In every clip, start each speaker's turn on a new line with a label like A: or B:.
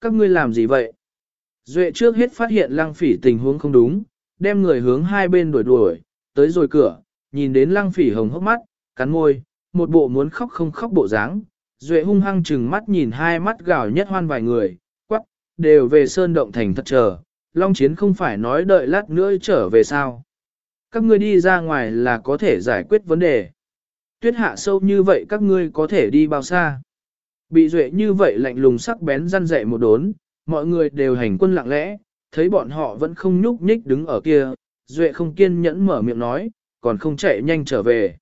A: các ngươi làm gì vậy? Duệ trước hết phát hiện lăng phỉ tình huống không đúng, đem người hướng hai bên đuổi đuổi, tới rồi cửa, nhìn đến lăng phỉ hồng hốc mắt, cắn môi, một bộ muốn khóc không khóc bộ dáng. Duệ hung hăng chừng mắt nhìn hai mắt gào nhất hoan vài người, quắc, đều về sơn động thành thật chờ, Long Chiến không phải nói đợi lát nữa trở về sao. Các ngươi đi ra ngoài là có thể giải quyết vấn đề. Tuyết hạ sâu như vậy các ngươi có thể đi bao xa. Bị duệ như vậy lạnh lùng sắc bén răn dậy một đốn, mọi người đều hành quân lặng lẽ, thấy bọn họ vẫn không nhúc nhích đứng ở kia, duệ không kiên nhẫn mở miệng nói, còn không chạy nhanh trở về.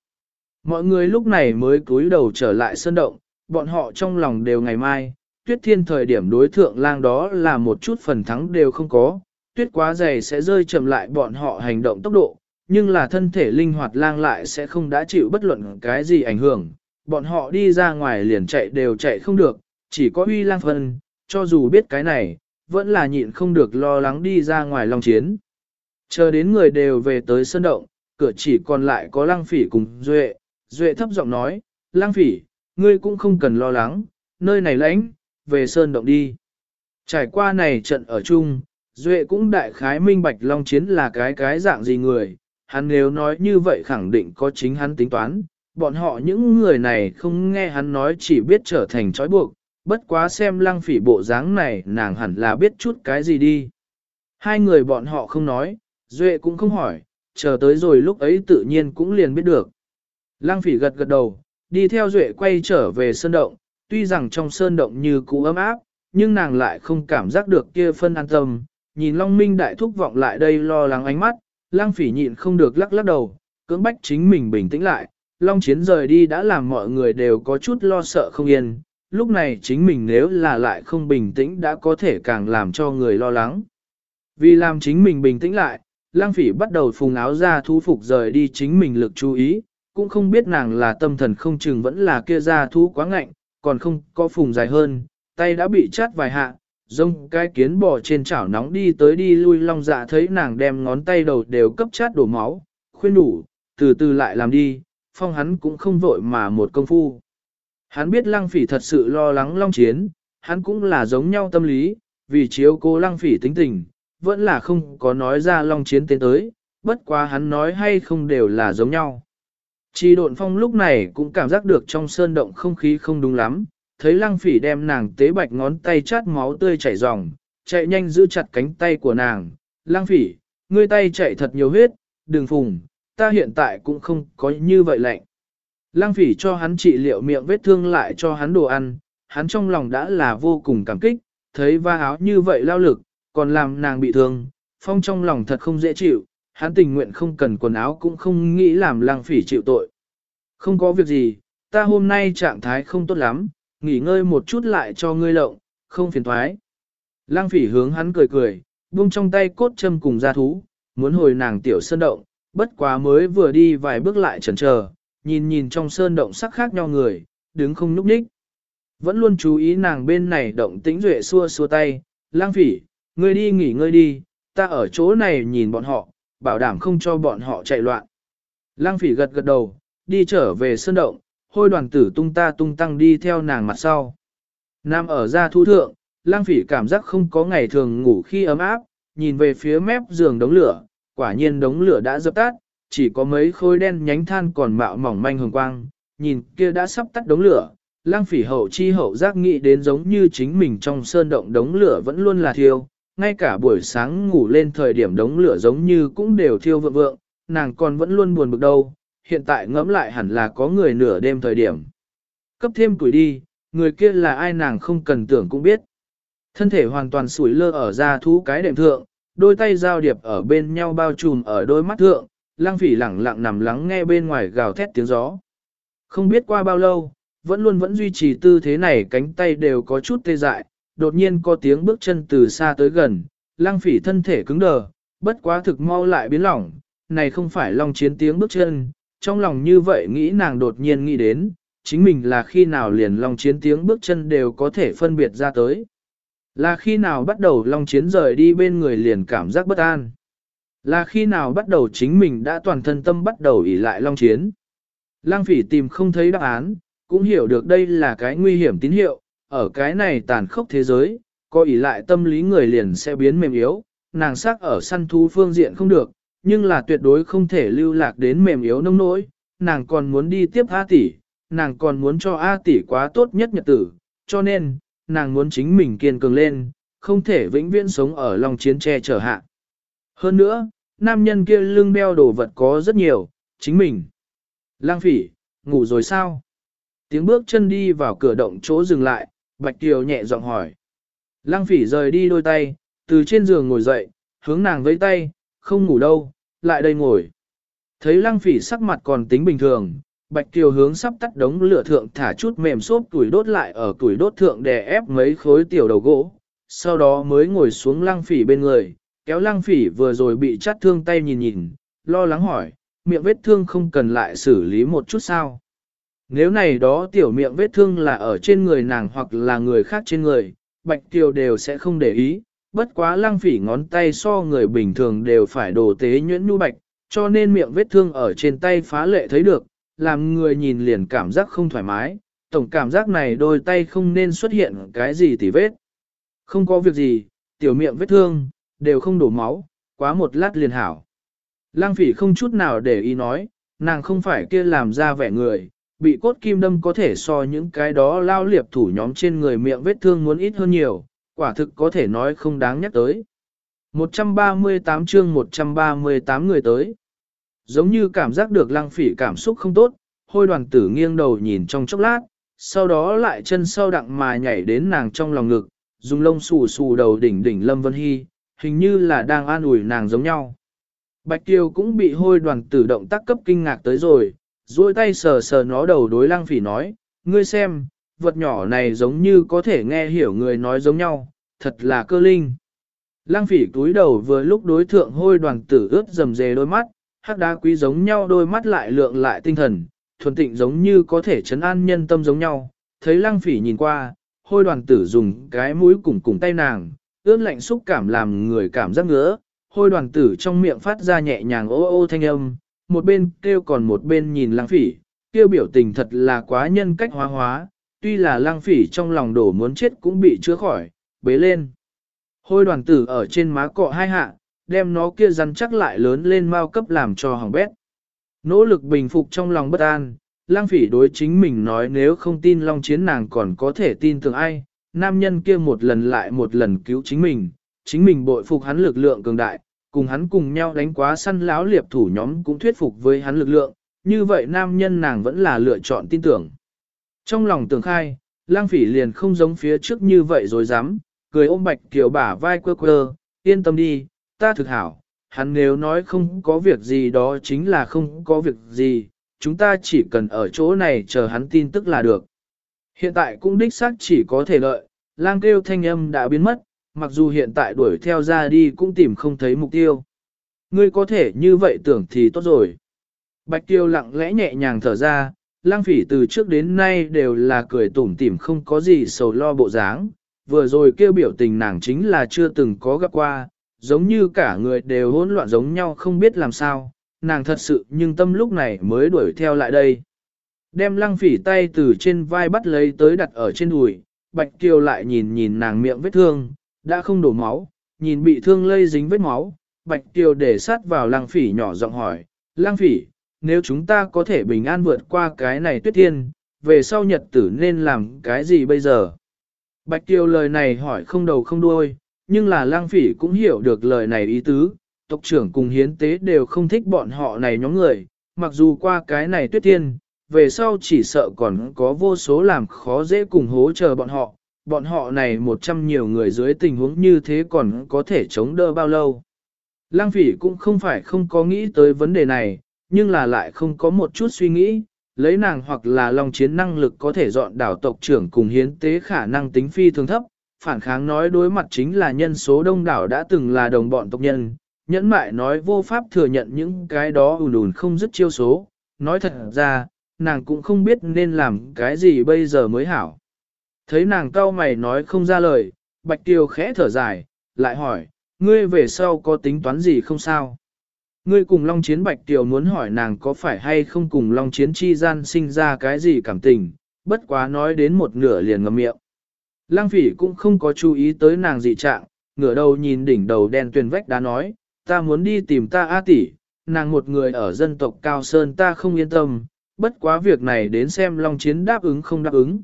A: Mọi người lúc này mới cúi đầu trở lại sơn động, bọn họ trong lòng đều ngày mai, tuyết thiên thời điểm đối thượng lang đó là một chút phần thắng đều không có, tuyết quá dày sẽ rơi chậm lại bọn họ hành động tốc độ, nhưng là thân thể linh hoạt lang lại sẽ không đã chịu bất luận cái gì ảnh hưởng, bọn họ đi ra ngoài liền chạy đều chạy không được, chỉ có huy lang phân, cho dù biết cái này, vẫn là nhịn không được lo lắng đi ra ngoài long chiến. Chờ đến người đều về tới sân động, cửa chỉ còn lại có lang phỉ cùng Duệ, Duệ thấp giọng nói, lang phỉ, ngươi cũng không cần lo lắng, nơi này lãnh, về sơn động đi. Trải qua này trận ở chung, Duệ cũng đại khái minh bạch long chiến là cái cái dạng gì người, hắn nếu nói như vậy khẳng định có chính hắn tính toán, bọn họ những người này không nghe hắn nói chỉ biết trở thành trói buộc, bất quá xem lăng phỉ bộ dáng này nàng hẳn là biết chút cái gì đi. Hai người bọn họ không nói, Duệ cũng không hỏi, chờ tới rồi lúc ấy tự nhiên cũng liền biết được. Lăng phỉ gật gật đầu, đi theo Duệ quay trở về sơn động, tuy rằng trong sơn động như cũ ấm áp, nhưng nàng lại không cảm giác được kia phân an tâm, nhìn Long Minh đại thúc vọng lại đây lo lắng ánh mắt, Lăng phỉ nhịn không được lắc lắc đầu, cưỡng bách chính mình bình tĩnh lại, Long Chiến rời đi đã làm mọi người đều có chút lo sợ không yên, lúc này chính mình nếu là lại không bình tĩnh đã có thể càng làm cho người lo lắng. Vì làm chính mình bình tĩnh lại, lang phỉ bắt đầu phùng áo ra thu phục rời đi chính mình lực chú ý, cũng không biết nàng là tâm thần không chừng vẫn là kia ra thú quá ngạnh, còn không có phùng dài hơn, tay đã bị chát vài hạ, rông cái kiến bò trên chảo nóng đi tới đi lui. Long dạ thấy nàng đem ngón tay đầu đều cấp chát đổ máu, khuyên đủ, từ từ lại làm đi, phong hắn cũng không vội mà một công phu. Hắn biết lăng phỉ thật sự lo lắng long chiến, hắn cũng là giống nhau tâm lý, vì chiếu cô lăng phỉ tính tình, vẫn là không có nói ra long chiến tiến tới, bất quá hắn nói hay không đều là giống nhau. Chi độn phong lúc này cũng cảm giác được trong sơn động không khí không đúng lắm, thấy lăng phỉ đem nàng tế bạch ngón tay chát máu tươi chảy ròng, chạy nhanh giữ chặt cánh tay của nàng. Lăng phỉ, ngươi tay chạy thật nhiều huyết, đừng phùng, ta hiện tại cũng không có như vậy lạnh. Lăng phỉ cho hắn trị liệu miệng vết thương lại cho hắn đồ ăn, hắn trong lòng đã là vô cùng cảm kích, thấy va áo như vậy lao lực, còn làm nàng bị thương, phong trong lòng thật không dễ chịu, hắn tình nguyện không cần quần áo cũng không nghĩ làm lăng phỉ chịu tội. Không có việc gì, ta hôm nay trạng thái không tốt lắm, nghỉ ngơi một chút lại cho ngươi lộng, không phiền thoái. Lăng phỉ hướng hắn cười cười, buông trong tay cốt châm cùng gia thú, muốn hồi nàng tiểu sơn động, bất quá mới vừa đi vài bước lại chần chờ, nhìn nhìn trong sơn động sắc khác nhau người, đứng không núp ních. Vẫn luôn chú ý nàng bên này động tĩnh duệ xua xua tay, lang phỉ, ngươi đi nghỉ ngơi đi, ta ở chỗ này nhìn bọn họ, bảo đảm không cho bọn họ chạy loạn. Lang phỉ gật gật đầu, đi trở về sơn động, hôi đoàn tử tung ta tung tăng đi theo nàng mặt sau. Nam ở ra thu thượng, lang phỉ cảm giác không có ngày thường ngủ khi ấm áp, nhìn về phía mép giường đống lửa, quả nhiên đống lửa đã dập tắt, chỉ có mấy khối đen nhánh than còn mạo mỏng manh hồng quang, nhìn kia đã sắp tắt đống lửa. Lang phỉ hậu chi hậu giác nghĩ đến giống như chính mình trong sơn động đống lửa vẫn luôn là thiêu, ngay cả buổi sáng ngủ lên thời điểm đống lửa giống như cũng đều thiêu vượng vượng, nàng còn vẫn luôn buồn bực đâu, hiện tại ngẫm lại hẳn là có người nửa đêm thời điểm. Cấp thêm tuổi đi, người kia là ai nàng không cần tưởng cũng biết. Thân thể hoàn toàn sủi lơ ở ra thú cái đệm thượng, đôi tay giao điệp ở bên nhau bao trùm ở đôi mắt thượng, lang phỉ lẳng lặng nằm lắng nghe bên ngoài gào thét tiếng gió. Không biết qua bao lâu, vẫn luôn vẫn duy trì tư thế này cánh tay đều có chút tê dại, đột nhiên có tiếng bước chân từ xa tới gần, lang phỉ thân thể cứng đờ, bất quá thực mau lại biến lỏng, này không phải long chiến tiếng bước chân, trong lòng như vậy nghĩ nàng đột nhiên nghĩ đến, chính mình là khi nào liền long chiến tiếng bước chân đều có thể phân biệt ra tới. Là khi nào bắt đầu long chiến rời đi bên người liền cảm giác bất an. Là khi nào bắt đầu chính mình đã toàn thân tâm bắt đầu ỉ lại long chiến. Lang phỉ tìm không thấy đáp án, cũng hiểu được đây là cái nguy hiểm tín hiệu, ở cái này tàn khốc thế giới, có ỉ lại tâm lý người liền sẽ biến mềm yếu, nàng sắc ở săn thú phương diện không được, nhưng là tuyệt đối không thể lưu lạc đến mềm yếu nông nỗi, nàng còn muốn đi tiếp A tỷ, nàng còn muốn cho A tỷ quá tốt nhất nhật tử, cho nên, nàng muốn chính mình kiên cường lên, không thể vĩnh viễn sống ở lòng chiến tre trở hạ. Hơn nữa, nam nhân kia lưng đeo đồ vật có rất nhiều, chính mình. Lang phỉ, ngủ rồi sao? Tiếng bước chân đi vào cửa động chỗ dừng lại, Bạch Kiều nhẹ giọng hỏi. Lang phỉ rời đi đôi tay, từ trên giường ngồi dậy, hướng nàng với tay, không ngủ đâu, lại đây ngồi. Thấy lăng phỉ sắc mặt còn tính bình thường, Bạch Kiều hướng sắp tắt đống lửa thượng thả chút mềm xốp tuổi đốt lại ở tuổi đốt thượng đè ép mấy khối tiểu đầu gỗ, sau đó mới ngồi xuống lăng phỉ bên người, kéo lăng phỉ vừa rồi bị chắt thương tay nhìn nhìn, lo lắng hỏi, miệng vết thương không cần lại xử lý một chút sao. Nếu này đó tiểu miệng vết thương là ở trên người nàng hoặc là người khác trên người, Bạch Kiều đều sẽ không để ý, bất quá lăng phỉ ngón tay so người bình thường đều phải đồ tế nhuyễn nhu bạch, cho nên miệng vết thương ở trên tay phá lệ thấy được, làm người nhìn liền cảm giác không thoải mái, tổng cảm giác này đôi tay không nên xuất hiện cái gì tỉ vết. Không có việc gì, tiểu miệng vết thương, đều không đổ máu, quá một lát liền hảo. Lăng phỉ không chút nào để ý nói, nàng không phải kia làm ra vẻ người, bị cốt kim đâm có thể so những cái đó lao liệp thủ nhóm trên người miệng vết thương muốn ít hơn nhiều, quả thực có thể nói không đáng nhắc tới. 138 chương 138 người tới. Giống như cảm giác được lăng phỉ cảm xúc không tốt, hôi đoàn tử nghiêng đầu nhìn trong chốc lát, sau đó lại chân sau đặng mà nhảy đến nàng trong lòng ngực, dùng lông xù xù đầu đỉnh đỉnh Lâm Vân Hy, hình như là đang an ủi nàng giống nhau. Bạch Kiều cũng bị hôi đoàn tử động tác cấp kinh ngạc tới rồi, duỗi tay sờ sờ nó đầu đối lăng phỉ nói, ngươi xem, vật nhỏ này giống như có thể nghe hiểu người nói giống nhau, thật là cơ linh. Lăng phỉ túi đầu vừa lúc đối thượng hôi đoàn tử ướt dầm dề đôi mắt, hắc đá quý giống nhau đôi mắt lại lượng lại tinh thần, thuần tịnh giống như có thể chấn an nhân tâm giống nhau. Thấy lăng phỉ nhìn qua, hôi đoàn tử dùng cái mũi cùng cùng tay nàng, ướt lạnh xúc cảm làm người cảm giác ngứa. Hôi đoàn tử trong miệng phát ra nhẹ nhàng ô ô thanh âm, một bên kêu còn một bên nhìn lăng phỉ, kêu biểu tình thật là quá nhân cách hóa hóa, tuy là lăng phỉ trong lòng đổ muốn chết cũng bị chữa khỏi, bế lên. Hôi đoàn tử ở trên má cọ hai hạ, đem nó kia rắn chắc lại lớn lên mau cấp làm cho hỏng bét. Nỗ lực bình phục trong lòng bất an, lang phỉ đối chính mình nói nếu không tin long chiến nàng còn có thể tin tưởng ai, nam nhân kia một lần lại một lần cứu chính mình, chính mình bội phục hắn lực lượng cường đại, cùng hắn cùng nhau đánh quá săn láo liệp thủ nhóm cũng thuyết phục với hắn lực lượng, như vậy nam nhân nàng vẫn là lựa chọn tin tưởng. Trong lòng tưởng khai, lang phỉ liền không giống phía trước như vậy rồi dám, cười ôm bạch kiểu bả vai quơ quơ, yên tâm đi, ta thực hảo, hắn nếu nói không có việc gì đó chính là không có việc gì, chúng ta chỉ cần ở chỗ này chờ hắn tin tức là được. Hiện tại cũng đích xác chỉ có thể lợi, lang kêu thanh âm đã biến mất, mặc dù hiện tại đuổi theo ra đi cũng tìm không thấy mục tiêu. Ngươi có thể như vậy tưởng thì tốt rồi. Bạch tiêu lặng lẽ nhẹ nhàng thở ra, lang phỉ từ trước đến nay đều là cười tủm tỉm không có gì sầu lo bộ dáng, vừa rồi kêu biểu tình nàng chính là chưa từng có gặp qua, giống như cả người đều hỗn loạn giống nhau không biết làm sao, nàng thật sự nhưng tâm lúc này mới đuổi theo lại đây. Đem lăng phỉ tay từ trên vai bắt lấy tới đặt ở trên đùi, Bạch Kiều lại nhìn nhìn nàng miệng vết thương, đã không đổ máu, nhìn bị thương lây dính vết máu, Bạch Kiều để sát vào lăng phỉ nhỏ giọng hỏi, lăng phỉ, nếu chúng ta có thể bình an vượt qua cái này tuyết thiên, về sau nhật tử nên làm cái gì bây giờ? Bạch Kiều lời này hỏi không đầu không đuôi, nhưng là lang phỉ cũng hiểu được lời này ý tứ, tộc trưởng cùng hiến tế đều không thích bọn họ này nhóm người, mặc dù qua cái này tuyết tiên, về sau chỉ sợ còn có vô số làm khó dễ cùng hỗ trợ bọn họ, bọn họ này một trăm nhiều người dưới tình huống như thế còn có thể chống đỡ bao lâu. Lang phỉ cũng không phải không có nghĩ tới vấn đề này, nhưng là lại không có một chút suy nghĩ, lấy nàng hoặc là lòng chiến năng lực có thể dọn đảo tộc trưởng cùng hiến tế khả năng tính phi thường thấp, phản kháng nói đối mặt chính là nhân số đông đảo đã từng là đồng bọn tộc nhân, nhẫn mại nói vô pháp thừa nhận những cái đó ùn ùn không dứt chiêu số, nói thật ra, nàng cũng không biết nên làm cái gì bây giờ mới hảo. Thấy nàng cau mày nói không ra lời, Bạch Tiêu khẽ thở dài, lại hỏi, ngươi về sau có tính toán gì không sao? Ngươi cùng Long Chiến Bạch Tiêu muốn hỏi nàng có phải hay không cùng Long Chiến chi gian sinh ra cái gì cảm tình, bất quá nói đến một nửa liền ngậm miệng. Lang phỉ cũng không có chú ý tới nàng dị trạng, ngửa đầu nhìn đỉnh đầu đen tuyền vách đá nói, ta muốn đi tìm ta A tỷ, nàng một người ở dân tộc Cao Sơn ta không yên tâm, bất quá việc này đến xem Long Chiến đáp ứng không đáp ứng.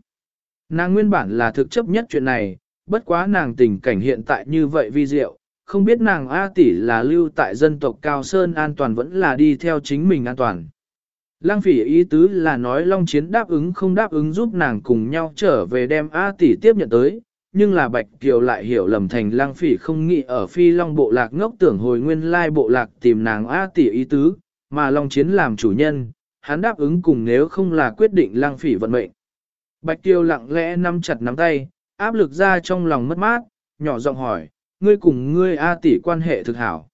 A: Nàng nguyên bản là thực chấp nhất chuyện này, bất quá nàng tình cảnh hiện tại như vậy vi diệu, không biết nàng A tỷ là lưu tại dân tộc Cao Sơn an toàn vẫn là đi theo chính mình an toàn. Lăng phỉ ý tứ là nói Long Chiến đáp ứng không đáp ứng giúp nàng cùng nhau trở về đem A tỷ tiếp nhận tới, nhưng là Bạch Kiều lại hiểu lầm thành Lăng phỉ không nghĩ ở phi Long bộ lạc ngốc tưởng hồi nguyên lai bộ lạc tìm nàng A tỷ ý tứ, mà Long Chiến làm chủ nhân, hắn đáp ứng cùng nếu không là quyết định Lăng phỉ vận mệnh. Bạch Kiều lặng lẽ nắm chặt nắm tay, áp lực ra trong lòng mất mát, nhỏ giọng hỏi, ngươi cùng ngươi A tỷ quan hệ thực hảo.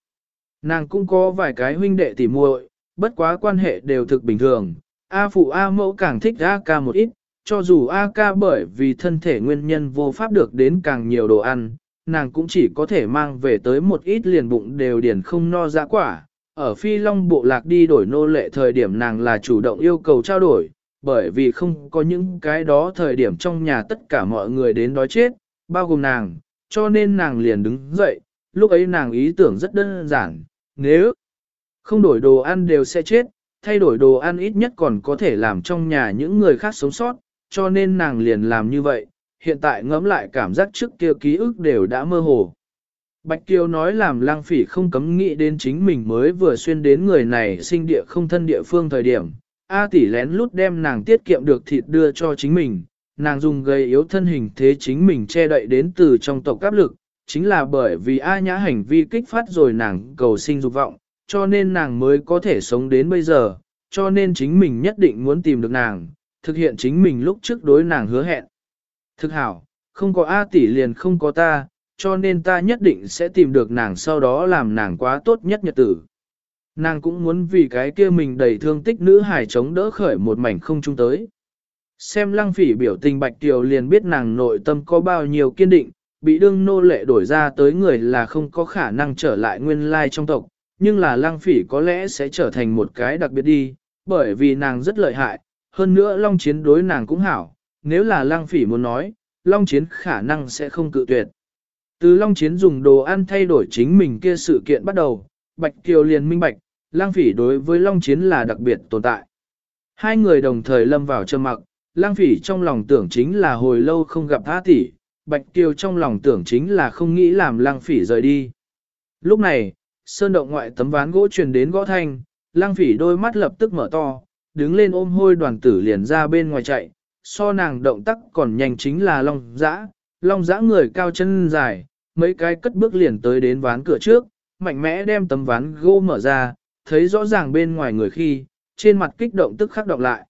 A: Nàng cũng có vài cái huynh đệ tỷ muội, bất quá quan hệ đều thực bình thường. A phụ A mẫu càng thích A ca một ít, cho dù A ca bởi vì thân thể nguyên nhân vô pháp được đến càng nhiều đồ ăn, nàng cũng chỉ có thể mang về tới một ít liền bụng đều điển không no ra quả. Ở phi long bộ lạc đi đổi nô lệ thời điểm nàng là chủ động yêu cầu trao đổi, bởi vì không có những cái đó thời điểm trong nhà tất cả mọi người đến đói chết, bao gồm nàng, cho nên nàng liền đứng dậy, lúc ấy nàng ý tưởng rất đơn giản, nếu không đổi đồ ăn đều sẽ chết, thay đổi đồ ăn ít nhất còn có thể làm trong nhà những người khác sống sót, cho nên nàng liền làm như vậy, hiện tại ngẫm lại cảm giác trước kia ký ức đều đã mơ hồ. Bạch Kiều nói làm lang phỉ không cấm nghĩ đến chính mình mới vừa xuyên đến người này sinh địa không thân địa phương thời điểm, A tỷ lén lút đem nàng tiết kiệm được thịt đưa cho chính mình, nàng dùng gây yếu thân hình thế chính mình che đậy đến từ trong tộc áp lực, chính là bởi vì A nhã hành vi kích phát rồi nàng cầu sinh dục vọng, cho nên nàng mới có thể sống đến bây giờ, cho nên chính mình nhất định muốn tìm được nàng, thực hiện chính mình lúc trước đối nàng hứa hẹn. Thực hảo, không có A tỷ liền không có ta, cho nên ta nhất định sẽ tìm được nàng sau đó làm nàng quá tốt nhất nhật tử. Nàng cũng muốn vì cái kia mình đầy thương tích nữ hải chống đỡ khởi một mảnh không chung tới. Xem lăng phỉ biểu tình bạch tiểu liền biết nàng nội tâm có bao nhiêu kiên định, bị đương nô lệ đổi ra tới người là không có khả năng trở lại nguyên lai trong tộc, nhưng là lăng phỉ có lẽ sẽ trở thành một cái đặc biệt đi, bởi vì nàng rất lợi hại, hơn nữa long chiến đối nàng cũng hảo, nếu là lăng phỉ muốn nói, long chiến khả năng sẽ không cự tuyệt. Từ long chiến dùng đồ ăn thay đổi chính mình kia sự kiện bắt đầu, Bạch Kiều liền minh bạch, lang phỉ đối với long chiến là đặc biệt tồn tại. Hai người đồng thời lâm vào trầm mặc, lang phỉ trong lòng tưởng chính là hồi lâu không gặp tha tỷ, Bạch Kiều trong lòng tưởng chính là không nghĩ làm lang phỉ rời đi. Lúc này, sơn động ngoại tấm ván gỗ truyền đến gõ thanh, lang phỉ đôi mắt lập tức mở to, đứng lên ôm hôi đoàn tử liền ra bên ngoài chạy, so nàng động tác còn nhanh chính là long dã, long dã người cao chân dài, mấy cái cất bước liền tới đến ván cửa trước, mạnh mẽ đem tấm ván gỗ mở ra, thấy rõ ràng bên ngoài người khi, trên mặt kích động tức khắc động lại.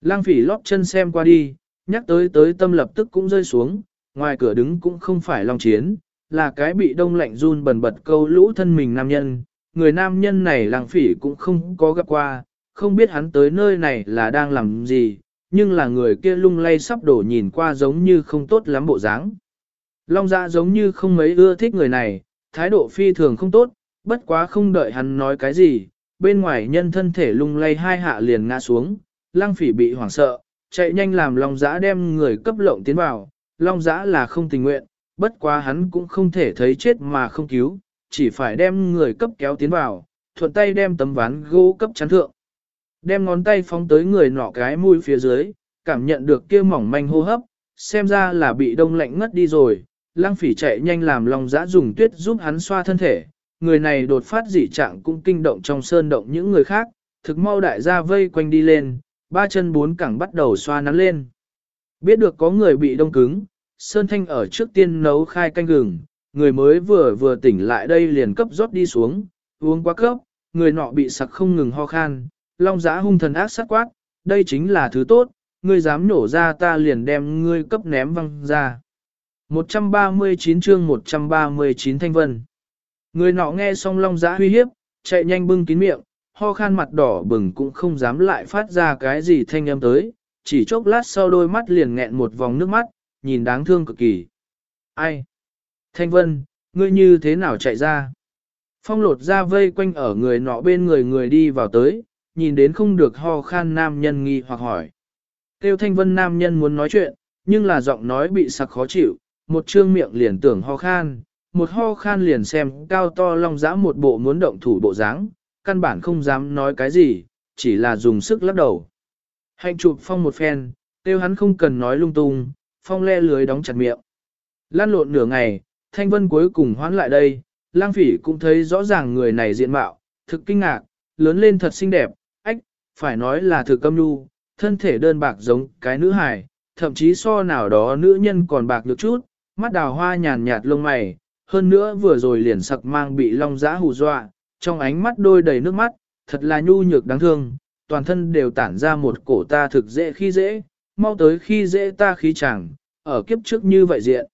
A: Lang phỉ lóp chân xem qua đi, nhắc tới tới tâm lập tức cũng rơi xuống, ngoài cửa đứng cũng không phải long chiến, là cái bị đông lạnh run bần bật câu lũ thân mình nam nhân. Người nam nhân này lang phỉ cũng không có gặp qua, không biết hắn tới nơi này là đang làm gì, nhưng là người kia lung lay sắp đổ nhìn qua giống như không tốt lắm bộ dáng. Long dạ giống như không mấy ưa thích người này, thái độ phi thường không tốt, bất quá không đợi hắn nói cái gì, bên ngoài nhân thân thể lung lay hai hạ liền ngã xuống, lăng phỉ bị hoảng sợ, chạy nhanh làm Long Giã đem người cấp lộng tiến vào, Long Giã là không tình nguyện, bất quá hắn cũng không thể thấy chết mà không cứu, chỉ phải đem người cấp kéo tiến vào, thuận tay đem tấm ván gỗ cấp chắn thượng. Đem ngón tay phóng tới người nọ cái mũi phía dưới, cảm nhận được kia mỏng manh hô hấp, xem ra là bị đông lạnh ngất đi rồi, lăng phỉ chạy nhanh làm lòng Giã dùng tuyết giúp hắn xoa thân thể, người này đột phát dị trạng cũng kinh động trong sơn động những người khác, thực mau đại gia vây quanh đi lên, ba chân bốn cẳng bắt đầu xoa nắn lên. Biết được có người bị đông cứng, Sơn Thanh ở trước tiên nấu khai canh gừng, người mới vừa vừa tỉnh lại đây liền cấp rót đi xuống, uống quá cấp, người nọ bị sặc không ngừng ho khan, long giã hung thần ác sát quát, đây chính là thứ tốt, ngươi dám nổ ra ta liền đem ngươi cấp ném văng ra. 139 chương 139 Thanh Vân Người nọ nghe xong long giã huy hiếp, chạy nhanh bưng kín miệng, ho khan mặt đỏ bừng cũng không dám lại phát ra cái gì thanh âm tới, chỉ chốc lát sau đôi mắt liền nghẹn một vòng nước mắt, nhìn đáng thương cực kỳ. Ai? Thanh Vân, ngươi như thế nào chạy ra? Phong lột ra vây quanh ở người nọ bên người người đi vào tới, nhìn đến không được ho khan nam nhân nghi hoặc hỏi. Tiêu Thanh Vân nam nhân muốn nói chuyện, nhưng là giọng nói bị sặc khó chịu, một trương miệng liền tưởng ho khan, một ho khan liền xem cao to long dã một bộ muốn động thủ bộ dáng, căn bản không dám nói cái gì, chỉ là dùng sức lắc đầu. Hạnh chụp phong một phen, tiêu hắn không cần nói lung tung, phong le lưới đóng chặt miệng. Lan lộn nửa ngày, thanh vân cuối cùng hoán lại đây, lang phỉ cũng thấy rõ ràng người này diện mạo, thực kinh ngạc, lớn lên thật xinh đẹp, ách, phải nói là thực câm nu, thân thể đơn bạc giống cái nữ hài, thậm chí so nào đó nữ nhân còn bạc được chút, mắt đào hoa nhàn nhạt lông mày, hơn nữa vừa rồi liền sặc mang bị long giã hù dọa, trong ánh mắt đôi đầy nước mắt, thật là nhu nhược đáng thương, toàn thân đều tản ra một cổ ta thực dễ khi dễ, mau tới khi dễ ta khí chẳng, ở kiếp trước như vậy diện.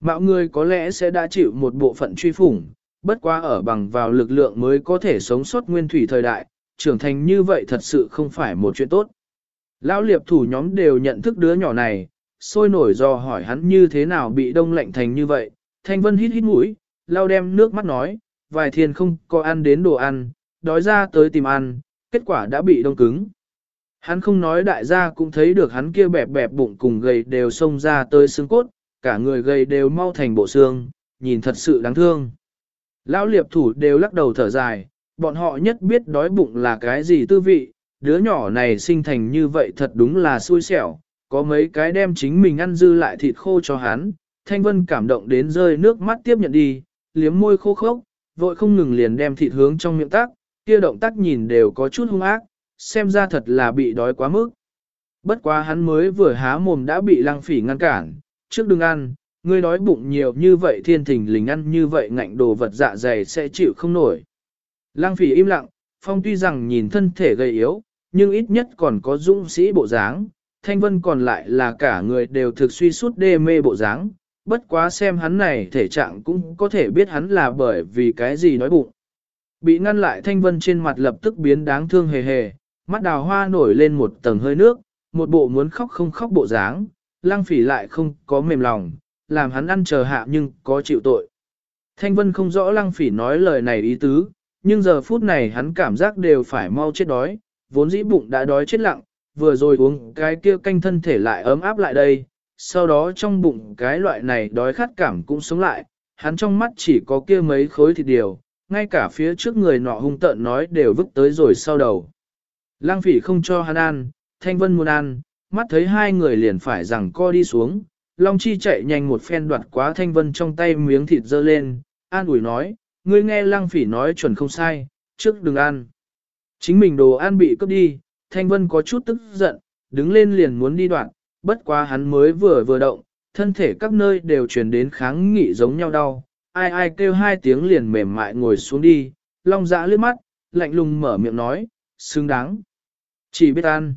A: Mạo người có lẽ sẽ đã chịu một bộ phận truy phủng, bất quá ở bằng vào lực lượng mới có thể sống sót nguyên thủy thời đại, trưởng thành như vậy thật sự không phải một chuyện tốt. Lão liệp thủ nhóm đều nhận thức đứa nhỏ này, sôi nổi do hỏi hắn như thế nào bị đông lạnh thành như vậy. Thanh Vân hít hít mũi, lao đem nước mắt nói, vài thiên không có ăn đến đồ ăn, đói ra tới tìm ăn, kết quả đã bị đông cứng. Hắn không nói đại gia cũng thấy được hắn kia bẹp bẹp bụng cùng gầy đều xông ra tới xương cốt, cả người gầy đều mau thành bộ xương, nhìn thật sự đáng thương. Lão liệp thủ đều lắc đầu thở dài, bọn họ nhất biết đói bụng là cái gì tư vị, đứa nhỏ này sinh thành như vậy thật đúng là xui xẻo, có mấy cái đem chính mình ăn dư lại thịt khô cho hắn, Thanh Vân cảm động đến rơi nước mắt tiếp nhận đi, liếm môi khô khốc, vội không ngừng liền đem thịt hướng trong miệng tác, kia động tác nhìn đều có chút hung ác, xem ra thật là bị đói quá mức. Bất quá hắn mới vừa há mồm đã bị lăng phỉ ngăn cản, trước đừng ăn, ngươi đói bụng nhiều như vậy thiên thình lình ăn như vậy ngạnh đồ vật dạ dày sẽ chịu không nổi. Lăng phỉ im lặng, phong tuy rằng nhìn thân thể gầy yếu, nhưng ít nhất còn có dũng sĩ bộ dáng, thanh vân còn lại là cả người đều thực suy suốt đê mê bộ dáng, bất quá xem hắn này thể trạng cũng có thể biết hắn là bởi vì cái gì nói bụng. Bị ngăn lại thanh vân trên mặt lập tức biến đáng thương hề hề, mắt đào hoa nổi lên một tầng hơi nước, một bộ muốn khóc không khóc bộ dáng, lang phỉ lại không có mềm lòng, làm hắn ăn chờ hạ nhưng có chịu tội. Thanh vân không rõ lăng phỉ nói lời này ý tứ, nhưng giờ phút này hắn cảm giác đều phải mau chết đói, vốn dĩ bụng đã đói chết lặng, vừa rồi uống cái kia canh thân thể lại ấm áp lại đây, sau đó trong bụng cái loại này đói khát cảm cũng sống lại, hắn trong mắt chỉ có kia mấy khối thịt điều, ngay cả phía trước người nọ hung tợn nói đều vứt tới rồi sau đầu. Lang phỉ không cho hắn ăn, thanh vân muốn ăn, mắt thấy hai người liền phải rằng co đi xuống, Long Chi chạy nhanh một phen đoạt quá thanh vân trong tay miếng thịt dơ lên, an ủi nói, ngươi nghe lang phỉ nói chuẩn không sai, trước đừng ăn. Chính mình đồ ăn bị cướp đi, thanh vân có chút tức giận, đứng lên liền muốn đi đoạn, bất quá hắn mới vừa vừa động, thân thể các nơi đều truyền đến kháng nghị giống nhau đau, ai ai kêu hai tiếng liền mềm mại ngồi xuống đi, long dạ dã lướt mắt, lạnh lùng mở miệng nói, xứng đáng. Chỉ biết ăn.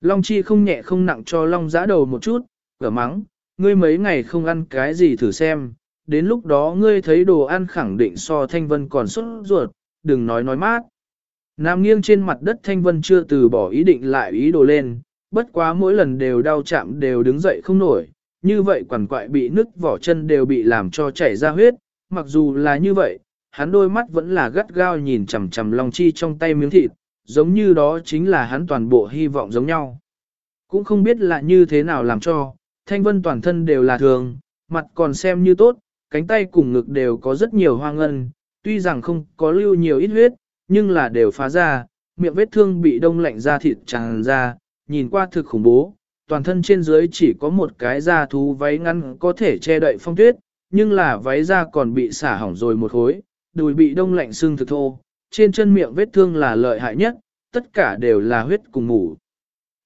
A: Long chi không nhẹ không nặng cho long giã đầu một chút, cửa mắng, ngươi mấy ngày không ăn cái gì thử xem, đến lúc đó ngươi thấy đồ ăn khẳng định so thanh vân còn xuất ruột, đừng nói nói mát. Nam nghiêng trên mặt đất thanh vân chưa từ bỏ ý định lại ý đồ lên, bất quá mỗi lần đều đau chạm đều đứng dậy không nổi, như vậy quằn quại bị nứt vỏ chân đều bị làm cho chảy ra huyết, mặc dù là như vậy, hắn đôi mắt vẫn là gắt gao nhìn chằm chằm Long Chi trong tay miếng thịt, giống như đó chính là hắn toàn bộ hy vọng giống nhau. Cũng không biết là như thế nào làm cho, thanh vân toàn thân đều là thường, mặt còn xem như tốt, cánh tay cùng ngực đều có rất nhiều hoa ngân, tuy rằng không có lưu nhiều ít huyết, nhưng là đều phá ra, miệng vết thương bị đông lạnh ra thịt tràn ra, nhìn qua thực khủng bố, toàn thân trên dưới chỉ có một cái da thú váy ngăn có thể che đậy phong tuyết, nhưng là váy da còn bị xả hỏng rồi một khối, đùi bị đông lạnh xương thực thô, trên chân miệng vết thương là lợi hại nhất, tất cả đều là huyết cùng ngủ.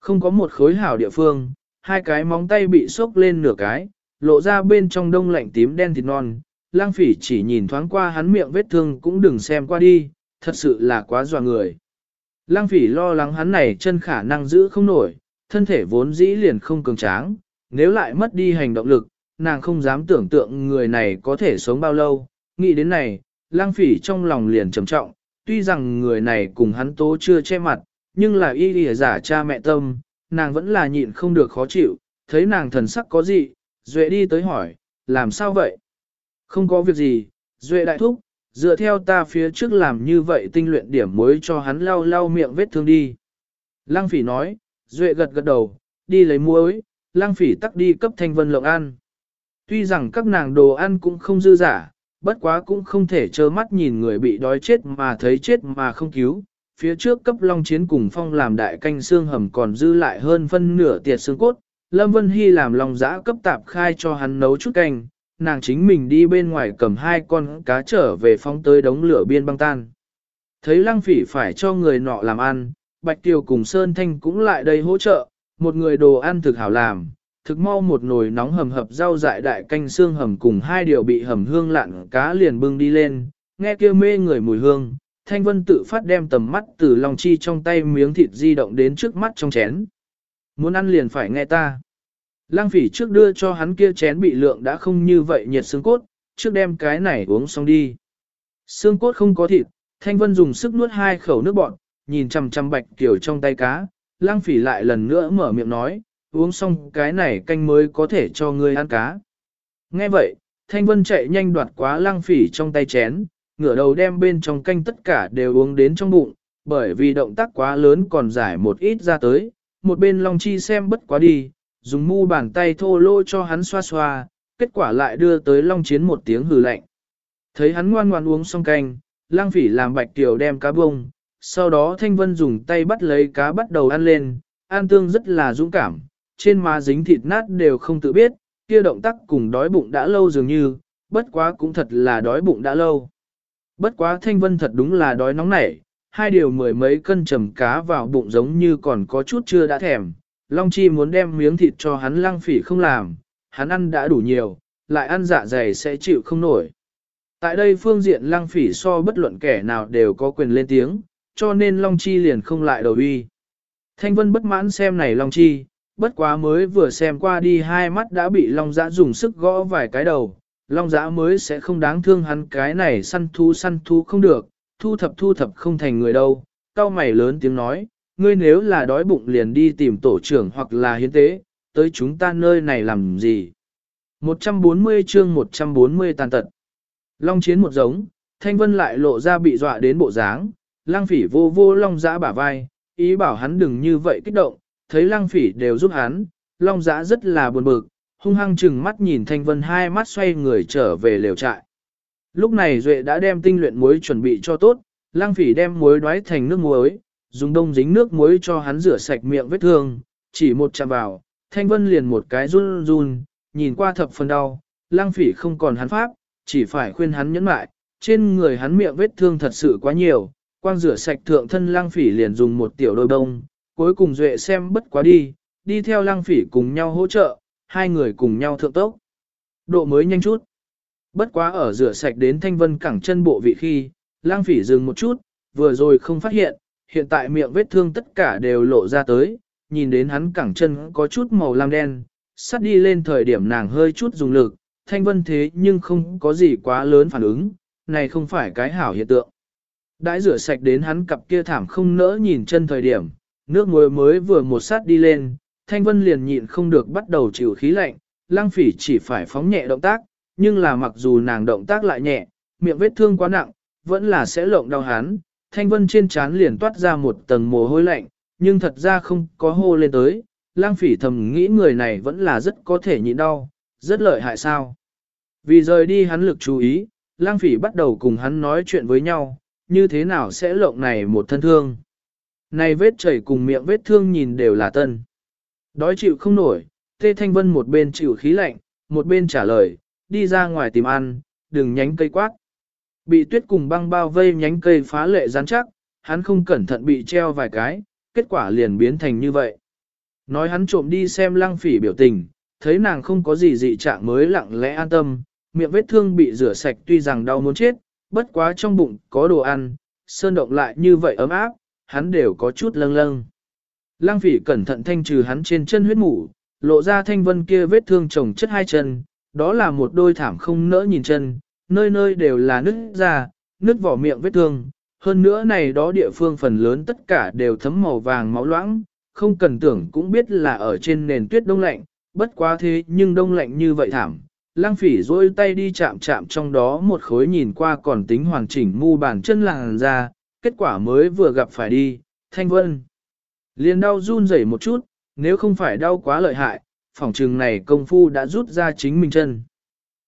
A: Không có một khối hảo địa phương, hai cái móng tay bị sốc lên nửa cái, lộ ra bên trong đông lạnh tím đen thịt non, lang phỉ chỉ nhìn thoáng qua hắn miệng vết thương cũng đừng xem qua đi, thật sự là quá dò người. Lang phỉ lo lắng hắn này chân khả năng giữ không nổi, thân thể vốn dĩ liền không cường tráng, nếu lại mất đi hành động lực, nàng không dám tưởng tượng người này có thể sống bao lâu. Nghĩ đến này, lang phỉ trong lòng liền trầm trọng, tuy rằng người này cùng hắn tố chưa che mặt, nhưng là y lìa giả cha mẹ tâm, nàng vẫn là nhịn không được khó chịu, thấy nàng thần sắc có gì, Duệ đi tới hỏi, làm sao vậy? Không có việc gì, Duệ đại thúc, dựa theo ta phía trước làm như vậy tinh luyện điểm muối cho hắn lau lau miệng vết thương đi. Lăng phỉ nói, Duệ gật gật đầu, đi lấy muối, lang phỉ tắc đi cấp thanh vân lộng ăn. Tuy rằng các nàng đồ ăn cũng không dư giả, bất quá cũng không thể trơ mắt nhìn người bị đói chết mà thấy chết mà không cứu. Phía trước cấp long chiến cùng phong làm đại canh xương hầm còn dư lại hơn phân nửa tiệt xương cốt, Lâm Vân Hy làm lòng giã cấp tạp khai cho hắn nấu chút canh, nàng chính mình đi bên ngoài cầm hai con cá trở về phóng tới đống lửa biên băng tan. Thấy lăng phỉ phải cho người nọ làm ăn, Bạch tiều cùng Sơn Thanh cũng lại đây hỗ trợ, một người đồ ăn thực hảo làm, thực mau một nồi nóng hầm hập rau dại đại canh xương hầm cùng hai điều bị hầm hương lặn cá liền bưng đi lên, nghe kia mê người mùi hương, Thanh Vân tự phát đem tầm mắt từ lòng chi trong tay miếng thịt di động đến trước mắt trong chén. Muốn ăn liền phải nghe ta. Lăng phỉ trước đưa cho hắn kia chén bị lượng đã không như vậy nhiệt xương cốt, trước đem cái này uống xong đi. Xương cốt không có thịt, Thanh Vân dùng sức nuốt hai khẩu nước bọt, nhìn chằm chằm bạch kiểu trong tay cá, lang phỉ lại lần nữa mở miệng nói, uống xong cái này canh mới có thể cho ngươi ăn cá. Nghe vậy, Thanh Vân chạy nhanh đoạt quá lang phỉ trong tay chén, ngửa đầu đem bên trong canh tất cả đều uống đến trong bụng, bởi vì động tác quá lớn còn giải một ít ra tới, một bên Long Chi xem bất quá đi, dùng mu bàn tay thô lô cho hắn xoa xoa, kết quả lại đưa tới Long Chiến một tiếng hừ lạnh. Thấy hắn ngoan ngoan uống xong canh, lang phỉ làm bạch tiểu đem cá bông, sau đó Thanh Vân dùng tay bắt lấy cá bắt đầu ăn lên, an tương rất là dũng cảm, trên má dính thịt nát đều không tự biết, kia động tác cùng đói bụng đã lâu dường như, bất quá cũng thật là đói bụng đã lâu. Bất quá Thanh Vân thật đúng là đói nóng nảy, hai điều mười mấy cân trầm cá vào bụng giống như còn có chút chưa đã thèm. Long Chi muốn đem miếng thịt cho hắn lăng phỉ không làm, hắn ăn đã đủ nhiều, lại ăn dạ dày sẽ chịu không nổi. Tại đây phương diện lăng phỉ so bất luận kẻ nào đều có quyền lên tiếng, cho nên Long Chi liền không lại đầu uy. Thanh Vân bất mãn xem này Long Chi, bất quá mới vừa xem qua đi hai mắt đã bị Long Giã dùng sức gõ vài cái đầu, Long Giã mới sẽ không đáng thương hắn cái này săn thu săn thu không được, thu thập thu thập không thành người đâu. Cao mày lớn tiếng nói, ngươi nếu là đói bụng liền đi tìm tổ trưởng hoặc là hiến tế, tới chúng ta nơi này làm gì? 140 chương 140 tàn tật. Long chiến một giống, Thanh Vân lại lộ ra bị dọa đến bộ dáng, lang phỉ vô vô long giã bả vai, ý bảo hắn đừng như vậy kích động, thấy lang phỉ đều giúp hắn, long giã rất là buồn bực, hung hăng chừng mắt nhìn thanh vân hai mắt xoay người trở về lều trại. Lúc này Duệ đã đem tinh luyện muối chuẩn bị cho tốt, lang phỉ đem muối đoái thành nước muối, dùng đông dính nước muối cho hắn rửa sạch miệng vết thương, chỉ một chạm vào, thanh vân liền một cái run run, nhìn qua thập phần đau, lang phỉ không còn hắn pháp, chỉ phải khuyên hắn nhẫn lại, trên người hắn miệng vết thương thật sự quá nhiều, quang rửa sạch thượng thân lang phỉ liền dùng một tiểu đôi bông, cuối cùng duệ xem bất quá đi, đi theo lang phỉ cùng nhau hỗ trợ, hai người cùng nhau thượng tốc. Độ mới nhanh chút. Bất quá ở rửa sạch đến thanh vân cẳng chân bộ vị khi, lang phỉ dừng một chút, vừa rồi không phát hiện, hiện tại miệng vết thương tất cả đều lộ ra tới, nhìn đến hắn cẳng chân có chút màu lam đen, sắt đi lên thời điểm nàng hơi chút dùng lực, thanh vân thế nhưng không có gì quá lớn phản ứng, này không phải cái hảo hiện tượng. Đãi rửa sạch đến hắn cặp kia thảm không nỡ nhìn chân thời điểm, nước muối mới vừa một sát đi lên, Thanh Vân liền nhịn không được bắt đầu chịu khí lạnh, lang phỉ chỉ phải phóng nhẹ động tác, nhưng là mặc dù nàng động tác lại nhẹ, miệng vết thương quá nặng, vẫn là sẽ lộng đau hắn. Thanh Vân trên trán liền toát ra một tầng mồ hôi lạnh, nhưng thật ra không có hô lên tới, lang phỉ thầm nghĩ người này vẫn là rất có thể nhịn đau, rất lợi hại sao. Vì rời đi hắn lực chú ý, lang phỉ bắt đầu cùng hắn nói chuyện với nhau, như thế nào sẽ lộng này một thân thương. Này vết chảy cùng miệng vết thương nhìn đều là tân. Đói chịu không nổi, Tê Thanh Vân một bên chịu khí lạnh, một bên trả lời, đi ra ngoài tìm ăn, đừng nhánh cây quát. Bị tuyết cùng băng bao vây nhánh cây phá lệ rắn chắc, hắn không cẩn thận bị treo vài cái, kết quả liền biến thành như vậy. Nói hắn trộm đi xem lăng phỉ biểu tình, thấy nàng không có gì dị trạng mới lặng lẽ an tâm, miệng vết thương bị rửa sạch tuy rằng đau muốn chết, bất quá trong bụng có đồ ăn, sơn động lại như vậy ấm áp, hắn đều có chút lâng lâng. Lăng phỉ cẩn thận thanh trừ hắn trên chân huyết mủ, lộ ra thanh vân kia vết thương chồng chất hai chân, đó là một đôi thảm không nỡ nhìn chân, nơi nơi đều là nứt ra, nứt vỏ miệng vết thương. Hơn nữa này đó địa phương phần lớn tất cả đều thấm màu vàng máu loãng, không cần tưởng cũng biết là ở trên nền tuyết đông lạnh, bất quá thế nhưng đông lạnh như vậy thảm, Lăng phỉ rôi tay đi chạm chạm trong đó một khối nhìn qua còn tính hoàn chỉnh mu bàn chân làng ra, kết quả mới vừa gặp phải đi, thanh vân. Liền đau run rẩy một chút, nếu không phải đau quá lợi hại, phòng trừng này công phu đã rút ra chính mình chân.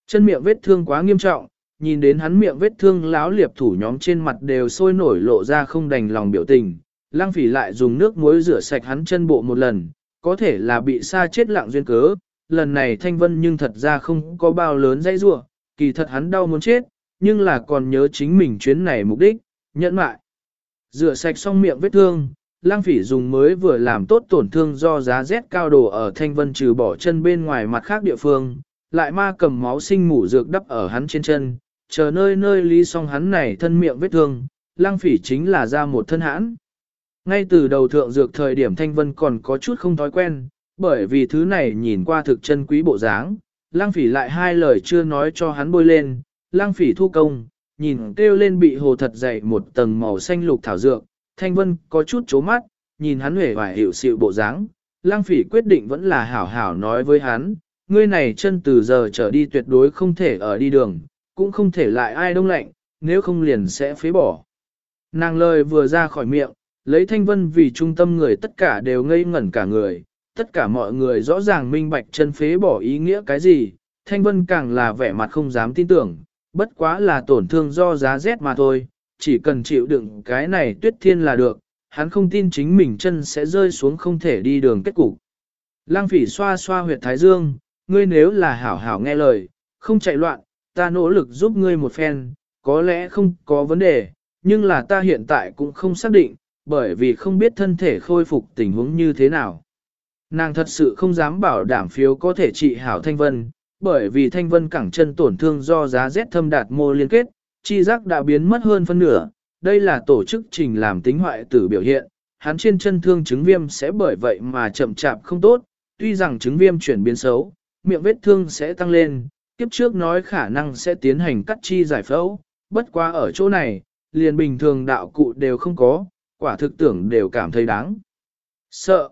A: Chân miệng vết thương quá nghiêm trọng, nhìn đến hắn miệng vết thương láo liệp thủ nhóm trên mặt đều sôi nổi lộ ra không đành lòng biểu tình. Lăng phỉ lại dùng nước muối rửa sạch hắn chân bộ một lần, có thể là bị sa chết lặng duyên cớ. Lần này thanh vân nhưng thật ra không có bao lớn dây rua, kỳ thật hắn đau muốn chết, nhưng là còn nhớ chính mình chuyến này mục đích, nhẫn mại. Rửa sạch xong miệng vết thương, lang phỉ dùng mới vừa làm tốt tổn thương do giá rét cao đồ ở thanh vân trừ bỏ chân bên ngoài mặt khác địa phương, lại ma cầm máu sinh mủ dược đắp ở hắn trên chân, chờ nơi nơi lý xong hắn này thân miệng vết thương, lang phỉ chính là ra một thân hãn. Ngay từ đầu thượng dược thời điểm thanh vân còn có chút không thói quen, bởi vì thứ này nhìn qua thực chân quý bộ dáng, lang phỉ lại hai lời chưa nói cho hắn bôi lên, lang phỉ thu công, nhìn kêu lên bị hồ thật dày một tầng màu xanh lục thảo dược, thanh vân có chút chố mắt, nhìn hắn huệ vải hiệu sự bộ dáng, lang phỉ quyết định vẫn là hảo hảo nói với hắn, ngươi này chân từ giờ trở đi tuyệt đối không thể ở đi đường, cũng không thể lại ai đông lạnh, nếu không liền sẽ phế bỏ. Nàng lời vừa ra khỏi miệng, lấy thanh vân vì trung tâm người tất cả đều ngây ngẩn cả người, tất cả mọi người rõ ràng minh bạch chân phế bỏ ý nghĩa cái gì, thanh vân càng là vẻ mặt không dám tin tưởng, bất quá là tổn thương do giá rét mà thôi, chỉ cần chịu đựng cái này tuyết thiên là được, hắn không tin chính mình chân sẽ rơi xuống không thể đi đường kết cục. Lăng phỉ xoa xoa huyệt thái dương, ngươi nếu là hảo hảo nghe lời, không chạy loạn, ta nỗ lực giúp ngươi một phen, có lẽ không có vấn đề, nhưng là ta hiện tại cũng không xác định, bởi vì không biết thân thể khôi phục tình huống như thế nào. Nàng thật sự không dám bảo đảm phiếu có thể trị hảo thanh vân, bởi vì thanh vân cẳng chân tổn thương do giá rét thâm đạt mô liên kết, chi giác đã biến mất hơn phân nửa, đây là tổ chức trình làm tính hoại tử biểu hiện, hắn trên chân thương chứng viêm sẽ bởi vậy mà chậm chạp không tốt, tuy rằng chứng viêm chuyển biến xấu, miệng vết thương sẽ tăng lên, kiếp trước nói khả năng sẽ tiến hành cắt chi giải phẫu, bất quá ở chỗ này, liền bình thường đạo cụ đều không có, quả thực tưởng đều cảm thấy đáng. Sợ.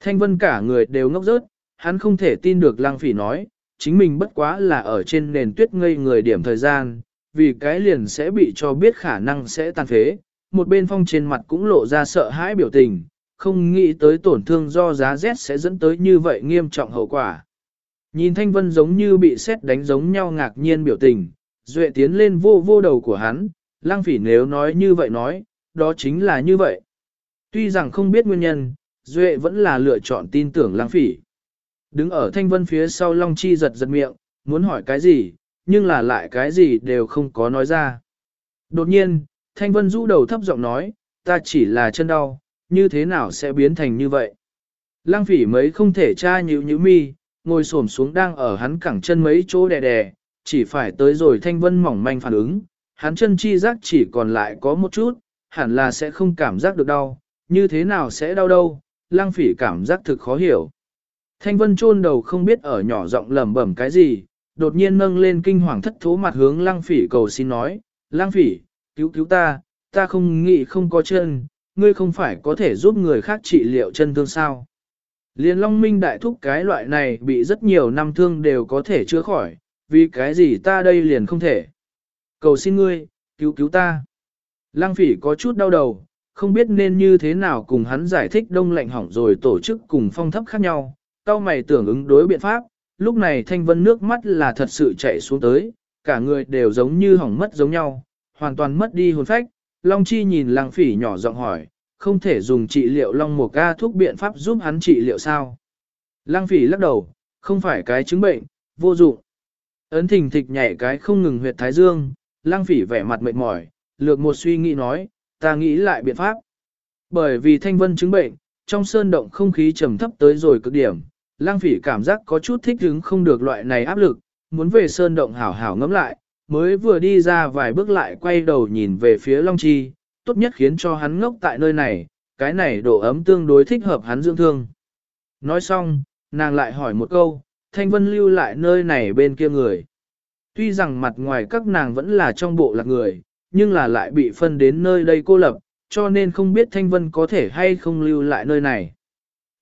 A: Thanh vân cả người đều ngốc rớt, hắn không thể tin được lăng phỉ nói, chính mình bất quá là ở trên nền tuyết ngây người điểm thời gian, vì cái liền sẽ bị cho biết khả năng sẽ tàn phế. Một bên phong trên mặt cũng lộ ra sợ hãi biểu tình, không nghĩ tới tổn thương do giá rét sẽ dẫn tới như vậy nghiêm trọng hậu quả. Nhìn Thanh Vân giống như bị xét đánh giống nhau ngạc nhiên biểu tình, Duệ tiến lên vô vô đầu của hắn, lang phỉ nếu nói như vậy nói, đó chính là như vậy. Tuy rằng không biết nguyên nhân, Duệ vẫn là lựa chọn tin tưởng lang phỉ. Đứng ở Thanh Vân phía sau Long Chi giật giật miệng, muốn hỏi cái gì, nhưng là lại cái gì đều không có nói ra. Đột nhiên, Thanh Vân rũ đầu thấp giọng nói, ta chỉ là chân đau, như thế nào sẽ biến thành như vậy? Lăng phỉ mấy không thể tra nhữ nhữ mi, ngồi xổm xuống đang ở hắn cẳng chân mấy chỗ đè đè, chỉ phải tới rồi Thanh Vân mỏng manh phản ứng, hắn chân chi giác chỉ còn lại có một chút, hẳn là sẽ không cảm giác được đau, như thế nào sẽ đau đâu, lăng phỉ cảm giác thực khó hiểu. Thanh Vân chôn đầu không biết ở nhỏ giọng lẩm bẩm cái gì, đột nhiên nâng lên kinh hoàng thất thố mặt hướng lăng phỉ cầu xin nói, lăng phỉ, cứu cứu ta, ta không nghĩ không có chân, ngươi không phải có thể giúp người khác trị liệu chân thương sao. Liên Long Minh đại thúc cái loại này bị rất nhiều năm thương đều có thể chữa khỏi, vì cái gì ta đây liền không thể. Cầu xin ngươi, cứu cứu ta. Lăng phỉ có chút đau đầu, không biết nên như thế nào cùng hắn giải thích đông lạnh hỏng rồi tổ chức cùng phong thấp khác nhau, Cao mày tưởng ứng đối biện pháp, lúc này thanh vân nước mắt là thật sự chảy xuống tới, cả người đều giống như hỏng mất giống nhau, hoàn toàn mất đi hồn phách. Long Chi nhìn lăng phỉ nhỏ giọng hỏi, không thể dùng trị liệu Long mùa ca thuốc biện pháp giúp hắn trị liệu sao? Lăng phỉ lắc đầu, không phải cái chứng bệnh, vô dụng. Ấn thình thịch nhảy cái không ngừng huyệt thái dương, lăng phỉ vẻ mặt mệt mỏi, lược một suy nghĩ nói, ta nghĩ lại biện pháp. Bởi vì thanh vân chứng bệnh, trong sơn động không khí trầm thấp tới rồi cực điểm, lang phỉ cảm giác có chút thích hứng không được loại này áp lực, muốn về sơn động hảo hảo ngẫm lại, mới vừa đi ra vài bước lại quay đầu nhìn về phía Long Chi, tốt nhất khiến cho hắn ngốc tại nơi này, cái này độ ấm tương đối thích hợp hắn dưỡng thương. Nói xong, nàng lại hỏi một câu, Thanh Vân lưu lại nơi này bên kia người. Tuy rằng mặt ngoài các nàng vẫn là trong bộ lạc người, nhưng là lại bị phân đến nơi đây cô lập, cho nên không biết Thanh Vân có thể hay không lưu lại nơi này.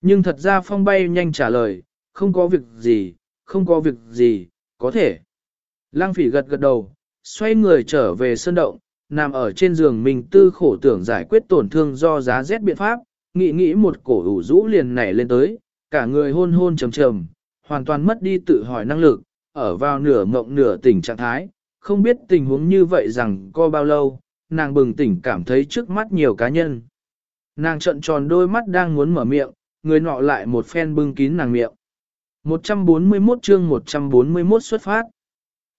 A: Nhưng thật ra phong bay nhanh trả lời, không có việc gì, không có việc gì, có thể. Lăng phỉ gật gật đầu, xoay người trở về sân động, nằm ở trên giường mình tư khổ tưởng giải quyết tổn thương do giá rét biện pháp, nghĩ nghĩ một cổ ủ rũ liền nảy lên tới, cả người hôn hôn trầm trầm, hoàn toàn mất đi tự hỏi năng lực, ở vào nửa mộng nửa tỉnh trạng thái, không biết tình huống như vậy rằng có bao lâu, nàng bừng tỉnh cảm thấy trước mắt nhiều cá nhân. Nàng trận tròn đôi mắt đang muốn mở miệng, người nọ lại một phen bưng kín nàng miệng. 141 chương 141 xuất phát.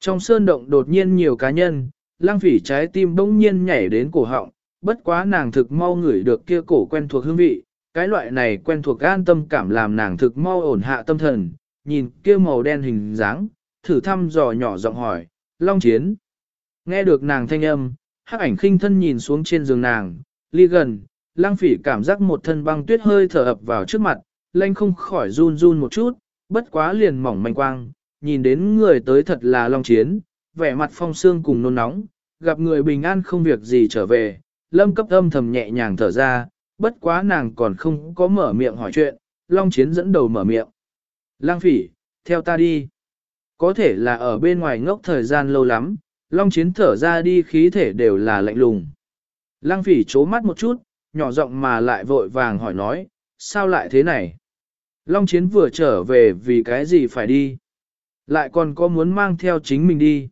A: Trong sơn động đột nhiên nhiều cá nhân, lang phỉ trái tim bỗng nhiên nhảy đến cổ họng, bất quá nàng thực mau ngửi được kia cổ quen thuộc hương vị, cái loại này quen thuộc an tâm cảm làm nàng thực mau ổn hạ tâm thần, nhìn kia màu đen hình dáng, thử thăm dò nhỏ giọng hỏi, Long Chiến. Nghe được nàng thanh âm, hắc ảnh khinh thân nhìn xuống trên giường nàng, ly gần, lang phỉ cảm giác một thân băng tuyết hơi thở ập vào trước mặt, lanh không khỏi run run một chút, bất quá liền mỏng manh quang, nhìn đến người tới thật là Long Chiến, vẻ mặt phong sương cùng nôn nóng, gặp người bình an không việc gì trở về, lâm cấp âm thầm nhẹ nhàng thở ra, bất quá nàng còn không có mở miệng hỏi chuyện, Long Chiến dẫn đầu mở miệng. Lang phỉ, theo ta đi. Có thể là ở bên ngoài ngốc thời gian lâu lắm, Long Chiến thở ra đi khí thể đều là lạnh lùng. Lang phỉ chố mắt một chút, nhỏ giọng mà lại vội vàng hỏi nói, sao lại thế này? Long Chiến vừa trở về vì cái gì phải đi? Lại còn có muốn mang theo chính mình đi?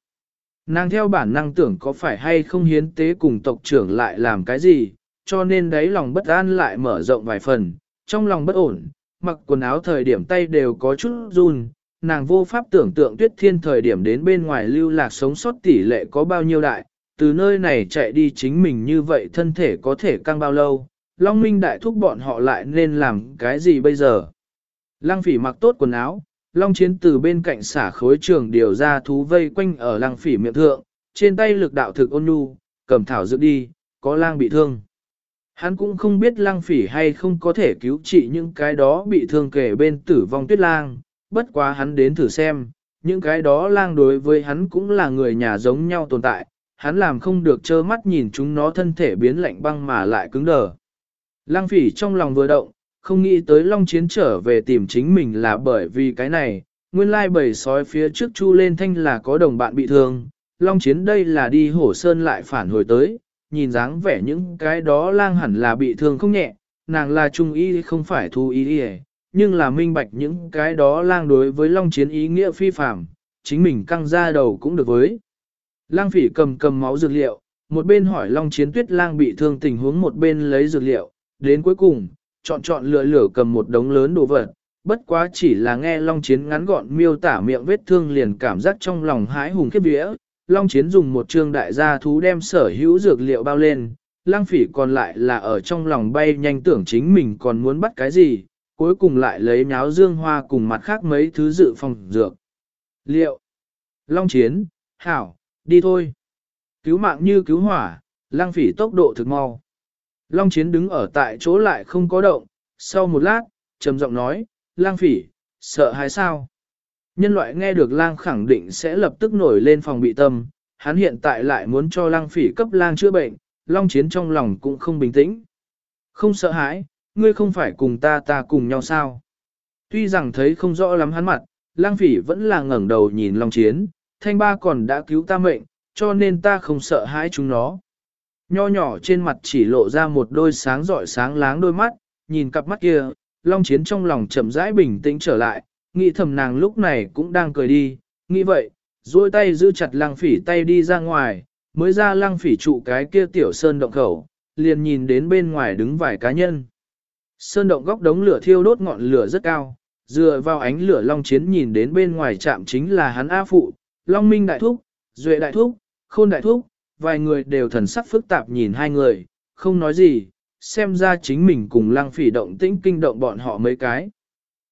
A: Nàng theo bản năng tưởng có phải hay không hiến tế cùng tộc trưởng lại làm cái gì, cho nên đấy lòng bất an lại mở rộng vài phần, trong lòng bất ổn, mặc quần áo thời điểm tay đều có chút run, nàng vô pháp tưởng tượng tuyết thiên thời điểm đến bên ngoài lưu lạc sống sót tỷ lệ có bao nhiêu đại, từ nơi này chạy đi chính mình như vậy thân thể có thể căng bao lâu, Long Minh đại thúc bọn họ lại nên làm cái gì bây giờ. Lăng phỉ mặc tốt quần áo, Long chiến từ bên cạnh xả khối trường điều ra thú vây quanh ở lăng phỉ miệng thượng, trên tay lực đạo thực ôn nhu, cầm thảo dự đi, có lang bị thương. Hắn cũng không biết lang phỉ hay không có thể cứu trị những cái đó bị thương kể bên tử vong tuyết lang, bất quá hắn đến thử xem, những cái đó lang đối với hắn cũng là người nhà giống nhau tồn tại, hắn làm không được trơ mắt nhìn chúng nó thân thể biến lạnh băng mà lại cứng đờ. Lang phỉ trong lòng vừa động, không nghĩ tới Long Chiến trở về tìm chính mình là bởi vì cái này, nguyên lai bầy sói phía trước chu lên thanh là có đồng bạn bị thương, Long Chiến đây là đi hổ sơn lại phản hồi tới, nhìn dáng vẻ những cái đó lang hẳn là bị thương không nhẹ, nàng là trung y không phải thu y đi nhưng là minh bạch những cái đó lang đối với Long Chiến ý nghĩa phi phạm, chính mình căng ra đầu cũng được với. Lang phỉ cầm cầm máu dược liệu, một bên hỏi Long Chiến tuyết lang bị thương tình huống một bên lấy dược liệu, đến cuối cùng, chọn chọn lựa lửa cầm một đống lớn đồ vật, bất quá chỉ là nghe Long Chiến ngắn gọn miêu tả miệng vết thương liền cảm giác trong lòng hái hùng khiếp vía. Long Chiến dùng một trương đại gia thú đem sở hữu dược liệu bao lên, lang phỉ còn lại là ở trong lòng bay nhanh tưởng chính mình còn muốn bắt cái gì, cuối cùng lại lấy nháo dương hoa cùng mặt khác mấy thứ dự phòng dược. Liệu? Long Chiến, Hảo, đi thôi. Cứu mạng như cứu hỏa, lang phỉ tốc độ thực mau. Long Chiến đứng ở tại chỗ lại không có động, sau một lát, trầm giọng nói, lang phỉ, sợ hay sao? Nhân loại nghe được lang khẳng định sẽ lập tức nổi lên phòng bị tâm, hắn hiện tại lại muốn cho lang phỉ cấp lang chữa bệnh, Long Chiến trong lòng cũng không bình tĩnh. Không sợ hãi, ngươi không phải cùng ta ta cùng nhau sao? Tuy rằng thấy không rõ lắm hắn mặt, lang phỉ vẫn là ngẩng đầu nhìn Long Chiến, thanh ba còn đã cứu ta mệnh, cho nên ta không sợ hãi chúng nó. Nho nhỏ trên mặt chỉ lộ ra một đôi sáng rọi sáng láng đôi mắt, nhìn cặp mắt kia, Long Chiến trong lòng chậm rãi bình tĩnh trở lại, nghĩ thầm nàng lúc này cũng đang cười đi, nghĩ vậy, duỗi tay giữ chặt lăng phỉ tay đi ra ngoài, mới ra lăng phỉ trụ cái kia tiểu sơn động khẩu, liền nhìn đến bên ngoài đứng vài cá nhân. Sơn động góc đống lửa thiêu đốt ngọn lửa rất cao, dựa vào ánh lửa Long Chiến nhìn đến bên ngoài chạm chính là hắn A Phụ, Long Minh Đại Thúc, Duệ Đại Thúc, Khôn Đại Thúc, vài người đều thần sắc phức tạp nhìn hai người, không nói gì, xem ra chính mình cùng lăng phỉ động tĩnh kinh động bọn họ mấy cái.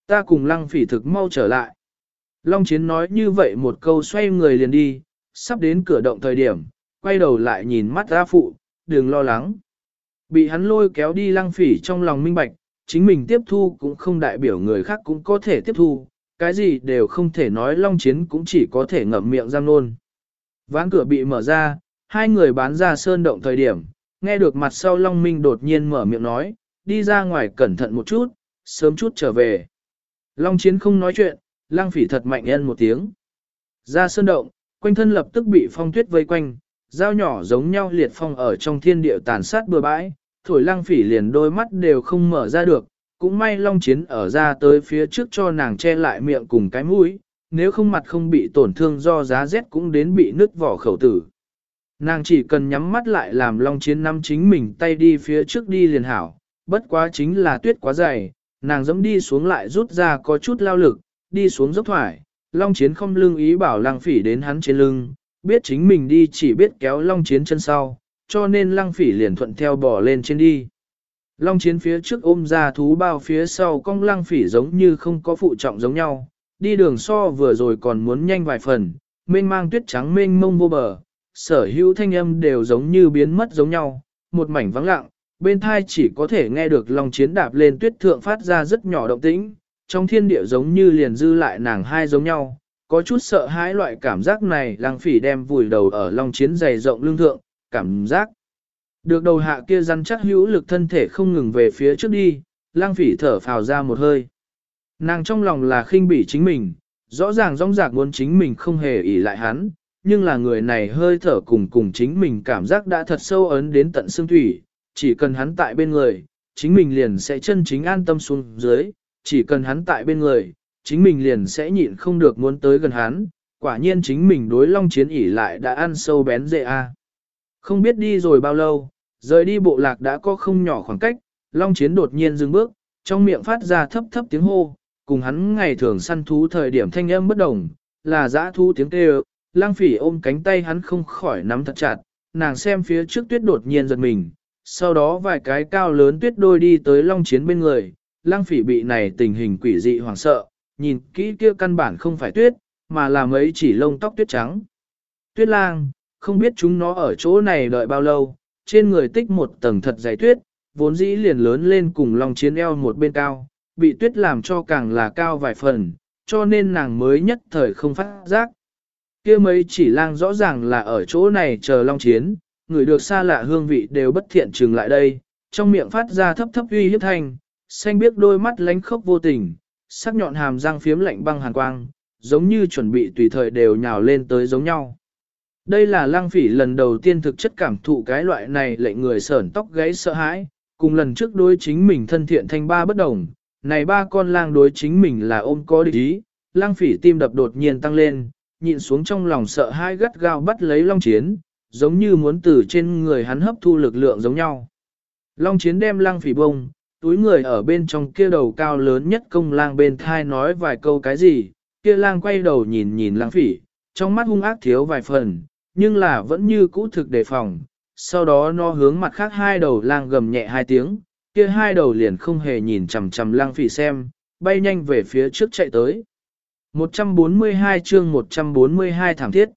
A: Ta cùng lăng phỉ thực mau trở lại. Long Chiến nói như vậy một câu xoay người liền đi, sắp đến cửa động thời điểm, quay đầu lại nhìn mắt Ra Phụ, đừng lo lắng. Bị hắn lôi kéo đi lăng phỉ trong lòng minh bạch, chính mình tiếp thu cũng không đại biểu người khác cũng có thể tiếp thu, cái gì đều không thể nói Long Chiến cũng chỉ có thể ngậm miệng giam nôn. Ván cửa bị mở ra, Hai người bán ra sơn động thời điểm, nghe được mặt sau Long Minh đột nhiên mở miệng nói, đi ra ngoài cẩn thận một chút, sớm chút trở về. Long Chiến không nói chuyện, lang phỉ thật mạnh nhân một tiếng. Ra sơn động, quanh thân lập tức bị phong tuyết vây quanh, dao nhỏ giống nhau liệt phong ở trong thiên địa tàn sát bừa bãi, thổi lang phỉ liền đôi mắt đều không mở ra được, cũng may long chiến ở ra tới phía trước cho nàng che lại miệng cùng cái mũi, nếu không mặt không bị tổn thương do giá rét cũng đến bị nứt vỏ khẩu tử. Nàng chỉ cần nhắm mắt lại làm long chiến nắm chính mình tay đi phía trước đi liền hảo, bất quá chính là tuyết quá dày, nàng dẫm đi xuống lại rút ra có chút lao lực, đi xuống dốc thoải, long chiến không lưng ý bảo lăng phỉ đến hắn trên lưng, biết chính mình đi chỉ biết kéo long chiến chân sau, cho nên lăng phỉ liền thuận theo bỏ lên trên đi. Long chiến phía trước ôm ra thú bao phía sau cong lăng phỉ giống như không có phụ trọng giống nhau, đi đường so vừa rồi còn muốn nhanh vài phần, mênh mang tuyết trắng mênh mông vô bờ, sở hữu thanh âm đều giống như biến mất giống nhau, một mảnh vắng lặng, bên thai chỉ có thể nghe được Long chiến đạp lên tuyết thượng phát ra rất nhỏ động tĩnh, trong thiên địa giống như liền dư lại nàng hai giống nhau, có chút sợ hãi loại cảm giác này lăng phỉ đem vùi đầu ở Long chiến dày rộng lương thượng, cảm giác. Được đầu hạ kia rắn chắc hữu lực thân thể không ngừng về phía trước đi, lang phỉ thở phào ra một hơi. Nàng trong lòng là khinh bỉ chính mình, rõ ràng rong rạc muốn chính mình không hề ỷ lại hắn, nhưng là người này hơi thở cùng cùng chính mình cảm giác đã thật sâu ấn đến tận xương thủy, chỉ cần hắn tại bên người, chính mình liền sẽ chân chính an tâm xuống dưới, chỉ cần hắn tại bên người, chính mình liền sẽ nhịn không được muốn tới gần hắn, quả nhiên chính mình đối long chiến ỉ lại đã ăn sâu bén dễ a. Không biết đi rồi bao lâu, rời đi bộ lạc đã có không nhỏ khoảng cách, long chiến đột nhiên dừng bước, trong miệng phát ra thấp thấp tiếng hô, cùng hắn ngày thường săn thú thời điểm thanh âm bất đồng, là dã thu tiếng kêu, lang phỉ ôm cánh tay hắn không khỏi nắm thật chặt, nàng xem phía trước tuyết đột nhiên giật mình, sau đó vài cái cao lớn tuyết đôi đi tới long chiến bên người, lang phỉ bị này tình hình quỷ dị hoảng sợ, nhìn kỹ kia căn bản không phải tuyết, mà là mấy chỉ lông tóc tuyết trắng. Tuyết lang, không biết chúng nó ở chỗ này đợi bao lâu, trên người tích một tầng thật dày tuyết, vốn dĩ liền lớn lên cùng long chiến eo một bên cao, bị tuyết làm cho càng là cao vài phần, cho nên nàng mới nhất thời không phát giác. kia mấy chỉ lang rõ ràng là ở chỗ này chờ long chiến, người được xa lạ hương vị đều bất thiện trừng lại đây, trong miệng phát ra thấp thấp uy hiếp thanh, xanh biếc đôi mắt lánh khốc vô tình, sắc nhọn hàm răng phiếm lạnh băng hàn quang, giống như chuẩn bị tùy thời đều nhào lên tới giống nhau. Đây là lang phỉ lần đầu tiên thực chất cảm thụ cái loại này lệnh người sởn tóc gáy sợ hãi, cùng lần trước đối chính mình thân thiện thanh ba bất đồng, này ba con lang đối chính mình là ôm có địch ý, lang phỉ tim đập đột nhiên tăng lên, nhịn xuống trong lòng sợ hãi gắt gao bắt lấy long chiến, giống như muốn từ trên người hắn hấp thu lực lượng giống nhau. Long chiến đem lang phỉ bông, túi người ở bên trong kia đầu cao lớn nhất công lang bên thai nói vài câu cái gì, kia lang quay đầu nhìn nhìn lang phỉ, trong mắt hung ác thiếu vài phần, nhưng là vẫn như cũ thực đề phòng. Sau đó nó hướng mặt khác hai đầu lang gầm nhẹ hai tiếng, kia hai đầu liền không hề nhìn chằm chằm lang phỉ xem, bay nhanh về phía trước chạy tới. 142 chương 142 thảm thiết.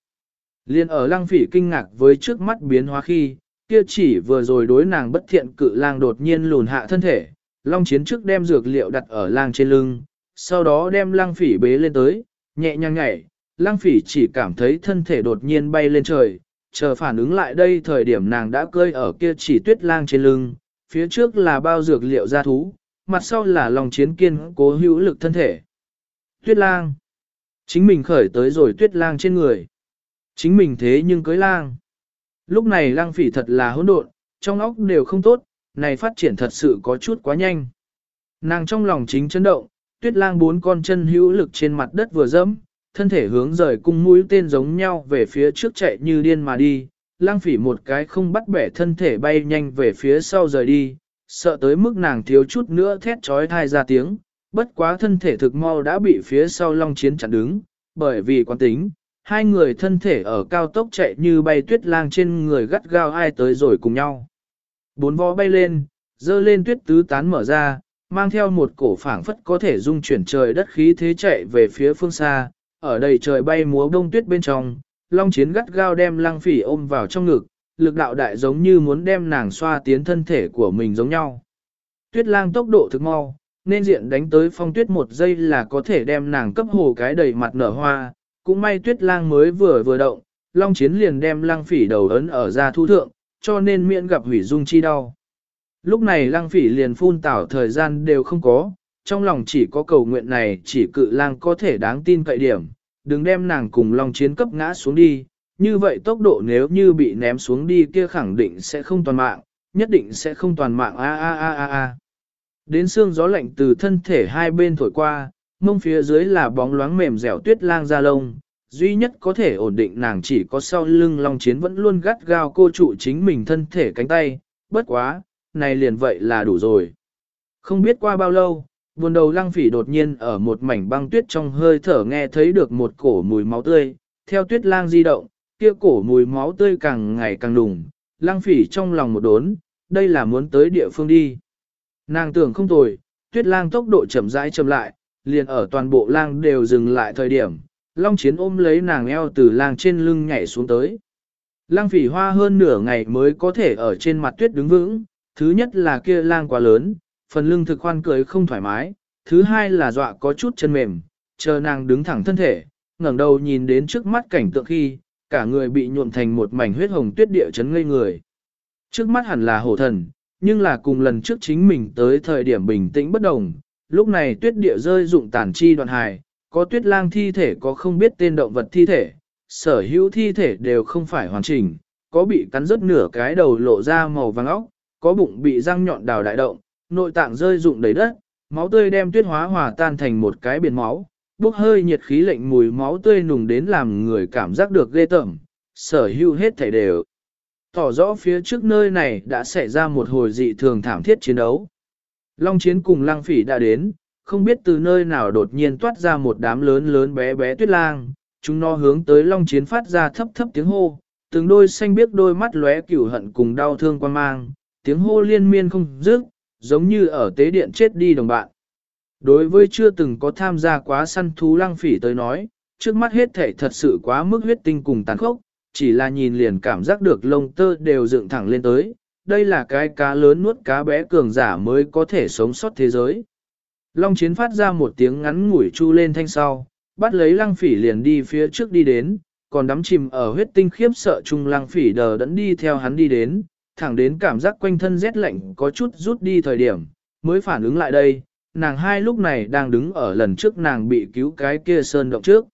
A: Liên ở lang phỉ kinh ngạc với trước mắt biến hóa khi, kia chỉ vừa rồi đối nàng bất thiện cự lang đột nhiên lùn hạ thân thể, long chiến trước đem dược liệu đặt ở lang trên lưng, sau đó đem lang phỉ bế lên tới, nhẹ nhàng nhảy, lang phỉ chỉ cảm thấy thân thể đột nhiên bay lên trời, chờ phản ứng lại đây thời điểm nàng đã cơi ở kia chỉ tuyết lang trên lưng, phía trước là bao dược liệu gia thú, mặt sau là lòng chiến kiên cố hữu lực thân thể. Tuyết lang. Chính mình khởi tới rồi tuyết lang trên người. Chính mình thế nhưng cưới lang. Lúc này lang phỉ thật là hỗn độn, trong óc đều không tốt, này phát triển thật sự có chút quá nhanh. Nàng trong lòng chính chấn động, tuyết lang bốn con chân hữu lực trên mặt đất vừa dẫm, thân thể hướng rời cung mũi tên giống nhau về phía trước chạy như điên mà đi, lang phỉ một cái không bắt bẻ thân thể bay nhanh về phía sau rời đi, sợ tới mức nàng thiếu chút nữa thét trói thai ra tiếng, bất quá thân thể thực mau đã bị phía sau long chiến chặn đứng, bởi vì quán tính, hai người thân thể ở cao tốc chạy như bay tuyết lang trên người gắt gao ai tới rồi cùng nhau. Bốn vó bay lên, dơ lên tuyết tứ tán mở ra, mang theo một cổ phảng phất có thể dung chuyển trời đất khí thế chạy về phía phương xa, ở đầy trời bay múa đông tuyết bên trong, long chiến gắt gao đem lăng phỉ ôm vào trong ngực, lực đạo đại giống như muốn đem nàng xoa tiến thân thể của mình giống nhau. Tuyết lang tốc độ thực mau, nên diện đánh tới phong tuyết một giây là có thể đem nàng cấp hồ cái đầy mặt nở hoa, cũng may tuyết lang mới vừa vừa động, long chiến liền đem lăng phỉ đầu ấn ở ra thu thượng, cho nên miễn gặp hủy dung chi đau. Lúc này lăng phỉ liền phun tảo thời gian đều không có, trong lòng chỉ có cầu nguyện này chỉ cự lang có thể đáng tin cậy điểm, đừng đem nàng cùng long chiến cấp ngã xuống đi, như vậy tốc độ nếu như bị ném xuống đi kia khẳng định sẽ không toàn mạng, nhất định sẽ không toàn mạng a a a a a. Đến xương gió lạnh từ thân thể hai bên thổi qua, mông phía dưới là bóng loáng mềm dẻo tuyết lang da lông. Duy nhất có thể ổn định nàng chỉ có sau lưng Long Chiến vẫn luôn gắt gao cô trụ chính mình thân thể cánh tay, bất quá, này liền vậy là đủ rồi. Không biết qua bao lâu, buồn đầu lăng phỉ đột nhiên ở một mảnh băng tuyết trong hơi thở nghe thấy được một cổ mùi máu tươi, theo tuyết lang di động, kia cổ mùi máu tươi càng ngày càng đùng, lăng phỉ trong lòng một đốn, đây là muốn tới địa phương đi. Nàng tưởng không tồi, tuyết lang tốc độ chậm rãi chậm lại, liền ở toàn bộ lang đều dừng lại thời điểm, long chiến ôm lấy nàng eo từ lang trên lưng nhảy xuống tới. Lang phỉ hoa hơn nửa ngày mới có thể ở trên mặt tuyết đứng vững, thứ nhất là kia lang quá lớn, phần lưng thực khoan cười không thoải mái, thứ hai là dọa có chút chân mềm, chờ nàng đứng thẳng thân thể, ngẩng đầu nhìn đến trước mắt cảnh tượng khi, cả người bị nhuộm thành một mảnh huyết hồng tuyết địa chấn ngây người. Trước mắt hẳn là hổ thần, nhưng là cùng lần trước chính mình tới thời điểm bình tĩnh bất đồng, lúc này tuyết địa rơi dụng tàn chi đoạn hài, có tuyết lang thi thể có không biết tên động vật thi thể, sở hữu thi thể đều không phải hoàn chỉnh, có bị cắn rớt nửa cái đầu lộ ra màu vàng óc, có bụng bị răng nhọn đào đại động, nội tạng rơi rụng đầy đất, máu tươi đem tuyết hóa hòa tan thành một cái biển máu, bốc hơi nhiệt khí lệnh mùi máu tươi nùng đến làm người cảm giác được ghê tởm, sở hữu hết thảy đều. Tỏ rõ phía trước nơi này đã xảy ra một hồi dị thường thảm thiết chiến đấu. Long chiến cùng lang phỉ đã đến, không biết từ nơi nào đột nhiên toát ra một đám lớn lớn bé bé tuyết lang, chúng nó hướng tới long chiến phát ra thấp thấp tiếng hô, từng đôi xanh biếc đôi mắt lóe cửu hận cùng đau thương quan mang, tiếng hô liên miên không dứt, giống như ở tế điện chết đi đồng bạn. Đối với chưa từng có tham gia quá săn thú lăng phỉ tới nói, trước mắt hết thể thật sự quá mức huyết tinh cùng tàn khốc, chỉ là nhìn liền cảm giác được lông tơ đều dựng thẳng lên tới, đây là cái cá lớn nuốt cá bé cường giả mới có thể sống sót thế giới. Long chiến phát ra một tiếng ngắn ngủi chu lên thanh sau, bắt lấy lăng phỉ liền đi phía trước đi đến, còn đắm chìm ở huyết tinh khiếp sợ chung lăng phỉ đờ đẫn đi theo hắn đi đến, thẳng đến cảm giác quanh thân rét lạnh có chút rút đi thời điểm, mới phản ứng lại đây, nàng hai lúc này đang đứng ở lần trước nàng bị cứu cái kia sơn động trước.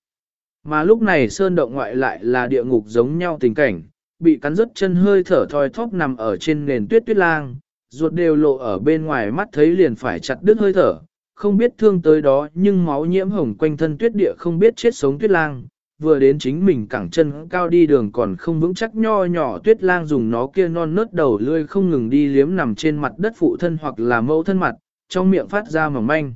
A: Mà lúc này sơn động ngoại lại là địa ngục giống nhau tình cảnh, bị cắn rứt chân hơi thở thoi thóp nằm ở trên nền tuyết tuyết lang, ruột đều lộ ở bên ngoài mắt thấy liền phải chặt đứt hơi thở, không biết thương tới đó nhưng máu nhiễm hồng quanh thân tuyết địa không biết chết sống tuyết lang, vừa đến chính mình cẳng chân cao đi đường còn không vững chắc nho nhỏ tuyết lang dùng nó kia non nớt đầu lươi không ngừng đi liếm nằm trên mặt đất phụ thân hoặc là mẫu thân mặt, trong miệng phát ra mỏng manh.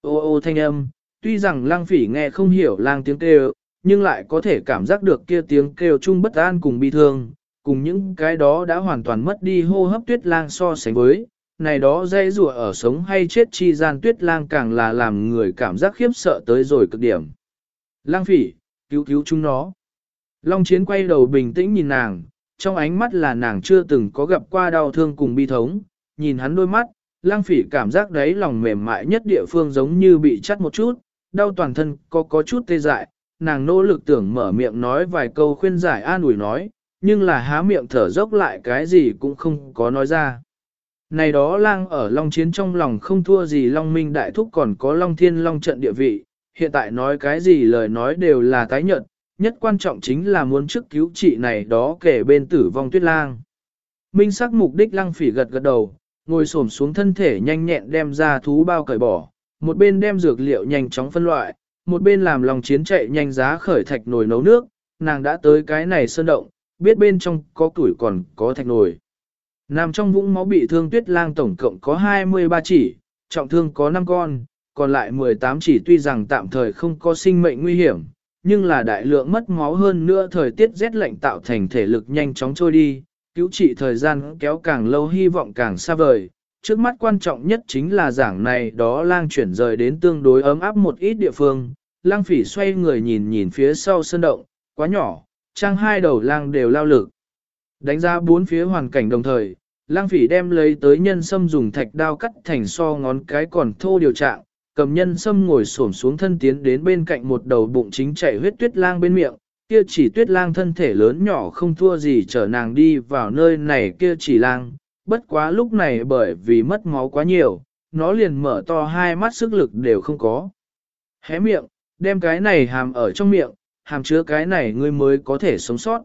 A: Ô ô thanh âm, tuy rằng lang phỉ nghe không hiểu lang tiếng kêu, nhưng lại có thể cảm giác được kia tiếng kêu chung bất an cùng bi thương, cùng những cái đó đã hoàn toàn mất đi hô hấp tuyết lang so sánh với. Này đó dây rùa ở sống hay chết chi gian tuyết lang càng là làm người cảm giác khiếp sợ tới rồi cực điểm. Lang phỉ, cứu cứu chúng nó. Long chiến quay đầu bình tĩnh nhìn nàng, trong ánh mắt là nàng chưa từng có gặp qua đau thương cùng bi thống, nhìn hắn đôi mắt, lang phỉ cảm giác đấy lòng mềm mại nhất địa phương giống như bị chắt một chút, đau toàn thân có có chút tê dại, nàng nỗ lực tưởng mở miệng nói vài câu khuyên giải an ủi nói, nhưng là há miệng thở dốc lại cái gì cũng không có nói ra. Này đó lang ở Long Chiến trong lòng không thua gì Long Minh Đại Thúc còn có Long Thiên Long trận địa vị, hiện tại nói cái gì lời nói đều là tái nhận, nhất quan trọng chính là muốn trước cứu trị này đó kể bên tử vong tuyết lang. Minh sắc mục đích lăng phỉ gật gật đầu, ngồi xổm xuống thân thể nhanh nhẹn đem ra thú bao cởi bỏ, một bên đem dược liệu nhanh chóng phân loại, một bên làm lòng chiến chạy nhanh giá khởi thạch nồi nấu nước, nàng đã tới cái này sơn động, biết bên trong có tuổi còn có thạch nồi. Nằm trong vũng máu bị thương tuyết lang tổng cộng có 23 chỉ, trọng thương có 5 con, còn lại 18 chỉ tuy rằng tạm thời không có sinh mệnh nguy hiểm, nhưng là đại lượng mất máu hơn nữa thời tiết rét lạnh tạo thành thể lực nhanh chóng trôi đi, cứu trị thời gian kéo càng lâu hy vọng càng xa vời. Trước mắt quan trọng nhất chính là giảng này đó lang chuyển rời đến tương đối ấm áp một ít địa phương. Lang phỉ xoay người nhìn nhìn phía sau sân động, quá nhỏ, trang hai đầu lang đều lao lực. Đánh ra bốn phía hoàn cảnh đồng thời, lang phỉ đem lấy tới nhân sâm dùng thạch đao cắt thành so ngón cái còn thô điều trạng, cầm nhân sâm ngồi xổm xuống thân tiến đến bên cạnh một đầu bụng chính chảy huyết tuyết lang bên miệng, kia chỉ tuyết lang thân thể lớn nhỏ không thua gì chở nàng đi vào nơi này kia chỉ lang, bất quá lúc này bởi vì mất máu quá nhiều, nó liền mở to hai mắt sức lực đều không có. Hé miệng, đem cái này hàm ở trong miệng, hàm chứa cái này ngươi mới có thể sống sót.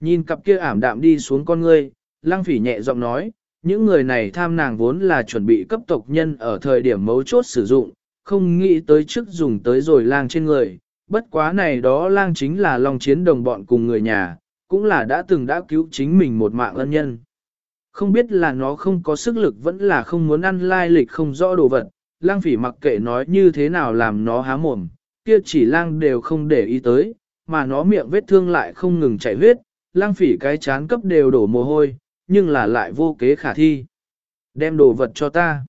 A: Nhìn cặp kia ảm đạm đi xuống con ngươi, lang phỉ nhẹ giọng nói, những người này tham nàng vốn là chuẩn bị cấp tộc nhân ở thời điểm mấu chốt sử dụng, không nghĩ tới trước dùng tới rồi lang trên người. Bất quá này đó lang chính là long chiến đồng bọn cùng người nhà, cũng là đã từng đã cứu chính mình một mạng ân nhân. Không biết là nó không có sức lực vẫn là không muốn ăn lai lịch không rõ đồ vật, lang phỉ mặc kệ nói như thế nào làm nó há mồm, kia chỉ lang đều không để ý tới, mà nó miệng vết thương lại không ngừng chảy huyết, lang phỉ cái chán cấp đều đổ mồ hôi, nhưng là lại vô kế khả thi. Đem đồ vật cho ta.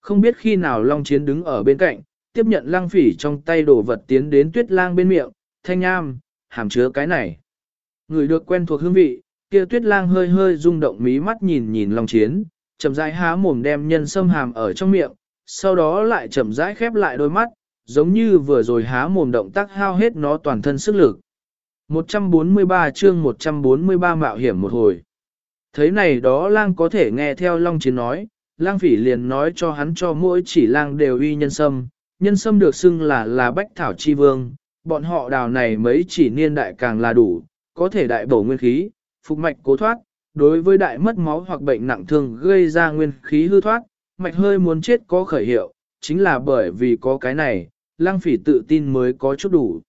A: Không biết khi nào Long Chiến đứng ở bên cạnh, tiếp nhận lang phỉ trong tay đồ vật tiến đến tuyết lang bên miệng, thanh nham, hàm chứa cái này. Người được quen thuộc hương vị, kia tuyết lang hơi hơi rung động mí mắt nhìn nhìn Long Chiến, chậm rãi há mồm đem nhân sâm hàm ở trong miệng, sau đó lại chậm rãi khép lại đôi mắt, giống như vừa rồi há mồm động tác hao hết nó toàn thân sức lực. 143 chương 143 mạo hiểm một hồi. Thấy này đó lang có thể nghe theo Long Chiến nói, lang phỉ liền nói cho hắn cho mỗi chỉ lang đều uy nhân sâm, nhân sâm được xưng là là bách thảo chi vương, bọn họ đào này mấy chỉ niên đại càng là đủ, có thể đại bổ nguyên khí, phục mạch cố thoát, đối với đại mất máu hoặc bệnh nặng thường gây ra nguyên khí hư thoát, mạch hơi muốn chết có khởi hiệu, chính là bởi vì có cái này, lang phỉ tự tin mới có chút đủ.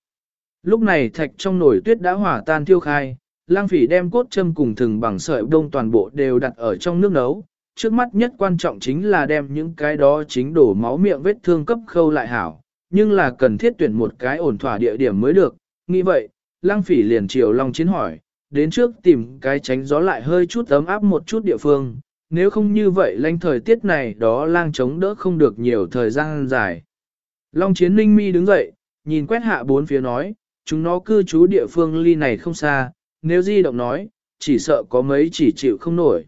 A: Lúc này thạch trong nồi tuyết đã hỏa tan thiêu khai, lang phỉ đem cốt châm cùng thừng bằng sợi đông toàn bộ đều đặt ở trong nước nấu. Trước mắt nhất quan trọng chính là đem những cái đó chính đổ máu miệng vết thương cấp khâu lại hảo, nhưng là cần thiết tuyển một cái ổn thỏa địa điểm mới được. Nghĩ vậy, lang phỉ liền chiều long chiến hỏi, đến trước tìm cái tránh gió lại hơi chút ấm áp một chút địa phương, nếu không như vậy lanh thời tiết này đó lang chống đỡ không được nhiều thời gian dài. Long chiến ninh mi đứng dậy, nhìn quét hạ bốn phía nói, chúng nó cư trú địa phương ly này không xa, nếu di động nói, chỉ sợ có mấy chỉ chịu không nổi.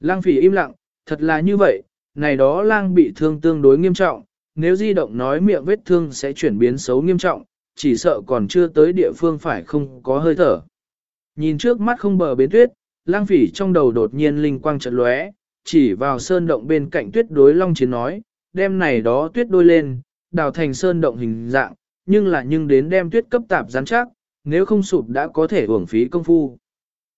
A: Lang phỉ im lặng, thật là như vậy, này đó lang bị thương tương đối nghiêm trọng, nếu di động nói miệng vết thương sẽ chuyển biến xấu nghiêm trọng, chỉ sợ còn chưa tới địa phương phải không có hơi thở. Nhìn trước mắt không bờ bến tuyết, lang phỉ trong đầu đột nhiên linh quang chợt lóe, chỉ vào sơn động bên cạnh tuyết đối long chiến nói, đem này đó tuyết đôi lên, đào thành sơn động hình dạng, nhưng là nhưng đến đem tuyết cấp tạp rắn chắc, nếu không sụp đã có thể uổng phí công phu.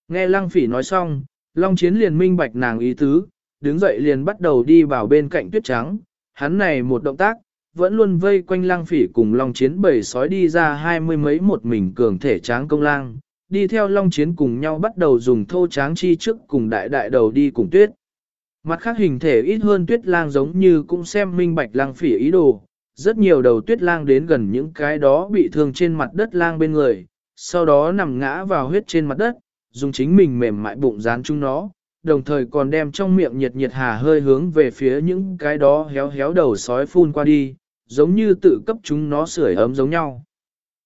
A: Nghe lăng phỉ nói xong, long chiến liền minh bạch nàng ý tứ, đứng dậy liền bắt đầu đi vào bên cạnh tuyết trắng, hắn này một động tác, vẫn luôn vây quanh lăng phỉ cùng long chiến bầy sói đi ra hai mươi mấy một mình cường thể tráng công lang, đi theo long chiến cùng nhau bắt đầu dùng thô tráng chi trước cùng đại đại đầu đi cùng tuyết. Mặt khác hình thể ít hơn tuyết lang giống như cũng xem minh bạch lang phỉ ý đồ, rất nhiều đầu tuyết lang đến gần những cái đó bị thương trên mặt đất lang bên người, sau đó nằm ngã vào huyết trên mặt đất, dùng chính mình mềm mại bụng dán chúng nó, đồng thời còn đem trong miệng nhiệt nhiệt hà hơi hướng về phía những cái đó héo héo đầu sói phun qua đi, giống như tự cấp chúng nó sưởi ấm giống nhau.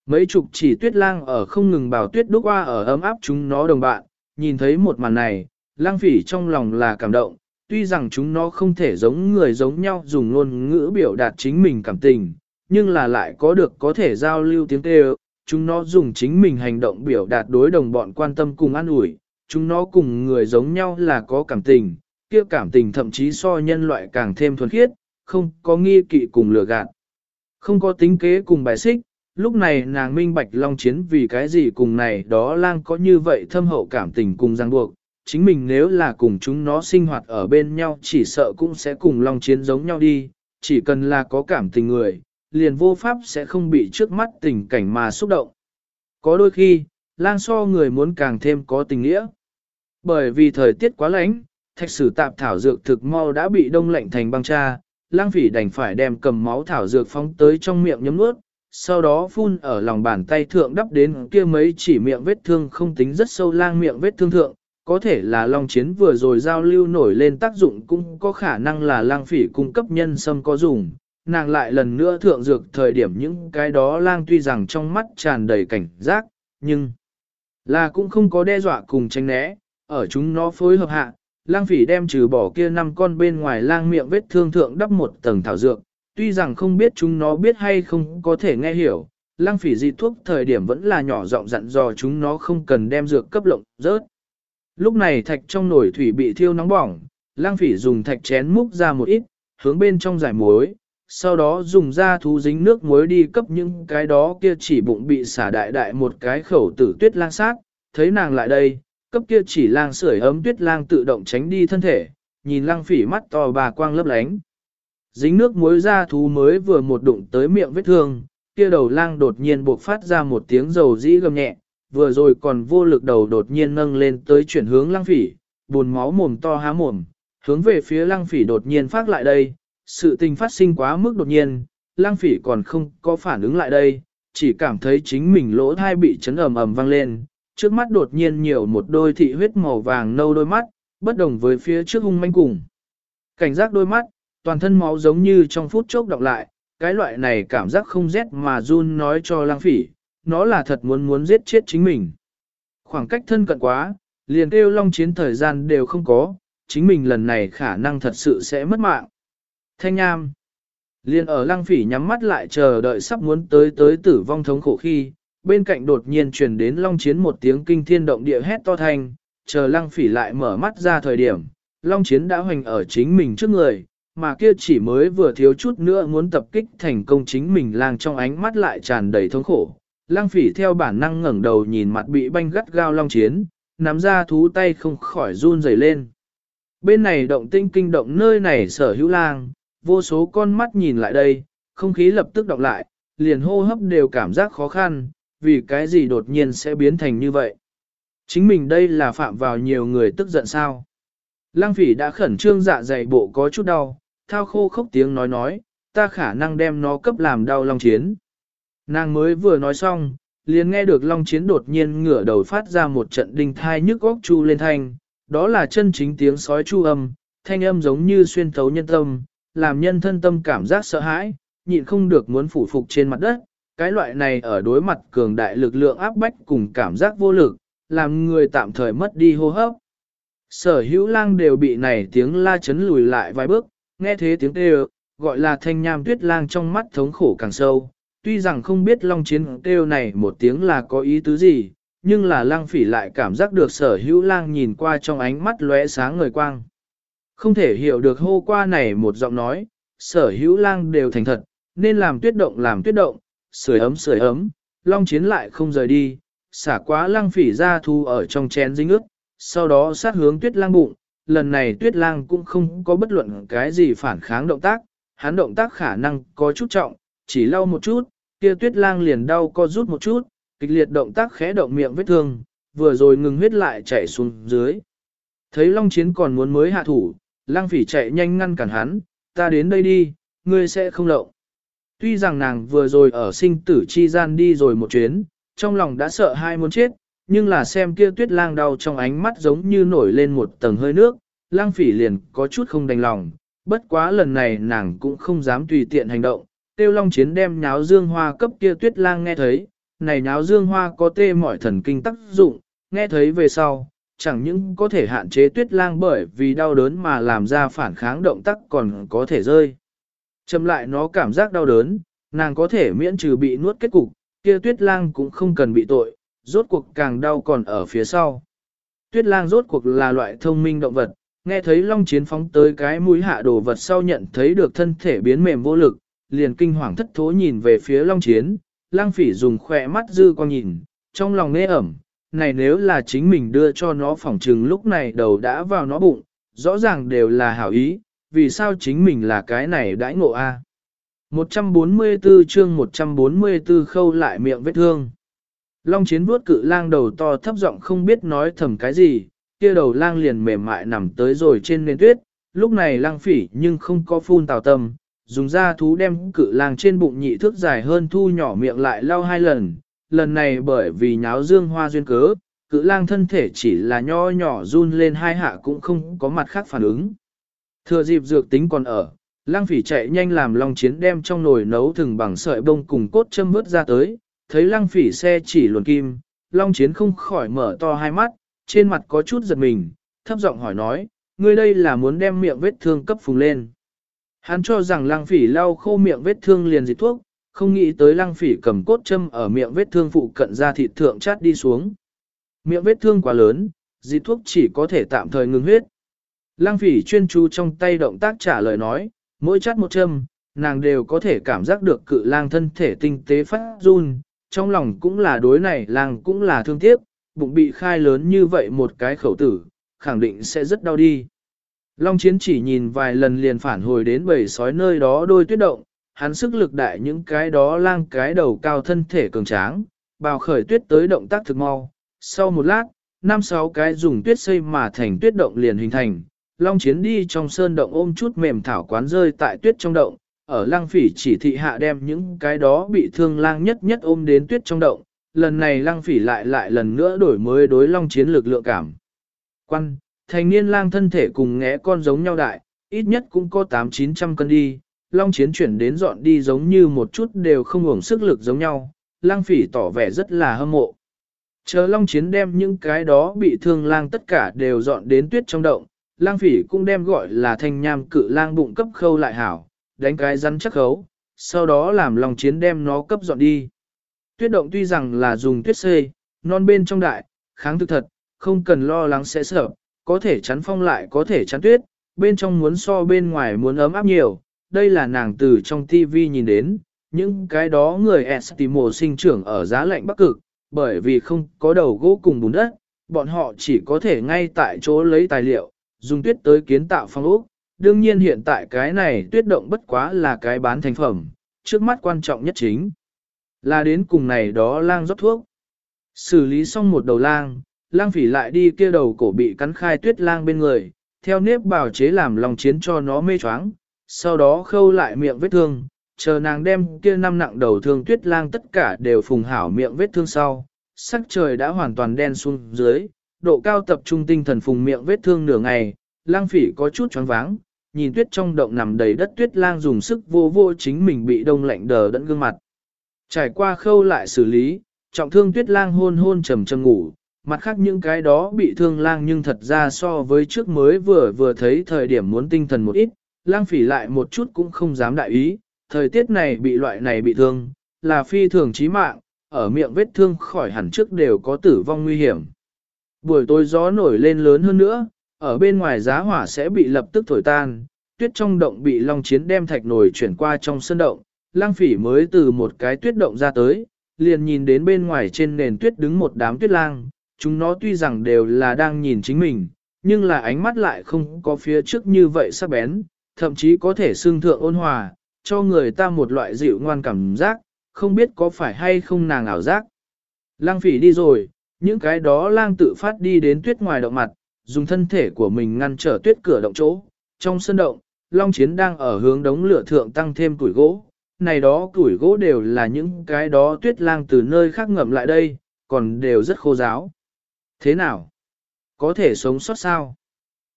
A: Mấy chục chỉ tuyết lang ở không ngừng bảo tuyết đúc qua ở ấm áp chúng nó đồng bạn, nhìn thấy một màn này, lang phỉ trong lòng là cảm động, tuy rằng chúng nó không thể giống người giống nhau dùng ngôn ngữ biểu đạt chính mình cảm tình, nhưng là lại có được có thể giao lưu tiếng kêu, chúng nó dùng chính mình hành động biểu đạt đối đồng bọn quan tâm cùng an ủi, chúng nó cùng người giống nhau là có cảm tình, kia cảm tình thậm chí so nhân loại càng thêm thuần khiết, không có nghi kỵ cùng lừa gạt, không có tính kế cùng bài xích. Lúc này nàng minh bạch long chiến vì cái gì cùng này đó lang có như vậy thâm hậu cảm tình cùng ràng buộc, chính mình nếu là cùng chúng nó sinh hoạt ở bên nhau chỉ sợ cũng sẽ cùng long chiến giống nhau đi, chỉ cần là có cảm tình người, liền vô pháp sẽ không bị trước mắt tình cảnh mà xúc động. Có đôi khi, lang so người muốn càng thêm có tình nghĩa. Bởi vì thời tiết quá lạnh, thạch sử tạp thảo dược thực mau đã bị đông lạnh thành băng cha, lang phỉ đành phải đem cầm máu thảo dược phóng tới trong miệng nhấm nuốt, sau đó phun ở lòng bàn tay thượng đắp đến kia mấy chỉ miệng vết thương không tính rất sâu lang miệng vết thương thượng, có thể là long chiến vừa rồi giao lưu nổi lên tác dụng cũng có khả năng là lang phỉ cung cấp nhân sâm có dùng. Nàng lại lần nữa thượng dược thời điểm những cái đó lang tuy rằng trong mắt tràn đầy cảnh giác, nhưng là cũng không có đe dọa cùng tranh né, ở chúng nó phối hợp hạ, lang phỉ đem trừ bỏ kia năm con bên ngoài lang miệng vết thương thượng đắp một tầng thảo dược, tuy rằng không biết chúng nó biết hay không có thể nghe hiểu, lang phỉ dị thuốc thời điểm vẫn là nhỏ giọng dặn dò chúng nó không cần đem dược cấp lộng rớt. Lúc này thạch trong nồi thủy bị thiêu nóng bỏng, lang phỉ dùng thạch chén múc ra một ít, hướng bên trong giải muối, sau đó dùng ra thú dính nước muối đi cấp những cái đó kia chỉ bụng bị xả đại đại một cái khẩu tử tuyết lang sát, thấy nàng lại đây, cấp kia chỉ lang sưởi ấm tuyết lang tự động tránh đi thân thể, nhìn lang phỉ mắt to bà quang lấp lánh. Dính nước muối ra thú mới vừa một đụng tới miệng vết thương, kia đầu lang đột nhiên buộc phát ra một tiếng dầu dĩ gầm nhẹ, vừa rồi còn vô lực đầu đột nhiên nâng lên tới chuyển hướng lang phỉ, buồn máu mồm to há mồm, hướng về phía lang phỉ đột nhiên phát lại đây, sự tình phát sinh quá mức đột nhiên, Lang phỉ còn không có phản ứng lại đây, chỉ cảm thấy chính mình lỗ thai bị chấn ầm ầm vang lên, trước mắt đột nhiên nhiều một đôi thị huyết màu vàng nâu đôi mắt, bất đồng với phía trước hung manh cùng. Cảnh giác đôi mắt, toàn thân máu giống như trong phút chốc đọc lại, cái loại này cảm giác không rét mà run nói cho lang phỉ, nó là thật muốn muốn giết chết chính mình. Khoảng cách thân cận quá, liền kêu long chiến thời gian đều không có, chính mình lần này khả năng thật sự sẽ mất mạng. Thanh Nham Liền ở lăng phỉ nhắm mắt lại chờ đợi sắp muốn tới tới tử vong thống khổ khi, bên cạnh đột nhiên truyền đến long chiến một tiếng kinh thiên động địa hét to thanh, chờ lăng phỉ lại mở mắt ra thời điểm, long chiến đã hoành ở chính mình trước người, mà kia chỉ mới vừa thiếu chút nữa muốn tập kích thành công chính mình lang trong ánh mắt lại tràn đầy thống khổ. Lăng phỉ theo bản năng ngẩng đầu nhìn mặt bị banh gắt gao long chiến, nắm ra thú tay không khỏi run rẩy lên. Bên này động tinh kinh động nơi này sở hữu lang, vô số con mắt nhìn lại đây, không khí lập tức đọc lại, liền hô hấp đều cảm giác khó khăn, vì cái gì đột nhiên sẽ biến thành như vậy. Chính mình đây là phạm vào nhiều người tức giận sao. Lăng phỉ đã khẩn trương dạ dày bộ có chút đau, thao khô khốc tiếng nói nói, ta khả năng đem nó cấp làm đau long chiến. Nàng mới vừa nói xong, liền nghe được long chiến đột nhiên ngửa đầu phát ra một trận đinh thai nhức góc chu lên thanh, đó là chân chính tiếng sói chu âm, thanh âm giống như xuyên thấu nhân tâm, làm nhân thân tâm cảm giác sợ hãi, nhịn không được muốn phủ phục trên mặt đất, cái loại này ở đối mặt cường đại lực lượng áp bách cùng cảm giác vô lực, làm người tạm thời mất đi hô hấp. Sở hữu lang đều bị này tiếng la chấn lùi lại vài bước, nghe thế tiếng kêu, gọi là thanh nham tuyết lang trong mắt thống khổ càng sâu. Tuy rằng không biết long chiến kêu này một tiếng là có ý tứ gì, nhưng là lang phỉ lại cảm giác được sở hữu lang nhìn qua trong ánh mắt lóe sáng ngời quang. Không thể hiểu được hô qua này một giọng nói, sở hữu lang đều thành thật, nên làm tuyết động làm tuyết động, sưởi ấm sưởi ấm, long chiến lại không rời đi, xả quá lang phỉ ra thu ở trong chén dính ướt, sau đó sát hướng tuyết lang bụng, lần này tuyết lang cũng không có bất luận cái gì phản kháng động tác, hắn động tác khả năng có chút trọng, chỉ lau một chút, kia tuyết lang liền đau co rút một chút, kịch liệt động tác khẽ động miệng vết thương, vừa rồi ngừng huyết lại chảy xuống dưới. Thấy Long Chiến còn muốn mới hạ thủ, lang phỉ chạy nhanh ngăn cản hắn, ta đến đây đi, ngươi sẽ không lộng. Tuy rằng nàng vừa rồi ở sinh tử chi gian đi rồi một chuyến, trong lòng đã sợ hai muốn chết, nhưng là xem kia tuyết lang đau trong ánh mắt giống như nổi lên một tầng hơi nước, lang phỉ liền có chút không đành lòng, bất quá lần này nàng cũng không dám tùy tiện hành động, tiêu long chiến đem nháo dương hoa cấp kia tuyết lang nghe thấy, này nháo dương hoa có tê mỏi thần kinh tác dụng, nghe thấy về sau, chẳng những có thể hạn chế tuyết lang bởi vì đau đớn mà làm ra phản kháng động tác còn có thể rơi. Châm lại nó cảm giác đau đớn, nàng có thể miễn trừ bị nuốt kết cục, kia tuyết lang cũng không cần bị tội, rốt cuộc càng đau còn ở phía sau. Tuyết lang rốt cuộc là loại thông minh động vật, nghe thấy long chiến phóng tới cái mũi hạ đồ vật sau nhận thấy được thân thể biến mềm vô lực, liền kinh hoàng thất thố nhìn về phía long chiến, lang phỉ dùng khỏe mắt dư con nhìn, trong lòng nê ẩm, này nếu là chính mình đưa cho nó phỏng trừng lúc này đầu đã vào nó bụng, rõ ràng đều là hảo ý, vì sao chính mình là cái này đãi ngộ a? 144 chương 144 khâu lại miệng vết thương. Long chiến vuốt cự lang đầu to thấp giọng không biết nói thầm cái gì, kia đầu lang liền mềm mại nằm tới rồi trên nền tuyết, lúc này lang phỉ nhưng không có phun tào tâm, dùng da thú đem cự lang trên bụng nhị thước dài hơn thu nhỏ miệng lại lau hai lần, lần này bởi vì nháo dương hoa duyên cớ, cự lang thân thể chỉ là nho nhỏ run lên hai hạ cũng không có mặt khác phản ứng. Thừa dịp dược tính còn ở, lang phỉ chạy nhanh làm long chiến đem trong nồi nấu thừng bằng sợi bông cùng cốt châm vớt ra tới, thấy lang phỉ xe chỉ luồn kim, long chiến không khỏi mở to hai mắt, trên mặt có chút giật mình, thấp giọng hỏi nói, ngươi đây là muốn đem miệng vết thương cấp phùng lên. Hắn cho rằng lang phỉ lau khô miệng vết thương liền dịch thuốc, không nghĩ tới lăng phỉ cầm cốt châm ở miệng vết thương phụ cận ra thịt thượng chát đi xuống. Miệng vết thương quá lớn, dị thuốc chỉ có thể tạm thời ngừng huyết. Lăng phỉ chuyên chú trong tay động tác trả lời nói, mỗi chát một châm, nàng đều có thể cảm giác được cự lang thân thể tinh tế phát run, trong lòng cũng là đối này lang cũng là thương tiếc, bụng bị khai lớn như vậy một cái khẩu tử, khẳng định sẽ rất đau đi. Long chiến chỉ nhìn vài lần liền phản hồi đến bầy sói nơi đó đôi tuyết động, hắn sức lực đại những cái đó lang cái đầu cao thân thể cường tráng, bào khởi tuyết tới động tác thực mau. Sau một lát, năm sáu cái dùng tuyết xây mà thành tuyết động liền hình thành, Long chiến đi trong sơn động ôm chút mềm thảo quán rơi tại tuyết trong động, ở lang phỉ chỉ thị hạ đem những cái đó bị thương lang nhất nhất ôm đến tuyết trong động, lần này lang phỉ lại lại lần nữa đổi mới đối long chiến lực lượng cảm. Quan, thành niên lang thân thể cùng ngẽ con giống nhau đại, ít nhất cũng có 8-900 cân đi, long chiến chuyển đến dọn đi giống như một chút đều không hưởng sức lực giống nhau, lang phỉ tỏ vẻ rất là hâm mộ. Chờ long chiến đem những cái đó bị thương lang tất cả đều dọn đến tuyết trong động, lang phỉ cũng đem gọi là thanh nham cự lang bụng cấp khâu lại hảo, đánh cái rắn chắc khấu, sau đó làm long chiến đem nó cấp dọn đi. Tuyết động tuy rằng là dùng tuyết xê, non bên trong đại, kháng thực thật, không cần lo lắng sẽ sợ, có thể chắn phong lại có thể chắn tuyết, bên trong muốn so bên ngoài muốn ấm áp nhiều, đây là nàng từ trong TV nhìn đến, những cái đó người Estimo sinh trưởng ở giá lạnh bắc cực, bởi vì không có đầu gỗ cùng bùn đất, bọn họ chỉ có thể ngay tại chỗ lấy tài liệu, dùng tuyết tới kiến tạo phong ốc. Đương nhiên hiện tại cái này tuyết động bất quá là cái bán thành phẩm, trước mắt quan trọng nhất chính là đến cùng này đó lang rót thuốc. Xử lý xong một đầu lang, lang phỉ lại đi kia đầu cổ bị cắn khai tuyết lang bên người, theo nếp bào chế làm lòng chiến cho nó mê choáng, sau đó khâu lại miệng vết thương, chờ nàng đem kia năm nặng đầu thương tuyết lang tất cả đều phùng hảo miệng vết thương sau, sắc trời đã hoàn toàn đen xuống dưới, độ cao tập trung tinh thần phùng miệng vết thương nửa ngày, lang phỉ có chút choáng váng, nhìn tuyết trong động nằm đầy đất tuyết lang dùng sức vô vô chính mình bị đông lạnh đờ đẫn gương mặt. Trải qua khâu lại xử lý, trọng thương tuyết lang hôn hôn trầm trầm ngủ, mặt khác những cái đó bị thương lang nhưng thật ra so với trước mới vừa vừa thấy thời điểm muốn tinh thần một ít, lang phỉ lại một chút cũng không dám đại ý, thời tiết này bị loại này bị thương, là phi thường chí mạng, ở miệng vết thương khỏi hẳn trước đều có tử vong nguy hiểm. Buổi tối gió nổi lên lớn hơn nữa, ở bên ngoài giá hỏa sẽ bị lập tức thổi tan, tuyết trong động bị long chiến đem thạch nổi chuyển qua trong sân động, lang phỉ mới từ một cái tuyết động ra tới, liền nhìn đến bên ngoài trên nền tuyết đứng một đám tuyết lang, chúng nó tuy rằng đều là đang nhìn chính mình, nhưng là ánh mắt lại không có phía trước như vậy sắc bén, thậm chí có thể xương thượng ôn hòa, cho người ta một loại dịu ngoan cảm giác, không biết có phải hay không nàng ảo giác. Lang phỉ đi rồi, những cái đó lang tự phát đi đến tuyết ngoài động mặt, dùng thân thể của mình ngăn trở tuyết cửa động chỗ. Trong sân động, Long Chiến đang ở hướng đống lửa thượng tăng thêm củi gỗ. Này đó củi gỗ đều là những cái đó tuyết lang từ nơi khác ngậm lại đây, còn đều rất khô giáo. Thế nào? Có thể sống sót sao?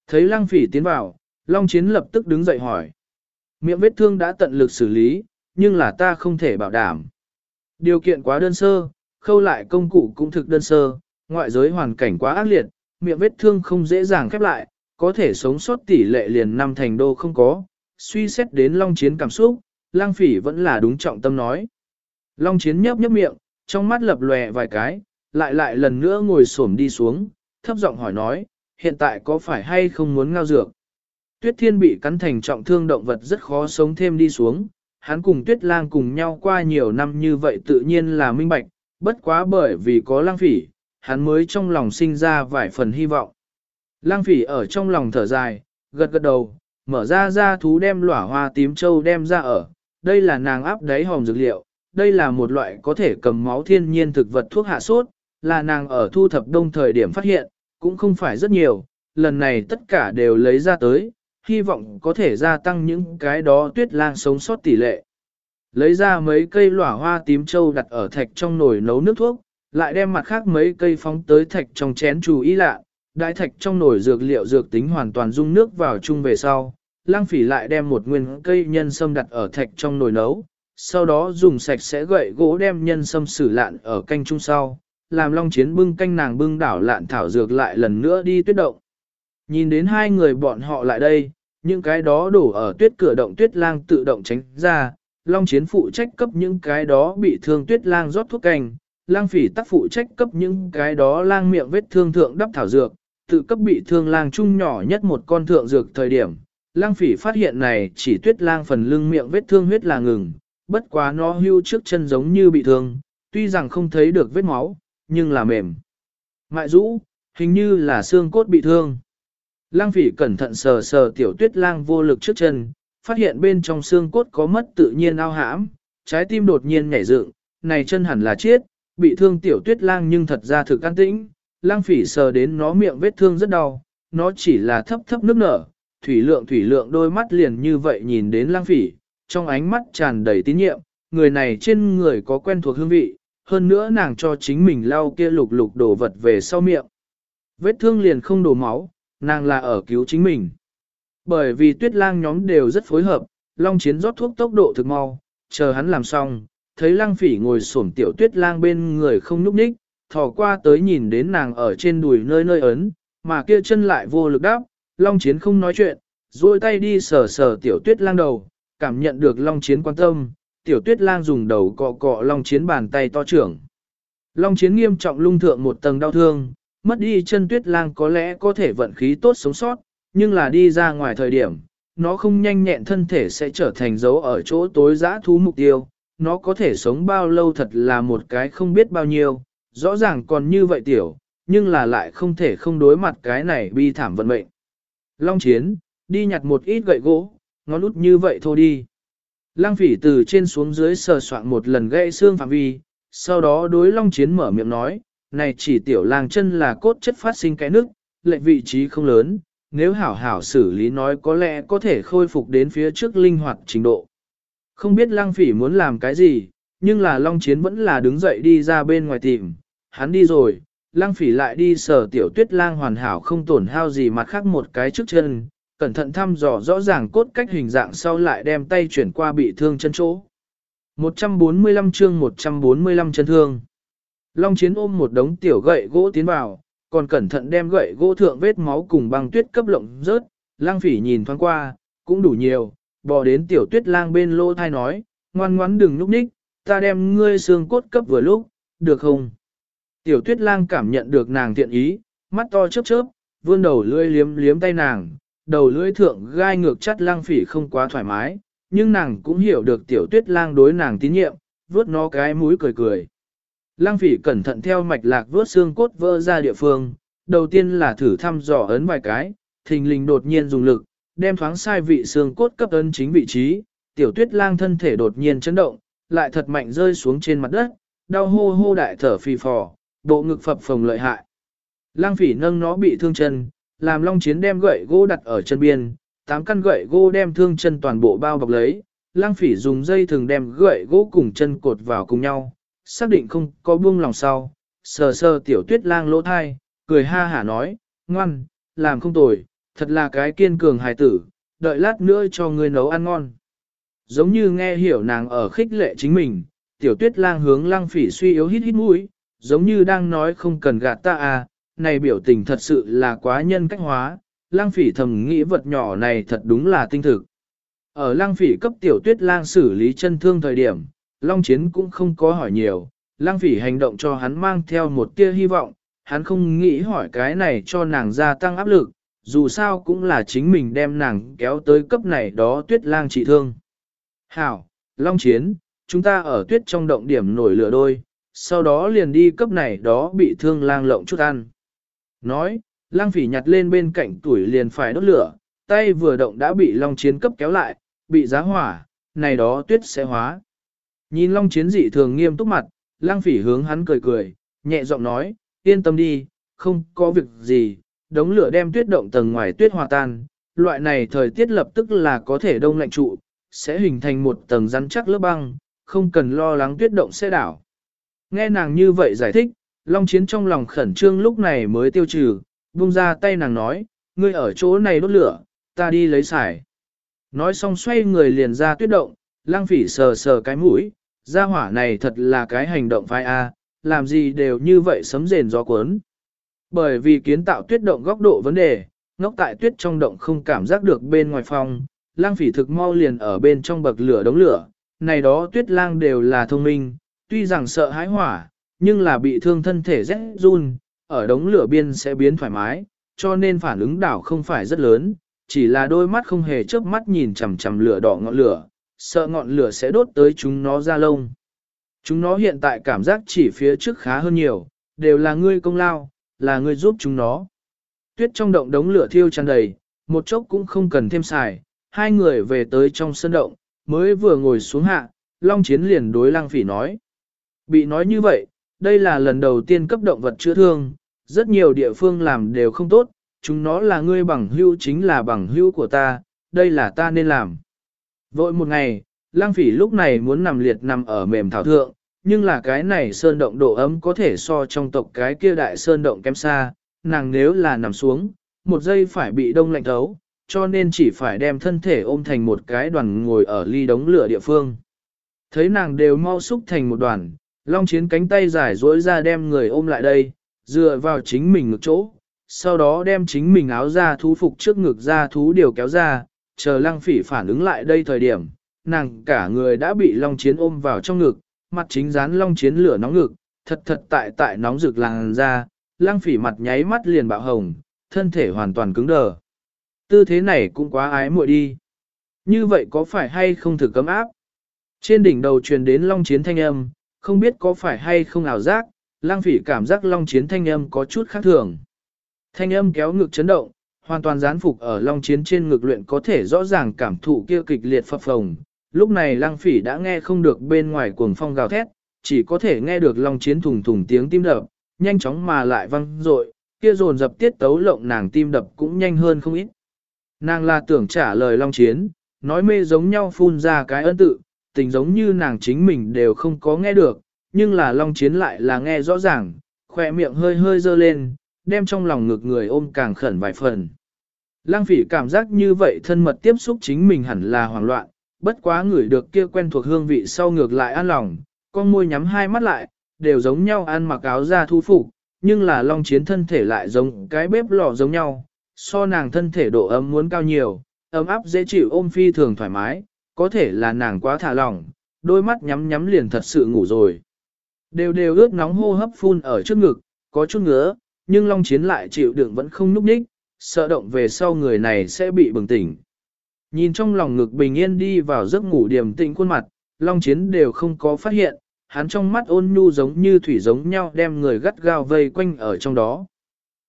A: Thấy lang phỉ tiến vào, Long Chiến lập tức đứng dậy hỏi. Miệng vết thương đã tận lực xử lý, nhưng là ta không thể bảo đảm. Điều kiện quá đơn sơ, khâu lại công cụ cũng thực đơn sơ, ngoại giới hoàn cảnh quá ác liệt, miệng vết thương không dễ dàng khép lại, có thể sống sót tỷ lệ liền năm thành đô không có. Suy xét đến Long Chiến cảm xúc, lang phỉ vẫn là đúng trọng tâm nói. Long Chiến nhấp nhấp miệng, trong mắt lập lòe vài cái, lại lại lần nữa ngồi xổm đi xuống, thấp giọng hỏi nói, hiện tại có phải hay không muốn ngao dược? Tuyết Thiên bị cắn thành trọng thương động vật rất khó sống thêm đi xuống, hắn cùng Tuyết Lang cùng nhau qua nhiều năm như vậy tự nhiên là minh bạch, bất quá bởi vì có lang phỉ, hắn mới trong lòng sinh ra vài phần hy vọng. Lang phỉ ở trong lòng thở dài, gật gật đầu, mở ra ra thú đem lỏa hoa tím châu đem ra ở, đây là nàng áp đáy hòm dược liệu, đây là một loại có thể cầm máu thiên nhiên thực vật thuốc hạ sốt, là nàng ở thu thập đông thời điểm phát hiện, cũng không phải rất nhiều, lần này tất cả đều lấy ra tới, hy vọng có thể gia tăng những cái đó tuyết lang sống sót tỷ lệ. Lấy ra mấy cây lỏa hoa tím châu đặt ở thạch trong nồi nấu nước thuốc, lại đem mặt khác mấy cây phóng tới thạch trong chén chú ý lạ, đại thạch trong nồi dược liệu dược tính hoàn toàn dung nước vào chung về sau. Lang phỉ lại đem một nguyên cây nhân sâm đặt ở thạch trong nồi nấu, sau đó dùng sạch sẽ gậy gỗ đem nhân sâm xử lạn ở canh chung sau, làm long chiến bưng canh nàng bưng đảo lạn thảo dược lại lần nữa đi tuyết động. Nhìn đến hai người bọn họ lại đây, những cái đó đổ ở tuyết cửa động tuyết lang tự động tránh ra, long chiến phụ trách cấp những cái đó bị thương tuyết lang rót thuốc canh, lang phỉ tác phụ trách cấp những cái đó lang miệng vết thương thượng đắp thảo dược, tự cấp bị thương lang chung nhỏ nhất một con thượng dược thời điểm. Lang phỉ phát hiện này chỉ tuyết lang phần lưng miệng vết thương huyết là ngừng, bất quá nó hưu trước chân giống như bị thương, tuy rằng không thấy được vết máu, nhưng là mềm. Mại rũ, hình như là xương cốt bị thương. Lang phỉ cẩn thận sờ sờ tiểu tuyết lang vô lực trước chân, phát hiện bên trong xương cốt có mất tự nhiên ao hãm, trái tim đột nhiên nhảy dựng, này chân hẳn là chết, bị thương tiểu tuyết lang nhưng thật ra thực an tĩnh, lang phỉ sờ đến nó miệng vết thương rất đau, nó chỉ là thấp thấp nước nở, thủy lượng thủy lượng đôi mắt liền như vậy nhìn đến lang phỉ, trong ánh mắt tràn đầy tín nhiệm, người này trên người có quen thuộc hương vị, hơn nữa nàng cho chính mình lau kia lục lục đổ vật về sau miệng. Vết thương liền không đổ máu, nàng là ở cứu chính mình. Bởi vì tuyết lang nhóm đều rất phối hợp, long chiến rót thuốc tốc độ thực mau, chờ hắn làm xong, thấy lang phỉ ngồi xổm tiểu tuyết lang bên người không nhúc nhích, thò qua tới nhìn đến nàng ở trên đùi nơi nơi ấn, mà kia chân lại vô lực đáp, long chiến không nói chuyện, duỗi tay đi sờ sờ tiểu tuyết lang đầu, cảm nhận được long chiến quan tâm, tiểu tuyết lang dùng đầu cọ cọ long chiến bàn tay to trưởng. Long chiến nghiêm trọng lung thượng một tầng đau thương, mất đi chân tuyết lang có lẽ có thể vận khí tốt sống sót, nhưng là đi ra ngoài thời điểm, nó không nhanh nhẹn thân thể sẽ trở thành dấu ở chỗ tối giã thú mục tiêu, nó có thể sống bao lâu thật là một cái không biết bao nhiêu, rõ ràng còn như vậy tiểu, nhưng là lại không thể không đối mặt cái này bi thảm vận mệnh. Long chiến, đi nhặt một ít gậy gỗ, ngón út như vậy thôi đi. Lăng phỉ từ trên xuống dưới sờ soạn một lần gãy xương phạm vi, sau đó đối long chiến mở miệng nói, này chỉ tiểu lang chân là cốt chất phát sinh cái nước, lệnh vị trí không lớn, nếu hảo hảo xử lý nói có lẽ có thể khôi phục đến phía trước linh hoạt trình độ. Không biết lang phỉ muốn làm cái gì, nhưng là long chiến vẫn là đứng dậy đi ra bên ngoài tìm, hắn đi rồi, lang phỉ lại đi sờ tiểu tuyết lang hoàn hảo không tổn hao gì mặt khác một cái trước chân, cẩn thận thăm dò rõ ràng cốt cách hình dạng sau lại đem tay chuyển qua bị thương chân chỗ. 145 chương 145 chân thương. Long chiến ôm một đống tiểu gậy gỗ tiến vào, còn cẩn thận đem gậy gỗ thượng vết máu cùng băng tuyết cấp lộng rớt, lang phỉ nhìn thoáng qua, cũng đủ nhiều, bò đến tiểu tuyết lang bên lô thai nói, ngoan ngoắn đừng núp ních, ta đem ngươi xương cốt cấp vừa lúc, được không? Tiểu tuyết lang cảm nhận được nàng thiện ý, mắt to chớp chớp, vươn đầu lưỡi liếm liếm tay nàng, đầu lưỡi thượng gai ngược chắt lang phỉ không quá thoải mái, nhưng nàng cũng hiểu được tiểu tuyết lang đối nàng tín nhiệm, vớt nó cái mũi cười cười. Lang phỉ cẩn thận theo mạch lạc vớt xương cốt vỡ ra địa phương, đầu tiên là thử thăm dò ấn vài cái, thình lình đột nhiên dùng lực, đem thoáng sai vị xương cốt cấp ấn chính vị trí, tiểu tuyết lang thân thể đột nhiên chấn động, lại thật mạnh rơi xuống trên mặt đất, đau hô hô đại thở phì phò, bộ ngực phập phồng lợi hại. Lang phỉ nâng nó bị thương chân, làm long chiến đem gậy gỗ đặt ở chân biên, tám căn gậy gỗ đem thương chân toàn bộ bao bọc lấy, lang phỉ dùng dây thường đem gậy gỗ cùng chân cột vào cùng nhau, xác định không có buông lòng sau, sờ sờ tiểu tuyết lang lỗ thai, cười ha hả nói, ngoan, làm không tồi, thật là cái kiên cường hài tử, đợi lát nữa cho ngươi nấu ăn ngon. Giống như nghe hiểu nàng ở khích lệ chính mình, tiểu tuyết lang hướng lang phỉ suy yếu hít hít mũi, giống như đang nói không cần gạt ta à, này biểu tình thật sự là quá nhân cách hóa, lang phỉ thầm nghĩ vật nhỏ này thật đúng là tinh thực. Ở lang phỉ cấp tiểu tuyết lang xử lý chân thương thời điểm, Long Chiến cũng không có hỏi nhiều, lang phỉ hành động cho hắn mang theo một tia hy vọng, hắn không nghĩ hỏi cái này cho nàng gia tăng áp lực, dù sao cũng là chính mình đem nàng kéo tới cấp này đó tuyết lang trị thương. Hảo, Long Chiến, chúng ta ở tuyết trong động điểm nổi lửa đôi, sau đó liền đi cấp này đó bị thương lang lộng chút ăn. Nói, lang phỉ nhặt lên bên cạnh tuổi liền phải đốt lửa, tay vừa động đã bị Long Chiến cấp kéo lại, bị giá hỏa, này đó tuyết sẽ hóa. Nhìn Long Chiến dị thường nghiêm túc mặt, lang phỉ hướng hắn cười cười, nhẹ giọng nói, yên tâm đi, không có việc gì, đống lửa đem tuyết động tầng ngoài tuyết hòa tan, loại này thời tiết lập tức là có thể đông lạnh trụ, sẽ hình thành một tầng rắn chắc lớp băng, không cần lo lắng tuyết động sẽ đảo. Nghe nàng như vậy giải thích, Long Chiến trong lòng khẩn trương lúc này mới tiêu trừ, buông ra tay nàng nói, ngươi ở chỗ này đốt lửa, ta đi lấy xài. Nói xong xoay người liền ra tuyết động, lang phỉ sờ sờ cái mũi, gia hỏa này thật là cái hành động phai A, làm gì đều như vậy sấm rền gió cuốn. Bởi vì kiến tạo tuyết động góc độ vấn đề, ngốc tại tuyết trong động không cảm giác được bên ngoài phòng, lang phỉ thực mau liền ở bên trong bậc lửa đống lửa, này đó tuyết lang đều là thông minh, tuy rằng sợ hãi hỏa, nhưng là bị thương thân thể rét run, ở đống lửa biên sẽ biến thoải mái, cho nên phản ứng đảo không phải rất lớn, chỉ là đôi mắt không hề chớp mắt nhìn chằm chằm lửa đỏ ngọn lửa, sợ ngọn lửa sẽ đốt tới chúng nó ra lông. Chúng nó hiện tại cảm giác chỉ phía trước khá hơn nhiều, đều là ngươi công lao, là ngươi giúp chúng nó. Tuyết trong động đống lửa thiêu tràn đầy, một chốc cũng không cần thêm xài, hai người về tới trong sân động, mới vừa ngồi xuống hạ, Long Chiến liền đối Lăng Phỉ nói. Bị nói như vậy, đây là lần đầu tiên cấp động vật chữa thương, rất nhiều địa phương làm đều không tốt, chúng nó là ngươi bằng hữu chính là bằng hữu của ta, đây là ta nên làm. Vội một ngày, Lang Phỉ lúc này muốn nằm liệt nằm ở mềm thảo thượng, nhưng là cái này sơn động độ ấm có thể so trong tộc cái kia đại sơn động kém xa, nàng nếu là nằm xuống, một giây phải bị đông lạnh thấu, cho nên chỉ phải đem thân thể ôm thành một cái đoàn ngồi ở ly đống lửa địa phương. Thấy nàng đều mau xúc thành một đoàn, Long Chiến cánh tay dài dối ra đem người ôm lại đây, dựa vào chính mình ngực chỗ, sau đó đem chính mình áo ra thú phục trước ngực ra thú điều kéo ra, chờ lăng phỉ phản ứng lại đây thời điểm, nàng cả người đã bị Long Chiến ôm vào trong ngực, mặt chính dán Long Chiến lửa nóng ngực, thật thật tại tại nóng rực làng ra, lăng phỉ mặt nháy mắt liền bạo hồng, thân thể hoàn toàn cứng đờ. Tư thế này cũng quá ái muội đi. Như vậy có phải hay không thử cấm áp? Trên đỉnh đầu truyền đến long chiến thanh âm, không biết có phải hay không ảo giác, lang phỉ cảm giác long chiến thanh âm có chút khác thường. Thanh âm kéo ngực chấn động, hoàn toàn gián phục ở long chiến trên ngực luyện có thể rõ ràng cảm thụ kia kịch liệt phập phồng. Lúc này lang phỉ đã nghe không được bên ngoài cuồng phong gào thét, chỉ có thể nghe được long chiến thùng thùng tiếng tim đập, nhanh chóng mà lại văng rội, kia dồn dập tiết tấu lộng nàng tim đập cũng nhanh hơn không ít. Nàng là tưởng trả lời long chiến, nói mê giống nhau phun ra cái ân tự, tình giống như nàng chính mình đều không có nghe được, nhưng là long chiến lại là nghe rõ ràng, khỏe miệng hơi hơi dơ lên, đem trong lòng ngực người ôm càng khẩn vài phần. Lăng phỉ cảm giác như vậy thân mật tiếp xúc chính mình hẳn là hoảng loạn, bất quá người được kia quen thuộc hương vị sau ngược lại an lòng, con môi nhắm hai mắt lại, đều giống nhau ăn mặc áo da thu phục, nhưng là long chiến thân thể lại giống cái bếp lò giống nhau, so nàng thân thể độ ấm muốn cao nhiều, ấm áp dễ chịu ôm phi thường thoải mái, có thể là nàng quá thả lỏng, đôi mắt nhắm nhắm liền thật sự ngủ rồi. Đều đều ướt nóng hô hấp phun ở trước ngực, có chút ngứa, nhưng Long Chiến lại chịu đựng vẫn không núp ních, sợ động về sau người này sẽ bị bừng tỉnh. Nhìn trong lòng ngực bình yên đi vào giấc ngủ điềm tĩnh khuôn mặt, Long Chiến đều không có phát hiện, hắn trong mắt ôn nhu giống như thủy giống nhau đem người gắt gao vây quanh ở trong đó.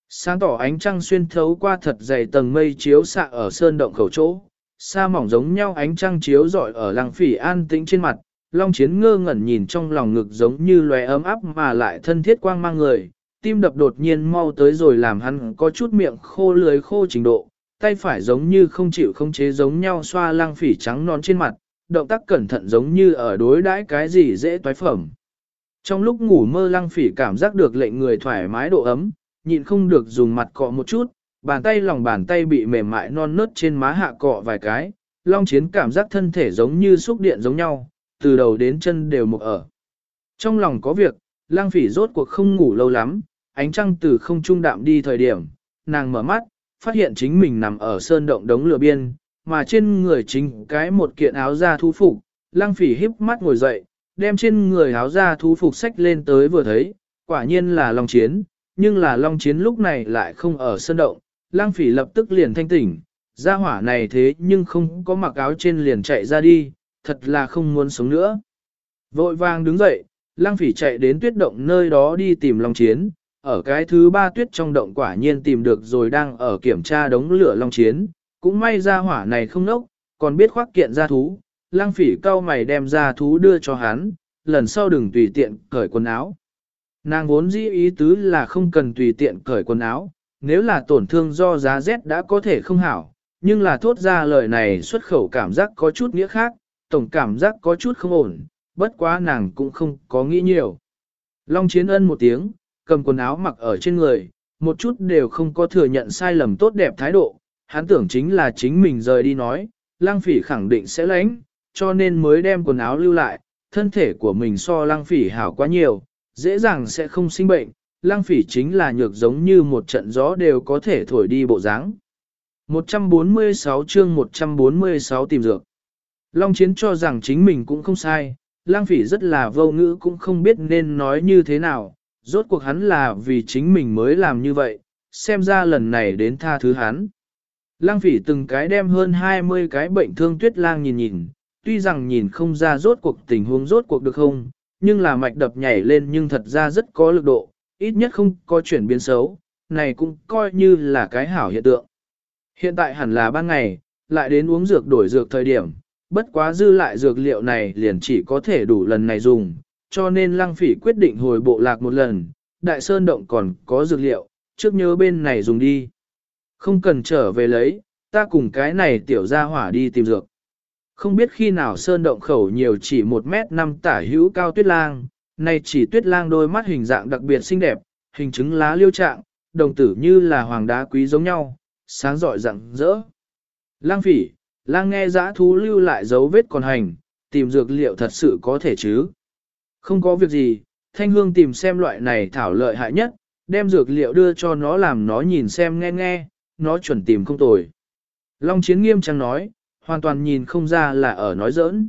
A: Sáng tỏ ánh trăng xuyên thấu qua thật dày tầng mây chiếu xạ ở sơn động khẩu chỗ, xa mỏng giống nhau ánh trăng chiếu rọi ở làng phỉ an tĩnh trên mặt, Long Chiến ngơ ngẩn nhìn trong lòng ngực giống như loé ấm áp mà lại thân thiết quang mang người, tim đập đột nhiên mau tới rồi làm hắn có chút miệng khô lưới khô trình độ, tay phải giống như không chịu không chế giống nhau xoa lăng phỉ trắng non trên mặt, động tác cẩn thận giống như ở đối đãi cái gì dễ toái phẩm. Trong lúc ngủ mơ lăng phỉ cảm giác được lệnh người thoải mái độ ấm, nhịn không được dùng mặt cọ một chút, bàn tay lòng bàn tay bị mềm mại non nớt trên má hạ cọ vài cái, long chiến cảm giác thân thể giống như xúc điện giống nhau, từ đầu đến chân đều mục ở. Trong lòng có việc, lang phỉ rốt cuộc không ngủ lâu lắm, ánh trăng từ không trung đạm đi thời điểm, nàng mở mắt, phát hiện chính mình nằm ở sơn động đống lửa biên, mà trên người chính cái một kiện áo da thú phục, lang phỉ híp mắt ngồi dậy, đem trên người áo da thú phục sách lên tới vừa thấy, quả nhiên là long chiến, nhưng là long chiến lúc này lại không ở sơn động, lang phỉ lập tức liền thanh tỉnh, ra hỏa này thế nhưng không có mặc áo trên liền chạy ra đi, thật là không muốn sống nữa. Vội vàng đứng dậy, lang phỉ chạy đến tuyết động nơi đó đi tìm long chiến, ở cái thứ ba tuyết trong động quả nhiên tìm được rồi đang ở kiểm tra đống lửa long chiến, cũng may ra hỏa này không nốc, còn biết khoác kiện ra thú, lang phỉ cao mày đem ra thú đưa cho hắn, lần sau đừng tùy tiện cởi quần áo. Nàng vốn dĩ ý tứ là không cần tùy tiện cởi quần áo, nếu là tổn thương do giá rét đã có thể không hảo, nhưng là thốt ra lời này xuất khẩu cảm giác có chút nghĩa khác, tổng cảm giác có chút không ổn, bất quá nàng cũng không có nghĩ nhiều. Long chiến ân một tiếng, cầm quần áo mặc ở trên người, một chút đều không có thừa nhận sai lầm tốt đẹp thái độ, hắn tưởng chính là chính mình rời đi nói, lang phỉ khẳng định sẽ lãnh, cho nên mới đem quần áo lưu lại, thân thể của mình so lang phỉ hảo quá nhiều, dễ dàng sẽ không sinh bệnh, lang phỉ chính là nhược giống như một trận gió đều có thể thổi đi bộ dáng. 146 chương 146 tìm dược. Long Chiến cho rằng chính mình cũng không sai, lang phỉ rất là vô ngữ cũng không biết nên nói như thế nào, rốt cuộc hắn là vì chính mình mới làm như vậy, xem ra lần này đến tha thứ hắn. Lang phỉ từng cái đem hơn 20 cái bệnh thương tuyết lang nhìn nhìn, tuy rằng nhìn không ra rốt cuộc tình huống rốt cuộc được không, nhưng là mạch đập nhảy lên nhưng thật ra rất có lực độ, ít nhất không có chuyển biến xấu, này cũng coi như là cái hảo hiện tượng. Hiện tại hẳn là ban ngày, lại đến uống dược đổi dược thời điểm, bất quá dư lại dược liệu này liền chỉ có thể đủ lần này dùng, cho nên lăng phỉ quyết định hồi bộ lạc một lần, đại sơn động còn có dược liệu, trước nhớ bên này dùng đi. Không cần trở về lấy, ta cùng cái này tiểu ra hỏa đi tìm dược. Không biết khi nào sơn động khẩu nhiều chỉ một mét năm tả hữu cao tuyết lang, này chỉ tuyết lang đôi mắt hình dạng đặc biệt xinh đẹp, hình chứng lá liêu trạng, đồng tử như là hoàng đá quý giống nhau, sáng rọi rạng rỡ. Lang phỉ, lang nghe giã thú lưu lại dấu vết còn hành, tìm dược liệu thật sự có thể chứ. Không có việc gì, thanh hương tìm xem loại này thảo lợi hại nhất, đem dược liệu đưa cho nó làm nó nhìn xem nghe nghe, nó chuẩn tìm không tồi. Long chiến nghiêm trang nói, hoàn toàn nhìn không ra là ở nói giỡn.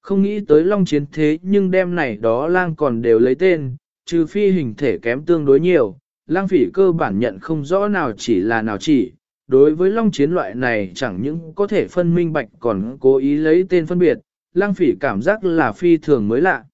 A: Không nghĩ tới long chiến thế nhưng đem này đó lang còn đều lấy tên, trừ phi hình thể kém tương đối nhiều, lang phỉ cơ bản nhận không rõ nào chỉ là nào chỉ. Đối với long chiến loại này chẳng những có thể phân minh bạch còn cố ý lấy tên phân biệt, lang phỉ cảm giác là phi thường mới lạ.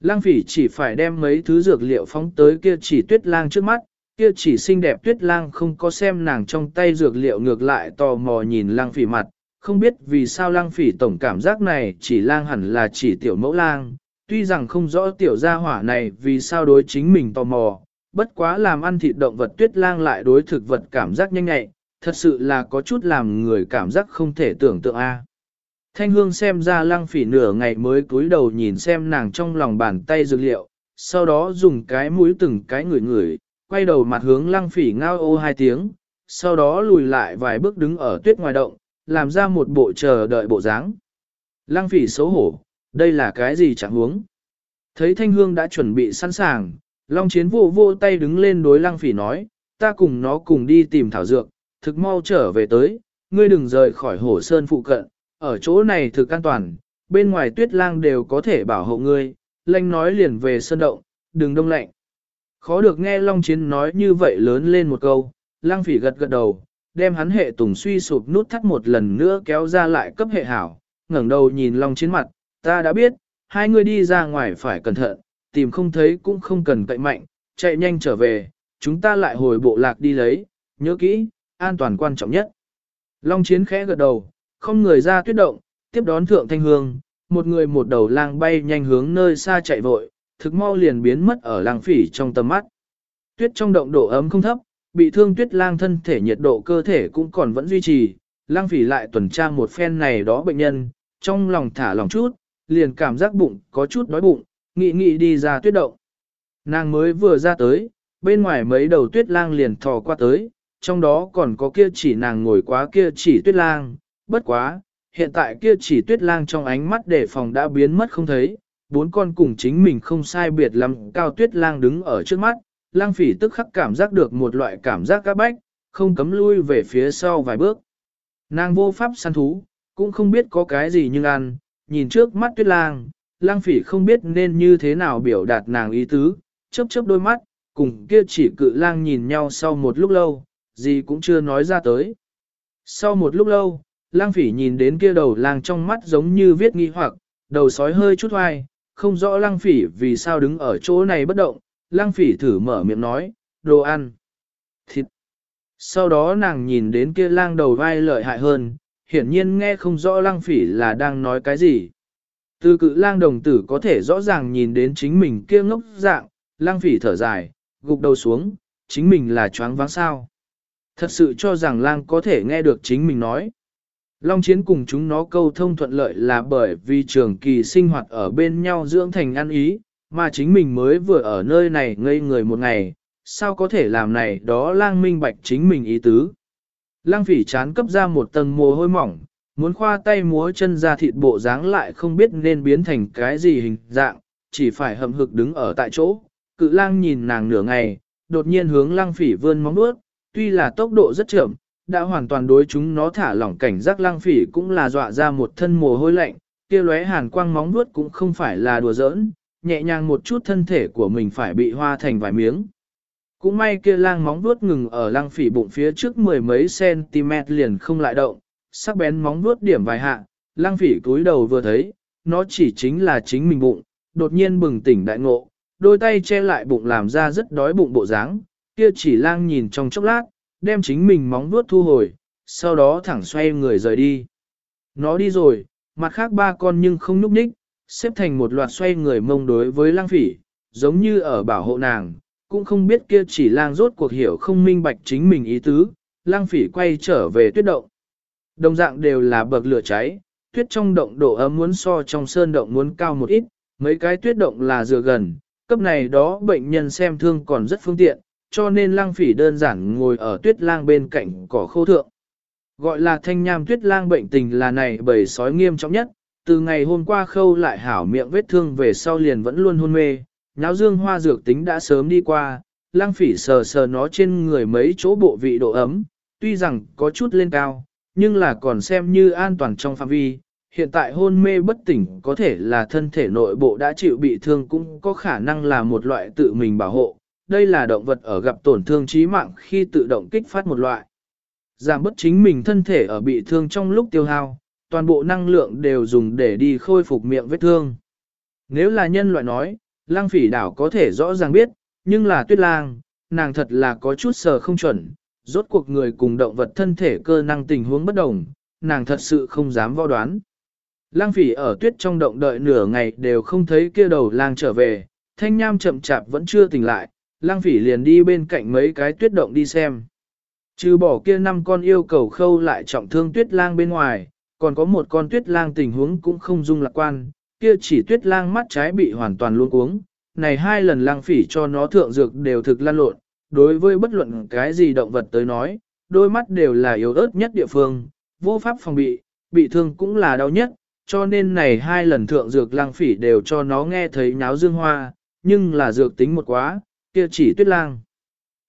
A: Lang phỉ chỉ phải đem mấy thứ dược liệu phóng tới kia chỉ tuyết lang trước mắt, kia chỉ xinh đẹp tuyết lang không có xem nàng trong tay dược liệu ngược lại tò mò nhìn lang phỉ mặt, không biết vì sao lang phỉ tổng cảm giác này chỉ lang hẳn là chỉ tiểu mẫu lang, tuy rằng không rõ tiểu gia hỏa này vì sao đối chính mình tò mò, bất quá làm ăn thịt động vật tuyết lang lại đối thực vật cảm giác nhanh nhạy, thật sự là có chút làm người cảm giác không thể tưởng tượng a. À. Thanh hương xem ra lăng phỉ nửa ngày mới cúi đầu nhìn xem nàng trong lòng bàn tay dược liệu, sau đó dùng cái mũi từng cái ngửi ngửi, quay đầu mặt hướng lăng phỉ ngao ô hai tiếng, sau đó lùi lại vài bước đứng ở tuyết ngoài động, làm ra một bộ chờ đợi bộ dáng. Lăng phỉ xấu hổ, đây là cái gì chẳng huống. Thấy thanh hương đã chuẩn bị sẵn sàng, Long Chiến vô vô tay đứng lên đối lăng phỉ nói, ta cùng nó cùng đi tìm thảo dược, thực mau trở về tới, ngươi đừng rời khỏi hổ sơn phụ cận, ở chỗ này thực an toàn, bên ngoài tuyết lang đều có thể bảo hộ ngươi, lanh nói liền về sơn động, đừng đông lạnh. Khó được nghe Long Chiến nói như vậy lớn lên một câu, lang phỉ gật gật đầu, đem hắn hệ tùng suy sụp nút thắt một lần nữa kéo ra lại cấp hệ hảo, ngẩng đầu nhìn Long Chiến mặt, ta đã biết, hai người đi ra ngoài phải cẩn thận, tìm không thấy cũng không cần cậy mạnh, chạy nhanh trở về, chúng ta lại hồi bộ lạc đi lấy, nhớ kỹ, an toàn quan trọng nhất. Long Chiến khẽ gật đầu, không người ra tuyết động, tiếp đón thượng thanh hương, một người một đầu lang bay nhanh hướng nơi xa chạy vội, thực mau liền biến mất ở lang phỉ trong tầm mắt. Tuyết trong động độ ấm không thấp, bị thương tuyết lang thân thể nhiệt độ cơ thể cũng còn vẫn duy trì, lang phỉ lại tuần tra một phen này đó bệnh nhân, trong lòng thả lòng chút, liền cảm giác bụng có chút đói bụng, nghị nghị đi ra tuyết động. Nàng mới vừa ra tới, bên ngoài mấy đầu tuyết lang liền thò qua tới, trong đó còn có kia chỉ nàng ngồi quá kia chỉ tuyết lang, bất quá, hiện tại kia chỉ tuyết lang trong ánh mắt để phòng đã biến mất không thấy, bốn con cùng chính mình không sai biệt lắm cao tuyết lang đứng ở trước mắt, lang phỉ tức khắc cảm giác được một loại cảm giác các bách, không cấm lui về phía sau vài bước. Nàng vô pháp săn thú, cũng không biết có cái gì nhưng ăn, nhìn trước mắt tuyết lang, lang phỉ không biết nên như thế nào biểu đạt nàng ý tứ, chớp chớp đôi mắt, cùng kia chỉ cự lang nhìn nhau sau một lúc lâu, gì cũng chưa nói ra tới. Sau một lúc lâu, lang phỉ nhìn đến kia đầu lang trong mắt giống như viết nghi hoặc, đầu sói hơi chút hoài, không rõ lang phỉ vì sao đứng ở chỗ này bất động, lang phỉ thử mở miệng nói, đồ ăn, thịt. Sau đó nàng nhìn đến kia lang đầu vai lợi hại hơn, hiển nhiên nghe không rõ lang phỉ là đang nói cái gì. Từ cự lang đồng tử có thể rõ ràng nhìn đến chính mình kia ngốc dạng, lang phỉ thở dài, gục đầu xuống, chính mình là choáng váng sao. Thật sự cho rằng lang có thể nghe được chính mình nói. Long chiến cùng chúng nó câu thông thuận lợi là bởi vì trường kỳ sinh hoạt ở bên nhau dưỡng thành ăn ý, mà chính mình mới vừa ở nơi này ngây người một ngày, sao có thể làm này đó lang minh bạch chính mình ý tứ. Lang phỉ chán cấp ra một tầng mồ hôi mỏng, muốn khoa tay múa chân ra thịt bộ dáng lại không biết nên biến thành cái gì hình dạng, chỉ phải hậm hực đứng ở tại chỗ. Cự lang nhìn nàng nửa ngày, đột nhiên hướng lang phỉ vươn móng vuốt, tuy là tốc độ rất chậm, đã hoàn toàn đối chúng nó thả lỏng cảnh giác lang phỉ cũng là dọa ra một thân mồ hôi lạnh, kia lóe hàn quang móng vuốt cũng không phải là đùa giỡn, nhẹ nhàng một chút thân thể của mình phải bị hoa thành vài miếng. Cũng may kia lang móng vuốt ngừng ở lang phỉ bụng phía trước mười mấy cm liền không lại động, sắc bén móng vuốt điểm vài hạ, lang phỉ cúi đầu vừa thấy, nó chỉ chính là chính mình bụng, đột nhiên bừng tỉnh đại ngộ, đôi tay che lại bụng làm ra rất đói bụng bộ dáng, Kia chỉ lang nhìn trong chốc lát, đem chính mình móng vuốt thu hồi, sau đó thẳng xoay người rời đi. Nó đi rồi, mặt khác ba con nhưng không núp ních, xếp thành một loạt xoay người mông đối với lang phỉ, giống như ở bảo hộ nàng, cũng không biết kia chỉ lang rốt cuộc hiểu không minh bạch chính mình ý tứ, lang phỉ quay trở về tuyết động. Đồng dạng đều là bậc lửa cháy, tuyết trong động độ ấm muốn so trong sơn động muốn cao một ít, mấy cái tuyết động là dựa gần, cấp này đó bệnh nhân xem thương còn rất phương tiện, cho nên lang phỉ đơn giản ngồi ở tuyết lang bên cạnh cỏ khô thượng. Gọi là thanh nham tuyết lang bệnh tình là này bởi sói nghiêm trọng nhất, từ ngày hôm qua khâu lại hảo miệng vết thương về sau liền vẫn luôn hôn mê, nháo dương hoa dược tính đã sớm đi qua, lang phỉ sờ sờ nó trên người mấy chỗ bộ vị độ ấm, tuy rằng có chút lên cao, nhưng là còn xem như an toàn trong phạm vi. Hiện tại hôn mê bất tỉnh có thể là thân thể nội bộ đã chịu bị thương cũng có khả năng là một loại tự mình bảo hộ. Đây là động vật ở gặp tổn thương trí mạng khi tự động kích phát một loại. Giảm bất chính mình thân thể ở bị thương trong lúc tiêu hao, toàn bộ năng lượng đều dùng để đi khôi phục miệng vết thương. Nếu là nhân loại nói, lang phỉ đảo có thể rõ ràng biết, nhưng là tuyết lang, nàng thật là có chút sờ không chuẩn, rốt cuộc người cùng động vật thân thể cơ năng tình huống bất đồng, nàng thật sự không dám vo đoán. Lang phỉ ở tuyết trong động đợi nửa ngày đều không thấy kia đầu lang trở về, thanh nham chậm chạp vẫn chưa tỉnh lại, lang phỉ liền đi bên cạnh mấy cái tuyết động đi xem. Trừ bỏ kia năm con yêu cầu khâu lại trọng thương tuyết lang bên ngoài, còn có một con tuyết lang tình huống cũng không dung lạc quan, kia chỉ tuyết lang mắt trái bị hoàn toàn luôn cuống. Này hai lần lang phỉ cho nó thượng dược đều thực lan lộn, đối với bất luận cái gì động vật tới nói, đôi mắt đều là yếu ớt nhất địa phương, vô pháp phòng bị, bị thương cũng là đau nhất, cho nên này hai lần thượng dược lang phỉ đều cho nó nghe thấy nháo dương hoa, nhưng là dược tính một quá, kia chỉ tuyết lang.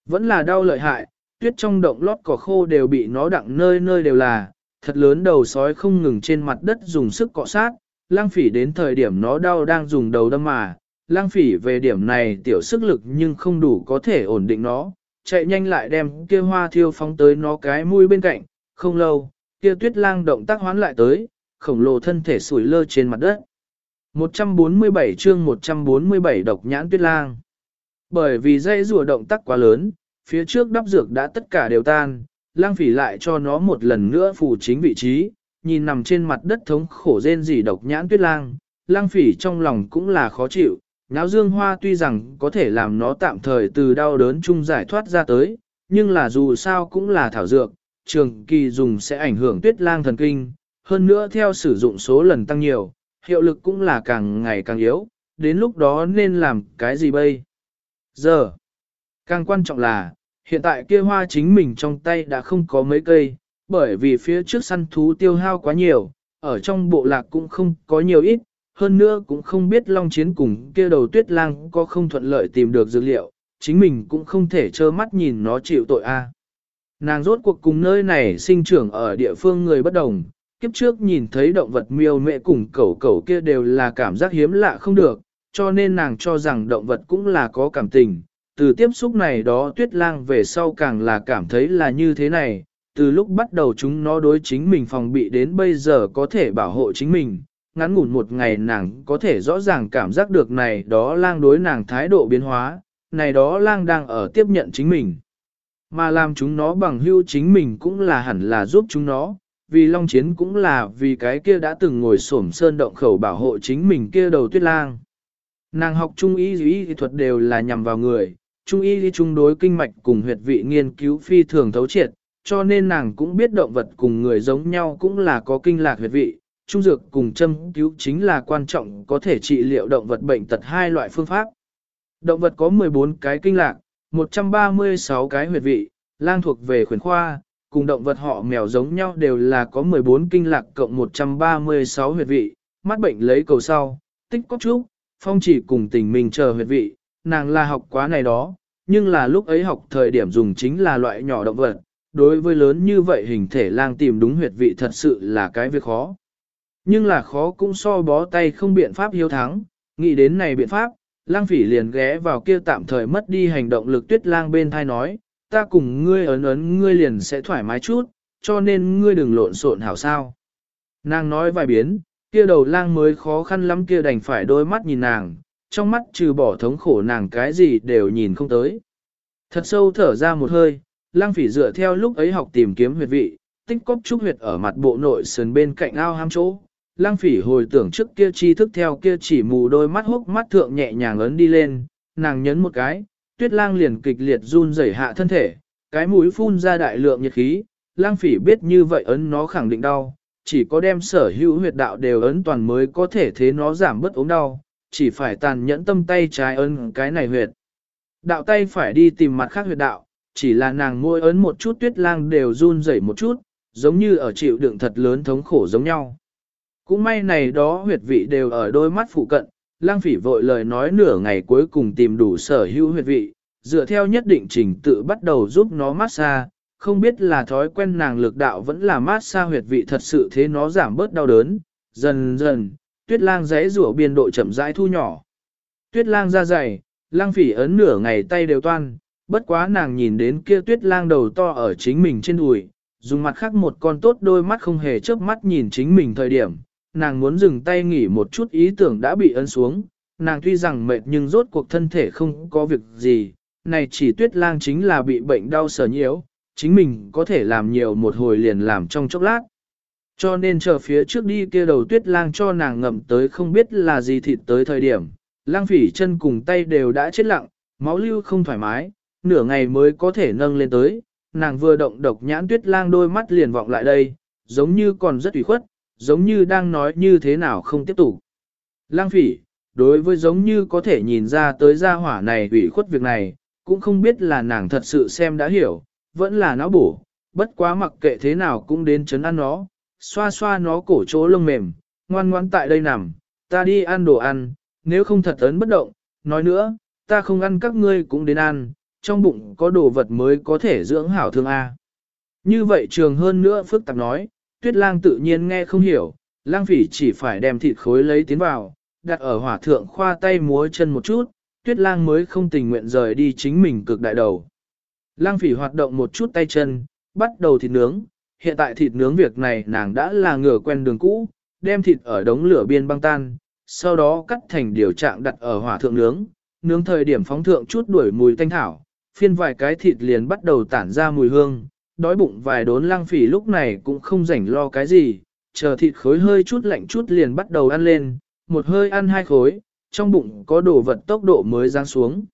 A: Vẫn là đau lợi hại, tuyết trong động lót cỏ khô đều bị nó đặng nơi nơi đều là, thật lớn đầu sói không ngừng trên mặt đất dùng sức cọ sát, lang phỉ đến thời điểm nó đau đang dùng đầu đâm mà, lang phỉ về điểm này tiểu sức lực nhưng không đủ có thể ổn định nó, chạy nhanh lại đem kia hoa thiêu phóng tới nó cái mũi bên cạnh, không lâu, kia tuyết lang động tác hoán lại tới, khổng lồ thân thể sủi lơ trên mặt đất. 147 chương 147 độc nhãn tuyết lang. Bởi vì dây rùa động tác quá lớn, phía trước đắp dược đã tất cả đều tan, lang phỉ lại cho nó một lần nữa phủ chính vị trí, nhìn nằm trên mặt đất thống khổ rên rỉ độc nhãn tuyết lang, lang phỉ trong lòng cũng là khó chịu, Náo dương hoa tuy rằng có thể làm nó tạm thời từ đau đớn chung giải thoát ra tới, nhưng là dù sao cũng là thảo dược, trường kỳ dùng sẽ ảnh hưởng tuyết lang thần kinh, hơn nữa theo sử dụng số lần tăng nhiều, hiệu lực cũng là càng ngày càng yếu, đến lúc đó nên làm cái gì bây? Giờ, càng quan trọng là, hiện tại kia hoa chính mình trong tay đã không có mấy cây, bởi vì phía trước săn thú tiêu hao quá nhiều, ở trong bộ lạc cũng không có nhiều ít, hơn nữa cũng không biết Long Chiến cùng kia đầu tuyết lang có không thuận lợi tìm được dữ liệu, chính mình cũng không thể trơ mắt nhìn nó chịu tội a. Nàng rốt cuộc cùng nơi này sinh trưởng ở địa phương người bất đồng, kiếp trước nhìn thấy động vật miêu mẹ cùng cẩu cẩu kia đều là cảm giác hiếm lạ không được, cho nên nàng cho rằng động vật cũng là có cảm tình. Từ tiếp xúc này đó tuyết lang về sau càng là cảm thấy là như thế này, từ lúc bắt đầu chúng nó đối chính mình phòng bị đến bây giờ có thể bảo hộ chính mình, ngắn ngủn một ngày nàng có thể rõ ràng cảm giác được này đó lang đối nàng thái độ biến hóa, này đó lang đang ở tiếp nhận chính mình. Mà làm chúng nó bằng hưu chính mình cũng là hẳn là giúp chúng nó, vì Long Chiến cũng là vì cái kia đã từng ngồi xổm sơn động khẩu bảo hộ chính mình kia đầu tuyết lang. Nàng học trung y y thuật đều là nhằm vào người, trung y y trung đối kinh mạch cùng huyệt vị nghiên cứu phi thường thấu triệt, cho nên nàng cũng biết động vật cùng người giống nhau cũng là có kinh lạc huyệt vị, trung dược cùng châm cứu chính là quan trọng có thể trị liệu động vật bệnh tật hai loại phương pháp. Động vật có 14 cái kinh lạc, 136 cái huyệt vị, lang thuộc về khuyến khoa, cùng động vật họ mèo giống nhau đều là có 14 kinh lạc cộng 136 huyệt vị, mắt bệnh lấy cầu sau, tích có trúc, phong chỉ cùng tình mình chờ huyệt vị, nàng là học quá này đó, nhưng là lúc ấy học thời điểm dùng chính là loại nhỏ động vật, đối với lớn như vậy hình thể lang tìm đúng huyệt vị thật sự là cái việc khó. Nhưng là khó cũng so bó tay không biện pháp hiếu thắng, nghĩ đến này biện pháp, lang phỉ liền ghé vào kia tạm thời mất đi hành động lực tuyết lang bên thai nói, ta cùng ngươi ấn ấn ngươi liền sẽ thoải mái chút, cho nên ngươi đừng lộn xộn hảo sao. Nàng nói vài biến, kia đầu lang mới khó khăn lắm kia đành phải đôi mắt nhìn nàng, trong mắt trừ bỏ thống khổ nàng cái gì đều nhìn không tới. Thật sâu thở ra một hơi, lang phỉ dựa theo lúc ấy học tìm kiếm huyệt vị, tích cóp trúc huyệt ở mặt bộ nội sườn bên cạnh ao ham chỗ. Lang phỉ hồi tưởng trước kia chi thức theo kia chỉ mù đôi mắt hốc mắt thượng nhẹ nhàng ấn đi lên, nàng nhấn một cái, tuyết lang liền kịch liệt run rẩy hạ thân thể, cái mũi phun ra đại lượng nhiệt khí, lang phỉ biết như vậy ấn nó khẳng định đau, chỉ có đem sở hữu huyệt đạo đều ấn toàn mới có thể thế nó giảm bớt ốm đau, chỉ phải tàn nhẫn tâm tay trái ấn cái này huyệt. Đạo tay phải đi tìm mặt khác huyệt đạo, chỉ là nàng môi ấn một chút tuyết lang đều run rẩy một chút, giống như ở chịu đựng thật lớn thống khổ giống nhau. Cũng may này đó huyệt vị đều ở đôi mắt phụ cận, lang phỉ vội lời nói nửa ngày cuối cùng tìm đủ sở hữu huyệt vị, dựa theo nhất định trình tự bắt đầu giúp nó massage, không biết là thói quen nàng lực đạo vẫn là mát xa huyệt vị thật sự thế nó giảm bớt đau đớn, dần dần, tuyết lang giấy rủa biên độ chậm rãi thu nhỏ. Tuyết lang ra dày, lang phỉ ấn nửa ngày tay đều toan, bất quá nàng nhìn đến kia tuyết lang đầu to ở chính mình trên đùi, dùng mặt khác một con tốt đôi mắt không hề chớp mắt nhìn chính mình thời điểm, nàng muốn dừng tay nghỉ một chút ý tưởng đã bị ấn xuống, nàng tuy rằng mệt nhưng rốt cuộc thân thể không có việc gì, này chỉ tuyết lang chính là bị bệnh đau sở nhiễu, chính mình có thể làm nhiều một hồi liền làm trong chốc lát. Cho nên chờ phía trước đi kia đầu tuyết lang cho nàng ngậm tới không biết là gì thịt tới thời điểm, lang phỉ chân cùng tay đều đã chết lặng, máu lưu không thoải mái, nửa ngày mới có thể nâng lên tới, nàng vừa động độc nhãn tuyết lang đôi mắt liền vọng lại đây, giống như còn rất ủy khuất, giống như đang nói như thế nào không tiếp tục. Lang phỉ, đối với giống như có thể nhìn ra tới gia hỏa này ủy khuất việc này, cũng không biết là nàng thật sự xem đã hiểu, vẫn là não bổ, bất quá mặc kệ thế nào cũng đến chấn ăn nó, xoa xoa nó cổ chỗ lông mềm, ngoan ngoãn tại đây nằm, ta đi ăn đồ ăn, nếu không thật ấn bất động, nói nữa, ta không ăn các ngươi cũng đến ăn, trong bụng có đồ vật mới có thể dưỡng hảo thương A. Như vậy trường hơn nữa phức tạp nói, tuyết lang tự nhiên nghe không hiểu, lang phỉ chỉ phải đem thịt khối lấy tiến vào, đặt ở hỏa thượng khoa tay múa chân một chút, tuyết lang mới không tình nguyện rời đi chính mình cực đại đầu. Lang phỉ hoạt động một chút tay chân, bắt đầu thịt nướng, hiện tại thịt nướng việc này nàng đã là ngửa quen đường cũ, đem thịt ở đống lửa biên băng tan, sau đó cắt thành điều trạng đặt ở hỏa thượng nướng, nướng thời điểm phóng thượng chút đuổi mùi thanh thảo, phiên vài cái thịt liền bắt đầu tản ra mùi hương, đói bụng vài đốn lang phỉ lúc này cũng không rảnh lo cái gì, chờ thịt khối hơi chút lạnh chút liền bắt đầu ăn lên, một hơi ăn hai khối, trong bụng có đồ vật tốc độ mới giáng xuống.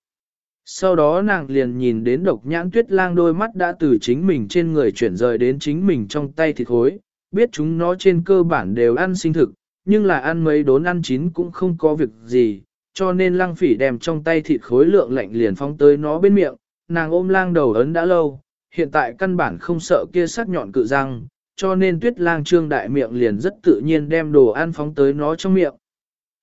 A: Sau đó nàng liền nhìn đến độc nhãn tuyết lang đôi mắt đã từ chính mình trên người chuyển rời đến chính mình trong tay thịt khối, biết chúng nó trên cơ bản đều ăn sinh thực, nhưng là ăn mấy đốn ăn chín cũng không có việc gì, cho nên lang phỉ đem trong tay thịt khối lượng lạnh liền phóng tới nó bên miệng, nàng ôm lang đầu ấn đã lâu, hiện tại căn bản không sợ kia sắc nhọn cự răng, cho nên tuyết lang trương đại miệng liền rất tự nhiên đem đồ ăn phóng tới nó trong miệng.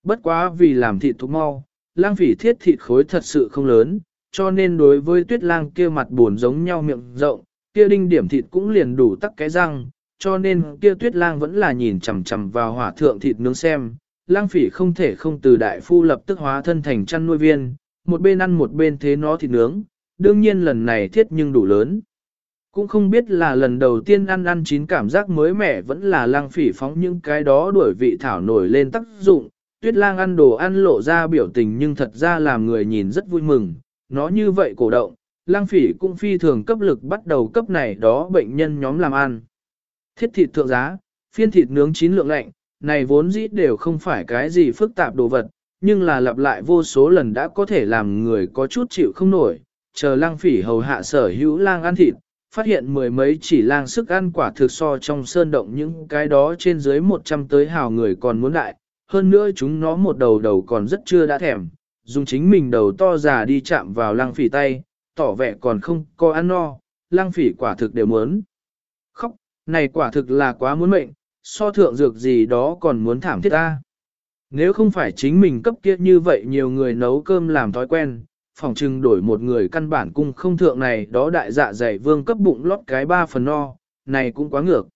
A: Bất quá vì làm thịt thục mau, lang phỉ thiết thịt khối thật sự không lớn, cho nên đối với tuyết lang kia mặt buồn giống nhau miệng rộng, kia đinh điểm thịt cũng liền đủ tắc cái răng, cho nên kia tuyết lang vẫn là nhìn chằm chằm vào hỏa thượng thịt nướng xem. Lang phỉ không thể không từ đại phu lập tức hóa thân thành chăn nuôi viên, một bên ăn một bên thế nó thịt nướng, đương nhiên lần này thiết nhưng đủ lớn. Cũng không biết là lần đầu tiên ăn ăn chín cảm giác mới mẻ vẫn là lang phỉ phóng những cái đó đuổi vị thảo nổi lên tác dụng, tuyết lang ăn đồ ăn lộ ra biểu tình nhưng thật ra làm người nhìn rất vui mừng, nó như vậy cổ động, lang phỉ cũng phi thường cấp lực bắt đầu cấp này đó bệnh nhân nhóm làm ăn. Thiết thịt thượng giá, phiên thịt nướng chín lượng lạnh, này vốn dĩ đều không phải cái gì phức tạp đồ vật, nhưng là lặp lại vô số lần đã có thể làm người có chút chịu không nổi, chờ lang phỉ hầu hạ sở hữu lang ăn thịt, phát hiện mười mấy chỉ lang sức ăn quả thực so trong sơn động những cái đó trên dưới 100 tới hào người còn muốn đại, hơn nữa chúng nó một đầu đầu còn rất chưa đã thèm, dùng chính mình đầu to già đi chạm vào lăng phỉ tay, tỏ vẻ còn không có ăn no, lăng phỉ quả thực đều muốn. Khóc, này quả thực là quá muốn mệnh, so thượng dược gì đó còn muốn thảm thiết ta. Nếu không phải chính mình cấp kia như vậy nhiều người nấu cơm làm thói quen, phòng trưng đổi một người căn bản cung không thượng này đó đại dạ dày vương cấp bụng lót cái ba phần no, này cũng quá ngược.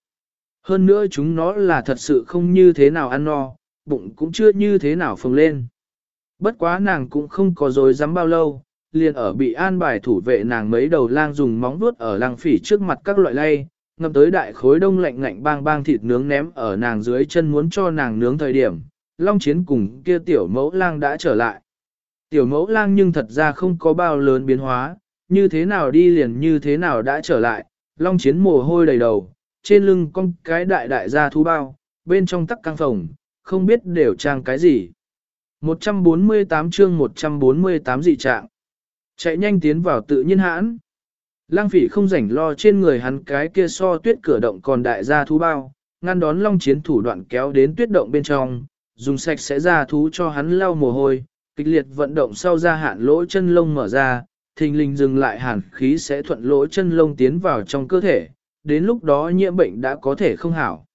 A: Hơn nữa chúng nó là thật sự không như thế nào ăn no, bụng cũng chưa như thế nào phồng lên. Bất quá nàng cũng không có dối dám bao lâu, liền ở bị an bài thủ vệ nàng mấy đầu lang dùng móng vuốt ở lang phỉ trước mặt các loại lay, ngập tới đại khối đông lạnh ngạnh bang bang thịt nướng ném ở nàng dưới chân muốn cho nàng nướng thời điểm, long chiến cùng kia tiểu mẫu lang đã trở lại. Tiểu mẫu lang nhưng thật ra không có bao lớn biến hóa, như thế nào đi liền như thế nào đã trở lại, long chiến mồ hôi đầy đầu, trên lưng con cái đại đại gia thú bao, bên trong tắc căng phòng, không biết đều trang cái gì. 148 chương 148 dị trạng. Chạy nhanh tiến vào tự nhiên hãn. Lang phỉ không rảnh lo trên người hắn cái kia so tuyết cửa động còn đại gia thú bao, ngăn đón long chiến thủ đoạn kéo đến tuyết động bên trong, dùng sạch sẽ ra thú cho hắn lau mồ hôi, kịch liệt vận động sau ra hạn lỗ chân lông mở ra, thình lình dừng lại hàn khí sẽ thuận lỗ chân lông tiến vào trong cơ thể, đến lúc đó nhiễm bệnh đã có thể không hảo.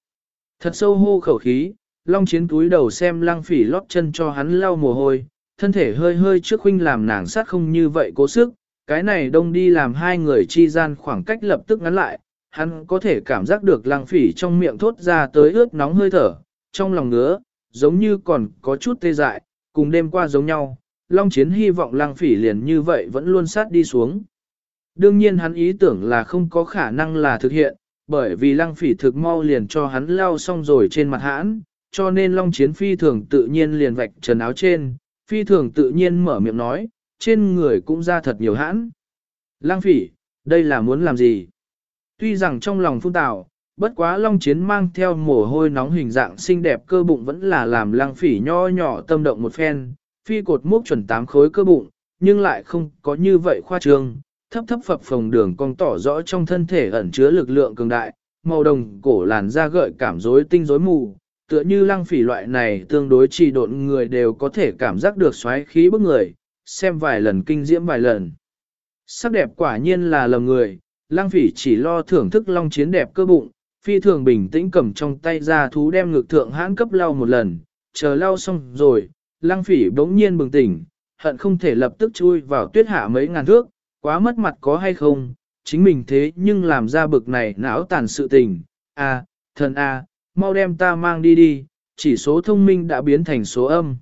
A: Thật sâu hô khẩu khí, long chiến túi đầu xem lăng phỉ lót chân cho hắn lau mồ hôi, thân thể hơi hơi trước huynh làm nàng sát không như vậy cố sức, cái này đông đi làm hai người chi gian khoảng cách lập tức ngắn lại, hắn có thể cảm giác được lăng phỉ trong miệng thốt ra tới ướt nóng hơi thở, trong lòng ngứa, giống như còn có chút tê dại, cùng đêm qua giống nhau, Long Chiến hy vọng lăng phỉ liền như vậy vẫn luôn sát đi xuống. Đương nhiên hắn ý tưởng là không có khả năng là thực hiện, bởi vì lăng phỉ thực mau liền cho hắn lao xong rồi trên mặt hãn, cho nên Long Chiến phi thường tự nhiên liền vạch trần áo trên, phi thường tự nhiên mở miệng nói, trên người cũng ra thật nhiều hãn. Lăng phỉ, đây là muốn làm gì? Tuy rằng trong lòng phun tạo, bất quá long chiến mang theo mồ hôi nóng hình dạng xinh đẹp cơ bụng vẫn là làm lăng phỉ nho nhỏ tâm động một phen, phi cột múc chuẩn tám khối cơ bụng, nhưng lại không có như vậy khoa trương, thấp thấp phập phồng đường cong tỏ rõ trong thân thể ẩn chứa lực lượng cường đại, màu đồng cổ làn da gợi cảm rối tinh rối mù, tựa như lăng phỉ loại này tương đối trì độn người đều có thể cảm giác được xoáy khí bức người, xem vài lần kinh diễm vài lần. Sắc đẹp quả nhiên là lầm người, lăng phỉ chỉ lo thưởng thức long chiến đẹp cơ bụng, phi thường bình tĩnh cầm trong tay ra thú đem ngực thượng hãn cấp lau một lần, chờ lau xong rồi, lăng phỉ bỗng nhiên bừng tỉnh, hận không thể lập tức chui vào tuyết hạ mấy ngàn thước, quá mất mặt có hay không, chính mình thế nhưng làm ra bực này não tàn sự tình, a à, thần a à, mau đem ta mang đi đi, chỉ số thông minh đã biến thành số âm.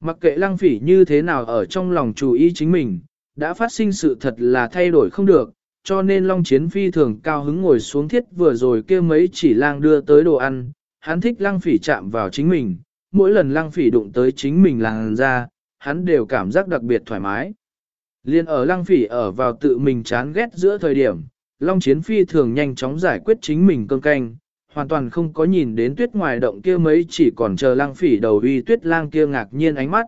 A: Mặc kệ lăng phỉ như thế nào ở trong lòng chú ý chính mình, đã phát sinh sự thật là thay đổi không được, cho nên Long Chiến phi thường cao hứng ngồi xuống thiết vừa rồi kia mấy chỉ lang đưa tới đồ ăn, hắn thích lăng phỉ chạm vào chính mình, mỗi lần lăng phỉ đụng tới chính mình làng ra, hắn đều cảm giác đặc biệt thoải mái. Liên ở lăng phỉ ở vào tự mình chán ghét giữa thời điểm, Long Chiến phi thường nhanh chóng giải quyết chính mình cơm canh, hoàn toàn không có nhìn đến tuyết ngoài động kia mấy chỉ còn chờ lăng phỉ đầu uy tuyết lang kia ngạc nhiên ánh mắt.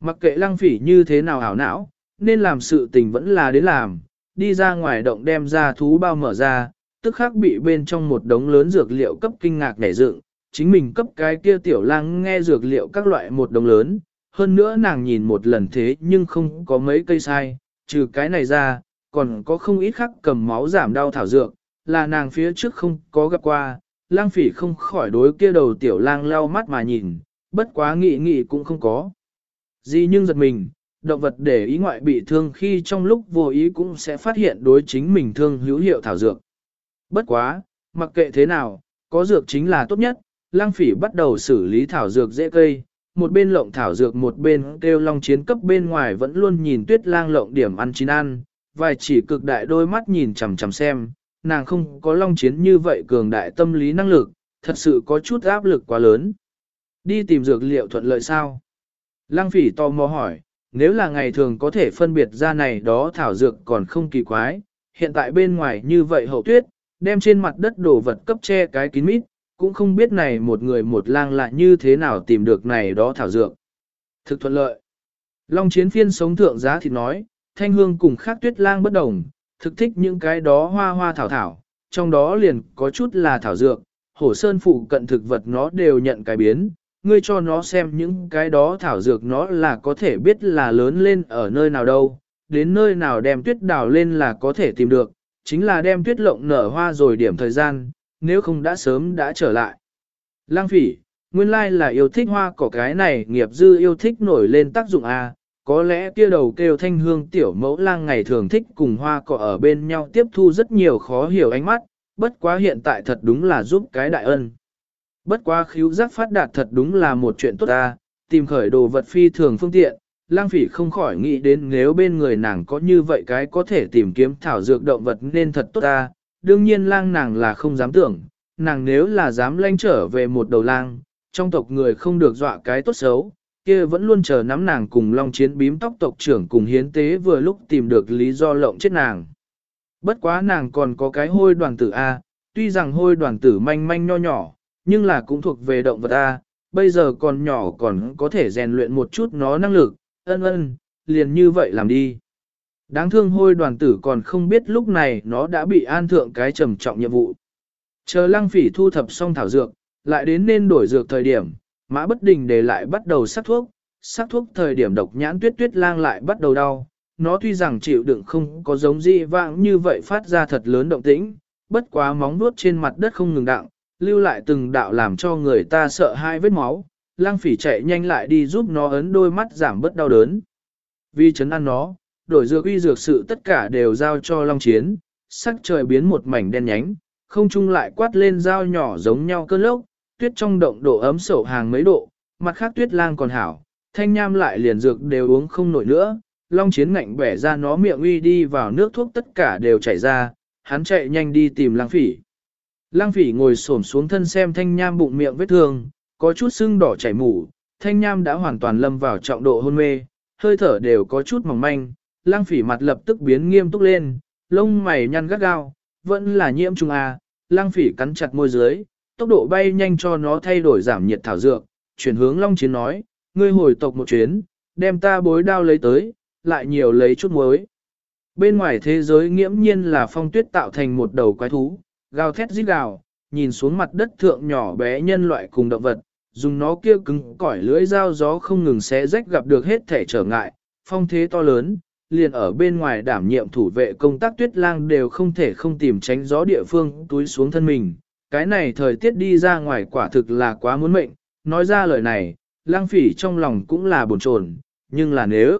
A: Mặc kệ lăng phỉ như thế nào hảo não, nên làm sự tình vẫn là đến làm, đi ra ngoài động đem ra thú bao mở ra, tức khắc bị bên trong một đống lớn dược liệu cấp kinh ngạc nảy dựng, chính mình cấp cái kia tiểu lang nghe dược liệu các loại một đống lớn, hơn nữa nàng nhìn một lần thế nhưng không có mấy cây sai, trừ cái này ra, còn có không ít khắc cầm máu giảm đau thảo dược, là nàng phía trước không có gặp qua, lang phỉ không khỏi đối kia đầu tiểu lang lau mắt mà nhìn, bất quá nghị nghị cũng không có. Gì nhưng giật mình, động vật để ý ngoại bị thương khi trong lúc vô ý cũng sẽ phát hiện đối chính mình thương hữu hiệu thảo dược. Bất quá, mặc kệ thế nào, có dược chính là tốt nhất, lang phỉ bắt đầu xử lý thảo dược dễ cây, một bên lộng thảo dược một bên kêu long chiến cấp bên ngoài vẫn luôn nhìn tuyết lang lộng điểm ăn chín ăn, vài chỉ cực đại đôi mắt nhìn chằm chằm xem, nàng không có long chiến như vậy cường đại tâm lý năng lực, thật sự có chút áp lực quá lớn. Đi tìm dược liệu thuận lợi sao? Lăng phỉ tò mò hỏi, nếu là ngày thường có thể phân biệt ra này đó thảo dược còn không kỳ quái, hiện tại bên ngoài như vậy hậu tuyết, đem trên mặt đất đổ vật cấp che cái kín mít, cũng không biết này một người một lang lại như thế nào tìm được này đó thảo dược. Thực thuận lợi. Long chiến phiên sống thượng giá thì nói, thanh hương cùng khác tuyết lang bất đồng, thực thích những cái đó hoa hoa thảo thảo, trong đó liền có chút là thảo dược, hổ sơn phụ cận thực vật nó đều nhận cái biến, ngươi cho nó xem những cái đó thảo dược nó là có thể biết là lớn lên ở nơi nào đâu, đến nơi nào đem tuyết đào lên là có thể tìm được, chính là đem tuyết lộng nở hoa rồi điểm thời gian, nếu không đã sớm đã trở lại. Lang phỉ, nguyên lai là yêu thích hoa cỏ cái này nghiệp dư yêu thích nổi lên tác dụng A, có lẽ kia đầu kêu thanh hương tiểu mẫu lang ngày thường thích cùng hoa cỏ ở bên nhau tiếp thu rất nhiều khó hiểu ánh mắt, bất quá hiện tại thật đúng là giúp cái đại ân. Bất quá khíu giác phát đạt thật đúng là một chuyện tốt ta, tìm khởi đồ vật phi thường phương tiện, lang phỉ không khỏi nghĩ đến nếu bên người nàng có như vậy cái có thể tìm kiếm thảo dược động vật nên thật tốt ta, đương nhiên lang nàng là không dám tưởng, nàng nếu là dám lanh trở về một đầu lang, trong tộc người không được dọa cái tốt xấu, kia vẫn luôn chờ nắm nàng cùng long chiến bím tóc tộc trưởng cùng hiến tế vừa lúc tìm được lý do lộng chết nàng. Bất quá nàng còn có cái hôi đoàn tử A, tuy rằng hôi đoàn tử manh manh nho nhỏ, nhưng là cũng thuộc về động vật A, bây giờ còn nhỏ còn có thể rèn luyện một chút nó năng lực, ân ân, liền như vậy làm đi. Đáng thương hôi đoàn tử còn không biết lúc này nó đã bị an thượng cái trầm trọng nhiệm vụ. Chờ lăng phỉ thu thập xong thảo dược, lại đến nên đổi dược thời điểm, mã bất đình để lại bắt đầu sắc thuốc, sắc thuốc thời điểm độc nhãn tuyết tuyết lang lại bắt đầu đau. Nó tuy rằng chịu đựng không có giống dị vãng như vậy phát ra thật lớn động tĩnh, bất quá móng vuốt trên mặt đất không ngừng đặng, lưu lại từng đạo làm cho người ta sợ hai vết máu, lang phỉ chạy nhanh lại đi giúp nó ấn đôi mắt giảm bớt đau đớn. Vì chấn ăn nó, đổi dược uy dược sự tất cả đều giao cho Long Chiến, sắc trời biến một mảnh đen nhánh, không trung lại quát lên dao nhỏ giống nhau cơn lốc, tuyết trong động độ ấm sổ hàng mấy độ, mặt khác tuyết lang còn hảo, thanh nham lại liền dược đều uống không nổi nữa, Long Chiến ngạnh bẻ ra nó miệng uy đi vào nước thuốc tất cả đều chảy ra, hắn chạy nhanh đi tìm lang phỉ. Lang phỉ ngồi xổm xuống thân xem thanh nham bụng miệng vết thương, có chút sưng đỏ chảy mủ, thanh nham đã hoàn toàn lâm vào trọng độ hôn mê, hơi thở đều có chút mỏng manh, lang phỉ mặt lập tức biến nghiêm túc lên, lông mày nhăn gắt gao, vẫn là nhiễm trùng à, lang phỉ cắn chặt môi dưới, tốc độ bay nhanh cho nó thay đổi giảm nhiệt thảo dược, chuyển hướng long chiến nói, ngươi hồi tộc một chuyến, đem ta bối đao lấy tới, lại nhiều lấy chút muối. Bên ngoài thế giới nghiễm nhiên là phong tuyết tạo thành một đầu quái thú, gào thét rít gào, nhìn xuống mặt đất thượng nhỏ bé nhân loại cùng động vật, dùng nó kia cứng cỏi lưỡi dao gió không ngừng xé rách gặp được hết thể trở ngại, phong thế to lớn, liền ở bên ngoài đảm nhiệm thủ vệ công tác tuyết lang đều không thể không tìm tránh gió địa phương túi xuống thân mình. Cái này thời tiết đi ra ngoài quả thực là quá muốn mệnh, nói ra lời này, lang phỉ trong lòng cũng là buồn chồn, nhưng là nếu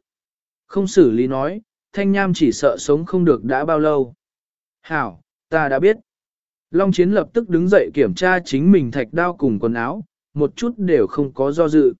A: không xử lý nói, thanh nham chỉ sợ sống không được đã bao lâu. Hảo, ta đã biết. Long chiến lập tức đứng dậy kiểm tra chính mình thạch đao cùng quần áo, một chút đều không có do dự.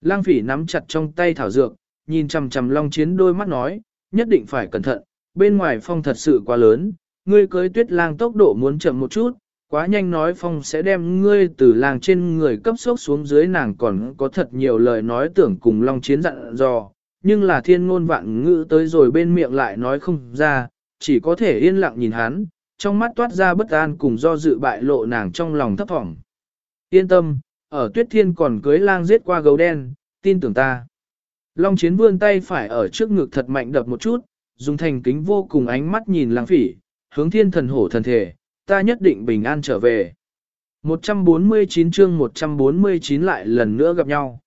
A: Lang phỉ nắm chặt trong tay thảo dược, nhìn chằm chằm long chiến đôi mắt nói, nhất định phải cẩn thận, bên ngoài phong thật sự quá lớn, ngươi cưới tuyết lang tốc độ muốn chậm một chút, quá nhanh nói phong sẽ đem ngươi từ làng trên người cấp sốc xuống dưới nàng còn có thật nhiều lời nói tưởng cùng long chiến dặn dò, nhưng là thiên ngôn vạn ngữ tới rồi bên miệng lại nói không ra, chỉ có thể yên lặng nhìn hắn, trong mắt toát ra bất an cùng do dự bại lộ nàng trong lòng thấp thỏm. Yên tâm, ở tuyết thiên còn cưới lang giết qua gấu đen, tin tưởng ta. Long chiến vươn tay phải ở trước ngực thật mạnh đập một chút, dùng thành kính vô cùng ánh mắt nhìn lang phỉ, hướng thiên thần hổ thần thể, ta nhất định bình an trở về. 149 chương 149 lại lần nữa gặp nhau.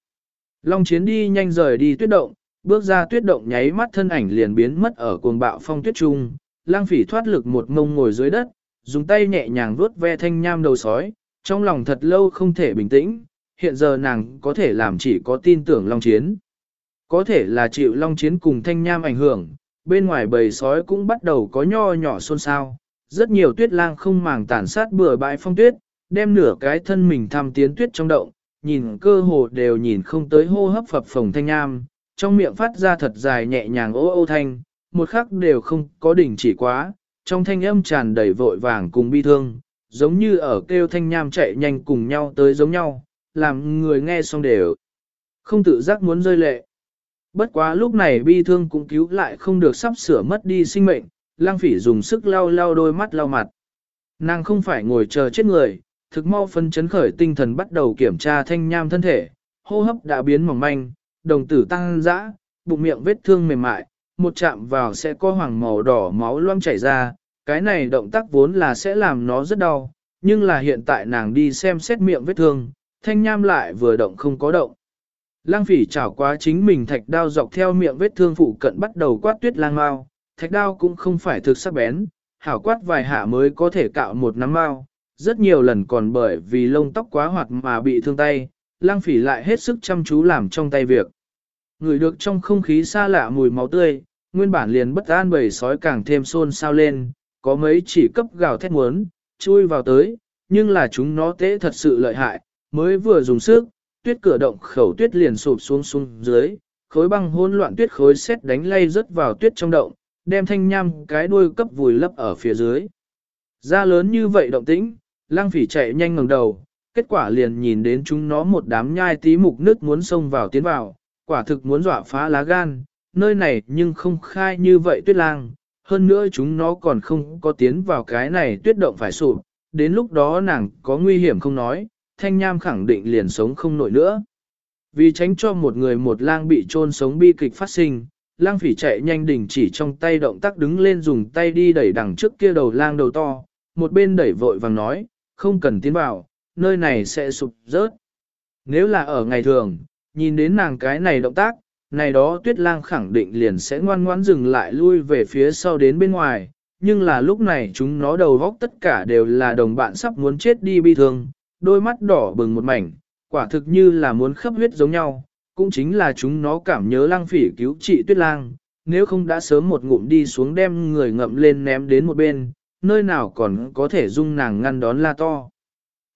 A: Long chiến đi nhanh rời đi tuyết động, bước ra tuyết động nháy mắt thân ảnh liền biến mất ở cuồng bạo phong tuyết trung, lang phỉ thoát lực một ngông ngồi dưới đất, dùng tay nhẹ nhàng vuốt ve thanh nham đầu sói, trong lòng thật lâu không thể bình tĩnh, hiện giờ nàng có thể làm chỉ có tin tưởng Long Chiến. Có thể là chịu Long Chiến cùng thanh nham ảnh hưởng, bên ngoài bầy sói cũng bắt đầu có nho nhỏ xôn xao, rất nhiều tuyết lang không màng tàn sát bừa bãi phong tuyết, đem nửa cái thân mình thăm tiến tuyết trong động, nhìn cơ hồ đều nhìn không tới hô hấp phập phồng thanh nham, trong miệng phát ra thật dài nhẹ nhàng ô ô thanh, một khắc đều không có đỉnh chỉ quá, trong thanh âm tràn đầy vội vàng cùng bi thương, giống như ở kêu thanh nham chạy nhanh cùng nhau tới giống nhau, làm người nghe xong đều không tự giác muốn rơi lệ. Bất quá lúc này bi thương cũng cứu lại không được sắp sửa mất đi sinh mệnh, lang phỉ dùng sức lau lau đôi mắt lau mặt. Nàng không phải ngồi chờ chết người, thực mau phân chấn khởi tinh thần bắt đầu kiểm tra thanh nham thân thể, hô hấp đã biến mỏng manh, đồng tử tăng dã, bụng miệng vết thương mềm mại, một chạm vào sẽ có hoàng màu đỏ máu loang chảy ra, cái này động tác vốn là sẽ làm nó rất đau, nhưng là hiện tại nàng đi xem xét miệng vết thương, thanh nham lại vừa động không có động. Lang phỉ chảo quá chính mình thạch đao dọc theo miệng vết thương phụ cận bắt đầu quát tuyết lang mau, thạch đao cũng không phải thực sắc bén, hảo quát vài hạ mới có thể cạo một nắm mau, rất nhiều lần còn bởi vì lông tóc quá hoạt mà bị thương tay, lang phỉ lại hết sức chăm chú làm trong tay việc. Người được trong không khí xa lạ mùi máu tươi, nguyên bản liền bất an bầy sói càng thêm xôn xao lên, có mấy chỉ cấp gào thét muốn, chui vào tới, nhưng là chúng nó tế thật sự lợi hại, mới vừa dùng sức, tuyết cửa động khẩu tuyết liền sụp xuống xuống dưới, khối băng hỗn loạn tuyết khối xét đánh lay rớt vào tuyết trong động, đem thanh nham cái đuôi cấp vùi lấp ở phía dưới. Ra lớn như vậy động tĩnh, lang phỉ chạy nhanh ngẩng đầu, kết quả liền nhìn đến chúng nó một đám nhai tí mục nước muốn xông vào tiến vào, quả thực muốn dọa phá lá gan, nơi này nhưng không khai như vậy tuyết lang, hơn nữa chúng nó còn không có tiến vào cái này tuyết động phải sụp, đến lúc đó nàng có nguy hiểm không nói, thanh nham khẳng định liền sống không nổi nữa. Vì tránh cho một người một lang bị trôn sống bi kịch phát sinh, lang phỉ chạy nhanh đỉnh chỉ trong tay động tác đứng lên dùng tay đi đẩy đằng trước kia đầu lang đầu to, một bên đẩy vội vàng nói, không cần tiến vào, nơi này sẽ sụp rớt. Nếu là ở ngày thường, nhìn đến nàng cái này động tác, này đó tuyết lang khẳng định liền sẽ ngoan ngoãn dừng lại lui về phía sau đến bên ngoài, nhưng là lúc này chúng nó đầu góc tất cả đều là đồng bạn sắp muốn chết đi bi thương, đôi mắt đỏ bừng một mảnh, quả thực như là muốn khắp huyết giống nhau, cũng chính là chúng nó cảm nhớ lang phỉ cứu trị tuyết lang, nếu không đã sớm một ngụm đi xuống đem người ngậm lên ném đến một bên, nơi nào còn có thể dung nàng ngăn đón la to.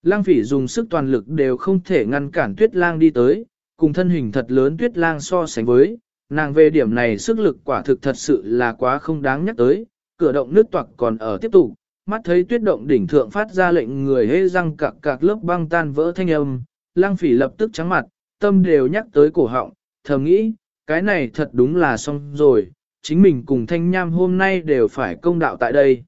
A: Lang phỉ dùng sức toàn lực đều không thể ngăn cản tuyết lang đi tới, cùng thân hình thật lớn tuyết lang so sánh với, nàng về điểm này sức lực quả thực thật sự là quá không đáng nhắc tới, cửa động nước toạc còn ở tiếp tục, mắt thấy tuyết động đỉnh thượng phát ra lệnh người hê răng cạc cạc lớp băng tan vỡ thanh âm, lang phỉ lập tức trắng mặt, tâm đều nhắc tới cổ họng, thầm nghĩ, cái này thật đúng là xong rồi, chính mình cùng thanh nham hôm nay đều phải công đạo tại đây.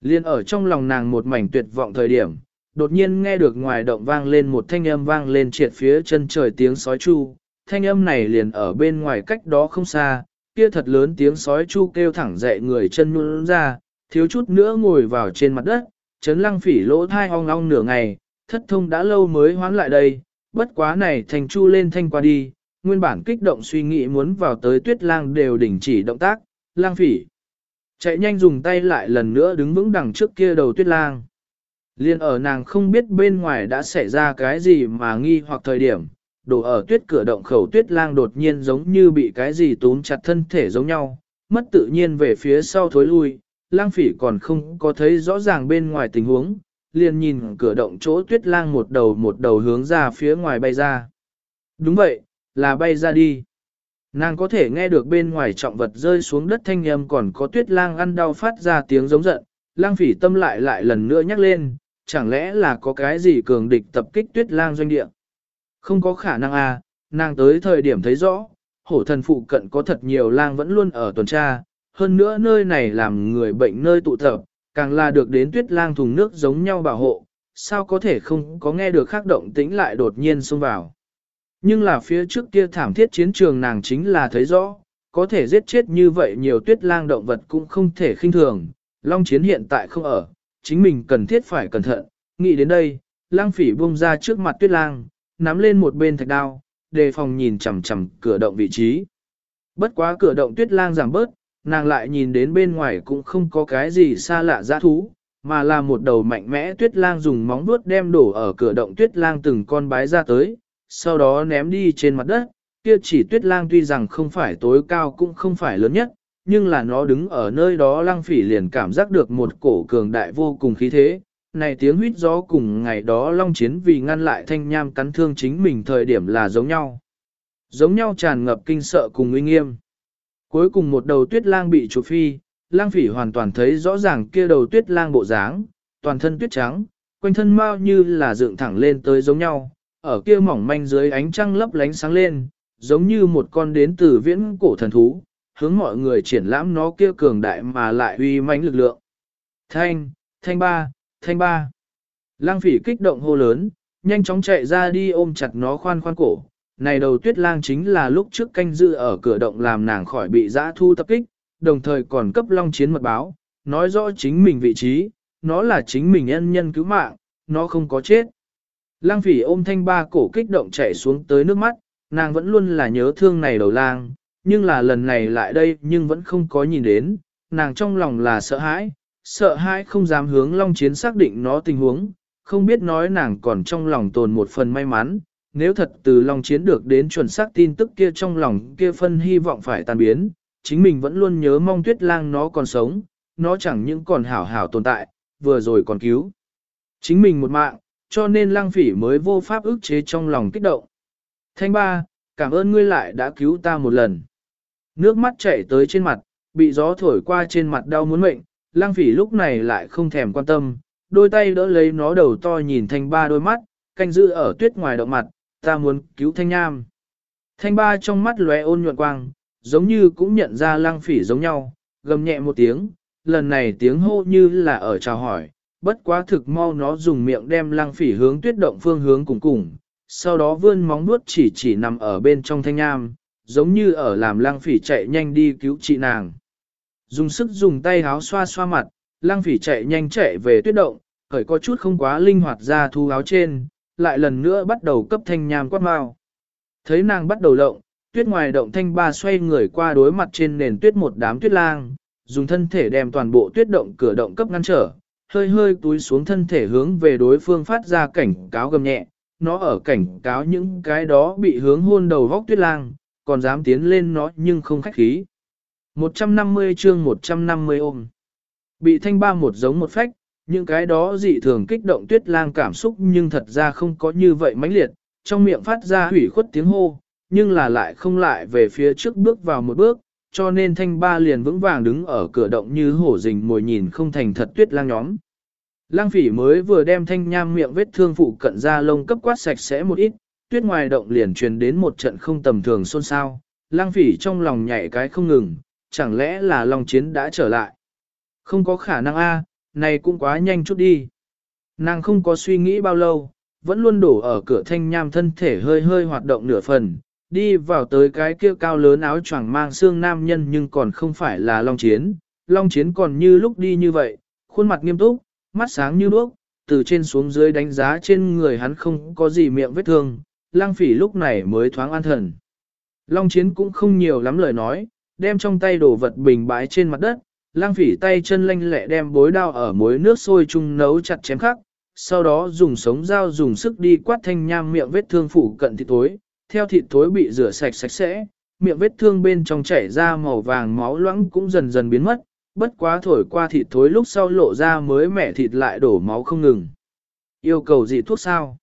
A: Liên ở trong lòng nàng một mảnh tuyệt vọng thời điểm, đột nhiên nghe được ngoài động vang lên một thanh âm vang lên triệt phía chân trời tiếng sói chu, thanh âm này liền ở bên ngoài cách đó không xa, kia thật lớn tiếng sói chu kêu thẳng dậy người chân nhún ra, thiếu chút nữa ngồi vào trên mặt đất, chấn lăng phỉ lỗ thai ong ong nửa ngày, thất thông đã lâu mới hoán lại đây, bất quá này thành chu lên thanh qua đi, nguyên bản kích động suy nghĩ muốn vào tới tuyết lang đều đình chỉ động tác, lang phỉ. Chạy nhanh dùng tay lại lần nữa đứng vững đằng trước kia đầu tuyết lang. Liên ở nàng không biết bên ngoài đã xảy ra cái gì mà nghi hoặc thời điểm, đổ ở tuyết cửa động khẩu tuyết lang đột nhiên giống như bị cái gì túm chặt thân thể giống nhau, mất tự nhiên về phía sau thối lui, lang phỉ còn không có thấy rõ ràng bên ngoài tình huống, liền nhìn cửa động chỗ tuyết lang một đầu một đầu hướng ra phía ngoài bay ra. Đúng vậy, là bay ra đi. Nàng có thể nghe được bên ngoài trọng vật rơi xuống đất thanh âm còn có tuyết lang ăn đau phát ra tiếng giống giận, lang phỉ tâm lại lại lần nữa nhắc lên, chẳng lẽ là có cái gì cường địch tập kích tuyết lang doanh địa? Không có khả năng à, nàng tới thời điểm thấy rõ, hổ thần phụ cận có thật nhiều lang vẫn luôn ở tuần tra, hơn nữa nơi này làm người bệnh nơi tụ tập, càng là được đến tuyết lang thùng nước giống nhau bảo hộ, sao có thể không có nghe được khác động tĩnh lại đột nhiên xông vào. Nhưng là phía trước kia thảm thiết chiến trường nàng chính là thấy rõ, có thể giết chết như vậy nhiều tuyết lang động vật cũng không thể khinh thường, long chiến hiện tại không ở, chính mình cần thiết phải cẩn thận, nghĩ đến đây, lang phỉ buông ra trước mặt tuyết lang, nắm lên một bên thạch đao, đề phòng nhìn chằm chằm cửa động vị trí. Bất quá cửa động tuyết lang giảm bớt, nàng lại nhìn đến bên ngoài cũng không có cái gì xa lạ dã thú, mà là một đầu mạnh mẽ tuyết lang dùng móng vuốt đem đổ ở cửa động tuyết lang từng con bái ra tới, sau đó ném đi trên mặt đất, kia chỉ tuyết lang tuy rằng không phải tối cao cũng không phải lớn nhất, nhưng là nó đứng ở nơi đó lăng phỉ liền cảm giác được một cổ cường đại vô cùng khí thế. Này tiếng huyết gió cùng ngày đó long chiến vì ngăn lại thanh nham cắn thương chính mình thời điểm là giống nhau. Giống nhau tràn ngập kinh sợ cùng uy nghiêm. Cuối cùng một đầu tuyết lang bị chụp phi, lang phỉ hoàn toàn thấy rõ ràng kia đầu tuyết lang bộ dáng, toàn thân tuyết trắng, quanh thân mau như là dựng thẳng lên tới giống nhau, ở kia mỏng manh dưới ánh trăng lấp lánh sáng lên, giống như một con đến từ viễn cổ thần thú, hướng mọi người triển lãm nó kia cường đại mà lại uy mãnh lực lượng. Thanh, thanh ba, thanh ba. Lang phỉ kích động hô lớn, nhanh chóng chạy ra đi ôm chặt nó khoan khoan cổ. Này đầu tuyết lang chính là lúc trước canh dự ở cửa động làm nàng khỏi bị giã thu tập kích, đồng thời còn cấp long chiến mật báo, nói rõ chính mình vị trí, nó là chính mình nhân nhân cứu mạng, nó không có chết. Lang phỉ ôm thanh ba cổ kích động chạy xuống tới nước mắt, nàng vẫn luôn là nhớ thương này đầu lang, nhưng là lần này lại đây nhưng vẫn không có nhìn đến, nàng trong lòng là sợ hãi, sợ hãi không dám hướng Long Chiến xác định nó tình huống, không biết nói nàng còn trong lòng tồn một phần may mắn, nếu thật từ lòng Chiến được đến chuẩn xác tin tức kia trong lòng kia phân hy vọng phải tan biến, chính mình vẫn luôn nhớ mong tuyết lang nó còn sống, nó chẳng những còn hảo hảo tồn tại, vừa rồi còn cứu. Chính mình một mạng, cho nên lang phỉ mới vô pháp ức chế trong lòng kích động. Thanh ba, cảm ơn ngươi lại đã cứu ta một lần. Nước mắt chảy tới trên mặt, bị gió thổi qua trên mặt đau muốn mệnh, lang phỉ lúc này lại không thèm quan tâm, đôi tay đỡ lấy nó đầu to nhìn thanh ba đôi mắt, canh giữ ở tuyết ngoài động mặt, ta muốn cứu thanh nham. Thanh ba trong mắt lóe ôn nhuận quang, giống như cũng nhận ra lăng phỉ giống nhau, gầm nhẹ một tiếng, lần này tiếng hô như là ở chào hỏi, bất quá thực mau nó dùng miệng đem lăng phỉ hướng tuyết động phương hướng cùng cùng, sau đó vươn móng nuốt chỉ chỉ nằm ở bên trong thanh nham, giống như ở làm lăng phỉ chạy nhanh đi cứu chị nàng. Dùng sức dùng tay háo xoa xoa mặt, lăng phỉ chạy nhanh chạy về tuyết động, khởi có chút không quá linh hoạt ra thu áo trên, lại lần nữa bắt đầu cấp thanh nham quát mau. Thấy nàng bắt đầu động, tuyết ngoài động thanh ba xoay người qua đối mặt trên nền tuyết một đám tuyết lang, dùng thân thể đem toàn bộ tuyết động cửa động cấp ngăn trở, hơi hơi túi xuống thân thể hướng về đối phương phát ra cảnh cáo gầm nhẹ, nó ở cảnh cáo những cái đó bị hướng hôn đầu vóc tuyết lang, còn dám tiến lên nó nhưng không khách khí. 150 chương 150 ôm. Bị thanh ba một giống một phách, những cái đó dị thường kích động tuyết lang cảm xúc nhưng thật ra không có như vậy mãnh liệt, trong miệng phát ra hủy khuất tiếng hô, nhưng là lại không lại về phía trước bước vào một bước, cho nên thanh ba liền vững vàng đứng ở cửa động như hổ rình mồi nhìn không thành thật tuyết lang nhóm. Lang phỉ mới vừa đem thanh nham miệng vết thương phụ cận ra lông cấp quát sạch sẽ một ít, tuyết ngoài động liền truyền đến một trận không tầm thường xôn xao, lang phỉ trong lòng nhảy cái không ngừng, chẳng lẽ là lòng chiến đã trở lại. Không có khả năng a, này cũng quá nhanh chút đi. Nàng không có suy nghĩ bao lâu, vẫn luôn đổ ở cửa thanh nham thân thể hơi hơi hoạt động nửa phần, đi vào tới cái kia cao lớn áo choàng mang xương nam nhân nhưng còn không phải là Long Chiến. Long Chiến còn như lúc đi như vậy, khuôn mặt nghiêm túc, mắt sáng như đuốc, từ trên xuống dưới đánh giá trên người hắn không có gì miệng vết thương, lang phỉ lúc này mới thoáng an thần. Long Chiến cũng không nhiều lắm lời nói, đem trong tay đổ vật bình bái trên mặt đất, lang phỉ tay chân lanh lẹ đem bối đao ở muối nước sôi chung nấu chặt chém khắc, sau đó dùng sống dao dùng sức đi quát thanh nham miệng vết thương phủ cận thịt thối, theo thịt thối bị rửa sạch sạch sẽ, miệng vết thương bên trong chảy ra màu vàng máu loãng cũng dần dần biến mất, bất quá thổi qua thịt thối lúc sau lộ ra mới mẻ thịt lại đổ máu không ngừng. Yêu cầu gì thuốc sao?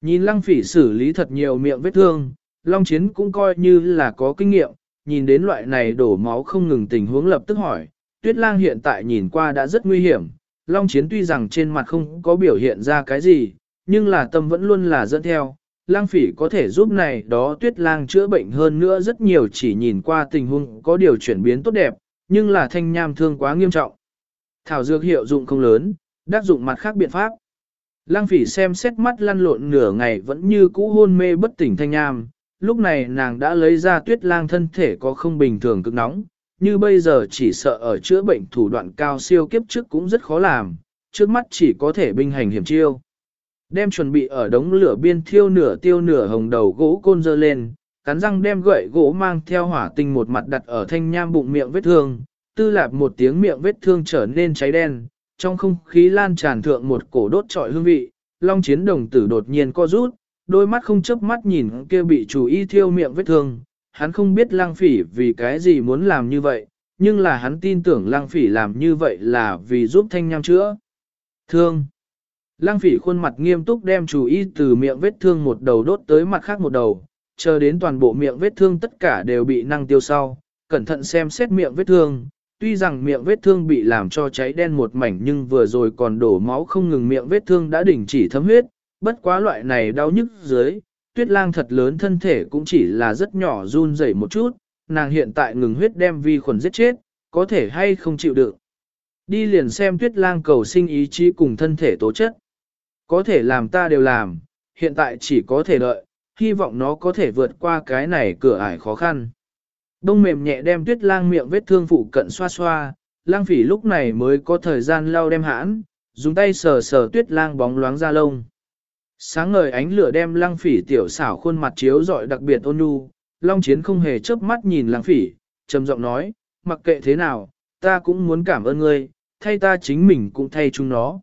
A: Nhìn lăng phỉ xử lý thật nhiều miệng vết thương, Long Chiến cũng coi như là có kinh nghiệm, nhìn đến loại này đổ máu không ngừng tình huống lập tức hỏi, Tuyết Lang hiện tại nhìn qua đã rất nguy hiểm, Long Chiến tuy rằng trên mặt không có biểu hiện ra cái gì, nhưng là tâm vẫn luôn là dẫn theo. Lang phỉ có thể giúp này đó tuyết lang chữa bệnh hơn nữa rất nhiều chỉ nhìn qua tình huống có điều chuyển biến tốt đẹp, nhưng là thanh nham thương quá nghiêm trọng. Thảo dược hiệu dụng không lớn, đắc dụng mặt khác biện pháp. Lang phỉ xem xét mắt lăn lộn nửa ngày vẫn như cũ hôn mê bất tỉnh thanh nham, lúc này nàng đã lấy ra tuyết lang thân thể có không bình thường cực nóng, như bây giờ chỉ sợ ở chữa bệnh thủ đoạn cao siêu kiếp trước cũng rất khó làm, trước mắt chỉ có thể binh hành hiểm chiêu. Đem chuẩn bị ở đống lửa biên thiêu nửa tiêu nửa hồng đầu gỗ côn dơ lên, cắn răng đem gậy gỗ mang theo hỏa tinh một mặt đặt ở thanh nham bụng miệng vết thương, tư lạp một tiếng miệng vết thương trở nên cháy đen, trong không khí lan tràn thượng một cổ đốt trọi hương vị, long chiến đồng tử đột nhiên co rút, đôi mắt không chớp mắt nhìn kia bị chủ y thiêu miệng vết thương, hắn không biết lang phỉ vì cái gì muốn làm như vậy, nhưng là hắn tin tưởng lang phỉ làm như vậy là vì giúp thanh nham chữa. Thương. Lang phỉ khuôn mặt nghiêm túc đem chú ý từ miệng vết thương một đầu đốt tới mặt khác một đầu, chờ đến toàn bộ miệng vết thương tất cả đều bị năng tiêu sau, cẩn thận xem xét miệng vết thương. Tuy rằng miệng vết thương bị làm cho cháy đen một mảnh nhưng vừa rồi còn đổ máu không ngừng miệng vết thương đã đình chỉ thấm huyết, bất quá loại này đau nhức dưới, tuyết lang thật lớn thân thể cũng chỉ là rất nhỏ run rẩy một chút, nàng hiện tại ngừng huyết đem vi khuẩn giết chết, có thể hay không chịu được. Đi liền xem tuyết lang cầu sinh ý chí cùng thân thể tố chất. Có thể làm ta đều làm, hiện tại chỉ có thể đợi, hy vọng nó có thể vượt qua cái này cửa ải khó khăn. Đông mềm nhẹ đem tuyết lang miệng vết thương phụ cận xoa xoa, lang phỉ lúc này mới có thời gian lau đem hãn, dùng tay sờ sờ tuyết lang bóng loáng ra lông. Sáng ngời ánh lửa đem lăng phỉ tiểu xảo khuôn mặt chiếu rọi đặc biệt ôn nhu, Long Chiến không hề chớp mắt nhìn lăng phỉ, trầm giọng nói, mặc kệ thế nào, ta cũng muốn cảm ơn ngươi, thay ta chính mình cũng thay chúng nó.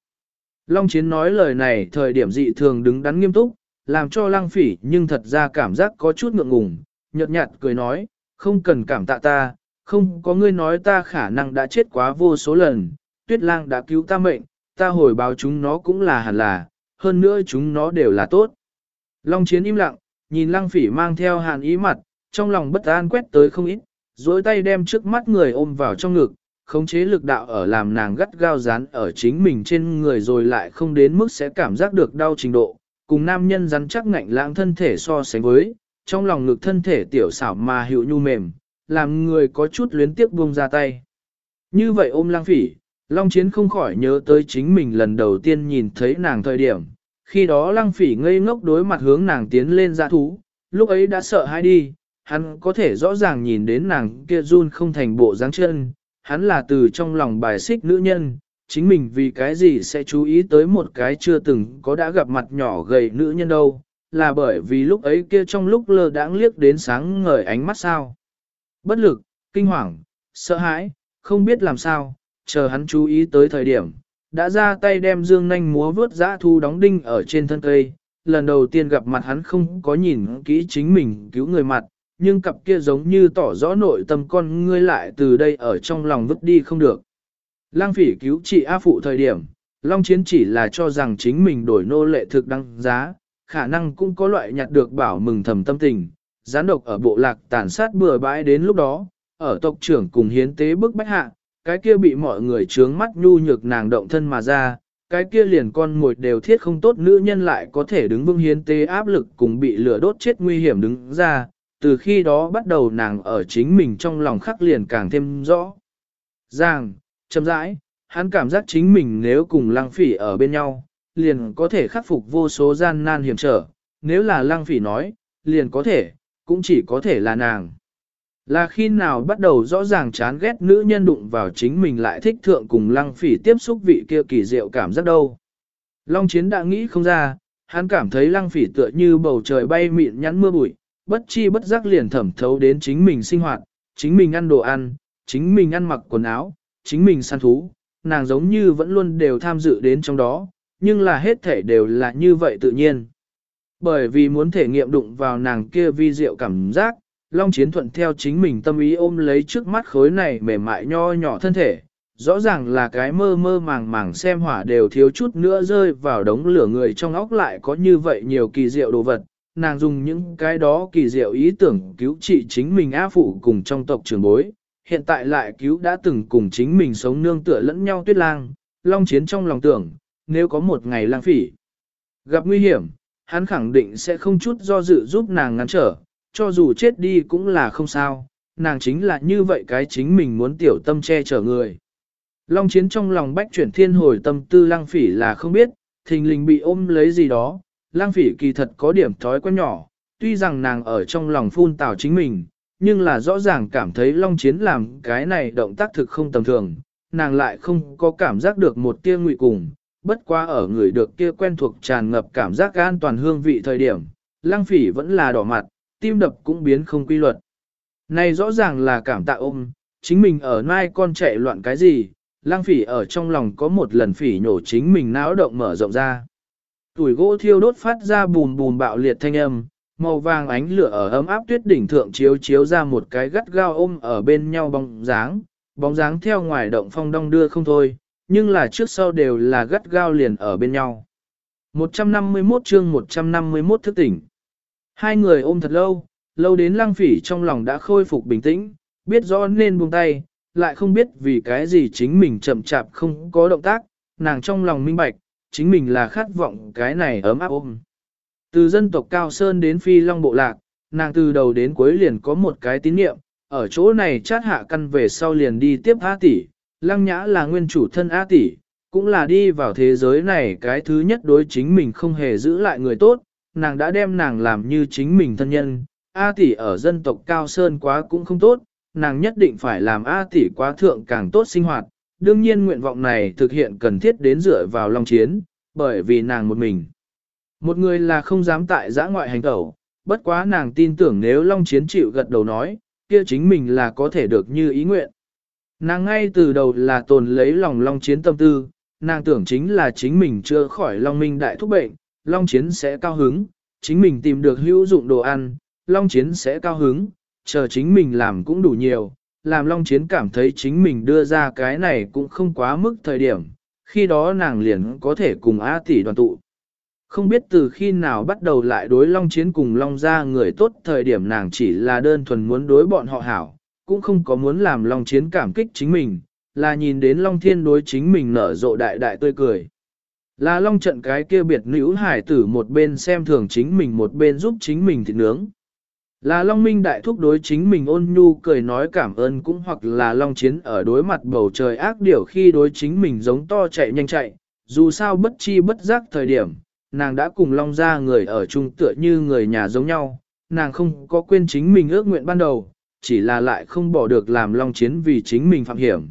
A: Long Chiến nói lời này thời điểm dị thường đứng đắn nghiêm túc, làm cho lăng phỉ nhưng thật ra cảm giác có chút ngượng ngùng, nhợt nhạt cười nói, không cần cảm tạ ta, không có ngươi nói ta khả năng đã chết quá vô số lần, tuyết lang đã cứu ta mệnh, ta hồi báo chúng nó cũng là hẳn là, hơn nữa chúng nó đều là tốt. Long chiến im lặng, nhìn lăng phỉ mang theo hàn ý mặt, trong lòng bất an quét tới không ít, dối tay đem trước mắt người ôm vào trong ngực, khống chế lực đạo ở làm nàng gắt gao dán ở chính mình trên người rồi lại không đến mức sẽ cảm giác được đau trình độ. cùng nam nhân rắn chắc ngạnh lãng thân thể so sánh với, trong lòng ngực thân thể tiểu xảo mà hiệu nhu mềm, làm người có chút luyến tiếc buông ra tay. Như vậy ôm lang phỉ, Long Chiến không khỏi nhớ tới chính mình lần đầu tiên nhìn thấy nàng thời điểm, khi đó lăng phỉ ngây ngốc đối mặt hướng nàng tiến lên ra thú, lúc ấy đã sợ hãi đi, hắn có thể rõ ràng nhìn đến nàng kia run không thành bộ dáng chân, hắn là từ trong lòng bài xích nữ nhân, chính mình vì cái gì sẽ chú ý tới một cái chưa từng có đã gặp mặt nhỏ gầy nữ nhân đâu, là bởi vì lúc ấy kia trong lúc lơ đãng liếc đến sáng ngời ánh mắt sao. Bất lực, kinh hoàng, sợ hãi, không biết làm sao, chờ hắn chú ý tới thời điểm, đã ra tay đem dương nanh múa vớt dã thu đóng đinh ở trên thân cây. Lần đầu tiên gặp mặt hắn không có nhìn kỹ chính mình cứu người mặt, nhưng cặp kia giống như tỏ rõ nội tâm con ngươi lại từ đây ở trong lòng vứt đi không được. Lang phỉ cứu chị A Phụ thời điểm, Long Chiến chỉ là cho rằng chính mình đổi nô lệ thực đăng giá, khả năng cũng có loại nhặt được bảo mừng thầm tâm tình, gián độc ở bộ lạc tàn sát bừa bãi đến lúc đó, ở tộc trưởng cùng hiến tế bức bách hạ, cái kia bị mọi người trướng mắt nhu nhược nàng động thân mà ra, cái kia liền con mồi đều thiết không tốt nữ nhân lại có thể đứng vững hiến tế áp lực cùng bị lửa đốt chết nguy hiểm đứng ra, từ khi đó bắt đầu nàng ở chính mình trong lòng khắc liền càng thêm rõ. Giang, chậm rãi, hắn cảm giác chính mình nếu cùng lăng phỉ ở bên nhau, liền có thể khắc phục vô số gian nan hiểm trở, nếu là lăng phỉ nói, liền có thể, cũng chỉ có thể là nàng. Là khi nào bắt đầu rõ ràng chán ghét nữ nhân đụng vào chính mình lại thích thượng cùng lăng phỉ tiếp xúc vị kia kỳ diệu cảm giác đâu. Long chiến đã nghĩ không ra, hắn cảm thấy lăng phỉ tựa như bầu trời bay mịn nhắn mưa bụi, bất chi bất giác liền thẩm thấu đến chính mình sinh hoạt, chính mình ăn đồ ăn, chính mình ăn mặc quần áo, chính mình săn thú, nàng giống như vẫn luôn đều tham dự đến trong đó, nhưng là hết thể đều là như vậy tự nhiên. Bởi vì muốn thể nghiệm đụng vào nàng kia vi diệu cảm giác, Long Chiến thuận theo chính mình tâm ý ôm lấy trước mắt khối này mềm mại nho nhỏ thân thể, rõ ràng là cái mơ mơ màng màng xem hỏa đều thiếu chút nữa rơi vào đống lửa người trong óc lại có như vậy nhiều kỳ diệu đồ vật. Nàng dùng những cái đó kỳ diệu ý tưởng cứu trị chính mình á phụ cùng trong tộc trường bối, hiện tại lại cứu đã từng cùng chính mình sống nương tựa lẫn nhau tuyết lang, long chiến trong lòng tưởng, nếu có một ngày lang phỉ. Gặp nguy hiểm, hắn khẳng định sẽ không chút do dự giúp nàng ngăn trở, cho dù chết đi cũng là không sao, nàng chính là như vậy cái chính mình muốn tiểu tâm che chở người. Long chiến trong lòng bách chuyển thiên hồi tâm tư lang phỉ là không biết, thình lình bị ôm lấy gì đó, lang phỉ kỳ thật có điểm thói quen nhỏ, tuy rằng nàng ở trong lòng phun tào chính mình, nhưng là rõ ràng cảm thấy long chiến làm cái này động tác thực không tầm thường, nàng lại không có cảm giác được một tia ngụy cùng, bất quá ở người được kia quen thuộc tràn ngập cảm giác an toàn hương vị thời điểm, lang phỉ vẫn là đỏ mặt, tim đập cũng biến không quy luật. Này rõ ràng là cảm tạ ôm, chính mình ở nai con chạy loạn cái gì, lang phỉ ở trong lòng có một lần phỉ nhổ chính mình não động mở rộng ra. Tuổi gỗ thiêu đốt phát ra bùn bùn bạo liệt thanh âm, màu vàng ánh lửa ở ấm áp tuyết đỉnh thượng chiếu chiếu ra một cái gắt gao ôm ở bên nhau bóng dáng, bóng dáng theo ngoài động phong đong đưa không thôi, nhưng là trước sau đều là gắt gao liền ở bên nhau. 151 chương 151 thức tỉnh. Hai người ôm thật lâu, lâu đến lăng phỉ trong lòng đã khôi phục bình tĩnh, biết rõ nên buông tay, lại không biết vì cái gì chính mình chậm chạp không có động tác, nàng trong lòng minh bạch, chính mình là khát vọng cái này ấm áp ôm. Từ dân tộc Cao Sơn đến Phi Long Bộ Lạc, nàng từ đầu đến cuối liền có một cái tín niệm, ở chỗ này chát hạ căn về sau liền đi tiếp A tỷ, lăng nhã là nguyên chủ thân A tỷ, cũng là đi vào thế giới này cái thứ nhất đối chính mình không hề giữ lại người tốt, nàng đã đem nàng làm như chính mình thân nhân, A tỷ ở dân tộc Cao Sơn quá cũng không tốt, nàng nhất định phải làm A tỷ quá thượng càng tốt sinh hoạt, đương nhiên nguyện vọng này thực hiện cần thiết đến dựa vào Long Chiến, bởi vì nàng một mình. Một người là không dám tại giã ngoại hành tẩu, bất quá nàng tin tưởng nếu Long Chiến chịu gật đầu nói, kia chính mình là có thể được như ý nguyện. Nàng ngay từ đầu là tồn lấy lòng Long Chiến tâm tư, nàng tưởng chính là chính mình chưa khỏi Long Minh đại thúc bệnh, Long Chiến sẽ cao hứng, chính mình tìm được hữu dụng đồ ăn, Long Chiến sẽ cao hứng, chờ chính mình làm cũng đủ nhiều, làm Long Chiến cảm thấy chính mình đưa ra cái này cũng không quá mức thời điểm, khi đó nàng liền có thể cùng A tỷ đoàn tụ. Không biết từ khi nào bắt đầu lại đối Long Chiến cùng Long ra người tốt thời điểm nàng chỉ là đơn thuần muốn đối bọn họ hảo, cũng không có muốn làm Long Chiến cảm kích chính mình, là nhìn đến Long Thiên đối chính mình nở rộ đại đại tươi cười. Là long trận cái kia biệt nữ hải tử một bên xem thường chính mình một bên giúp chính mình thịt nướng. Là long minh đại thúc đối chính mình ôn nhu cười nói cảm ơn cũng hoặc là long chiến ở đối mặt bầu trời ác điểu khi đối chính mình giống to chạy nhanh chạy, dù sao bất chi bất giác thời điểm, nàng đã cùng long ra người ở chung tựa như người nhà giống nhau, nàng không có quên chính mình ước nguyện ban đầu, chỉ là lại không bỏ được làm long chiến vì chính mình phạm hiểm.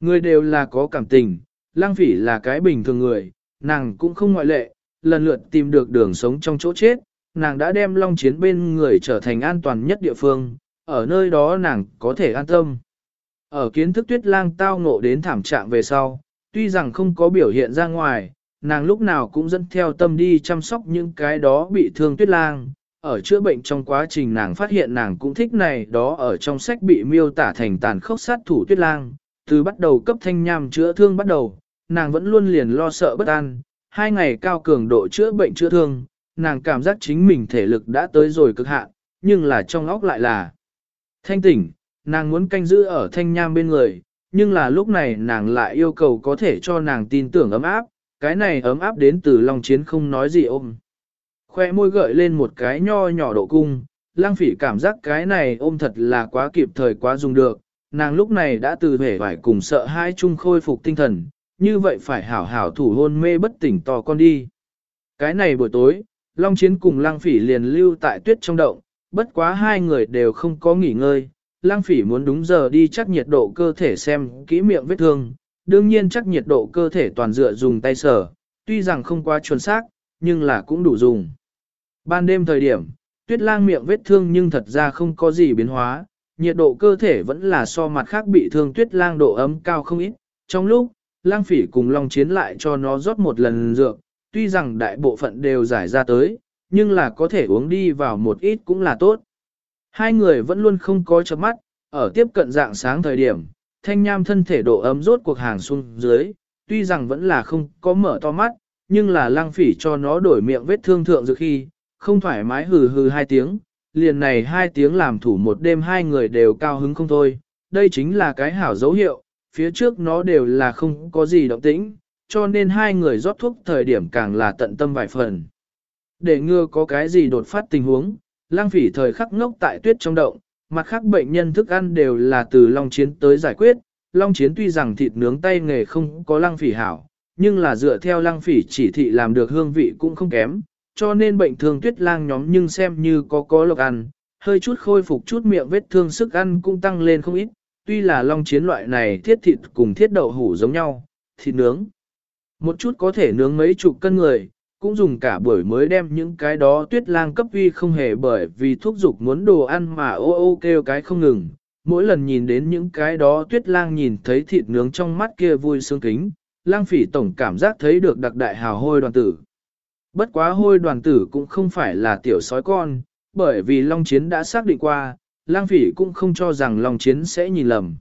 A: Người đều là có cảm tình, lang phỉ là cái bình thường người, nàng cũng không ngoại lệ, lần lượt tìm được đường sống trong chỗ chết, nàng đã đem long chiến bên người trở thành an toàn nhất địa phương, ở nơi đó nàng có thể an tâm. Ở kiến thức tuyết lang tao ngộ đến thảm trạng về sau, tuy rằng không có biểu hiện ra ngoài, nàng lúc nào cũng dẫn theo tâm đi chăm sóc những cái đó bị thương tuyết lang. Ở chữa bệnh trong quá trình nàng phát hiện nàng cũng thích này đó ở trong sách bị miêu tả thành tàn khốc sát thủ tuyết lang, từ bắt đầu cấp thanh nham chữa thương bắt đầu, nàng vẫn luôn liền lo sợ bất an, hai ngày cao cường độ chữa bệnh chữa thương, nàng cảm giác chính mình thể lực đã tới rồi cực hạn, nhưng là trong óc lại là thanh tỉnh, nàng muốn canh giữ ở thanh nham bên người, nhưng là lúc này nàng lại yêu cầu có thể cho nàng tin tưởng ấm áp, cái này ấm áp đến từ lòng chiến không nói gì ôm. Khoe môi gợi lên một cái nho nhỏ độ cung, lang phỉ cảm giác cái này ôm thật là quá kịp thời quá dùng được, nàng lúc này đã từ vẻ vải cùng sợ hai chung khôi phục tinh thần, như vậy phải hảo hảo thủ hôn mê bất tỉnh to con đi. Cái này buổi tối, Long Chiến cùng Lang Phỉ liền lưu tại tuyết trong động, bất quá hai người đều không có nghỉ ngơi. Lang Phỉ muốn đúng giờ đi chắc nhiệt độ cơ thể xem kỹ miệng vết thương, đương nhiên chắc nhiệt độ cơ thể toàn dựa dùng tay sở, tuy rằng không quá chuẩn xác, nhưng là cũng đủ dùng. Ban đêm thời điểm, tuyết lang miệng vết thương nhưng thật ra không có gì biến hóa, nhiệt độ cơ thể vẫn là so mặt khác bị thương tuyết lang độ ấm cao không ít. Trong lúc, lang phỉ cùng long chiến lại cho nó rót một lần dược, tuy rằng đại bộ phận đều giải ra tới, nhưng là có thể uống đi vào một ít cũng là tốt. Hai người vẫn luôn không có chớp mắt, ở tiếp cận dạng sáng thời điểm, thanh nham thân thể độ ấm rốt cuộc hàng xuống dưới, tuy rằng vẫn là không có mở to mắt, nhưng là lang phỉ cho nó đổi miệng vết thương thượng dược khi, không thoải mái hừ hừ hai tiếng, liền này hai tiếng làm thủ một đêm hai người đều cao hứng không thôi, đây chính là cái hảo dấu hiệu, phía trước nó đều là không có gì động tĩnh, cho nên hai người rót thuốc thời điểm càng là tận tâm vài phần. Để ngừa có cái gì đột phát tình huống, lang phỉ thời khắc ngốc tại tuyết trong động, mặt khác bệnh nhân thức ăn đều là từ Long Chiến tới giải quyết. Long Chiến tuy rằng thịt nướng tay nghề không có lăng phỉ hảo, nhưng là dựa theo lăng phỉ chỉ thị làm được hương vị cũng không kém, cho nên bệnh thương tuyết lang nhóm nhưng xem như có có lộc ăn, hơi chút khôi phục chút miệng vết thương sức ăn cũng tăng lên không ít, tuy là long chiến loại này thiết thịt cùng thiết đậu hủ giống nhau, thịt nướng. Một chút có thể nướng mấy chục cân người, cũng dùng cả buổi mới đem những cái đó tuyết lang cấp vi không hề bởi vì thuốc dục muốn đồ ăn mà ô ô kêu cái không ngừng. Mỗi lần nhìn đến những cái đó tuyết lang nhìn thấy thịt nướng trong mắt kia vui sướng kính, lang phỉ tổng cảm giác thấy được đặc đại hào hôi đoàn tử. Bất quá hôi đoàn tử cũng không phải là tiểu sói con, bởi vì Long Chiến đã xác định qua, lang phỉ cũng không cho rằng Long Chiến sẽ nhìn lầm.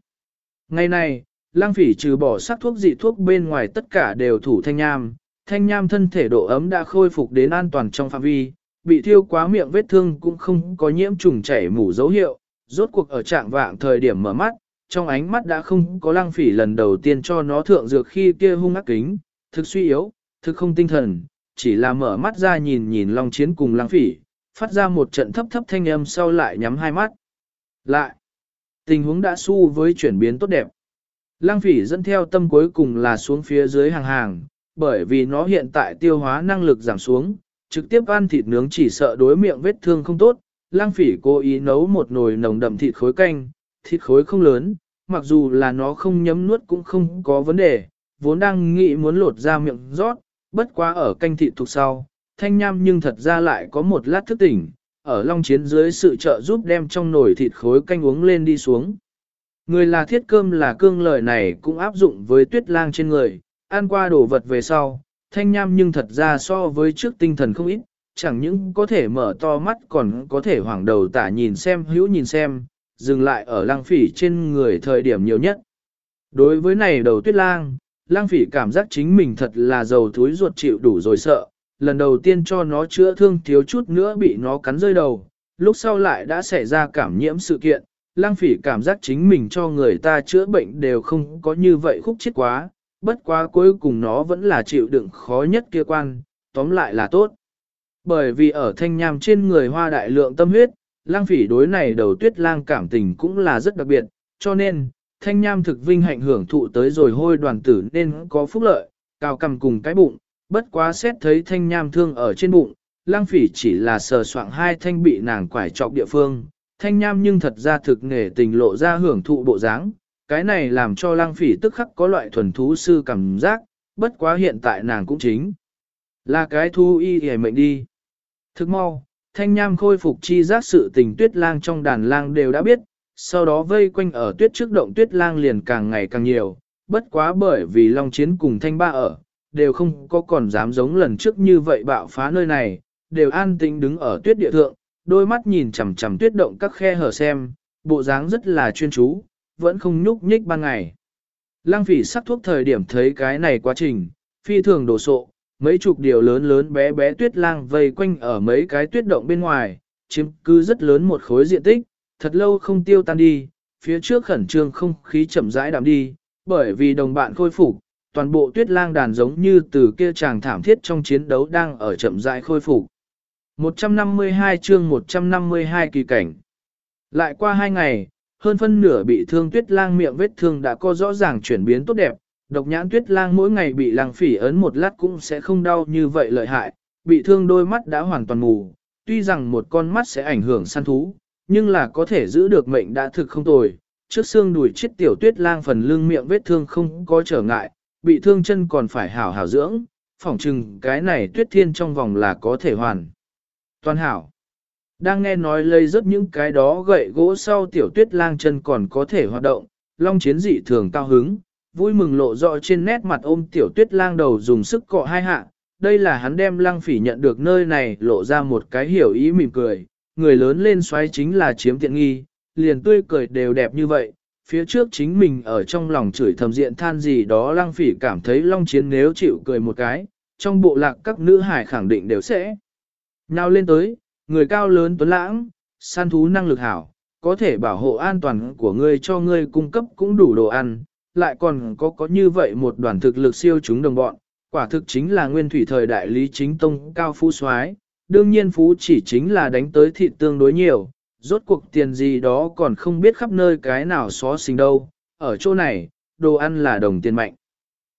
A: Ngày nay, lang phỉ trừ bỏ sắc thuốc dị thuốc bên ngoài tất cả đều thủ thanh nham, thanh nham thân thể độ ấm đã khôi phục đến an toàn trong phạm vi, bị thiêu quá miệng vết thương cũng không có nhiễm trùng chảy mủ dấu hiệu, rốt cuộc ở trạng vạng thời điểm mở mắt, trong ánh mắt đã không có lang phỉ lần đầu tiên cho nó thượng dược khi kia hung ác kính, thực suy yếu, thực không tinh thần, chỉ là mở mắt ra nhìn nhìn long chiến cùng lang phỉ, phát ra một trận thấp thấp thanh âm sau lại nhắm hai mắt. Lại, tình huống đã su với chuyển biến tốt đẹp. Lang phỉ dẫn theo tâm cuối cùng là xuống phía dưới hàng hàng, bởi vì nó hiện tại tiêu hóa năng lực giảm xuống, trực tiếp ăn thịt nướng chỉ sợ đối miệng vết thương không tốt. Lang phỉ cố ý nấu một nồi nồng đậm thịt khối canh, thịt khối không lớn, mặc dù là nó không nhấm nuốt cũng không có vấn đề, vốn đang nghĩ muốn lột ra miệng rót, bất quá ở canh thịt thuộc sau, thanh nham nhưng thật ra lại có một lát thức tỉnh, ở long chiến dưới sự trợ giúp đem trong nồi thịt khối canh uống lên đi xuống. Người là thiết cơm là cương lời này cũng áp dụng với tuyết lang trên người, ăn qua đồ vật về sau, thanh nham nhưng thật ra so với trước tinh thần không ít, chẳng những có thể mở to mắt còn có thể hoảng đầu tả nhìn xem hữu nhìn xem, dừng lại ở lang phỉ trên người thời điểm nhiều nhất. Đối với này đầu tuyết lang, lang phỉ cảm giác chính mình thật là giàu thúi ruột chịu đủ rồi sợ, lần đầu tiên cho nó chữa thương thiếu chút nữa bị nó cắn rơi đầu, lúc sau lại đã xảy ra cảm nhiễm sự kiện, lang phỉ cảm giác chính mình cho người ta chữa bệnh đều không có như vậy khúc chết quá, bất quá cuối cùng nó vẫn là chịu đựng khó nhất kia quan, tóm lại là tốt. Bởi vì ở thanh nham trên người hoa đại lượng tâm huyết, lang phỉ đối này đầu tuyết lang cảm tình cũng là rất đặc biệt, cho nên, thanh nham thực vinh hạnh hưởng thụ tới rồi hôi đoàn tử nên có phúc lợi, cao cầm cùng cái bụng, bất quá xét thấy thanh nham thương ở trên bụng, lang phỉ chỉ là sờ soạng hai thanh bị nàng quải trọc địa phương, thanh nham nhưng thật ra thực nghề tình lộ ra hưởng thụ bộ dáng, cái này làm cho lang phỉ tức khắc có loại thuần thú sư cảm giác, bất quá hiện tại nàng cũng chính là cái thu y hề mệnh đi. Thức mau, thanh nham khôi phục chi giác sự tình tuyết lang trong đàn lang đều đã biết, sau đó vây quanh ở tuyết trước động tuyết lang liền càng ngày càng nhiều, bất quá bởi vì long chiến cùng thanh ba ở, đều không có còn dám giống lần trước như vậy bạo phá nơi này, đều an tĩnh đứng ở tuyết địa thượng, đôi mắt nhìn chằm chằm tuyết động các khe hở xem, bộ dáng rất là chuyên chú, vẫn không nhúc nhích ban ngày. Lang phỉ sắc thuốc thời điểm thấy cái này quá trình, phi thường đổ sộ, mấy chục điều lớn lớn bé bé tuyết lang vây quanh ở mấy cái tuyết động bên ngoài, chiếm cứ rất lớn một khối diện tích, thật lâu không tiêu tan đi, phía trước khẩn trương không khí chậm rãi đạm đi, bởi vì đồng bạn khôi phục, toàn bộ tuyết lang đàn giống như từ kia chàng thảm thiết trong chiến đấu đang ở chậm rãi khôi phục. 152 chương 152 kỳ cảnh. Lại qua hai ngày, hơn phân nửa bị thương tuyết lang miệng vết thương đã có rõ ràng chuyển biến tốt đẹp, độc nhãn tuyết lang mỗi ngày bị lang phỉ ấn một lát cũng sẽ không đau như vậy lợi hại, bị thương đôi mắt đã hoàn toàn mù, tuy rằng một con mắt sẽ ảnh hưởng săn thú, nhưng là có thể giữ được mệnh đã thực không tồi. Trước xương đùi chết tiểu tuyết lang phần lưng miệng vết thương không có trở ngại, bị thương chân còn phải hảo hảo dưỡng, phỏng chừng cái này tuyết thiên trong vòng là có thể hoàn. Toàn hảo. Đang nghe nói lây rất những cái đó gậy gỗ sau tiểu tuyết lang chân còn có thể hoạt động, long chiến dị thường cao hứng, vui mừng lộ rõ trên nét mặt ôm tiểu tuyết lang đầu dùng sức cọ hai hạ. Đây là hắn đem lang phỉ nhận được nơi này lộ ra một cái hiểu ý mỉm cười, người lớn lên xoáy chính là chiếm tiện nghi, liền tươi cười đều đẹp như vậy. Phía trước chính mình ở trong lòng chửi thầm diện than gì đó lang phỉ cảm thấy long chiến nếu chịu cười một cái, trong bộ lạc các nữ hải khẳng định đều sẽ. Nào lên tới, người cao lớn tuấn lãng, săn thú năng lực hảo, có thể bảo hộ an toàn của ngươi cho ngươi cung cấp cũng đủ đồ ăn, lại còn có có như vậy một đoàn thực lực siêu chúng đồng bọn, quả thực chính là nguyên thủy thời đại lý chính tông cao phú soái đương nhiên phú chỉ chính là đánh tới thịt tương đối nhiều, rốt cuộc tiền gì đó còn không biết khắp nơi cái nào xó xình đâu, ở chỗ này, đồ ăn là đồng tiền mạnh.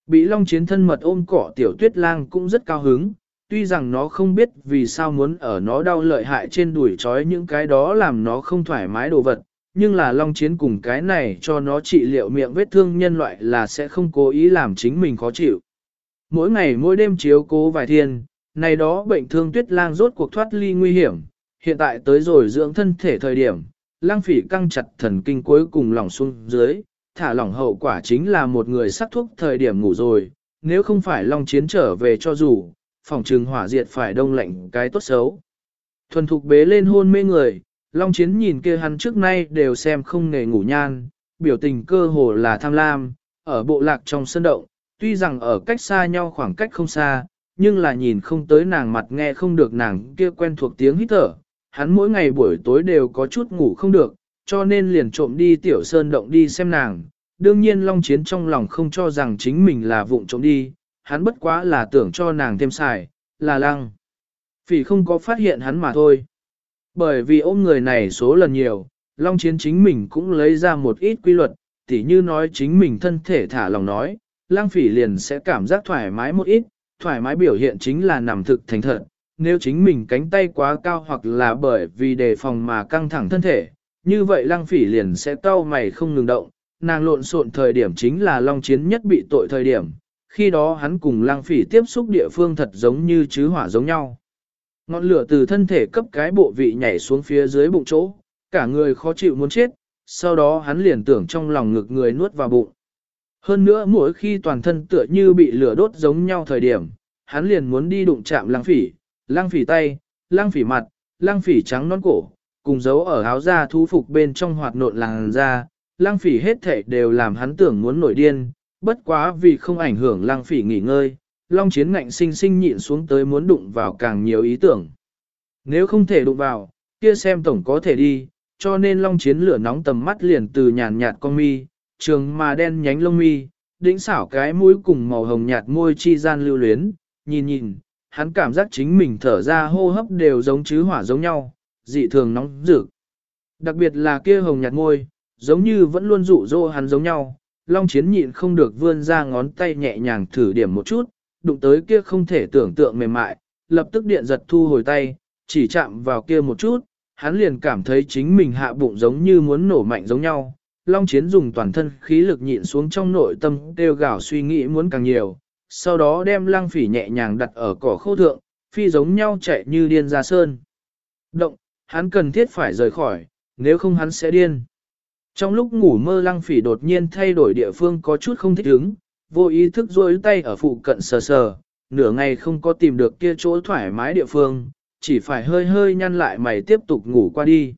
A: Bị long chiến thân mật ôm cỏ tiểu tuyết lang cũng rất cao hứng, tuy rằng nó không biết vì sao muốn ở nó đau lợi hại trên đuổi trói những cái đó làm nó không thoải mái đồ vật, nhưng là long chiến cùng cái này cho nó trị liệu miệng vết thương nhân loại là sẽ không cố ý làm chính mình khó chịu. Mỗi ngày mỗi đêm chiếu cố vài thiên, này đó bệnh thương tuyết lang rốt cuộc thoát ly nguy hiểm, hiện tại tới rồi dưỡng thân thể thời điểm, lang phỉ căng chặt thần kinh cuối cùng lỏng xuống dưới, thả lỏng hậu quả chính là một người sắc thuốc thời điểm ngủ rồi, nếu không phải long chiến trở về cho dù, phòng trừng hỏa diệt phải đông lạnh cái tốt xấu. Thuần thục bế lên hôn mê người, long chiến nhìn kia hắn trước nay đều xem không nghề ngủ nhan, biểu tình cơ hồ là tham lam, ở bộ lạc trong sân động, tuy rằng ở cách xa nhau khoảng cách không xa, nhưng là nhìn không tới nàng mặt nghe không được nàng kia quen thuộc tiếng hít thở. Hắn mỗi ngày buổi tối đều có chút ngủ không được, cho nên liền trộm đi tiểu sơn động đi xem nàng. Đương nhiên Long Chiến trong lòng không cho rằng chính mình là vụng trộm đi, hắn bất quá là tưởng cho nàng thêm xài, là lăng. Phỉ không có phát hiện hắn mà thôi. Bởi vì ôm người này số lần nhiều, Long Chiến chính mình cũng lấy ra một ít quy luật, tỉ như nói chính mình thân thể thả lòng nói, lang phỉ liền sẽ cảm giác thoải mái một ít, thoải mái biểu hiện chính là nằm thực thành thật, nếu chính mình cánh tay quá cao hoặc là bởi vì đề phòng mà căng thẳng thân thể, như vậy lăng phỉ liền sẽ cau mày không ngừng động, nàng lộn xộn thời điểm chính là long chiến nhất bị tội thời điểm, khi đó hắn cùng lăng phỉ tiếp xúc địa phương thật giống như chứ hỏa giống nhau. Ngọn lửa từ thân thể cấp cái bộ vị nhảy xuống phía dưới bụng chỗ, cả người khó chịu muốn chết, sau đó hắn liền tưởng trong lòng ngực người nuốt vào bụng. Hơn nữa mỗi khi toàn thân tựa như bị lửa đốt giống nhau thời điểm, hắn liền muốn đi đụng chạm lăng phỉ, lăng phỉ tay, lăng phỉ mặt, lăng phỉ trắng non cổ, cùng dấu ở áo da thu phục bên trong hoạt nộn làng da, lăng phỉ hết thể đều làm hắn tưởng muốn nổi điên, bất quá vì không ảnh hưởng lăng phỉ nghỉ ngơi, long chiến ngạnh sinh sinh nhịn xuống tới muốn đụng vào càng nhiều ý tưởng. Nếu không thể đụng vào, kia xem tổng có thể đi, cho nên long chiến lửa nóng tầm mắt liền từ nhàn nhạt con mi, trường mà đen nhánh lông mi, đỉnh xảo cái mũi cùng màu hồng nhạt môi chi gian lưu luyến, nhìn nhìn, hắn cảm giác chính mình thở ra hô hấp đều giống chứ hỏa giống nhau, dị thường nóng rực. Đặc biệt là kia hồng nhạt môi, giống như vẫn luôn rụ rỗ hắn giống nhau, Long Chiến nhịn không được vươn ra ngón tay nhẹ nhàng thử điểm một chút, đụng tới kia không thể tưởng tượng mềm mại, lập tức điện giật thu hồi tay, chỉ chạm vào kia một chút, hắn liền cảm thấy chính mình hạ bụng giống như muốn nổ mạnh giống nhau. Long Chiến dùng toàn thân khí lực nhịn xuống trong nội tâm kêu gào suy nghĩ muốn càng nhiều, sau đó đem lăng phỉ nhẹ nhàng đặt ở cỏ khô thượng, phi giống nhau chạy như điên ra sơn. Động, hắn cần thiết phải rời khỏi, nếu không hắn sẽ điên. Trong lúc ngủ mơ lăng phỉ đột nhiên thay đổi địa phương có chút không thích ứng, vô ý thức rôi tay ở phụ cận sờ sờ, nửa ngày không có tìm được kia chỗ thoải mái địa phương, chỉ phải hơi hơi nhăn lại mày tiếp tục ngủ qua đi.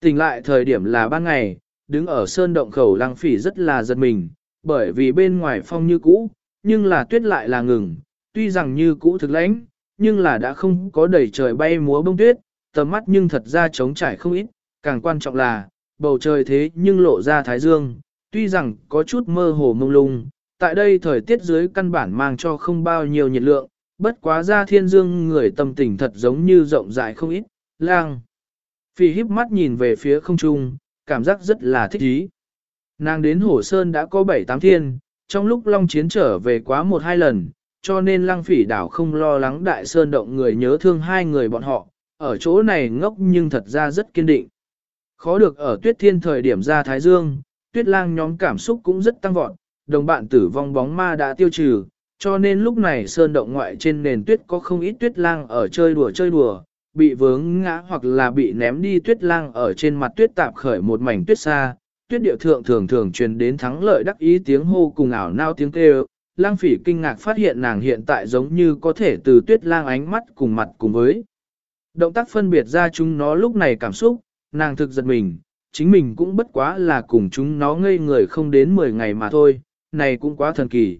A: Tỉnh lại thời điểm là ban ngày, đứng ở sơn động khẩu lăng phỉ rất là giật mình, bởi vì bên ngoài phong như cũ, nhưng là tuyết lại là ngừng, tuy rằng như cũ thực lãnh, nhưng là đã không có đầy trời bay múa bông tuyết, tầm mắt nhưng thật ra trống trải không ít, càng quan trọng là, bầu trời thế nhưng lộ ra thái dương, tuy rằng có chút mơ hồ mông lung, tại đây thời tiết dưới căn bản mang cho không bao nhiêu nhiệt lượng, bất quá ra thiên dương người tâm tình thật giống như rộng rãi không ít, lang. Phi híp mắt nhìn về phía không trung, cảm giác rất là thích ý. Nàng đến Hồ Sơn đã có 7-8 thiên, trong lúc Long Chiến trở về quá một hai lần, cho nên Lăng Phỉ đảo không lo lắng Đại Sơn động người nhớ thương hai người bọn họ, ở chỗ này ngốc nhưng thật ra rất kiên định. Khó được ở tuyết thiên thời điểm ra Thái Dương, tuyết lang nhóm cảm xúc cũng rất tăng vọt, đồng bạn tử vong bóng ma đã tiêu trừ, cho nên lúc này sơn động ngoại trên nền tuyết có không ít tuyết lang ở chơi đùa chơi đùa, bị vướng ngã hoặc là bị ném đi tuyết lang ở trên mặt tuyết tạp khởi một mảnh tuyết xa, tuyết điệu thượng thường thường truyền đến thắng lợi đắc ý tiếng hô cùng ảo nao tiếng kêu. Lang phỉ kinh ngạc phát hiện nàng hiện tại giống như có thể từ tuyết lang ánh mắt cùng mặt cùng với. Động tác phân biệt ra chúng nó lúc này cảm xúc, nàng thực giật mình, chính mình cũng bất quá là cùng chúng nó ngây người không đến 10 ngày mà thôi, này cũng quá thần kỳ.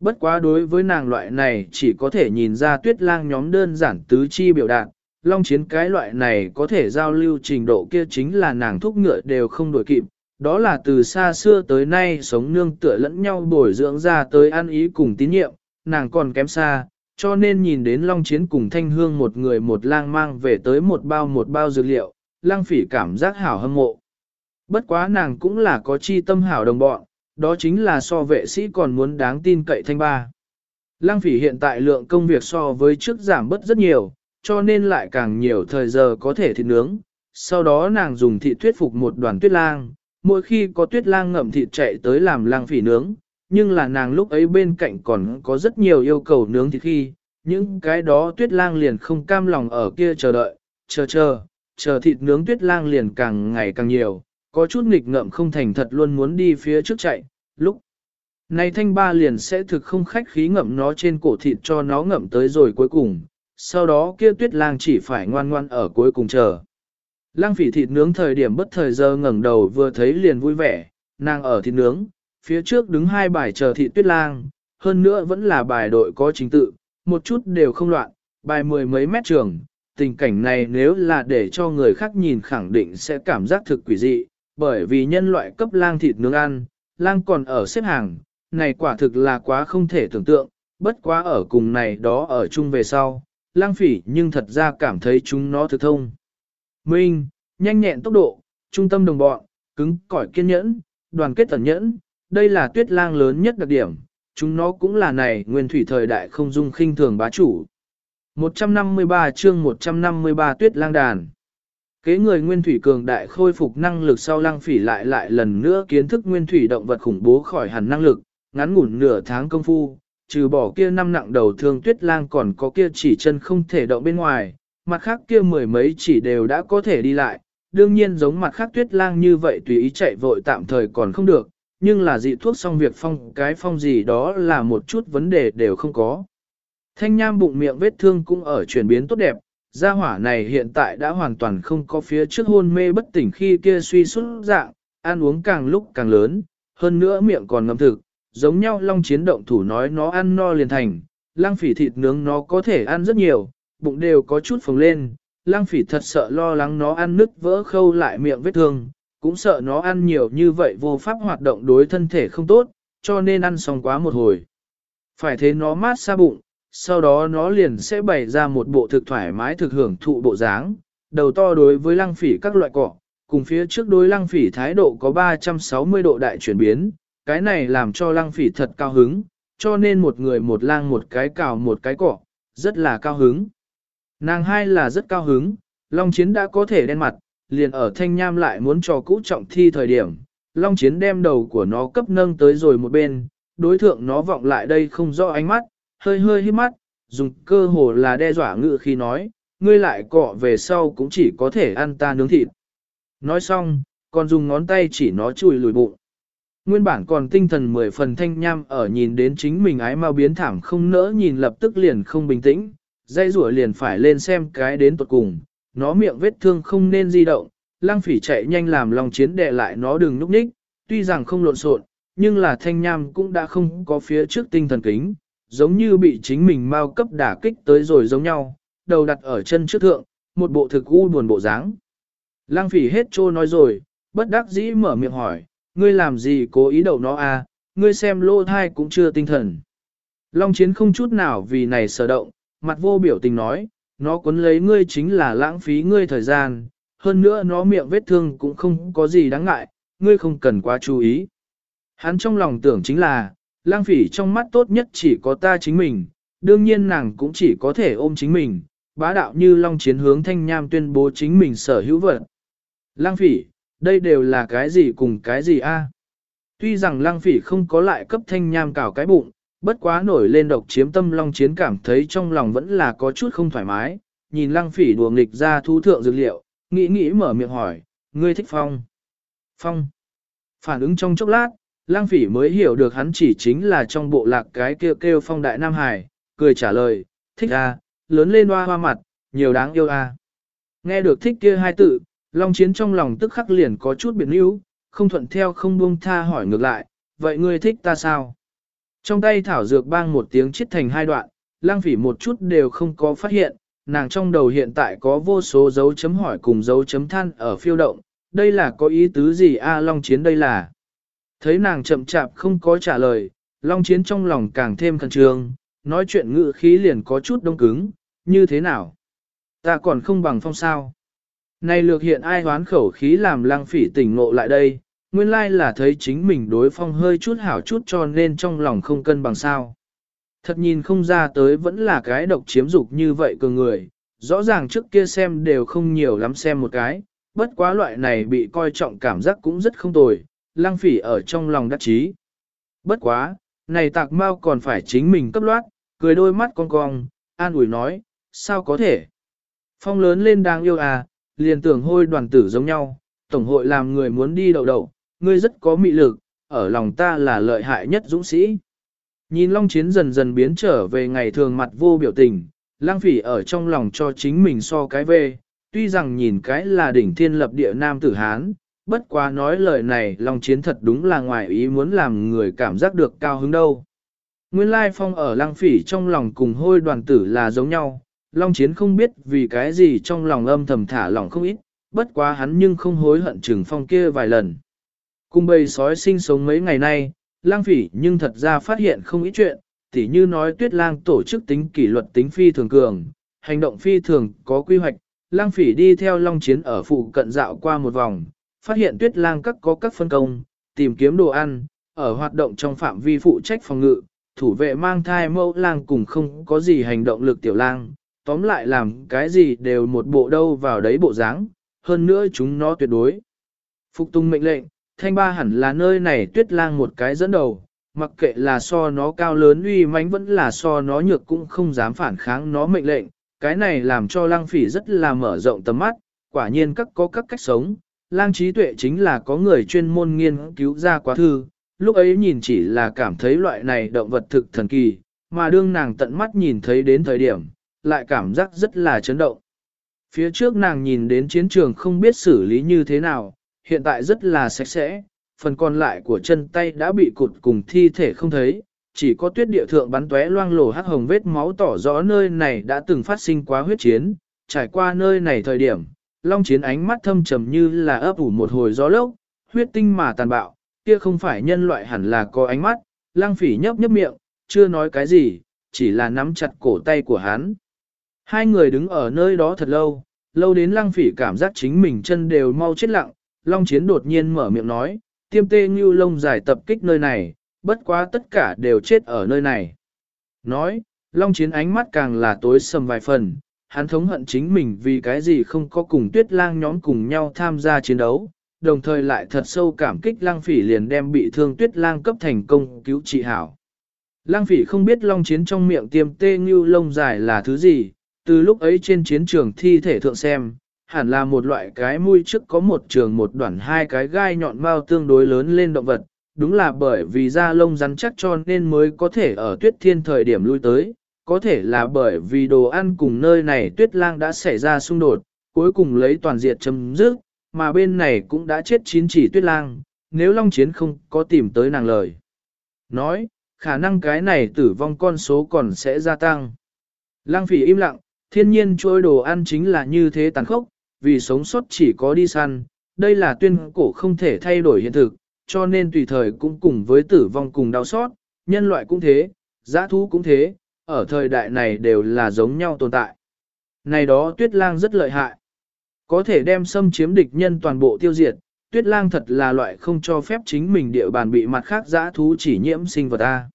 A: Bất quá đối với nàng loại này chỉ có thể nhìn ra tuyết lang nhóm đơn giản tứ chi biểu đạt, long chiến cái loại này có thể giao lưu trình độ kia chính là nàng thúc ngựa đều không đổi kịp, đó là từ xa xưa tới nay sống nương tựa lẫn nhau bồi dưỡng ra tới ăn ý cùng tín nhiệm, nàng còn kém xa, cho nên nhìn đến long chiến cùng thanh hương một người một lang mang về tới một bao một bao dược liệu, lang phỉ cảm giác hảo hâm mộ. Bất quá nàng cũng là có chi tâm hảo đồng bọn, đó chính là so vệ sĩ còn muốn đáng tin cậy thanh ba. Lăng phỉ hiện tại lượng công việc so với trước giảm bớt rất nhiều, cho nên lại càng nhiều thời giờ có thể thịt nướng. Sau đó nàng dùng thị thuyết phục một đoàn tuyết lang, mỗi khi có tuyết lang ngậm thịt chạy tới làm lang phỉ nướng, nhưng là nàng lúc ấy bên cạnh còn có rất nhiều yêu cầu nướng thịt khi, những cái đó tuyết lang liền không cam lòng ở kia chờ đợi, chờ chờ, chờ thịt nướng tuyết lang liền càng ngày càng nhiều, có chút nghịch ngợm không thành thật luôn muốn đi phía trước chạy, lúc này thanh ba liền sẽ thực không khách khí ngậm nó trên cổ thịt cho nó ngậm tới rồi cuối cùng, sau đó kia tuyết lang chỉ phải ngoan ngoan ở cuối cùng chờ. Lang phỉ thịt nướng thời điểm bất thời giờ ngẩng đầu vừa thấy liền vui vẻ, nàng ở thịt nướng, phía trước đứng hai bài chờ thịt tuyết lang, hơn nữa vẫn là bài đội có chính tự, một chút đều không loạn, bài mười mấy mét trường. Tình cảnh này nếu là để cho người khác nhìn khẳng định sẽ cảm giác thực quỷ dị, bởi vì nhân loại cấp lang thịt nướng ăn, lang còn ở xếp hàng, này quả thực là quá không thể tưởng tượng, bất quá ở cùng này đó ở chung về sau, lang phỉ nhưng thật ra cảm thấy chúng nó thực thông. Minh, nhanh nhẹn tốc độ, trung tâm đồng bọn, cứng cỏi kiên nhẫn, đoàn kết tẩn nhẫn, đây là tuyết lang lớn nhất đặc điểm, chúng nó cũng là này nguyên thủy thời đại không dung khinh thường bá chủ. 153 chương 153 tuyết lang đàn Kế người nguyên thủy cường đại khôi phục năng lực sau lăng phỉ lại lại lần nữa kiến thức nguyên thủy động vật khủng bố khỏi hẳn năng lực, ngắn ngủn nửa tháng công phu, trừ bỏ kia năm nặng đầu thương tuyết lang còn có kia chỉ chân không thể động bên ngoài, mặt khác kia mười mấy chỉ đều đã có thể đi lại, đương nhiên giống mặt khác tuyết lang như vậy tùy ý chạy vội tạm thời còn không được, nhưng là dị thuốc xong việc phong cái phong gì đó là một chút vấn đề đều không có. Thanh nham bụng miệng vết thương cũng ở chuyển biến tốt đẹp, gia hỏa này hiện tại đã hoàn toàn không có phía trước hôn mê bất tỉnh khi kia suy xuất dạng, ăn uống càng lúc càng lớn, hơn nữa miệng còn ngâm thực, giống nhau long chiến động thủ nói nó ăn no liền thành, lang phỉ thịt nướng nó có thể ăn rất nhiều, bụng đều có chút phồng lên, lang phỉ thật sợ lo lắng nó ăn nứt vỡ khâu lại miệng vết thương, cũng sợ nó ăn nhiều như vậy vô pháp hoạt động đối thân thể không tốt, cho nên ăn xong quá một hồi. Phải thế nó mát xa bụng, sau đó nó liền sẽ bày ra một bộ thực thoải mái thực hưởng thụ bộ dáng, đầu to đối với lăng phỉ các loại cỏ, cùng phía trước đối lăng phỉ thái độ có 360 độ đại chuyển biến, cái này làm cho lăng phỉ thật cao hứng, cho nên một người một lang một cái cào một cái cỏ, rất là cao hứng. Nàng hai là rất cao hứng, Long Chiến đã có thể đen mặt, liền ở thanh nham lại muốn cho cũ trọng thi thời điểm, Long Chiến đem đầu của nó cấp nâng tới rồi một bên, đối thượng nó vọng lại đây không rõ ánh mắt, hơi hơi hít mắt, dùng cơ hồ là đe dọa ngự khi nói, ngươi lại cọ về sau cũng chỉ có thể ăn ta nướng thịt. Nói xong, còn dùng ngón tay chỉ nó chùi lùi bụng. Nguyên bản còn tinh thần mười phần thanh nham ở nhìn đến chính mình ái mau biến thảm không nỡ nhìn lập tức liền không bình tĩnh, dây rủa liền phải lên xem cái đến tuột cùng, nó miệng vết thương không nên di động, lang phỉ chạy nhanh làm lòng chiến đè lại nó đừng núp ních, tuy rằng không lộn xộn, nhưng là thanh nham cũng đã không có phía trước tinh thần kính, giống như bị chính mình mau cấp đả kích tới rồi giống nhau, đầu đặt ở chân trước thượng, một bộ thực u buồn bộ dáng. Lang phỉ hết trô nói rồi, bất đắc dĩ mở miệng hỏi, ngươi làm gì cố ý đậu nó à, ngươi xem lô thai cũng chưa tinh thần. Long chiến không chút nào vì này sở động, mặt vô biểu tình nói, nó cuốn lấy ngươi chính là lãng phí ngươi thời gian, hơn nữa nó miệng vết thương cũng không có gì đáng ngại, ngươi không cần quá chú ý. Hắn trong lòng tưởng chính là, lang phỉ trong mắt tốt nhất chỉ có ta chính mình, đương nhiên nàng cũng chỉ có thể ôm chính mình, bá đạo như long chiến hướng thanh nham tuyên bố chính mình sở hữu vật. Lang phỉ, đây đều là cái gì cùng cái gì a? Tuy rằng lang phỉ không có lại cấp thanh nham cào cái bụng, bất quá nổi lên độc chiếm tâm long chiến cảm thấy trong lòng vẫn là có chút không thoải mái, nhìn lang phỉ đùa nghịch ra thu thượng dược liệu, nghĩ nghĩ mở miệng hỏi, ngươi thích phong? Phong. Phản ứng trong chốc lát, lang phỉ mới hiểu được hắn chỉ chính là trong bộ lạc cái kêu kêu phong đại Nam Hải, cười trả lời, thích a, lớn lên hoa hoa mặt, nhiều đáng yêu a. Nghe được thích kia hai tự, Long Chiến trong lòng tức khắc liền có chút biệt níu, không thuận theo không buông tha hỏi ngược lại, vậy ngươi thích ta sao? Trong tay thảo dược bang một tiếng chết thành hai đoạn, lang phỉ một chút đều không có phát hiện, nàng trong đầu hiện tại có vô số dấu chấm hỏi cùng dấu chấm than ở phiêu động, đây là có ý tứ gì a Long Chiến đây là? Thấy nàng chậm chạp không có trả lời, Long Chiến trong lòng càng thêm khẩn trương, nói chuyện ngự khí liền có chút đông cứng, như thế nào? Ta còn không bằng phong sao? Này lược hiện ai hoán khẩu khí làm lang phỉ tỉnh ngộ lại đây, nguyên lai là thấy chính mình đối phong hơi chút hảo chút cho nên trong lòng không cân bằng sao. Thật nhìn không ra tới vẫn là cái độc chiếm dục như vậy cường người, rõ ràng trước kia xem đều không nhiều lắm xem một cái, bất quá loại này bị coi trọng cảm giác cũng rất không tồi, lang phỉ ở trong lòng đắc chí. Bất quá, này tạc mau còn phải chính mình cấp loát, cười đôi mắt con cong, an ủi nói, sao có thể. Phong lớn lên đang yêu à, liền tưởng hôi đoàn tử giống nhau, tổng hội làm người muốn đi đậu đậu, ngươi rất có mị lực, ở lòng ta là lợi hại nhất dũng sĩ. Nhìn Long Chiến dần dần biến trở về ngày thường mặt vô biểu tình, lang phỉ ở trong lòng cho chính mình so cái về, tuy rằng nhìn cái là đỉnh thiên lập địa nam tử Hán, bất quá nói lời này Long Chiến thật đúng là ngoài ý muốn làm người cảm giác được cao hứng đâu. Nguyên Lai Phong ở lang phỉ trong lòng cùng hôi đoàn tử là giống nhau, Long Chiến không biết vì cái gì trong lòng âm thầm thả lỏng không ít, bất quá hắn nhưng không hối hận trừng phong kia vài lần. Cùng bầy sói sinh sống mấy ngày nay, lang phỉ nhưng thật ra phát hiện không ít chuyện, tỉ như nói tuyết lang tổ chức tính kỷ luật tính phi thường cường, hành động phi thường có quy hoạch, lang phỉ đi theo long chiến ở phụ cận dạo qua một vòng, phát hiện tuyết lang các có các phân công, tìm kiếm đồ ăn, ở hoạt động trong phạm vi phụ trách phòng ngự, thủ vệ mang thai mẫu lang cùng không có gì hành động lực tiểu lang, tóm lại làm cái gì đều một bộ đâu vào đấy bộ dáng, hơn nữa chúng nó tuyệt đối. Phục tung mệnh lệnh, thanh ba hẳn là nơi này tuyết lang một cái dẫn đầu, mặc kệ là so nó cao lớn uy mãnh vẫn là so nó nhược cũng không dám phản kháng nó mệnh lệnh, cái này làm cho lang phỉ rất là mở rộng tầm mắt, quả nhiên các có các cách sống, lang trí tuệ chính là có người chuyên môn nghiên cứu ra quá thư, lúc ấy nhìn chỉ là cảm thấy loại này động vật thực thần kỳ, mà đương nàng tận mắt nhìn thấy đến thời điểm, lại cảm giác rất là chấn động. Phía trước nàng nhìn đến chiến trường không biết xử lý như thế nào, hiện tại rất là sạch sẽ, phần còn lại của chân tay đã bị cụt cùng thi thể không thấy, chỉ có tuyết địa thượng bắn tóe loang lổ hắc hồng vết máu tỏ rõ nơi này đã từng phát sinh quá huyết chiến, trải qua nơi này thời điểm, long chiến ánh mắt thâm trầm như là ấp ủ một hồi gió lốc, huyết tinh mà tàn bạo, kia không phải nhân loại hẳn là có ánh mắt, lang phỉ nhấp nhấp miệng, chưa nói cái gì, chỉ là nắm chặt cổ tay của hắn. Hai người đứng ở nơi đó thật lâu, lâu đến lăng phỉ cảm giác chính mình chân đều mau chết lặng, Long Chiến đột nhiên mở miệng nói, tiêm tê như lông dài tập kích nơi này, bất quá tất cả đều chết ở nơi này. Nói, Long Chiến ánh mắt càng là tối sầm vài phần, hắn thống hận chính mình vì cái gì không có cùng tuyết lang nhóm cùng nhau tham gia chiến đấu, đồng thời lại thật sâu cảm kích lang phỉ liền đem bị thương tuyết lang cấp thành công cứu trị hảo. Lang phỉ không biết long chiến trong miệng tiêm tê như lông dài là thứ gì, từ lúc ấy trên chiến trường thi thể thượng xem, hẳn là một loại cái mũi trước có một trường một đoạn hai cái gai nhọn mao tương đối lớn lên động vật, đúng là bởi vì da lông rắn chắc cho nên mới có thể ở tuyết thiên thời điểm lui tới, có thể là bởi vì đồ ăn cùng nơi này tuyết lang đã xảy ra xung đột, cuối cùng lấy toàn diện chấm dứt, mà bên này cũng đã chết chín chỉ tuyết lang, nếu Long Chiến không có tìm tới nàng lời. Nói, khả năng cái này tử vong con số còn sẽ gia tăng. Lang phỉ im lặng, thiên nhiên trôi đồ ăn chính là như thế tàn khốc, vì sống sót chỉ có đi săn, đây là tuyên cổ không thể thay đổi hiện thực, cho nên tùy thời cũng cùng với tử vong cùng đau xót, nhân loại cũng thế, giã thú cũng thế, ở thời đại này đều là giống nhau tồn tại. Này đó tuyết lang rất lợi hại. Có thể đem xâm chiếm địch nhân toàn bộ tiêu diệt, tuyết lang thật là loại không cho phép chính mình địa bàn bị mặt khác giã thú chỉ nhiễm sinh vật ta.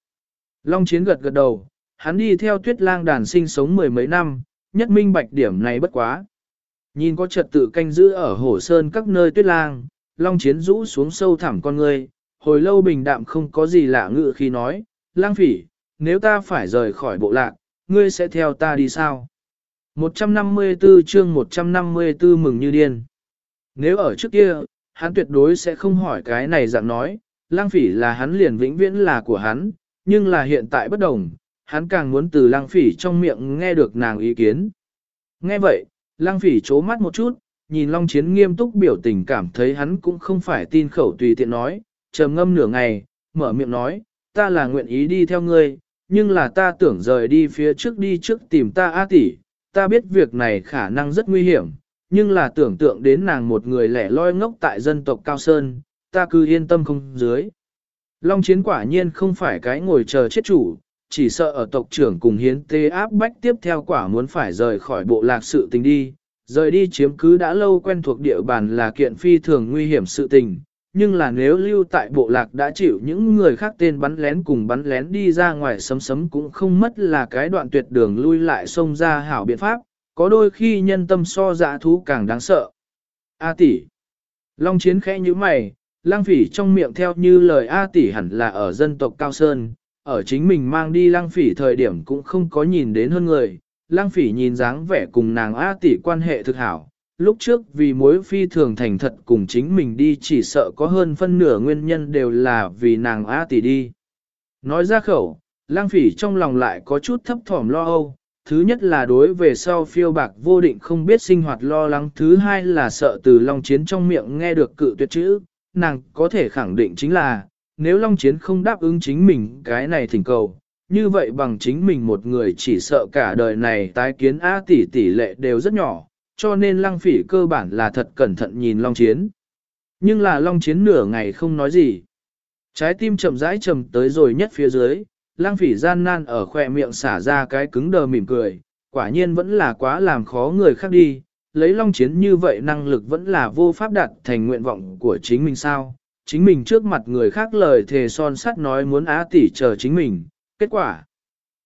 A: Long chiến gật gật đầu, hắn đi theo tuyết lang đàn sinh sống mười mấy năm, nhất minh bạch điểm này bất quá. Nhìn có trật tự canh giữ ở hồ sơn các nơi tuyết lang, long chiến rũ xuống sâu thẳm con người, hồi lâu bình đạm không có gì lạ ngự khi nói, lang phỉ, nếu ta phải rời khỏi bộ lạc, ngươi sẽ theo ta đi sao? 154 chương 154 mừng như điên. Nếu ở trước kia, hắn tuyệt đối sẽ không hỏi cái này dạng nói, lang phỉ là hắn liền vĩnh viễn là của hắn, nhưng là hiện tại bất đồng, hắn càng muốn từ lang phỉ trong miệng nghe được nàng ý kiến. Nghe vậy, lang phỉ chố mắt một chút, nhìn Long Chiến nghiêm túc biểu tình cảm thấy hắn cũng không phải tin khẩu tùy tiện nói, trầm ngâm nửa ngày, mở miệng nói, ta là nguyện ý đi theo ngươi, nhưng là ta tưởng rời đi phía trước đi trước tìm ta A tỷ, ta biết việc này khả năng rất nguy hiểm, nhưng là tưởng tượng đến nàng một người lẻ loi ngốc tại dân tộc Cao Sơn, ta cứ yên tâm không dưới. Long chiến quả nhiên không phải cái ngồi chờ chết chủ, chỉ sợ ở tộc trưởng cùng hiến tê áp bách tiếp theo quả muốn phải rời khỏi bộ lạc sự tình đi, rời đi chiếm cứ đã lâu quen thuộc địa bàn là kiện phi thường nguy hiểm sự tình, nhưng là nếu lưu tại bộ lạc đã chịu những người khác tên bắn lén cùng bắn lén đi ra ngoài sấm sấm cũng không mất là cái đoạn tuyệt đường lui lại xông ra hảo biện pháp, có đôi khi nhân tâm so dạ thú càng đáng sợ. A tỷ. Long chiến khẽ như mày, lang phỉ trong miệng theo như lời A tỷ hẳn là ở dân tộc Cao Sơn, ở chính mình mang đi lang phỉ thời điểm cũng không có nhìn đến hơn người, lang phỉ nhìn dáng vẻ cùng nàng A tỷ quan hệ thực hảo, lúc trước vì mối phi thường thành thật cùng chính mình đi chỉ sợ có hơn phân nửa nguyên nhân đều là vì nàng A tỷ đi. Nói ra khẩu, lang phỉ trong lòng lại có chút thấp thỏm lo âu, thứ nhất là đối về sau phiêu bạc vô định không biết sinh hoạt lo lắng, thứ hai là sợ từ Long Chiến trong miệng nghe được cự tuyệt chữ, nàng có thể khẳng định chính là, nếu Long Chiến không đáp ứng chính mình cái này thỉnh cầu, như vậy bằng chính mình một người chỉ sợ cả đời này tái kiến A tỷ tỷ lệ đều rất nhỏ, cho nên lăng phỉ cơ bản là thật cẩn thận nhìn Long Chiến. Nhưng là Long Chiến nửa ngày không nói gì. Trái tim chậm rãi chậm tới rồi nhất phía dưới, lăng phỉ gian nan ở khỏe miệng xả ra cái cứng đờ mỉm cười, quả nhiên vẫn là quá làm khó người khác đi, lấy Long Chiến như vậy năng lực vẫn là vô pháp đạt thành nguyện vọng của chính mình sao. Chính mình trước mặt người khác lời thề son sắt nói muốn á tỷ chờ chính mình, kết quả.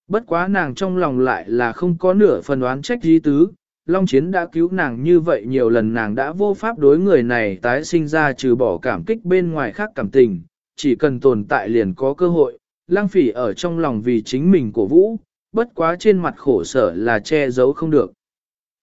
A: Bất quá nàng trong lòng lại là không có nửa phần đoán trách di tứ, Long Chiến đã cứu nàng như vậy nhiều lần nàng đã vô pháp đối người này tái sinh ra trừ bỏ cảm kích bên ngoài khác cảm tình, chỉ cần tồn tại liền có cơ hội, lang phỉ ở trong lòng vì chính mình cổ vũ, bất quá trên mặt khổ sở là che giấu không được.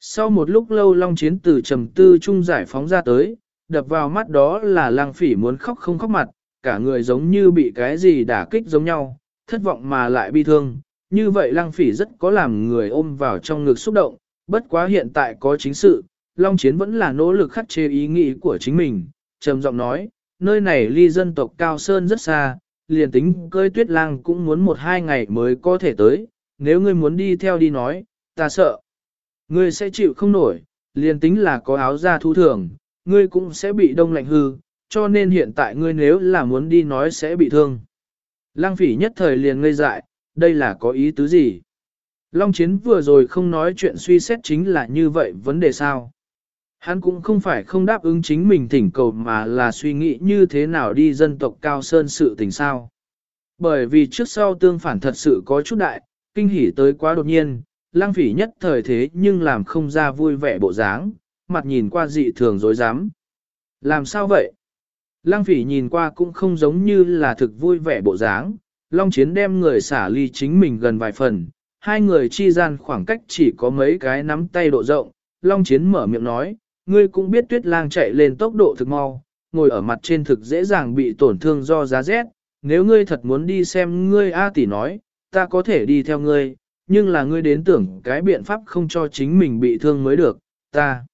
A: Sau một lúc lâu Long Chiến từ trầm tư trung giải phóng ra tới, đập vào mắt đó là lang phỉ muốn khóc không khóc mặt, cả người giống như bị cái gì đả kích giống nhau, thất vọng mà lại bi thương. Như vậy lang phỉ rất có làm người ôm vào trong ngực xúc động, bất quá hiện tại có chính sự, Long Chiến vẫn là nỗ lực khắc chế ý nghĩ của chính mình, trầm giọng nói, nơi này ly dân tộc Cao Sơn rất xa, liền tính cơi tuyết lang cũng muốn một hai ngày mới có thể tới, nếu ngươi muốn đi theo đi nói, ta sợ. Ngươi sẽ chịu không nổi, liền tính là có áo da thu thường, ngươi cũng sẽ bị đông lạnh hư, cho nên hiện tại ngươi nếu là muốn đi nói sẽ bị thương. Lăng phỉ nhất thời liền ngây dại, đây là có ý tứ gì? Long chiến vừa rồi không nói chuyện suy xét chính là như vậy vấn đề sao? Hắn cũng không phải không đáp ứng chính mình thỉnh cầu mà là suy nghĩ như thế nào đi dân tộc cao sơn sự tình sao. Bởi vì trước sau tương phản thật sự có chút đại, kinh hỉ tới quá đột nhiên, lang phỉ nhất thời thế nhưng làm không ra vui vẻ bộ dáng, mặt nhìn qua dị thường dối dám. Làm sao vậy? Lang phỉ nhìn qua cũng không giống như là thực vui vẻ bộ dáng, Long Chiến đem người xả ly chính mình gần vài phần, hai người chi gian khoảng cách chỉ có mấy cái nắm tay độ rộng, Long Chiến mở miệng nói, ngươi cũng biết tuyết lang chạy lên tốc độ thực mau, ngồi ở mặt trên thực dễ dàng bị tổn thương do giá rét, nếu ngươi thật muốn đi xem ngươi A tỷ nói, ta có thể đi theo ngươi, nhưng là ngươi đến tưởng cái biện pháp không cho chính mình bị thương mới được, ta.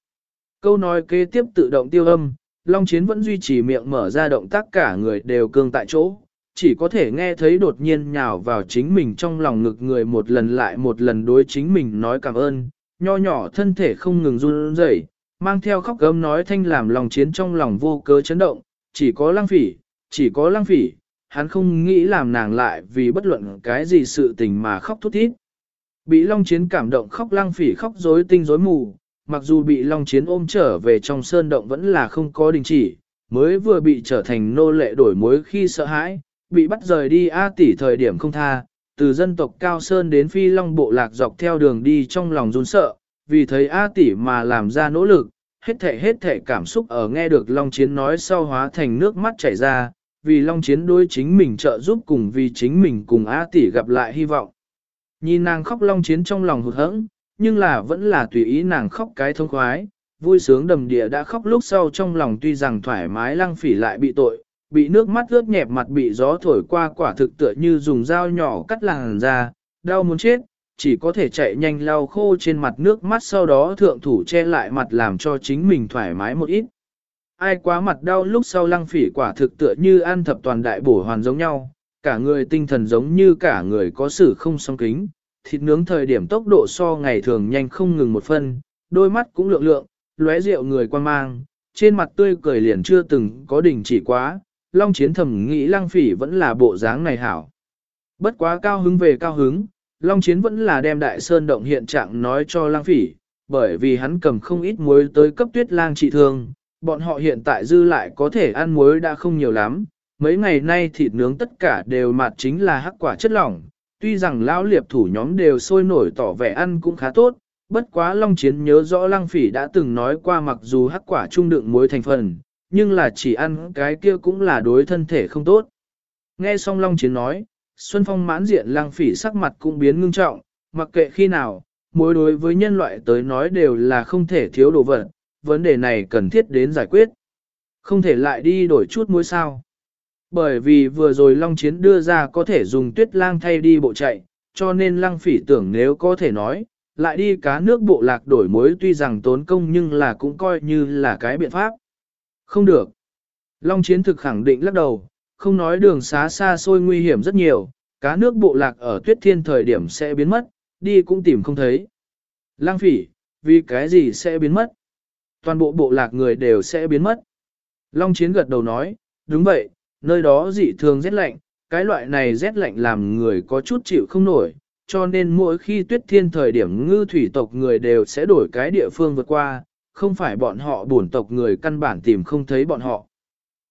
A: Câu nói kế tiếp tự động tiêu âm, Long Chiến vẫn duy trì miệng mở ra động tác cả người đều cương tại chỗ, chỉ có thể nghe thấy đột nhiên nhào vào chính mình trong lòng ngực người một lần lại một lần đối chính mình nói cảm ơn, nho nhỏ thân thể không ngừng run rẩy, mang theo khóc gấm nói thanh làm Long chiến trong lòng vô cớ chấn động, chỉ có lăng phỉ, chỉ có lăng phỉ, hắn không nghĩ làm nàng lại vì bất luận cái gì sự tình mà khóc thút thít. Bị Long Chiến cảm động khóc lăng phỉ khóc rối tinh rối mù, mặc dù bị Long Chiến ôm trở về trong sơn động vẫn là không có đình chỉ, mới vừa bị trở thành nô lệ đổi mối khi sợ hãi, bị bắt rời đi A tỷ thời điểm không tha, từ dân tộc Cao Sơn đến Phi Long bộ lạc dọc theo đường đi trong lòng run sợ, vì thấy A tỷ mà làm ra nỗ lực, hết thể hết thể cảm xúc ở nghe được Long Chiến nói sau hóa thành nước mắt chảy ra, vì Long Chiến đối chính mình trợ giúp cùng vì chính mình cùng A tỷ gặp lại hy vọng. Nhìn nàng khóc Long Chiến trong lòng hụt hẫng, nhưng là vẫn là tùy ý nàng khóc cái thông khoái, vui sướng đầm địa đã khóc lúc sau trong lòng tuy rằng thoải mái lăng phỉ lại bị tội, bị nước mắt ướt nhẹp mặt bị gió thổi qua quả thực tựa như dùng dao nhỏ cắt làn ra, đau muốn chết, chỉ có thể chạy nhanh lau khô trên mặt nước mắt sau đó thượng thủ che lại mặt làm cho chính mình thoải mái một ít. Ai quá mặt đau lúc sau lăng phỉ quả thực tựa như ăn thập toàn đại bổ hoàn giống nhau, cả người tinh thần giống như cả người có sự không song kính, thịt nướng thời điểm tốc độ so ngày thường nhanh không ngừng một phân, đôi mắt cũng lượng lượng, lóe rượu người quan mang, trên mặt tươi cười liền chưa từng có đỉnh chỉ quá, Long Chiến thầm nghĩ Lăng Phỉ vẫn là bộ dáng này hảo. Bất quá cao hứng về cao hứng, Long Chiến vẫn là đem Đại Sơn Động hiện trạng nói cho Lăng Phỉ, bởi vì hắn cầm không ít muối tới cấp tuyết lang trị thương, bọn họ hiện tại dư lại có thể ăn muối đã không nhiều lắm, mấy ngày nay thịt nướng tất cả đều mặt chính là hắc quả chất lỏng, tuy rằng lão liệp thủ nhóm đều sôi nổi tỏ vẻ ăn cũng khá tốt, bất quá Long Chiến nhớ rõ Lăng Phỉ đã từng nói qua mặc dù hắc quả trung đựng muối thành phần, nhưng là chỉ ăn cái kia cũng là đối thân thể không tốt. Nghe xong Long Chiến nói, Xuân Phong mãn diện lang phỉ sắc mặt cũng biến ngưng trọng, mặc kệ khi nào, muối đối với nhân loại tới nói đều là không thể thiếu đồ vật, vấn đề này cần thiết đến giải quyết. Không thể lại đi đổi chút muối sao. Bởi vì vừa rồi Long Chiến đưa ra có thể dùng tuyết lang thay đi bộ chạy, cho nên lang phỉ tưởng nếu có thể nói, lại đi cá nước bộ lạc đổi mối tuy rằng tốn công nhưng là cũng coi như là cái biện pháp. Không được. Long chiến thực khẳng định lắc đầu, không nói đường xá xa xôi nguy hiểm rất nhiều, cá nước bộ lạc ở tuyết thiên thời điểm sẽ biến mất, đi cũng tìm không thấy. Lang phỉ, vì cái gì sẽ biến mất? Toàn bộ bộ lạc người đều sẽ biến mất. Long chiến gật đầu nói, đúng vậy, nơi đó dị thường rét lạnh, cái loại này rét lạnh làm người có chút chịu không nổi, cho nên mỗi khi tuyết thiên thời điểm ngư thủy tộc người đều sẽ đổi cái địa phương vượt qua, không phải bọn họ bổn tộc người căn bản tìm không thấy bọn họ.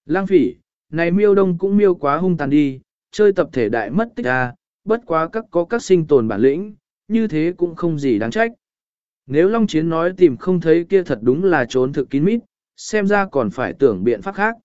A: Lang phỉ, này miêu đông cũng miêu quá hung tàn đi, chơi tập thể đại mất tích ra, bất quá các có các sinh tồn bản lĩnh, như thế cũng không gì đáng trách. Nếu Long Chiến nói tìm không thấy kia thật đúng là trốn thực kín mít, xem ra còn phải tưởng biện pháp khác.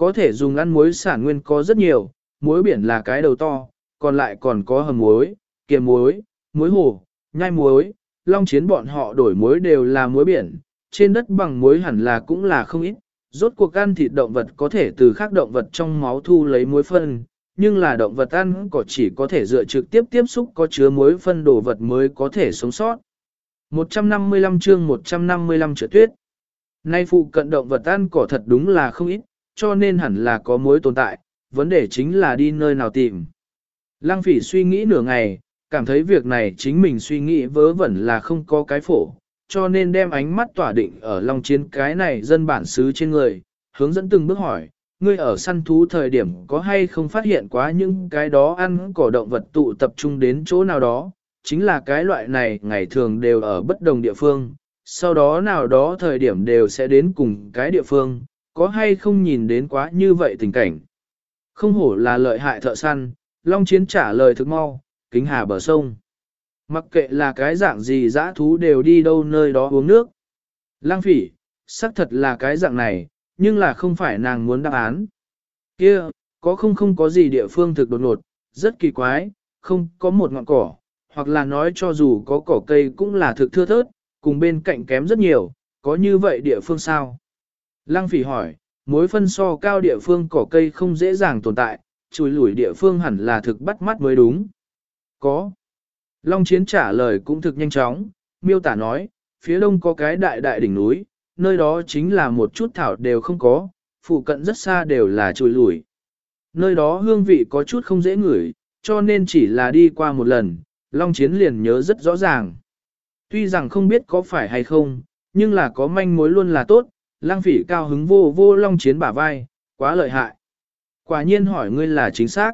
A: Có thể dùng ăn muối sản nguyên có rất nhiều, muối biển là cái đầu to, còn lại còn có hầm muối, kiềm muối, muối hồ, nhai muối, Long Chiến bọn họ đổi muối đều là muối biển, trên đất bằng muối hẳn là cũng là không ít, rốt cuộc ăn thịt động vật có thể từ khác động vật trong máu thu lấy muối phân, nhưng là động vật ăn có chỉ có thể dựa trực tiếp tiếp xúc có chứa muối phân đồ vật mới có thể sống sót. 155 chương 155 chữa tuyết. Nay phụ cận động vật ăn cỏ thật đúng là không ít, cho nên hẳn là có mối tồn tại, vấn đề chính là đi nơi nào tìm. Lăng phỉ suy nghĩ nửa ngày, cảm thấy việc này chính mình suy nghĩ vớ vẩn là không có cái phổ, cho nên đem ánh mắt tỏa định ở Long Chiến cái này dân bản xứ trên người, hướng dẫn từng bước hỏi, ngươi ở săn thú thời điểm có hay không phát hiện quá những cái đó ăn cỏ động vật tụ tập trung đến chỗ nào đó, chính là cái loại này ngày thường đều ở bất đồng địa phương, sau đó nào đó thời điểm đều sẽ đến cùng cái địa phương, có hay không nhìn đến quá như vậy tình cảnh. Không hổ là lợi hại thợ săn, Long Chiến trả lời thực mau, kính hà bờ sông. Mặc kệ là cái dạng gì dã thú đều đi đâu nơi đó uống nước. Lang phỉ, xác thật là cái dạng này, nhưng là không phải nàng muốn đáp án. Kia, có không không có gì địa phương thực đột ngột, rất kỳ quái, không có một ngọn cỏ, hoặc là nói cho dù có cỏ cây cũng là thực thưa thớt, cùng bên cạnh kém rất nhiều, có như vậy địa phương sao? Lăng phỉ hỏi, mối phân so cao địa phương cỏ cây không dễ dàng tồn tại, chùi lủi địa phương hẳn là thực bắt mắt mới đúng. Có. Long Chiến trả lời cũng thực nhanh chóng, miêu tả nói, phía đông có cái đại đại đỉnh núi, nơi đó chính là một chút thảo đều không có, phụ cận rất xa đều là chùi lủi. Nơi đó hương vị có chút không dễ ngửi, cho nên chỉ là đi qua một lần, Long Chiến liền nhớ rất rõ ràng. Tuy rằng không biết có phải hay không, nhưng là có manh mối luôn là tốt, lang phỉ cao hứng vô vô Long Chiến bả vai, quá lợi hại. Quả nhiên hỏi ngươi là chính xác.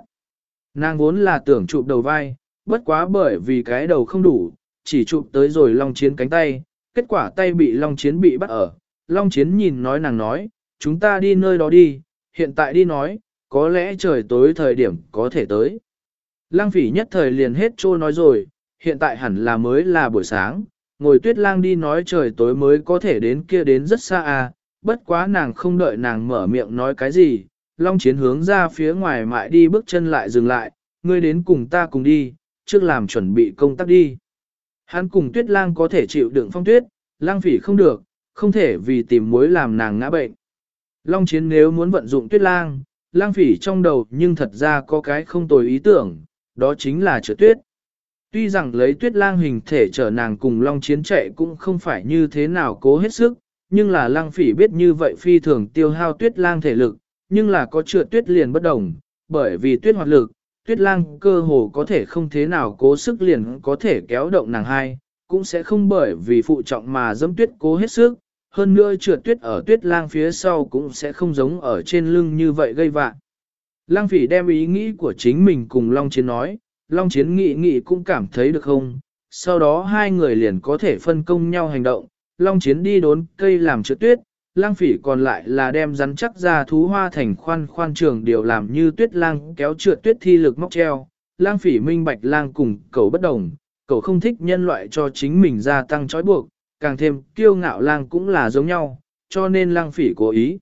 A: Nàng vốn là tưởng chụp đầu vai, bất quá bởi vì cái đầu không đủ, chỉ chụp tới rồi Long Chiến cánh tay, kết quả tay bị Long Chiến bị bắt ở. Long Chiến nhìn nói nàng nói, chúng ta đi nơi đó đi, hiện tại đi nói, có lẽ trời tối thời điểm có thể tới. Lang phỉ nhất thời liền hết trô nói rồi, hiện tại hẳn là mới là buổi sáng, ngồi tuyết lang đi nói trời tối mới có thể đến kia đến rất xa à, bất quá nàng không đợi nàng mở miệng nói cái gì, Long Chiến hướng ra phía ngoài mại đi bước chân lại dừng lại, ngươi đến cùng ta cùng đi, trước làm chuẩn bị công tác đi. Hắn cùng tuyết lang có thể chịu đựng phong tuyết, lang phỉ không được, không thể vì tìm mối làm nàng ngã bệnh. Long Chiến nếu muốn vận dụng tuyết lang, lang phỉ trong đầu nhưng thật ra có cái không tồi ý tưởng, đó chính là trượt tuyết. Tuy rằng lấy tuyết lang hình thể trở nàng cùng long chiến chạy cũng không phải như thế nào cố hết sức, nhưng là lang phỉ biết như vậy phi thường tiêu hao tuyết lang thể lực, nhưng là có trượt tuyết liền bất đồng, bởi vì tuyết hoạt lực, tuyết lang cơ hồ có thể không thế nào cố sức liền có thể kéo động nàng hai, cũng sẽ không bởi vì phụ trọng mà dâm tuyết cố hết sức, hơn nữa trượt tuyết ở tuyết lang phía sau cũng sẽ không giống ở trên lưng như vậy gây vạn. Lang phỉ đem ý nghĩ của chính mình cùng Long Chiến nói, Long Chiến nghị nghị cũng cảm thấy được không, sau đó hai người liền có thể phân công nhau hành động, Long Chiến đi đốn cây làm trượt tuyết, lang phỉ còn lại là đem rắn chắc ra thú hoa thành khoan khoan trường điều làm như tuyết lang kéo trượt tuyết thi lực móc treo. Lang phỉ minh bạch lang cùng cậu bất đồng, cậu không thích nhân loại cho chính mình gia tăng trói buộc, càng thêm kiêu ngạo lang cũng là giống nhau, cho nên lang phỉ cố ý.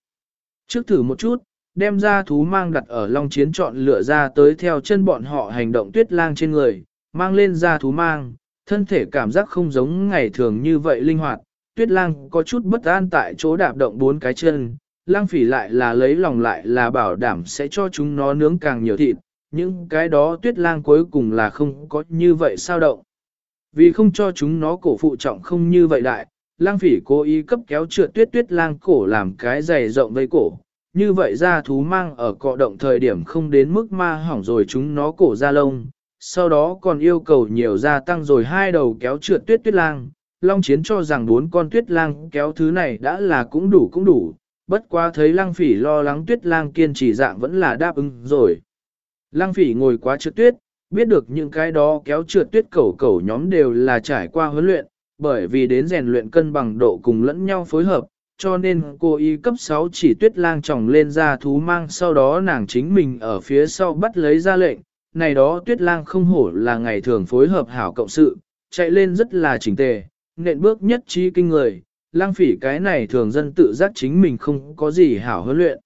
A: Trước thử một chút, đem ra thú mang đặt ở long chiến chọn lựa ra tới theo chân bọn họ hành động tuyết lang trên người, mang lên ra thú mang, thân thể cảm giác không giống ngày thường như vậy linh hoạt, tuyết lang có chút bất an tại chỗ đạp động bốn cái chân, lang phỉ lại là lấy lòng lại là bảo đảm sẽ cho chúng nó nướng càng nhiều thịt, những cái đó tuyết lang cuối cùng là không có như vậy sao động. Vì không cho chúng nó cổ phụ trọng không như vậy đại, lang phỉ cố ý cấp kéo trượt tuyết tuyết lang cổ làm cái dày rộng vây cổ, như vậy ra thú mang ở cọ động thời điểm không đến mức ma hỏng rồi chúng nó cổ ra lông, sau đó còn yêu cầu nhiều gia tăng rồi hai đầu kéo trượt tuyết tuyết lang. Long chiến cho rằng bốn con tuyết lang kéo thứ này đã là cũng đủ cũng đủ, bất quá thấy Lang phỉ lo lắng tuyết lang kiên trì dạng vẫn là đáp ứng rồi. Lang phỉ ngồi quá trượt tuyết, biết được những cái đó kéo trượt tuyết cẩu cẩu nhóm đều là trải qua huấn luyện, bởi vì đến rèn luyện cân bằng độ cùng lẫn nhau phối hợp, cho nên cô y cấp 6 chỉ tuyết lang tròng lên ra thú mang sau đó nàng chính mình ở phía sau bắt lấy ra lệnh, này đó tuyết lang không hổ là ngày thường phối hợp hảo cộng sự, chạy lên rất là chỉnh tề, nện bước nhất trí kinh người, lang phỉ cái này thường dân tự giác chính mình không có gì hảo huấn luyện.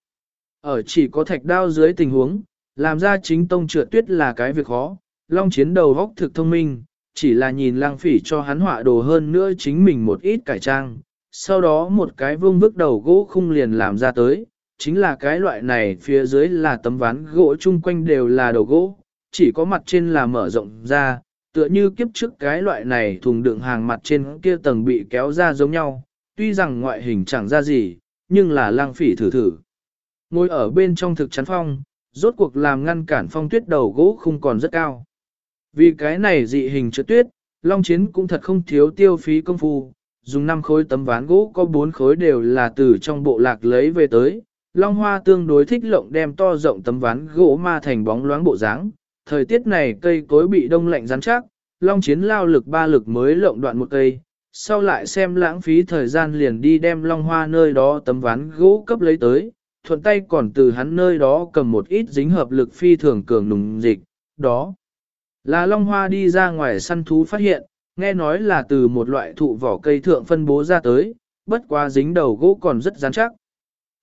A: Ở chỉ có thạch đao dưới tình huống, làm ra chính tông trượt tuyết là cái việc khó, long chiến đầu góc thực thông minh, chỉ là nhìn lang phỉ cho hắn họa đồ hơn nữa chính mình một ít cải trang, sau đó một cái vương bước đầu gỗ khung liền làm ra tới, chính là cái loại này phía dưới là tấm ván gỗ chung quanh đều là đầu gỗ, chỉ có mặt trên là mở rộng ra, tựa như kiếp trước cái loại này thùng đựng hàng mặt trên kia tầng bị kéo ra giống nhau, tuy rằng ngoại hình chẳng ra gì, nhưng là lang phỉ thử thử. Ngồi ở bên trong thực chắn phong, rốt cuộc làm ngăn cản phong tuyết đầu gỗ không còn rất cao. Vì cái này dị hình trượt tuyết, Long Chiến cũng thật không thiếu tiêu phí công phu, dùng 5 khối tấm ván gỗ có 4 khối đều là từ trong bộ lạc lấy về tới, Long Hoa tương đối thích lộng đem to rộng tấm ván gỗ ma thành bóng loáng bộ dáng. Thời tiết này cây cối bị đông lạnh rắn chắc, Long Chiến lao lực ba lực mới lộng đoạn một cây, sau lại xem lãng phí thời gian liền đi đem Long Hoa nơi đó tấm ván gỗ cấp lấy tới, thuận tay còn từ hắn nơi đó cầm một ít dính hợp lực phi thường cường nùng dịch, đó. Là Long Hoa đi ra ngoài săn thú phát hiện, nghe nói là từ một loại thụ vỏ cây thượng phân bố ra tới, bất quá dính đầu gỗ còn rất rắn chắc.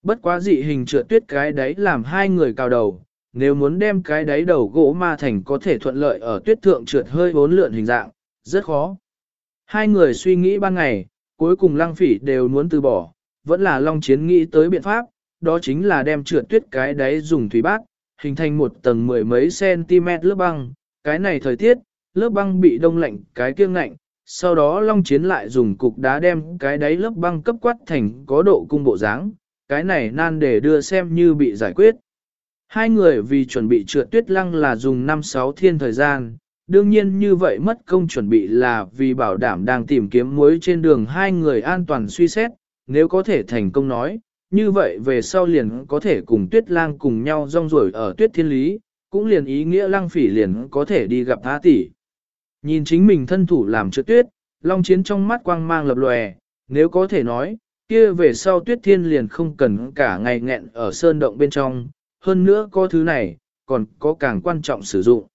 A: Bất quá dị hình trượt tuyết cái đấy làm hai người cào đầu, nếu muốn đem cái đáy đầu gỗ ma thành có thể thuận lợi ở tuyết thượng trượt hơi bốn lượn hình dạng, rất khó. Hai người suy nghĩ ban ngày, cuối cùng lăng phỉ đều muốn từ bỏ, vẫn là long chiến nghĩ tới biện pháp, đó chính là đem trượt tuyết cái đáy dùng thủy bát, hình thành một tầng mười mấy cm lớp băng, cái này thời tiết, lớp băng bị đông lạnh cái kiêng lạnh, sau đó long chiến lại dùng cục đá đem cái đáy lớp băng cấp quát thành có độ cung bộ dáng, cái này nan để đưa xem như bị giải quyết. Hai người vì chuẩn bị trượt tuyết lăng là dùng 5-6 thiên thời gian, đương nhiên như vậy mất công chuẩn bị là vì bảo đảm đang tìm kiếm muối trên đường hai người an toàn suy xét, nếu có thể thành công nói, như vậy về sau liền có thể cùng tuyết lang cùng nhau rong ruổi ở tuyết thiên lý, cũng liền ý nghĩa lăng phỉ liền có thể đi gặp tha tỷ. Nhìn chính mình thân thủ làm trượt tuyết, long chiến trong mắt quang mang lập lòe, nếu có thể nói, kia về sau tuyết thiên liền không cần cả ngày nghẹn ở sơn động bên trong, hơn nữa có thứ này, còn có càng quan trọng sử dụng.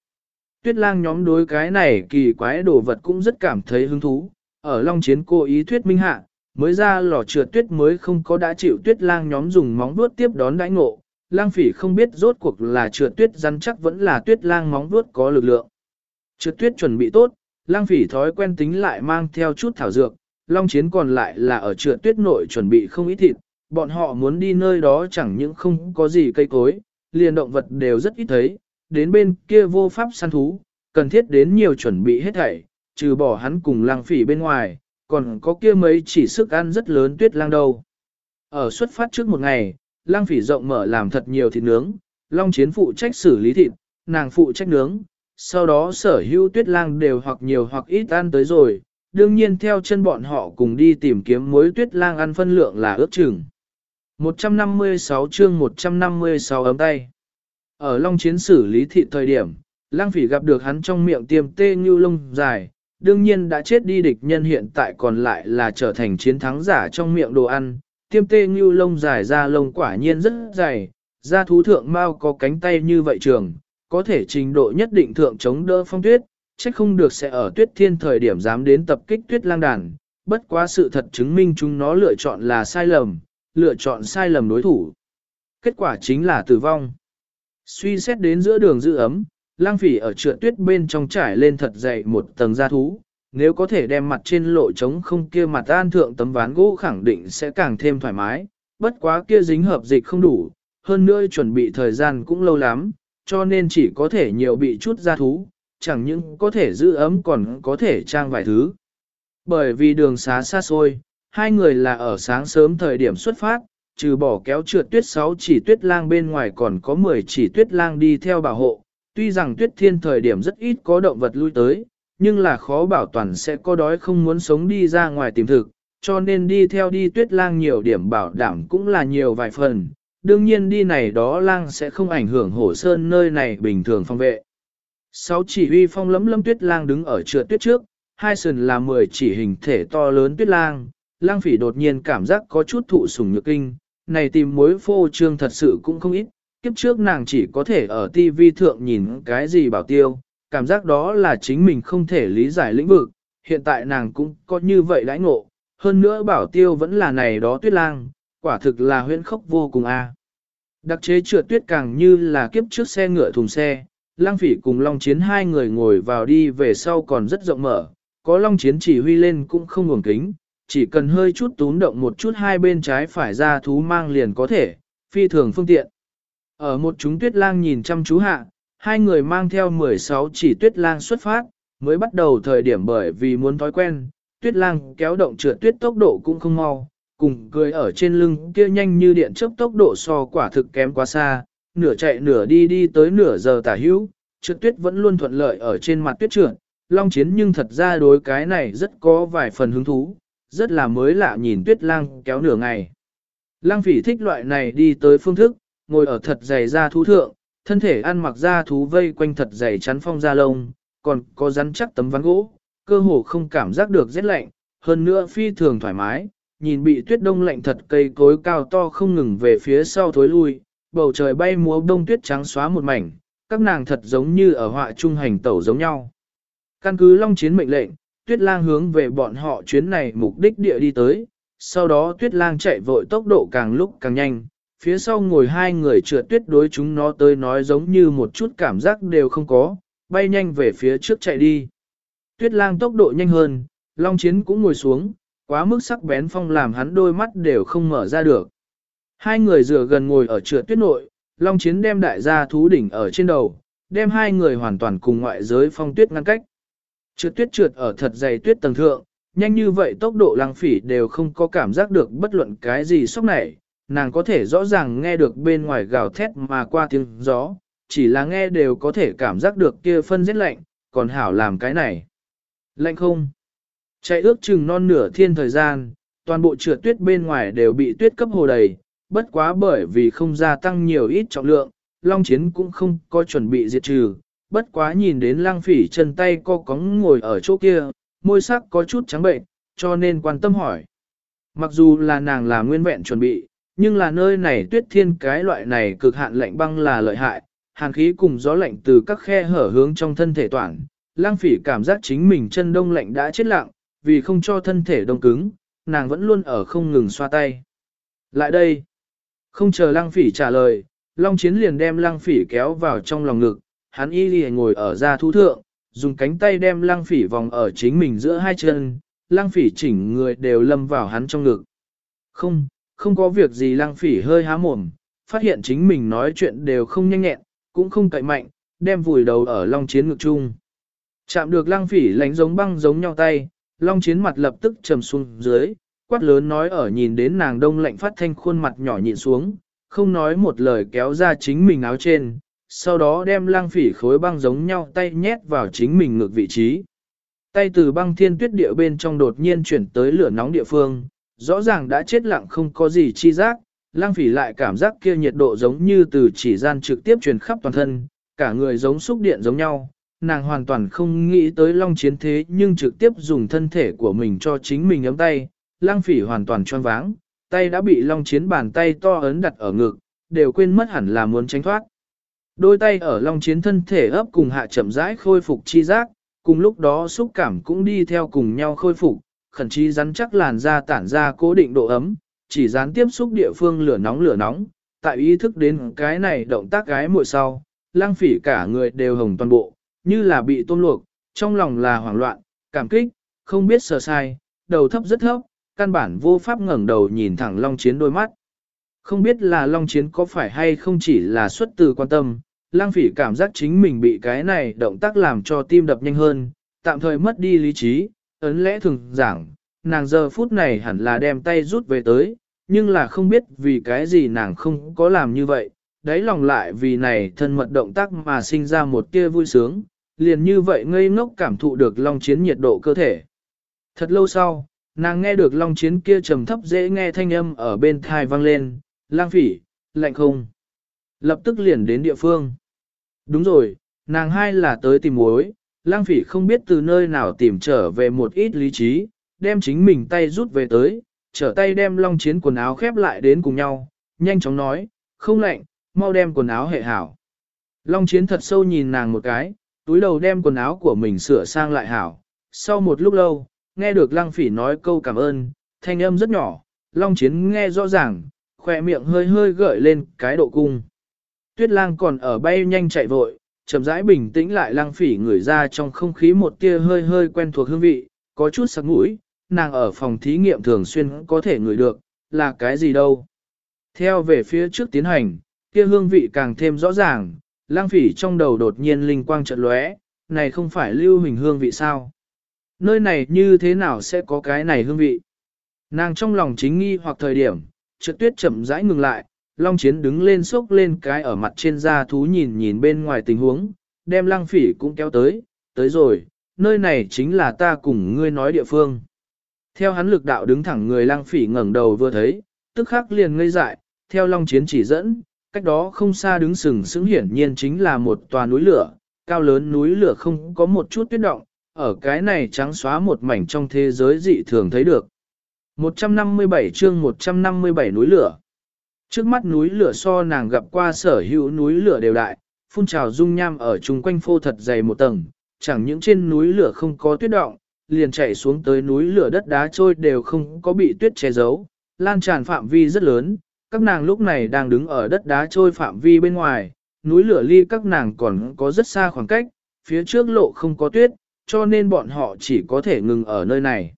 A: Tuyết lang nhóm đối cái này kỳ quái đồ vật cũng rất cảm thấy hứng thú, ở Long Chiến cô ý thuyết minh hạ, mới ra lò trượt tuyết mới không có đã chịu tuyết lang nhóm dùng móng vuốt tiếp đón đãi ngộ. Lang phỉ không biết rốt cuộc là trượt tuyết rắn chắc vẫn là tuyết lang móng vuốt có lực lượng. Trượt tuyết chuẩn bị tốt, lang phỉ thói quen tính lại mang theo chút thảo dược, Long Chiến còn lại là ở trượt tuyết nội chuẩn bị không ít thịt, bọn họ muốn đi nơi đó chẳng những không có gì cây cối, liền động vật đều rất ít thấy, đến bên kia vô pháp săn thú, cần thiết đến nhiều chuẩn bị hết thảy, trừ bỏ hắn cùng lang phỉ bên ngoài, còn có kia mấy chỉ sức ăn rất lớn tuyết lang đâu. Ở xuất phát trước một ngày, lang phỉ rộng mở làm thật nhiều thịt nướng, long chiến phụ trách xử lý thịt, nàng phụ trách nướng, sau đó sở hữu tuyết lang đều hoặc nhiều hoặc ít ăn tới rồi, đương nhiên theo chân bọn họ cùng đi tìm kiếm mối tuyết lang ăn phân lượng là ước chừng. 156 chương 156 ấm tay. Ở Long Chiến xử lý thị thời điểm, lang phỉ gặp được hắn trong miệng tiêm tê như lông dài, đương nhiên đã chết đi địch nhân hiện tại còn lại là trở thành chiến thắng giả trong miệng đồ ăn. Tiêm tê như lông dài ra lông quả nhiên rất dày, da thú thượng mau có cánh tay như vậy trường, có thể trình độ nhất định thượng chống đỡ phong tuyết, trách không được sẽ ở tuyết thiên thời điểm dám đến tập kích tuyết lang đàn, bất quá sự thật chứng minh chúng nó lựa chọn là sai lầm, lựa chọn sai lầm đối thủ. Kết quả chính là tử vong. Suy xét đến giữa đường giữ ấm, lang phỉ ở trượt tuyết bên trong trải lên thật dày một tầng da thú, nếu có thể đem mặt trên lộ trống không kia mặt an thượng tấm ván gỗ khẳng định sẽ càng thêm thoải mái, bất quá kia dính hợp dịch không đủ, hơn nữa chuẩn bị thời gian cũng lâu lắm, cho nên chỉ có thể nhiều bị chút gia thú, chẳng những có thể giữ ấm còn có thể trang vài thứ. Bởi vì đường xá xa xôi, hai người là ở sáng sớm thời điểm xuất phát, trừ bỏ kéo trượt tuyết 6 chỉ tuyết lang bên ngoài còn có 10 chỉ tuyết lang đi theo bảo hộ. Tuy rằng tuyết thiên thời điểm rất ít có động vật lui tới, nhưng là khó bảo toàn sẽ có đói không muốn sống đi ra ngoài tìm thực, cho nên đi theo đi tuyết lang nhiều điểm bảo đảm cũng là nhiều vài phần. Đương nhiên đi này đó lang sẽ không ảnh hưởng hổ sơn nơi này bình thường phong vệ. Sáu chỉ huy phong lấm lâm tuyết lang đứng ở trượt tuyết trước, hai sườn là 10 chỉ hình thể to lớn tuyết lang, lang phỉ đột nhiên cảm giác có chút thụ sủng nhược kinh, này tìm mối phô trương thật sự cũng không ít, kiếp trước nàng chỉ có thể ở TV thượng nhìn cái gì bảo tiêu, cảm giác đó là chính mình không thể lý giải lĩnh vực, hiện tại nàng cũng có như vậy đãi ngộ, hơn nữa bảo tiêu vẫn là này đó tuyết lang, quả thực là huyễn khốc vô cùng a. Đặc chế trượt tuyết càng như là kiếp trước xe ngựa thùng xe, lang phỉ cùng long chiến hai người ngồi vào đi về sau còn rất rộng mở, có long chiến chỉ huy lên cũng không ngủng kính, chỉ cần hơi chút túm động một chút hai bên trái phải ra thú mang liền có thể, phi thường phương tiện. Ở một chúng tuyết lang nhìn chăm chú hạ, hai người mang theo 16 chỉ tuyết lang xuất phát, mới bắt đầu thời điểm bởi vì muốn thói quen, tuyết lang kéo động trượt tuyết tốc độ cũng không mau, cùng cười ở trên lưng kia nhanh như điện chớp tốc độ so quả thực kém quá xa, nửa chạy nửa đi đi tới nửa giờ tả hữu, trượt tuyết vẫn luôn thuận lợi ở trên mặt tuyết trượt, long chiến nhưng thật ra đối cái này rất có vài phần hứng thú, rất là mới lạ nhìn tuyết lang kéo nửa ngày. lang phỉ thích loại này đi tới phương thức, ngồi ở thật dày da thú thượng, thân thể ăn mặc da thú vây quanh thật dày chắn phong da lông, còn có rắn chắc tấm ván gỗ, cơ hồ không cảm giác được rét lạnh, hơn nữa phi thường thoải mái, nhìn bị tuyết đông lạnh thật cây cối cao to không ngừng về phía sau thối lui, bầu trời bay múa đông tuyết trắng xóa một mảnh, các nàng thật giống như ở họa trung hành tẩu giống nhau. Căn cứ long chiến mệnh lệnh, tuyết lang hướng về bọn họ chuyến này mục đích địa đi tới, sau đó tuyết lang chạy vội tốc độ càng lúc càng nhanh, phía sau ngồi hai người trượt tuyết đối chúng nó tới nói giống như một chút cảm giác đều không có, bay nhanh về phía trước chạy đi. Tuyết lang tốc độ nhanh hơn, long chiến cũng ngồi xuống, quá mức sắc bén phong làm hắn đôi mắt đều không mở ra được. Hai người dựa gần ngồi ở trượt tuyết nội, long chiến đem đại gia thú đỉnh ở trên đầu, đem hai người hoàn toàn cùng ngoại giới phong tuyết ngăn cách. Trượt tuyết trượt ở thật dày tuyết tầng thượng, nhanh như vậy tốc độ lăng phỉ đều không có cảm giác được bất luận cái gì sốc nảy, nàng có thể rõ ràng nghe được bên ngoài gào thét mà qua tiếng gió, chỉ là nghe đều có thể cảm giác được kia phân rất lạnh, còn hảo làm cái này. Lạnh không? Chạy ước chừng non nửa thiên thời gian, toàn bộ trượt tuyết bên ngoài đều bị tuyết cấp hồ đầy, bất quá bởi vì không gia tăng nhiều ít trọng lượng, Long Chiến cũng không có chuẩn bị diệt trừ, bất quá nhìn đến Lang phỉ chân tay co cóng ngồi ở chỗ kia, môi sắc có chút trắng bệnh, cho nên quan tâm hỏi. Mặc dù là nàng là nguyên vẹn chuẩn bị, nhưng là nơi này tuyết thiên cái loại này cực hạn lạnh băng là lợi hại, hàn khí cùng gió lạnh từ các khe hở hướng trong thân thể toàn. Lang phỉ cảm giác chính mình chân đông lạnh đã chết lặng, vì không cho thân thể đông cứng, nàng vẫn luôn ở không ngừng xoa tay. Lại đây, không chờ lăng phỉ trả lời, Long Chiến liền đem lăng phỉ kéo vào trong lòng ngực, hắn y lì ngồi ở ra thú thượng, dùng cánh tay đem lăng phỉ vòng ở chính mình giữa hai chân, lăng phỉ chỉnh người đều lâm vào hắn trong ngực. Không, không có việc gì lăng phỉ hơi há mồm, phát hiện chính mình nói chuyện đều không nhanh nhẹn, cũng không cậy mạnh, đem vùi đầu ở long chiến ngực chung. Chạm được lăng phỉ lánh giống băng giống nhau tay, long chiến mặt lập tức trầm xuống dưới, quát lớn nói ở nhìn đến nàng đông lạnh phát thanh khuôn mặt nhỏ nhịn xuống, không nói một lời kéo ra chính mình áo trên, sau đó đem Lang phỉ khối băng giống nhau tay nhét vào chính mình ngược vị trí. Tay từ băng thiên tuyết địa bên trong đột nhiên chuyển tới lửa nóng địa phương, rõ ràng đã chết lặng không có gì chi giác, Lang phỉ lại cảm giác kia nhiệt độ giống như từ chỉ gian trực tiếp truyền khắp toàn thân, cả người giống xúc điện giống nhau. Nàng hoàn toàn không nghĩ tới long chiến thế nhưng trực tiếp dùng thân thể của mình cho chính mình ấm tay, lăng phỉ hoàn toàn choáng váng, tay đã bị long chiến bàn tay to ấn đặt ở ngực, đều quên mất hẳn là muốn tránh thoát. Đôi tay ở long chiến thân thể ấp cùng hạ chậm rãi khôi phục chi giác, cùng lúc đó xúc cảm cũng đi theo cùng nhau khôi phục, khẩn trí rắn chắc làn da tản ra cố định độ ấm, chỉ dán tiếp xúc địa phương lửa nóng lửa nóng, tại ý thức đến cái này động tác gái muội sau, lang phỉ cả người đều hồng toàn bộ, như là bị tôm luộc, trong lòng là hoảng loạn, cảm kích, không biết sờ sai, đầu thấp rất thấp, căn bản vô pháp ngẩng đầu nhìn thẳng Long Chiến đôi mắt. Không biết là Long Chiến có phải hay không chỉ là xuất từ quan tâm, lang phỉ cảm giác chính mình bị cái này động tác làm cho tim đập nhanh hơn, tạm thời mất đi lý trí, ấn lẽ thường giảng, nàng giờ phút này hẳn là đem tay rút về tới, nhưng là không biết vì cái gì nàng không có làm như vậy, đáy lòng lại vì này thân mật động tác mà sinh ra một tia vui sướng, liền như vậy ngây ngốc cảm thụ được long chiến nhiệt độ cơ thể. Thật lâu sau, nàng nghe được long chiến kia trầm thấp dễ nghe thanh âm ở bên thai vang lên, lang phỉ, lạnh không. Lập tức liền đến địa phương. Đúng rồi, nàng hai là tới tìm mối, lang phỉ không biết từ nơi nào tìm trở về một ít lý trí, đem chính mình tay rút về tới, trở tay đem long chiến quần áo khép lại đến cùng nhau, nhanh chóng nói, không lạnh, mau đem quần áo hệ hảo. Long chiến thật sâu nhìn nàng một cái, túi đầu đem quần áo của mình sửa sang lại hảo. Sau một lúc lâu, nghe được lăng phỉ nói câu cảm ơn, thanh âm rất nhỏ, long chiến nghe rõ ràng, khỏe miệng hơi hơi gợi lên cái độ cung. Tuyết lang còn ở bay nhanh chạy vội, chậm rãi bình tĩnh lại lăng phỉ ngửi ra trong không khí một tia hơi hơi quen thuộc hương vị, có chút sắc mũi, nàng ở phòng thí nghiệm thường xuyên có thể ngửi được, là cái gì đâu. Theo về phía trước tiến hành, kia hương vị càng thêm rõ ràng, lang phỉ trong đầu đột nhiên linh quang chợt lóe, này không phải lưu hình hương vị sao? Nơi này như thế nào sẽ có cái này hương vị? Nàng trong lòng chính nghi hoặc thời điểm, trượt tuyết chậm rãi ngừng lại, Long Chiến đứng lên xốc lên cái ở mặt trên da thú nhìn nhìn bên ngoài tình huống, đem Lang phỉ cũng kéo tới, tới rồi, nơi này chính là ta cùng ngươi nói địa phương. Theo hắn lực đạo đứng thẳng người Lang phỉ ngẩng đầu vừa thấy, tức khắc liền ngây dại, theo Long Chiến chỉ dẫn, cách đó không xa đứng sừng sững hiển nhiên chính là một tòa núi lửa, cao lớn núi lửa không có một chút tuyết động, ở cái này trắng xóa một mảnh trong thế giới dị thường thấy được. 157 chương 157 núi lửa Trước mắt núi lửa so nàng gặp qua sở hữu núi lửa đều đại, phun trào dung nham ở chung quanh phô thật dày một tầng, chẳng những trên núi lửa không có tuyết động, liền chạy xuống tới núi lửa đất đá trôi đều không có bị tuyết che giấu, lan tràn phạm vi rất lớn, các nàng lúc này đang đứng ở đất đá trôi phạm vi bên ngoài, núi lửa ly các nàng còn có rất xa khoảng cách, phía trước lộ không có tuyết, cho nên bọn họ chỉ có thể ngừng ở nơi này.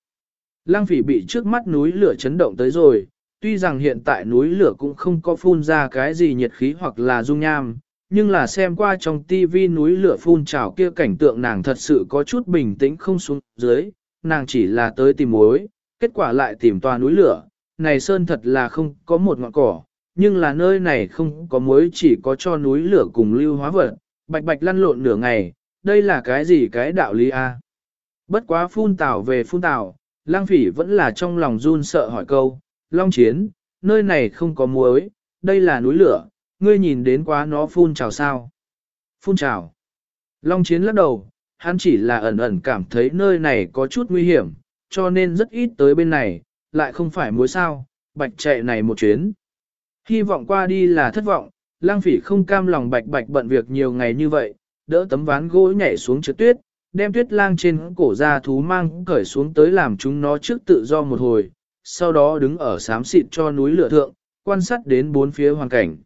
A: Lăng phỉ bị trước mắt núi lửa chấn động tới rồi, tuy rằng hiện tại núi lửa cũng không có phun ra cái gì nhiệt khí hoặc là dung nham, nhưng là xem qua trong tivi núi lửa phun trào kia cảnh tượng nàng thật sự có chút bình tĩnh không xuống dưới, nàng chỉ là tới tìm mối, kết quả lại tìm tòa núi lửa, này sơn thật là không có một ngọn cỏ, nhưng là nơi này không có muối chỉ có cho núi lửa cùng lưu hóa vật, bạch bạch lăn lộn nửa ngày, đây là cái gì cái đạo lý a? Bất quá phun tảo về phun tảo, lang phỉ vẫn là trong lòng run sợ hỏi câu, long chiến, nơi này không có muối, đây là núi lửa, ngươi nhìn đến quá nó phun trào sao? Phun trào. Long chiến lắc đầu, hắn chỉ là ẩn ẩn cảm thấy nơi này có chút nguy hiểm, cho nên rất ít tới bên này, lại không phải muối sao, bạch chạy này một chuyến. Hy vọng qua đi là thất vọng, lang phỉ không cam lòng bạch bạch bận việc nhiều ngày như vậy, đỡ tấm ván gỗ nhảy xuống trượt tuyết, đem tuyết lang trên cổ ra thú mang cởi xuống tới làm chúng nó trước tự do một hồi, sau đó đứng ở xám xịt cho núi lửa thượng, quan sát đến bốn phía hoàn cảnh.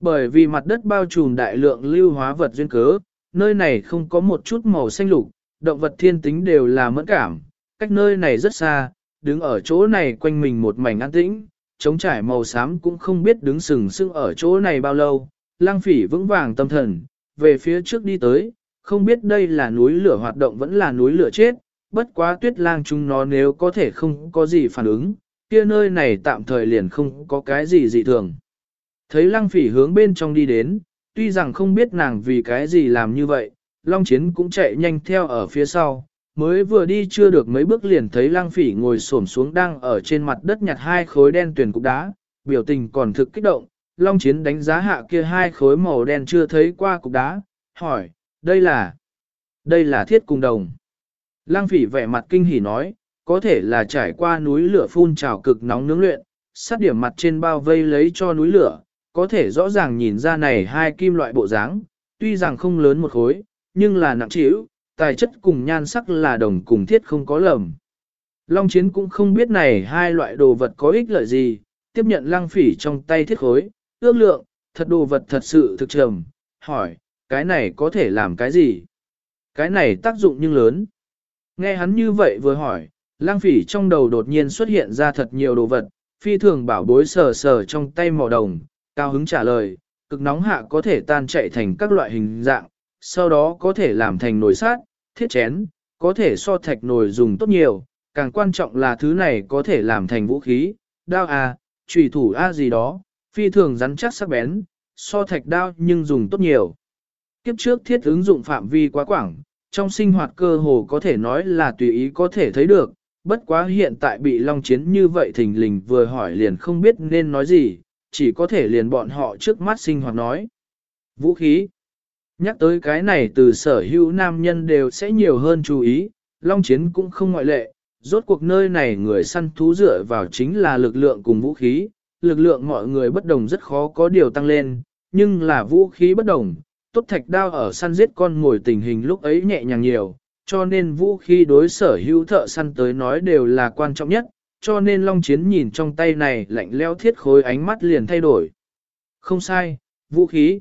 A: Bởi vì mặt đất bao trùm đại lượng lưu hóa vật duyên cớ, nơi này không có một chút màu xanh lục, động vật thiên tính đều là mẫn cảm, cách nơi này rất xa, đứng ở chỗ này quanh mình một mảnh an tĩnh, trống trải màu xám cũng không biết đứng sừng sững ở chỗ này bao lâu, lang phỉ vững vàng tâm thần, về phía trước đi tới, không biết đây là núi lửa hoạt động vẫn là núi lửa chết, bất quá tuyết lang chúng nó nếu có thể không có gì phản ứng, kia nơi này tạm thời liền không có cái gì dị thường. Thấy lăng phỉ hướng bên trong đi đến, tuy rằng không biết nàng vì cái gì làm như vậy, Long Chiến cũng chạy nhanh theo ở phía sau, mới vừa đi chưa được mấy bước liền thấy lăng phỉ ngồi xổm xuống đang ở trên mặt đất nhặt hai khối đen tuyển cục đá, biểu tình còn thực kích động, Long Chiến đánh giá hạ kia hai khối màu đen chưa thấy qua cục đá, hỏi, đây là, đây là thiết cung đồng. Lăng phỉ vẻ mặt kinh hỉ nói, có thể là trải qua núi lửa phun trào cực nóng nướng luyện, sát điểm mặt trên bao vây lấy cho núi lửa, có thể rõ ràng nhìn ra này hai kim loại bộ dáng, tuy rằng không lớn một khối, nhưng là nặng trĩu, tài chất cùng nhan sắc là đồng cùng thiết không có lầm. Long chiến cũng không biết này hai loại đồ vật có ích lợi gì, tiếp nhận lăng phỉ trong tay thiết khối, ước lượng, thật đồ vật thật sự thực trầm, hỏi, cái này có thể làm cái gì? Cái này tác dụng nhưng lớn. Nghe hắn như vậy vừa hỏi, lang phỉ trong đầu đột nhiên xuất hiện ra thật nhiều đồ vật, phi thường bảo bối sờ sờ trong tay màu đồng, cao hứng trả lời, cực nóng hạ có thể tan chạy thành các loại hình dạng, sau đó có thể làm thành nồi sát, thiết chén, có thể so thạch nồi dùng tốt nhiều, càng quan trọng là thứ này có thể làm thành vũ khí, đao à, trùy thủ a gì đó, phi thường rắn chắc sắc bén, so thạch đao nhưng dùng tốt nhiều. Kiếp trước thiết ứng dụng phạm vi quá quảng, trong sinh hoạt cơ hồ có thể nói là tùy ý có thể thấy được, bất quá hiện tại bị long chiến như vậy thình lình vừa hỏi liền không biết nên nói gì, chỉ có thể liền bọn họ trước mắt sinh hoạt nói. Vũ khí Nhắc tới cái này từ sở hữu nam nhân đều sẽ nhiều hơn chú ý, long chiến cũng không ngoại lệ, rốt cuộc nơi này người săn thú dựa vào chính là lực lượng cùng vũ khí, lực lượng mọi người bất đồng rất khó có điều tăng lên, nhưng là vũ khí bất đồng, tốt thạch đao ở săn giết con ngồi tình hình lúc ấy nhẹ nhàng nhiều, cho nên vũ khí đối sở hữu thợ săn tới nói đều là quan trọng nhất, cho nên Long Chiến nhìn trong tay này lạnh leo thiết khối ánh mắt liền thay đổi. Không sai, vũ khí.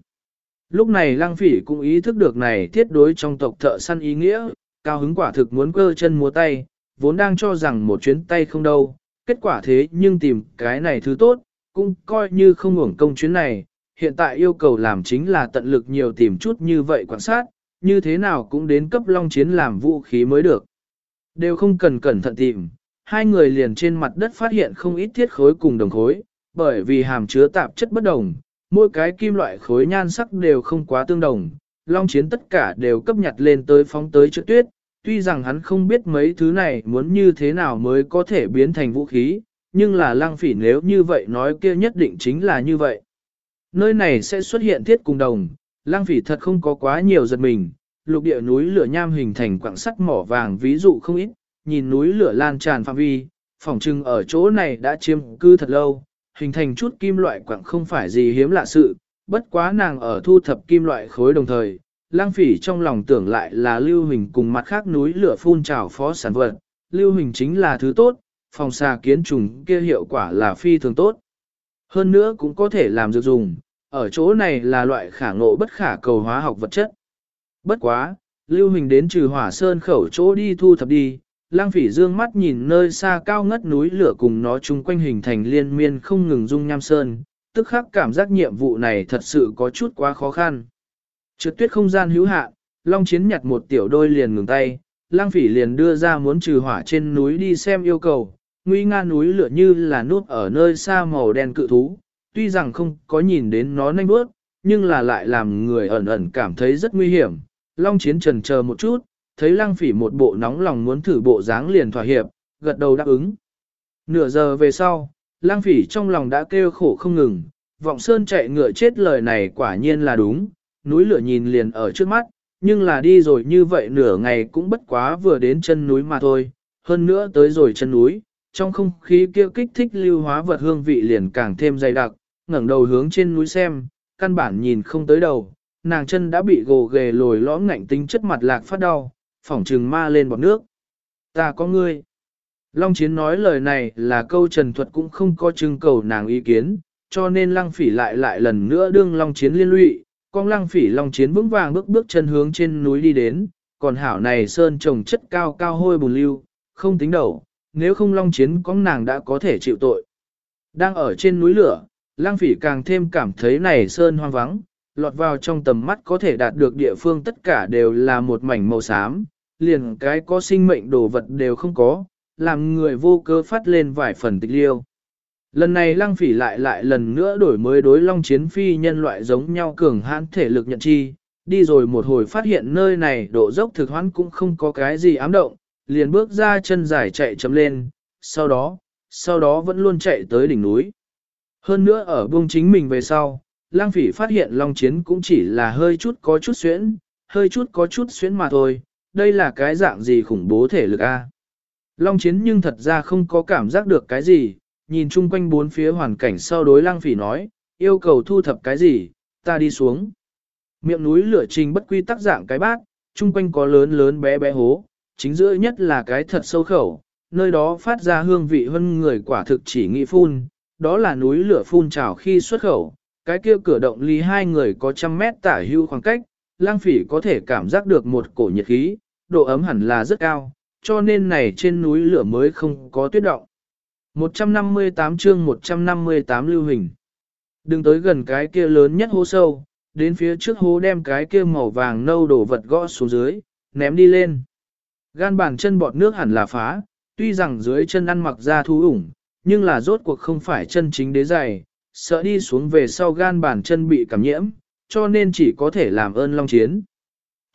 A: Lúc này Lăng Phỉ cũng ý thức được này thiết đối trong tộc thợ săn ý nghĩa, cao hứng quả thực muốn cơ chân múa tay, vốn đang cho rằng một chuyến tay không đâu, kết quả thế nhưng tìm cái này thứ tốt, cũng coi như không hưởng công chuyến này, hiện tại yêu cầu làm chính là tận lực nhiều tìm chút như vậy quan sát, như thế nào cũng đến cấp long chiến làm vũ khí mới được. Đều không cần cẩn thận tìm, hai người liền trên mặt đất phát hiện không ít thiết khối cùng đồng khối, bởi vì hàm chứa tạp chất bất đồng, mỗi cái kim loại khối nhan sắc đều không quá tương đồng, long chiến tất cả đều cấp nhặt lên tới phóng tới trước tuyết, tuy rằng hắn không biết mấy thứ này muốn như thế nào mới có thể biến thành vũ khí, nhưng là lăng phỉ nếu như vậy nói kia nhất định chính là như vậy. Nơi này sẽ xuất hiện thiết cùng đồng, lăng phỉ thật không có quá nhiều giật mình, lục địa núi lửa nham hình thành quặng sắt mỏ vàng ví dụ không ít, nhìn núi lửa lan tràn phạm vi, phòng trưng ở chỗ này đã chiếm cư thật lâu, hình thành chút kim loại quặng không phải gì hiếm lạ sự, bất quá nàng ở thu thập kim loại khối đồng thời, lang phỉ trong lòng tưởng lại là lưu hình cùng mặt khác núi lửa phun trào phó sản vật, lưu hình chính là thứ tốt, phòng xà kiến trùng kia hiệu quả là phi thường tốt. Hơn nữa cũng có thể làm dược dùng, ở chỗ này là loại khả ngộ bất khả cầu hóa học vật chất. Bất quá, lưu hình đến trừ hỏa sơn khẩu chỗ đi thu thập đi, lang phỉ dương mắt nhìn nơi xa cao ngất núi lửa cùng nó chung quanh hình thành liên miên không ngừng dung nham sơn, tức khắc cảm giác nhiệm vụ này thật sự có chút quá khó khăn. Trượt tuyết không gian hữu hạn, Long Chiến nhặt một tiểu đôi liền ngừng tay, lang phỉ liền đưa ra muốn trừ hỏa trên núi đi xem yêu cầu, nguy nga núi lửa như là núp ở nơi xa màu đen cự thú, tuy rằng không có nhìn đến nó nhanh bước, nhưng là lại làm người ẩn ẩn cảm thấy rất nguy hiểm. Long Chiến trần chờ một chút, thấy lang phỉ một bộ nóng lòng muốn thử bộ dáng liền thỏa hiệp, gật đầu đáp ứng. Nửa giờ về sau, lang phỉ trong lòng đã kêu khổ không ngừng, vọng sơn chạy ngựa chết lời này quả nhiên là đúng, núi lửa nhìn liền ở trước mắt, nhưng là đi rồi như vậy nửa ngày cũng bất quá vừa đến chân núi mà thôi, hơn nữa tới rồi chân núi, trong không khí kia kích thích lưu hóa vật hương vị liền càng thêm dày đặc, ngẩng đầu hướng trên núi xem, căn bản nhìn không tới đầu, nàng chân đã bị gồ ghề lồi lõm ngạnh tính chất mặt lạc phát đau, phỏng trừng ma lên bọt nước. Ta có ngươi. Long Chiến nói lời này là câu trần thuật cũng không có trưng cầu nàng ý kiến, cho nên lăng phỉ lại lại lần nữa đương Long Chiến liên lụy, con lăng phỉ Long Chiến vững vàng bước bước chân hướng trên núi đi đến, còn hảo này sơn trồng chất cao cao hôi bùn lưu, không tính đầu, nếu không Long Chiến con nàng đã có thể chịu tội. Đang ở trên núi lửa, lăng phỉ càng thêm cảm thấy này sơn hoang vắng, lọt vào trong tầm mắt có thể đạt được địa phương tất cả đều là một mảnh màu xám, liền cái có sinh mệnh đồ vật đều không có, làm người vô cơ phát lên vài phần tịch liêu. Lần này lăng phỉ lại lại lần nữa đổi mới đối long chiến phi nhân loại giống nhau cường hãn thể lực nhận chi, đi rồi một hồi phát hiện nơi này độ dốc thực hoãn cũng không có cái gì ám động, liền bước ra chân dài chạy chấm lên, sau đó, sau đó vẫn luôn chạy tới đỉnh núi. Hơn nữa ở buông chính mình về sau, lang phỉ phát hiện long chiến cũng chỉ là hơi chút có chút xuyễn, hơi chút có chút xuyễn mà thôi, đây là cái dạng gì khủng bố thể lực a? Long chiến nhưng thật ra không có cảm giác được cái gì, nhìn chung quanh bốn phía hoàn cảnh sau đối lang phỉ nói, yêu cầu thu thập cái gì, ta đi xuống. Miệng núi lửa trình bất quy tắc dạng cái bát, chung quanh có lớn lớn bé bé hố, chính giữa nhất là cái thật sâu khẩu, nơi đó phát ra hương vị hơn người quả thực chỉ nghĩ phun, đó là núi lửa phun trào khi xuất khẩu, cái kia cửa động ly hai người có trăm mét tả hưu khoảng cách, lang phỉ có thể cảm giác được một cổ nhiệt khí, độ ấm hẳn là rất cao, cho nên này trên núi lửa mới không có tuyết động. 158 chương 158 lưu hình. Đừng tới gần cái kia lớn nhất hố sâu, đến phía trước hố đem cái kia màu vàng nâu đổ vật gõ xuống dưới, ném đi lên. Gan bàn chân bọt nước hẳn là phá, tuy rằng dưới chân ăn mặc ra thú ủng, nhưng là rốt cuộc không phải chân chính đế dày, sợ đi xuống về sau gan bàn chân bị cảm nhiễm, cho nên chỉ có thể làm ơn long chiến.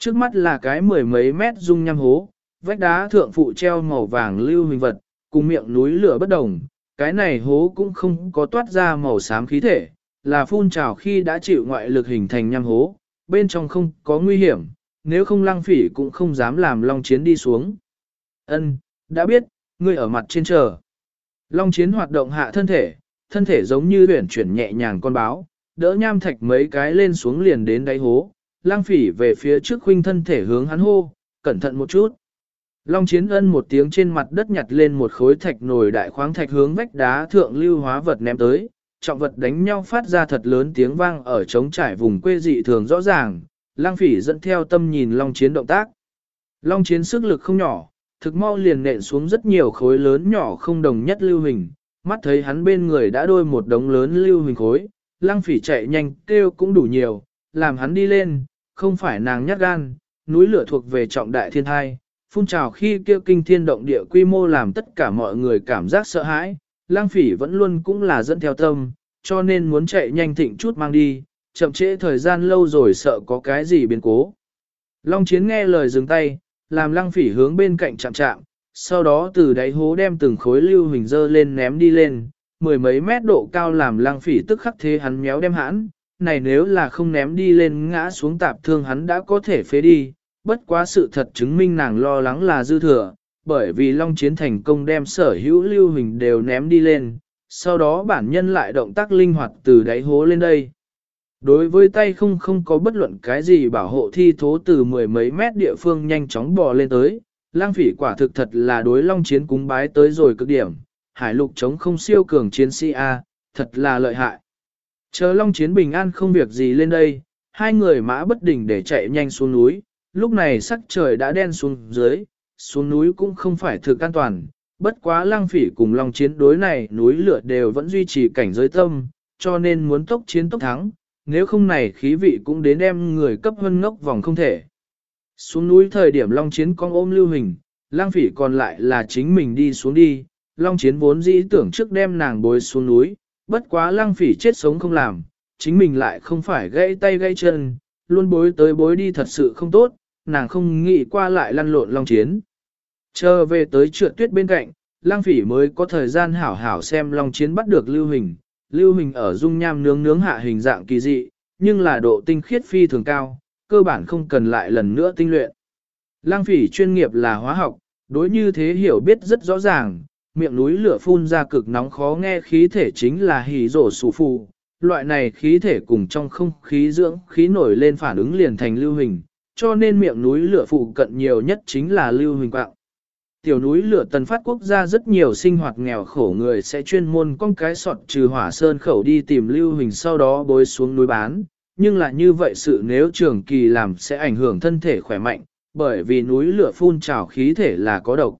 A: Trước mắt là cái mười mấy mét dung nham hố, vách đá thượng phụ treo màu vàng lưu hình vật, cùng miệng núi lửa bất đồng, cái này hố cũng không có toát ra màu xám khí thể, là phun trào khi đã chịu ngoại lực hình thành nham hố, bên trong không có nguy hiểm, nếu không lăng phỉ cũng không dám làm long chiến đi xuống. Ân, đã biết, ngươi ở mặt trên chờ. Long chiến hoạt động hạ thân thể, thân thể giống như huyển chuyển nhẹ nhàng con báo, đỡ nham thạch mấy cái lên xuống liền đến đáy hố, lang phỉ về phía trước khuynh thân thể hướng hắn hô, cẩn thận một chút. Long chiến ân một tiếng trên mặt đất nhặt lên một khối thạch nồi đại khoáng thạch hướng vách đá thượng lưu hóa vật ném tới, trọng vật đánh nhau phát ra thật lớn tiếng vang ở trống trải vùng quê dị thường rõ ràng, lang phỉ dẫn theo tâm nhìn long chiến động tác. Long chiến sức lực không nhỏ, thực mau liền nện xuống rất nhiều khối lớn nhỏ không đồng nhất lưu hình, mắt thấy hắn bên người đã đôi một đống lớn lưu hình khối, Lang phỉ chạy nhanh kêu cũng đủ nhiều, làm hắn đi lên, không phải nàng nhát gan, núi lửa thuộc về trọng đại thiên thai, phun trào khi kêu kinh thiên động địa quy mô làm tất cả mọi người cảm giác sợ hãi, Lang phỉ vẫn luôn cũng là dẫn theo tâm, cho nên muốn chạy nhanh thịnh chút mang đi, chậm trễ thời gian lâu rồi sợ có cái gì biến cố. Long chiến nghe lời dừng tay, làm lang phỉ hướng bên cạnh chạm chạm, sau đó từ đáy hố đem từng khối lưu hình dơ lên ném đi lên, mười mấy mét độ cao làm lang phỉ tức khắc thế hắn méo đem hãn, này nếu là không ném đi lên ngã xuống tạp thương hắn đã có thể phế đi, bất quá sự thật chứng minh nàng lo lắng là dư thừa, bởi vì Long Chiến thành công đem sở hữu lưu hình đều ném đi lên, sau đó bản nhân lại động tác linh hoạt từ đáy hố lên đây. Đối với tay không không có bất luận cái gì bảo hộ thi thố từ mười mấy mét địa phương nhanh chóng bò lên tới, lang phỉ quả thực thật là đối long chiến cúng bái tới rồi cực điểm, hải lục chống không siêu cường chiến sĩ A, thật là lợi hại. Chờ long chiến bình an không việc gì lên đây, hai người mã bất đỉnh để chạy nhanh xuống núi, lúc này sắc trời đã đen xuống dưới, xuống núi cũng không phải thực an toàn, bất quá lang phỉ cùng long chiến đối này núi lửa đều vẫn duy trì cảnh giới tâm, cho nên muốn tốc chiến tốc thắng, nếu không này khí vị cũng đến đem người cấp hơn ngốc vòng không thể. Xuống núi thời điểm Long Chiến con ôm lưu hình, lang phỉ còn lại là chính mình đi xuống đi, Long Chiến vốn dĩ tưởng trước đem nàng bối xuống núi, bất quá lang phỉ chết sống không làm, chính mình lại không phải gãy tay gãy chân, luôn bối tới bối đi thật sự không tốt, nàng không nghĩ qua lại lăn lộn Long Chiến. Chờ về tới trượt tuyết bên cạnh, lang phỉ mới có thời gian hảo hảo xem Long Chiến bắt được lưu hình, lưu hình ở dung nham nướng nướng hạ hình dạng kỳ dị, nhưng là độ tinh khiết phi thường cao, cơ bản không cần lại lần nữa tinh luyện. Lang phỉ chuyên nghiệp là hóa học, đối như thế hiểu biết rất rõ ràng, miệng núi lửa phun ra cực nóng khó nghe khí thể chính là hỉ rổ sủ phù. Loại này khí thể cùng trong không khí dưỡng khí nổi lên phản ứng liền thành lưu hình, cho nên miệng núi lửa phụ cận nhiều nhất chính là lưu hình quạng. Tiểu núi lửa tần phát quốc gia rất nhiều sinh hoạt nghèo khổ người sẽ chuyên môn con cái sọt trừ hỏa sơn khẩu đi tìm lưu hình sau đó bối xuống núi bán, nhưng là như vậy sự nếu trường kỳ làm sẽ ảnh hưởng thân thể khỏe mạnh, bởi vì núi lửa phun trào khí thể là có độc.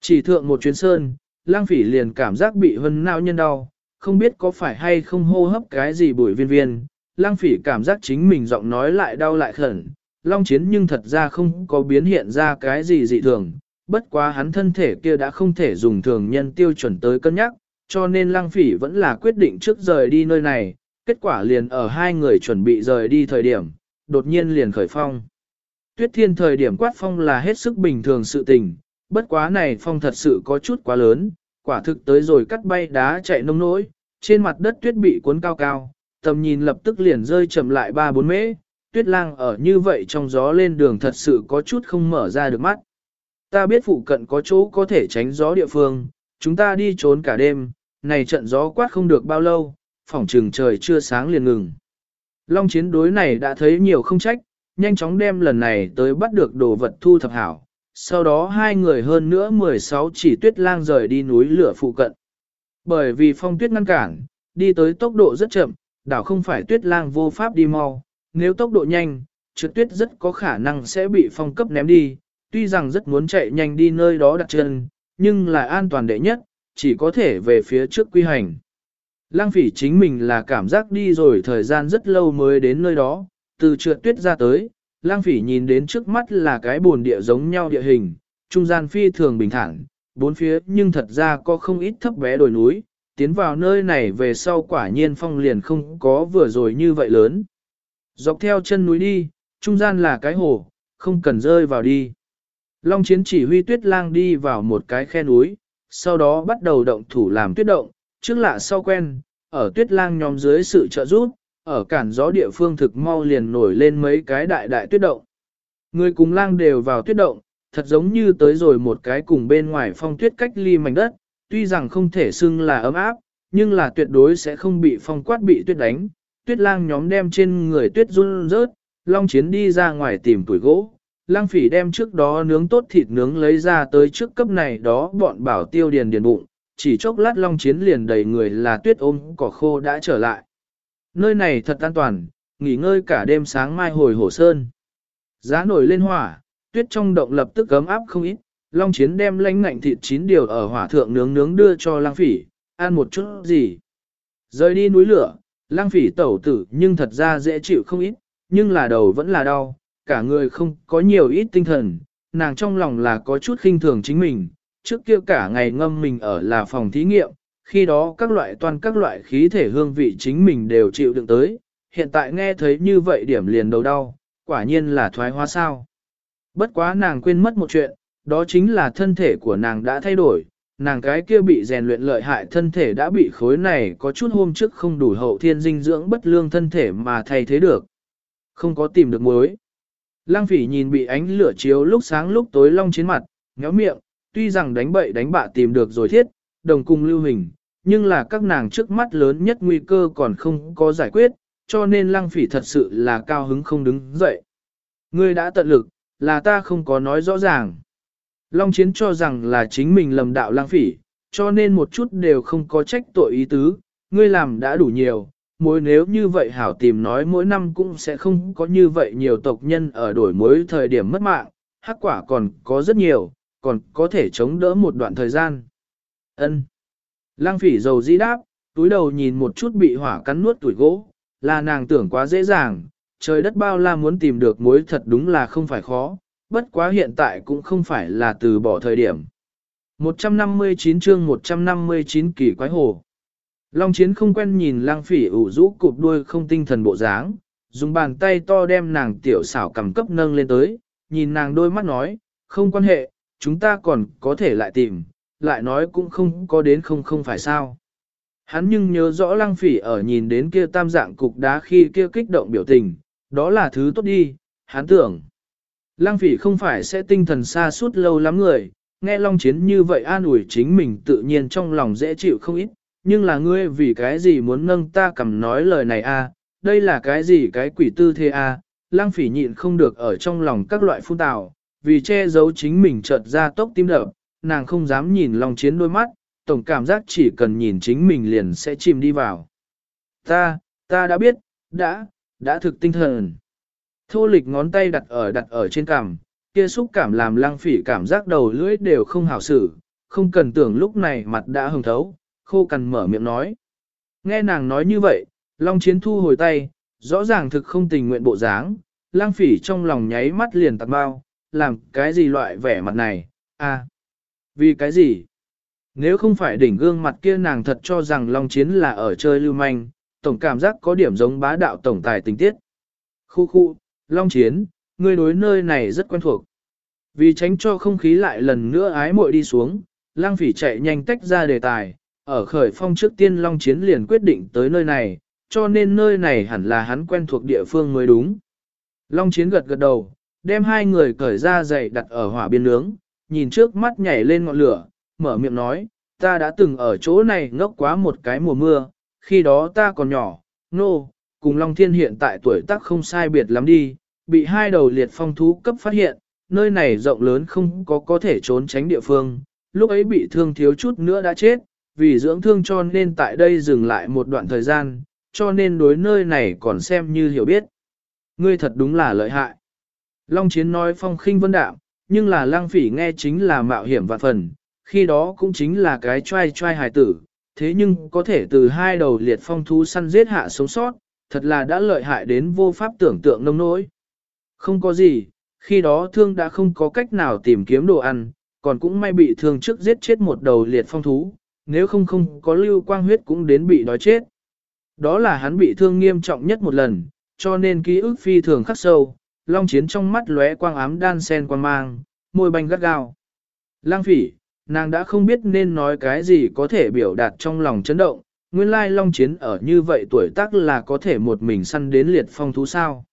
A: Chỉ thượng một chuyến sơn, lang phỉ liền cảm giác bị hân não nhân đau, không biết có phải hay không hô hấp cái gì bụi viên viên, lang phỉ cảm giác chính mình giọng nói lại đau lại khẩn, long chiến nhưng thật ra không có biến hiện ra cái gì dị thường, bất quá hắn thân thể kia đã không thể dùng thường nhân tiêu chuẩn tới cân nhắc, cho nên lang phỉ vẫn là quyết định trước rời đi nơi này, kết quả liền ở hai người chuẩn bị rời đi thời điểm, đột nhiên liền khởi phong. Tuyết thiên thời điểm quát phong là hết sức bình thường sự tình, bất quá này phong thật sự có chút quá lớn, quả thực tới rồi cắt bay đá chạy nông nỗi, trên mặt đất tuyết bị cuốn cao cao, tầm nhìn lập tức liền rơi chậm lại ba bốn mễ, tuyết lang ở như vậy trong gió lên đường thật sự có chút không mở ra được mắt. Ta biết phụ cận có chỗ có thể tránh gió địa phương, chúng ta đi trốn cả đêm, này trận gió quát không được bao lâu, phỏng trường trời chưa sáng liền ngừng. Long chiến đối này đã thấy nhiều không trách, nhanh chóng đem lần này tới bắt được đồ vật thu thập hảo. Sau đó hai người hơn nữa 16 chỉ tuyết lang rời đi núi lửa phụ cận. Bởi vì phong tuyết ngăn cản, đi tới tốc độ rất chậm, đảo không phải tuyết lang vô pháp đi mau, nếu tốc độ nhanh, trượt tuyết rất có khả năng sẽ bị phong cấp ném đi, tuy rằng rất muốn chạy nhanh đi nơi đó đặt chân, nhưng là an toàn đệ nhất, chỉ có thể về phía trước quy hành. Lang phỉ chính mình là cảm giác đi rồi thời gian rất lâu mới đến nơi đó, từ trượt tuyết ra tới, lang phỉ nhìn đến trước mắt là cái bồn địa giống nhau địa hình, trung gian phi thường bình thản, bốn phía nhưng thật ra có không ít thấp bé đồi núi, tiến vào nơi này về sau quả nhiên phong liền không có vừa rồi như vậy lớn. Dọc theo chân núi đi, trung gian là cái hồ, không cần rơi vào đi. Long chiến chỉ huy tuyết lang đi vào một cái khe núi, sau đó bắt đầu động thủ làm tuyết động, trước lạ sau quen, ở tuyết lang nhóm dưới sự trợ giúp, ở cản gió địa phương thực mau liền nổi lên mấy cái đại đại tuyết động. Người cùng lang đều vào tuyết động, thật giống như tới rồi một cái cùng bên ngoài phong tuyết cách ly mảnh đất, tuy rằng không thể xưng là ấm áp, nhưng là tuyệt đối sẽ không bị phong quát bị tuyết đánh. Tuyết lang nhóm đem trên người tuyết run rớt, long chiến đi ra ngoài tìm tuổi gỗ. Lang phỉ đem trước đó nướng tốt thịt nướng lấy ra tới trước cấp này đó bọn bảo tiêu điền điền bụng, chỉ chốc lát long chiến liền đầy người là tuyết ôm cỏ khô đã trở lại. Nơi này thật an toàn, nghỉ ngơi cả đêm sáng mai hồi hổ sơn. Giá nổi lên hỏa, tuyết trong động lập tức gấm áp không ít, long chiến đem lánh ngạnh thịt chín điều ở hỏa thượng nướng nướng đưa cho lang phỉ, ăn một chút gì. Rời đi núi lửa, lang phỉ tẩu tử nhưng thật ra dễ chịu không ít, nhưng là đầu vẫn là đau, cả người không có nhiều ít tinh thần, nàng trong lòng là có chút khinh thường chính mình, trước kia cả ngày ngâm mình ở là phòng thí nghiệm, khi đó các loại toàn các loại khí thể hương vị chính mình đều chịu đựng tới, hiện tại nghe thấy như vậy điểm liền đầu đau, quả nhiên là thoái hóa sao. Bất quá nàng quên mất một chuyện, đó chính là thân thể của nàng đã thay đổi, nàng cái kia bị rèn luyện lợi hại thân thể đã bị khối này có chút hôm trước không đủ hậu thiên dinh dưỡng bất lương thân thể mà thay thế được. Không có tìm được mối. Lăng phỉ nhìn bị ánh lửa chiếu lúc sáng lúc tối long chiến mặt, ngéo miệng, tuy rằng đánh bậy đánh bạ tìm được rồi thiết, đồng cùng lưu hình, nhưng là các nàng trước mắt lớn nhất nguy cơ còn không có giải quyết, cho nên lăng phỉ thật sự là cao hứng không đứng dậy. Ngươi đã tận lực, là ta không có nói rõ ràng. Long Chiến cho rằng là chính mình lầm đạo lang phỉ, cho nên một chút đều không có trách tội ý tứ, ngươi làm đã đủ nhiều, mối nếu như vậy hảo tìm nói mỗi năm cũng sẽ không có như vậy nhiều tộc nhân ở đổi mối thời điểm mất mạng, hắc quả còn có rất nhiều, còn có thể chống đỡ một đoạn thời gian. Ân. Lang phỉ dầu dĩ đáp, túi đầu nhìn một chút bị hỏa cắn nuốt tuổi gỗ, là nàng tưởng quá dễ dàng, trời đất bao la muốn tìm được mối thật đúng là không phải khó, bất quá hiện tại cũng không phải là từ bỏ thời điểm. 159 chương 159 kỳ quái hồ. Long chiến không quen nhìn lang phỉ ủ rũ cụp đuôi không tinh thần bộ dáng, dùng bàn tay to đem nàng tiểu xảo cầm cấp nâng lên tới, nhìn nàng đôi mắt nói, không quan hệ, chúng ta còn có thể lại tìm, lại nói cũng không có đến không không phải sao. Hắn nhưng nhớ rõ lăng phỉ ở nhìn đến kia tam dạng cục đá khi kia kích động biểu tình, đó là thứ tốt đi, hắn tưởng. Lăng phỉ không phải sẽ tinh thần xa suốt lâu lắm người, nghe Long Chiến như vậy an ủi chính mình tự nhiên trong lòng dễ chịu không ít, nhưng là ngươi vì cái gì muốn nâng ta cầm nói lời này a? đây là cái gì cái quỷ tư thế a? Lăng phỉ nhịn không được ở trong lòng các loại phun tào, vì che giấu chính mình chợt ra tốc tim đập, nàng không dám nhìn Long Chiến đôi mắt, tổng cảm giác chỉ cần nhìn chính mình liền sẽ chìm đi vào. Ta, ta đã biết, đã, đã thực tinh thần. Thô lịch ngón tay đặt ở đặt ở trên cằm, kia xúc cảm làm lăng phỉ cảm giác đầu lưỡi đều không hảo xử, không cần tưởng lúc này mặt đã hồng thấu, khô cằn mở miệng nói. Nghe nàng nói như vậy, Long Chiến thu hồi tay, rõ ràng thực không tình nguyện bộ dáng, lăng phỉ trong lòng nháy mắt liền tạt bao, làm cái gì loại vẻ mặt này, à, vì cái gì? Nếu không phải đỉnh gương mặt kia nàng thật cho rằng Long Chiến là ở chơi lưu manh, tổng cảm giác có điểm giống bá đạo tổng tài tình tiết. Khu khu, Long Chiến, ngươi đối nơi này rất quen thuộc. Vì tránh cho không khí lại lần nữa ái muội đi xuống, lang phỉ chạy nhanh tách ra đề tài, ở khởi phong trước tiên Long Chiến liền quyết định tới nơi này, cho nên nơi này hẳn là hắn quen thuộc địa phương mới đúng. Long Chiến gật gật đầu, đem hai người cởi ra giày đặt ở hỏa biên nướng, nhìn trước mắt nhảy lên ngọn lửa, mở miệng nói, ta đã từng ở chỗ này ngốc quá một cái mùa mưa, khi đó ta còn nhỏ, nô, no, cùng Long Thiên hiện tại tuổi tác không sai biệt lắm đi, bị hai đầu liệt phong thú cấp phát hiện, nơi này rộng lớn không có có thể trốn tránh địa phương, lúc ấy bị thương thiếu chút nữa đã chết, vì dưỡng thương cho nên tại đây dừng lại một đoạn thời gian, cho nên đối nơi này còn xem như hiểu biết. Ngươi thật đúng là lợi hại. Long Chiến nói phong khinh vân đạo, nhưng là lang phỉ nghe chính là mạo hiểm vạn phần, khi đó cũng chính là cái trai trai hài tử, thế nhưng có thể từ hai đầu liệt phong thú săn giết hạ sống sót, thật là đã lợi hại đến vô pháp tưởng tượng nông nỗi. Không có gì, khi đó thương đã không có cách nào tìm kiếm đồ ăn, còn cũng may bị thương trước giết chết một đầu liệt phong thú, nếu không không có lưu quang huyết cũng đến bị đói chết. Đó là hắn bị thương nghiêm trọng nhất một lần, cho nên ký ức phi thường khắc sâu, long chiến trong mắt lóe quang ám đan sen quang mang, môi banh gắt gao. Lang phỉ, nàng đã không biết nên nói cái gì có thể biểu đạt trong lòng chấn động, nguyên lai long chiến ở như vậy tuổi tác là có thể một mình săn đến liệt phong thú sao.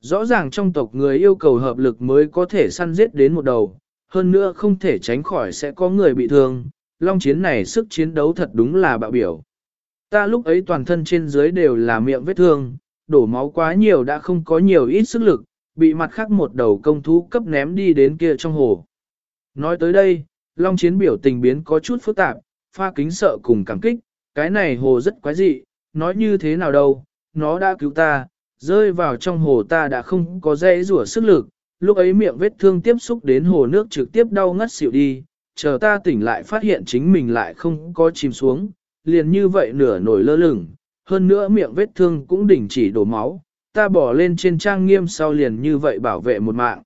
A: Rõ ràng trong tộc người yêu cầu hợp lực mới có thể săn giết đến một đầu, hơn nữa không thể tránh khỏi sẽ có người bị thương, long chiến này sức chiến đấu thật đúng là bạo biểu. Ta lúc ấy toàn thân trên dưới đều là miệng vết thương, đổ máu quá nhiều đã không có nhiều ít sức lực, bị mặt khác một đầu công thú cấp ném đi đến kia trong hồ. Nói tới đây, long chiến biểu tình biến có chút phức tạp, pha kính sợ cùng cảm kích, cái này hồ rất quái dị, nói như thế nào đâu, nó đã cứu ta, rơi vào trong hồ ta đã không có dễ rủa sức lực, lúc ấy miệng vết thương tiếp xúc đến hồ nước trực tiếp đau ngất xỉu đi, chờ ta tỉnh lại phát hiện chính mình lại không có chìm xuống, liền như vậy nửa nổi lơ lửng, hơn nữa miệng vết thương cũng đình chỉ đổ máu, ta bỏ lên trên trang nghiêm sau liền như vậy bảo vệ một mạng.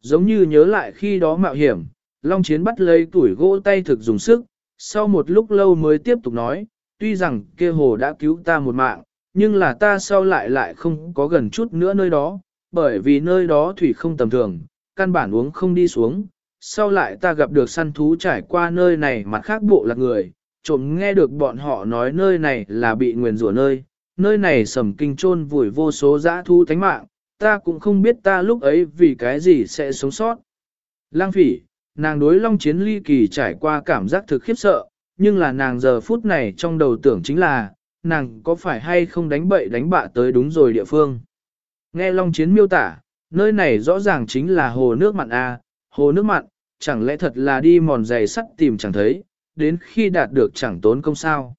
A: Giống như nhớ lại khi đó mạo hiểm, Long Chiến bắt lấy tuổi gỗ tay thực dùng sức, sau một lúc lâu mới tiếp tục nói, tuy rằng kia hồ đã cứu ta một mạng, nhưng là ta sau lại lại không có gần chút nữa nơi đó, bởi vì nơi đó thủy không tầm thường, căn bản uống không đi xuống, sau lại ta gặp được săn thú trải qua nơi này mặt khác bộ là người, trộm nghe được bọn họ nói nơi này là bị nguyền rủa nơi, nơi này sầm kinh chôn vùi vô số dã thú thánh mạng, ta cũng không biết ta lúc ấy vì cái gì sẽ sống sót. Lang phỉ, nàng đối long chiến ly kỳ trải qua cảm giác thực khiếp sợ, nhưng là nàng giờ phút này trong đầu tưởng chính là, nàng có phải hay không đánh bậy đánh bạ tới đúng rồi địa phương. Nghe long chiến miêu tả, nơi này rõ ràng chính là hồ nước mặn A, hồ nước mặn, chẳng lẽ thật là đi mòn giày sắt tìm chẳng thấy, đến khi đạt được chẳng tốn công sao.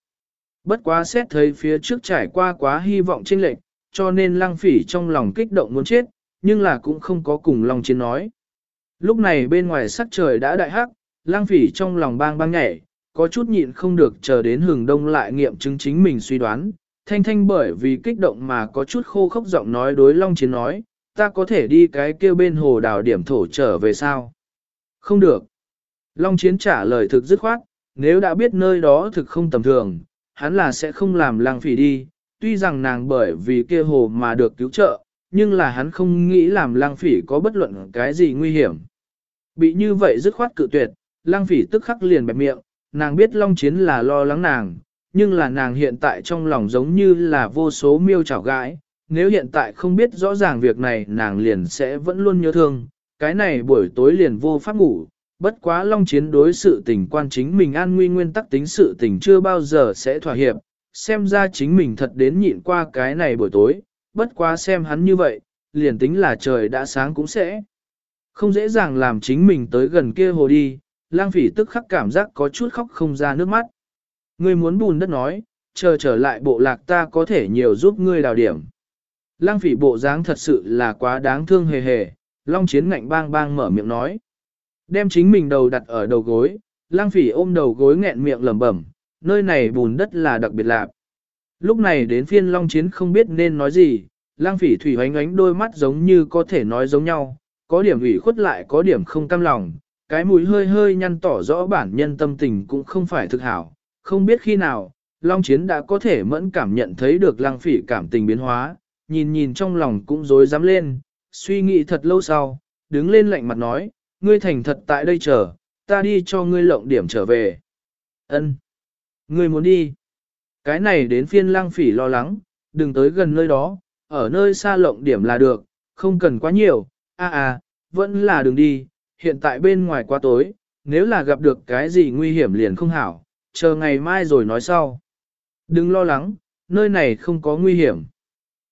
A: Bất quá xét thấy phía trước trải qua quá hy vọng chênh lệch, cho nên lăng phỉ trong lòng kích động muốn chết, nhưng là cũng không có cùng lòng chiến nói. Lúc này bên ngoài sắc trời đã đại hắc, lăng phỉ trong lòng bang bang nhảy, có chút nhịn không được chờ đến hừng đông lại nghiệm chứng chính mình suy đoán. Thanh thanh bởi vì kích động mà có chút khô khốc giọng nói đối Long Chiến nói, ta có thể đi cái kia bên hồ đảo điểm thổ trở về sao? Không được. Long Chiến trả lời thực dứt khoát, nếu đã biết nơi đó thực không tầm thường, hắn là sẽ không làm Lang phỉ đi, tuy rằng nàng bởi vì kia hồ mà được cứu trợ, nhưng là hắn không nghĩ làm Lang phỉ có bất luận cái gì nguy hiểm. Bị như vậy dứt khoát cự tuyệt, Lang phỉ tức khắc liền bẹp miệng, nàng biết Long Chiến là lo lắng nàng, nhưng là nàng hiện tại trong lòng giống như là vô số miêu chảo gãi, nếu hiện tại không biết rõ ràng việc này nàng liền sẽ vẫn luôn nhớ thương, cái này buổi tối liền vô pháp ngủ, bất quá Long Chiến đối sự tình quan chính mình an nguy nguyên tắc tính sự tình chưa bao giờ sẽ thỏa hiệp, xem ra chính mình thật đến nhịn qua cái này buổi tối, bất quá xem hắn như vậy, liền tính là trời đã sáng cũng sẽ không dễ dàng làm chính mình tới gần kia hồ đi, lang phỉ tức khắc cảm giác có chút khóc không ra nước mắt. Ngươi muốn bùn đất nói, chờ trở lại bộ lạc ta có thể nhiều giúp ngươi đào điểm. Lang phỉ bộ dáng thật sự là quá đáng thương hề hề, long chiến ngạnh bang bang mở miệng nói. Đem chính mình đầu đặt ở đầu gối, lang phỉ ôm đầu gối nghẹn miệng lẩm bẩm, nơi này bùn đất là đặc biệt lạc. Lúc này đến phiên long chiến không biết nên nói gì, lang phỉ thủy hoánh ánh đôi mắt giống như có thể nói giống nhau, có điểm ủy khuất lại có điểm không cam lòng, cái mũi hơi hơi nhăn tỏ rõ bản nhân tâm tình cũng không phải thực hảo, không biết khi nào, Long Chiến đã có thể mẫn cảm nhận thấy được Lang phỉ cảm tình biến hóa, nhìn nhìn trong lòng cũng rối dám lên, suy nghĩ thật lâu sau, đứng lên lạnh mặt nói, ngươi thành thật tại đây chờ, ta đi cho ngươi lộng điểm trở về. Ân, Ngươi muốn đi. Cái này đến phiên Lang phỉ lo lắng, đừng tới gần nơi đó, ở nơi xa lộng điểm là được, không cần quá nhiều, a à, vẫn là đừng đi, hiện tại bên ngoài quá tối, nếu là gặp được cái gì nguy hiểm liền không hảo, chờ ngày mai rồi nói sau. Đừng lo lắng, nơi này không có nguy hiểm.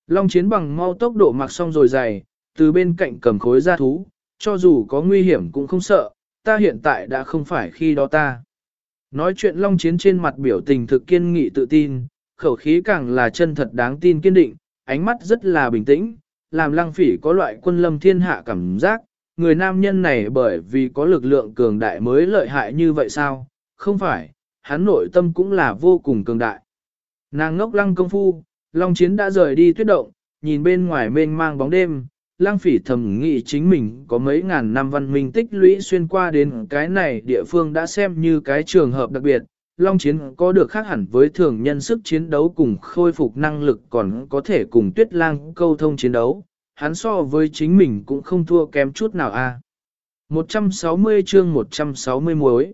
A: Long chiến bằng mau tốc độ mặc xong rồi dày, từ bên cạnh cầm khối ra thú, cho dù có nguy hiểm cũng không sợ, ta hiện tại đã không phải khi đó ta. Nói chuyện Long chiến trên mặt biểu tình thực kiên nghị tự tin, khẩu khí càng là chân thật đáng tin kiên định, ánh mắt rất là bình tĩnh, làm lăng phỉ có loại quân lâm thiên hạ cảm giác, người nam nhân này bởi vì có lực lượng cường đại mới lợi hại như vậy sao? Không phải, hắn nội tâm cũng là vô cùng cường đại. Nàng ngốc lăng công phu, Long Chiến đã rời đi tuyết động, nhìn bên ngoài mênh mang bóng đêm, Lang phỉ thầm nghĩ chính mình có mấy ngàn năm văn minh tích lũy xuyên qua đến cái này địa phương đã xem như cái trường hợp đặc biệt. Long Chiến có được khác hẳn với thường nhân sức chiến đấu cùng khôi phục năng lực còn có thể cùng tuyết lang câu thông chiến đấu, hắn so với chính mình cũng không thua kém chút nào a. 160 chương 160 muối.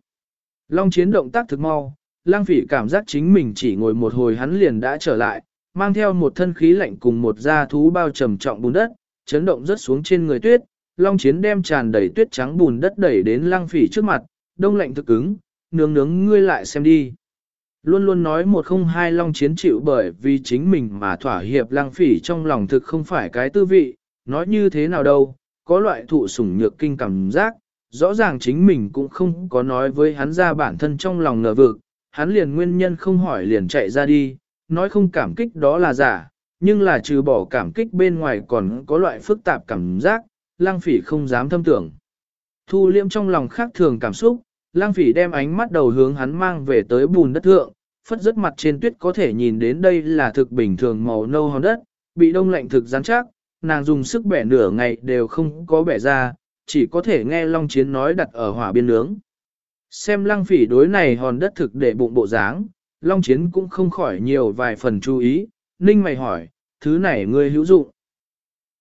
A: Long chiến động tác thực mau, lang phỉ cảm giác chính mình chỉ ngồi một hồi hắn liền đã trở lại, mang theo một thân khí lạnh cùng một da thú bao trầm trọng bùn đất, chấn động rất xuống trên người tuyết, long chiến đem tràn đầy tuyết trắng bùn đất đẩy đến lăng phỉ trước mặt, đông lạnh thực cứng, nướng nướng ngươi lại xem đi. Luôn luôn nói một không hai long chiến chịu bởi vì chính mình mà thỏa hiệp lăng phỉ trong lòng thực không phải cái tư vị, nói như thế nào đâu, có loại thụ sủng nhược kinh cảm giác, rõ ràng chính mình cũng không có nói với hắn ra bản thân trong lòng ngờ vực, hắn liền nguyên nhân không hỏi liền chạy ra đi, nói không cảm kích đó là giả, nhưng là trừ bỏ cảm kích bên ngoài còn có loại phức tạp cảm giác, lang phỉ không dám thâm tưởng. Thu liêm trong lòng khác thường cảm xúc, lang phỉ đem ánh mắt đầu hướng hắn mang về tới bùn đất thượng, phất rất mặt trên tuyết có thể nhìn đến đây là thực bình thường màu nâu hòn đất, bị đông lạnh thực rắn chắc, nàng dùng sức bẻ nửa ngày đều không có bẻ ra, chỉ có thể nghe Long Chiến nói đặt ở hỏa biên nướng. Xem lăng phỉ đối này hòn đất thực để bụng bộ dáng, Long Chiến cũng không khỏi nhiều vài phần chú ý, ninh mày hỏi, thứ này ngươi hữu dụng.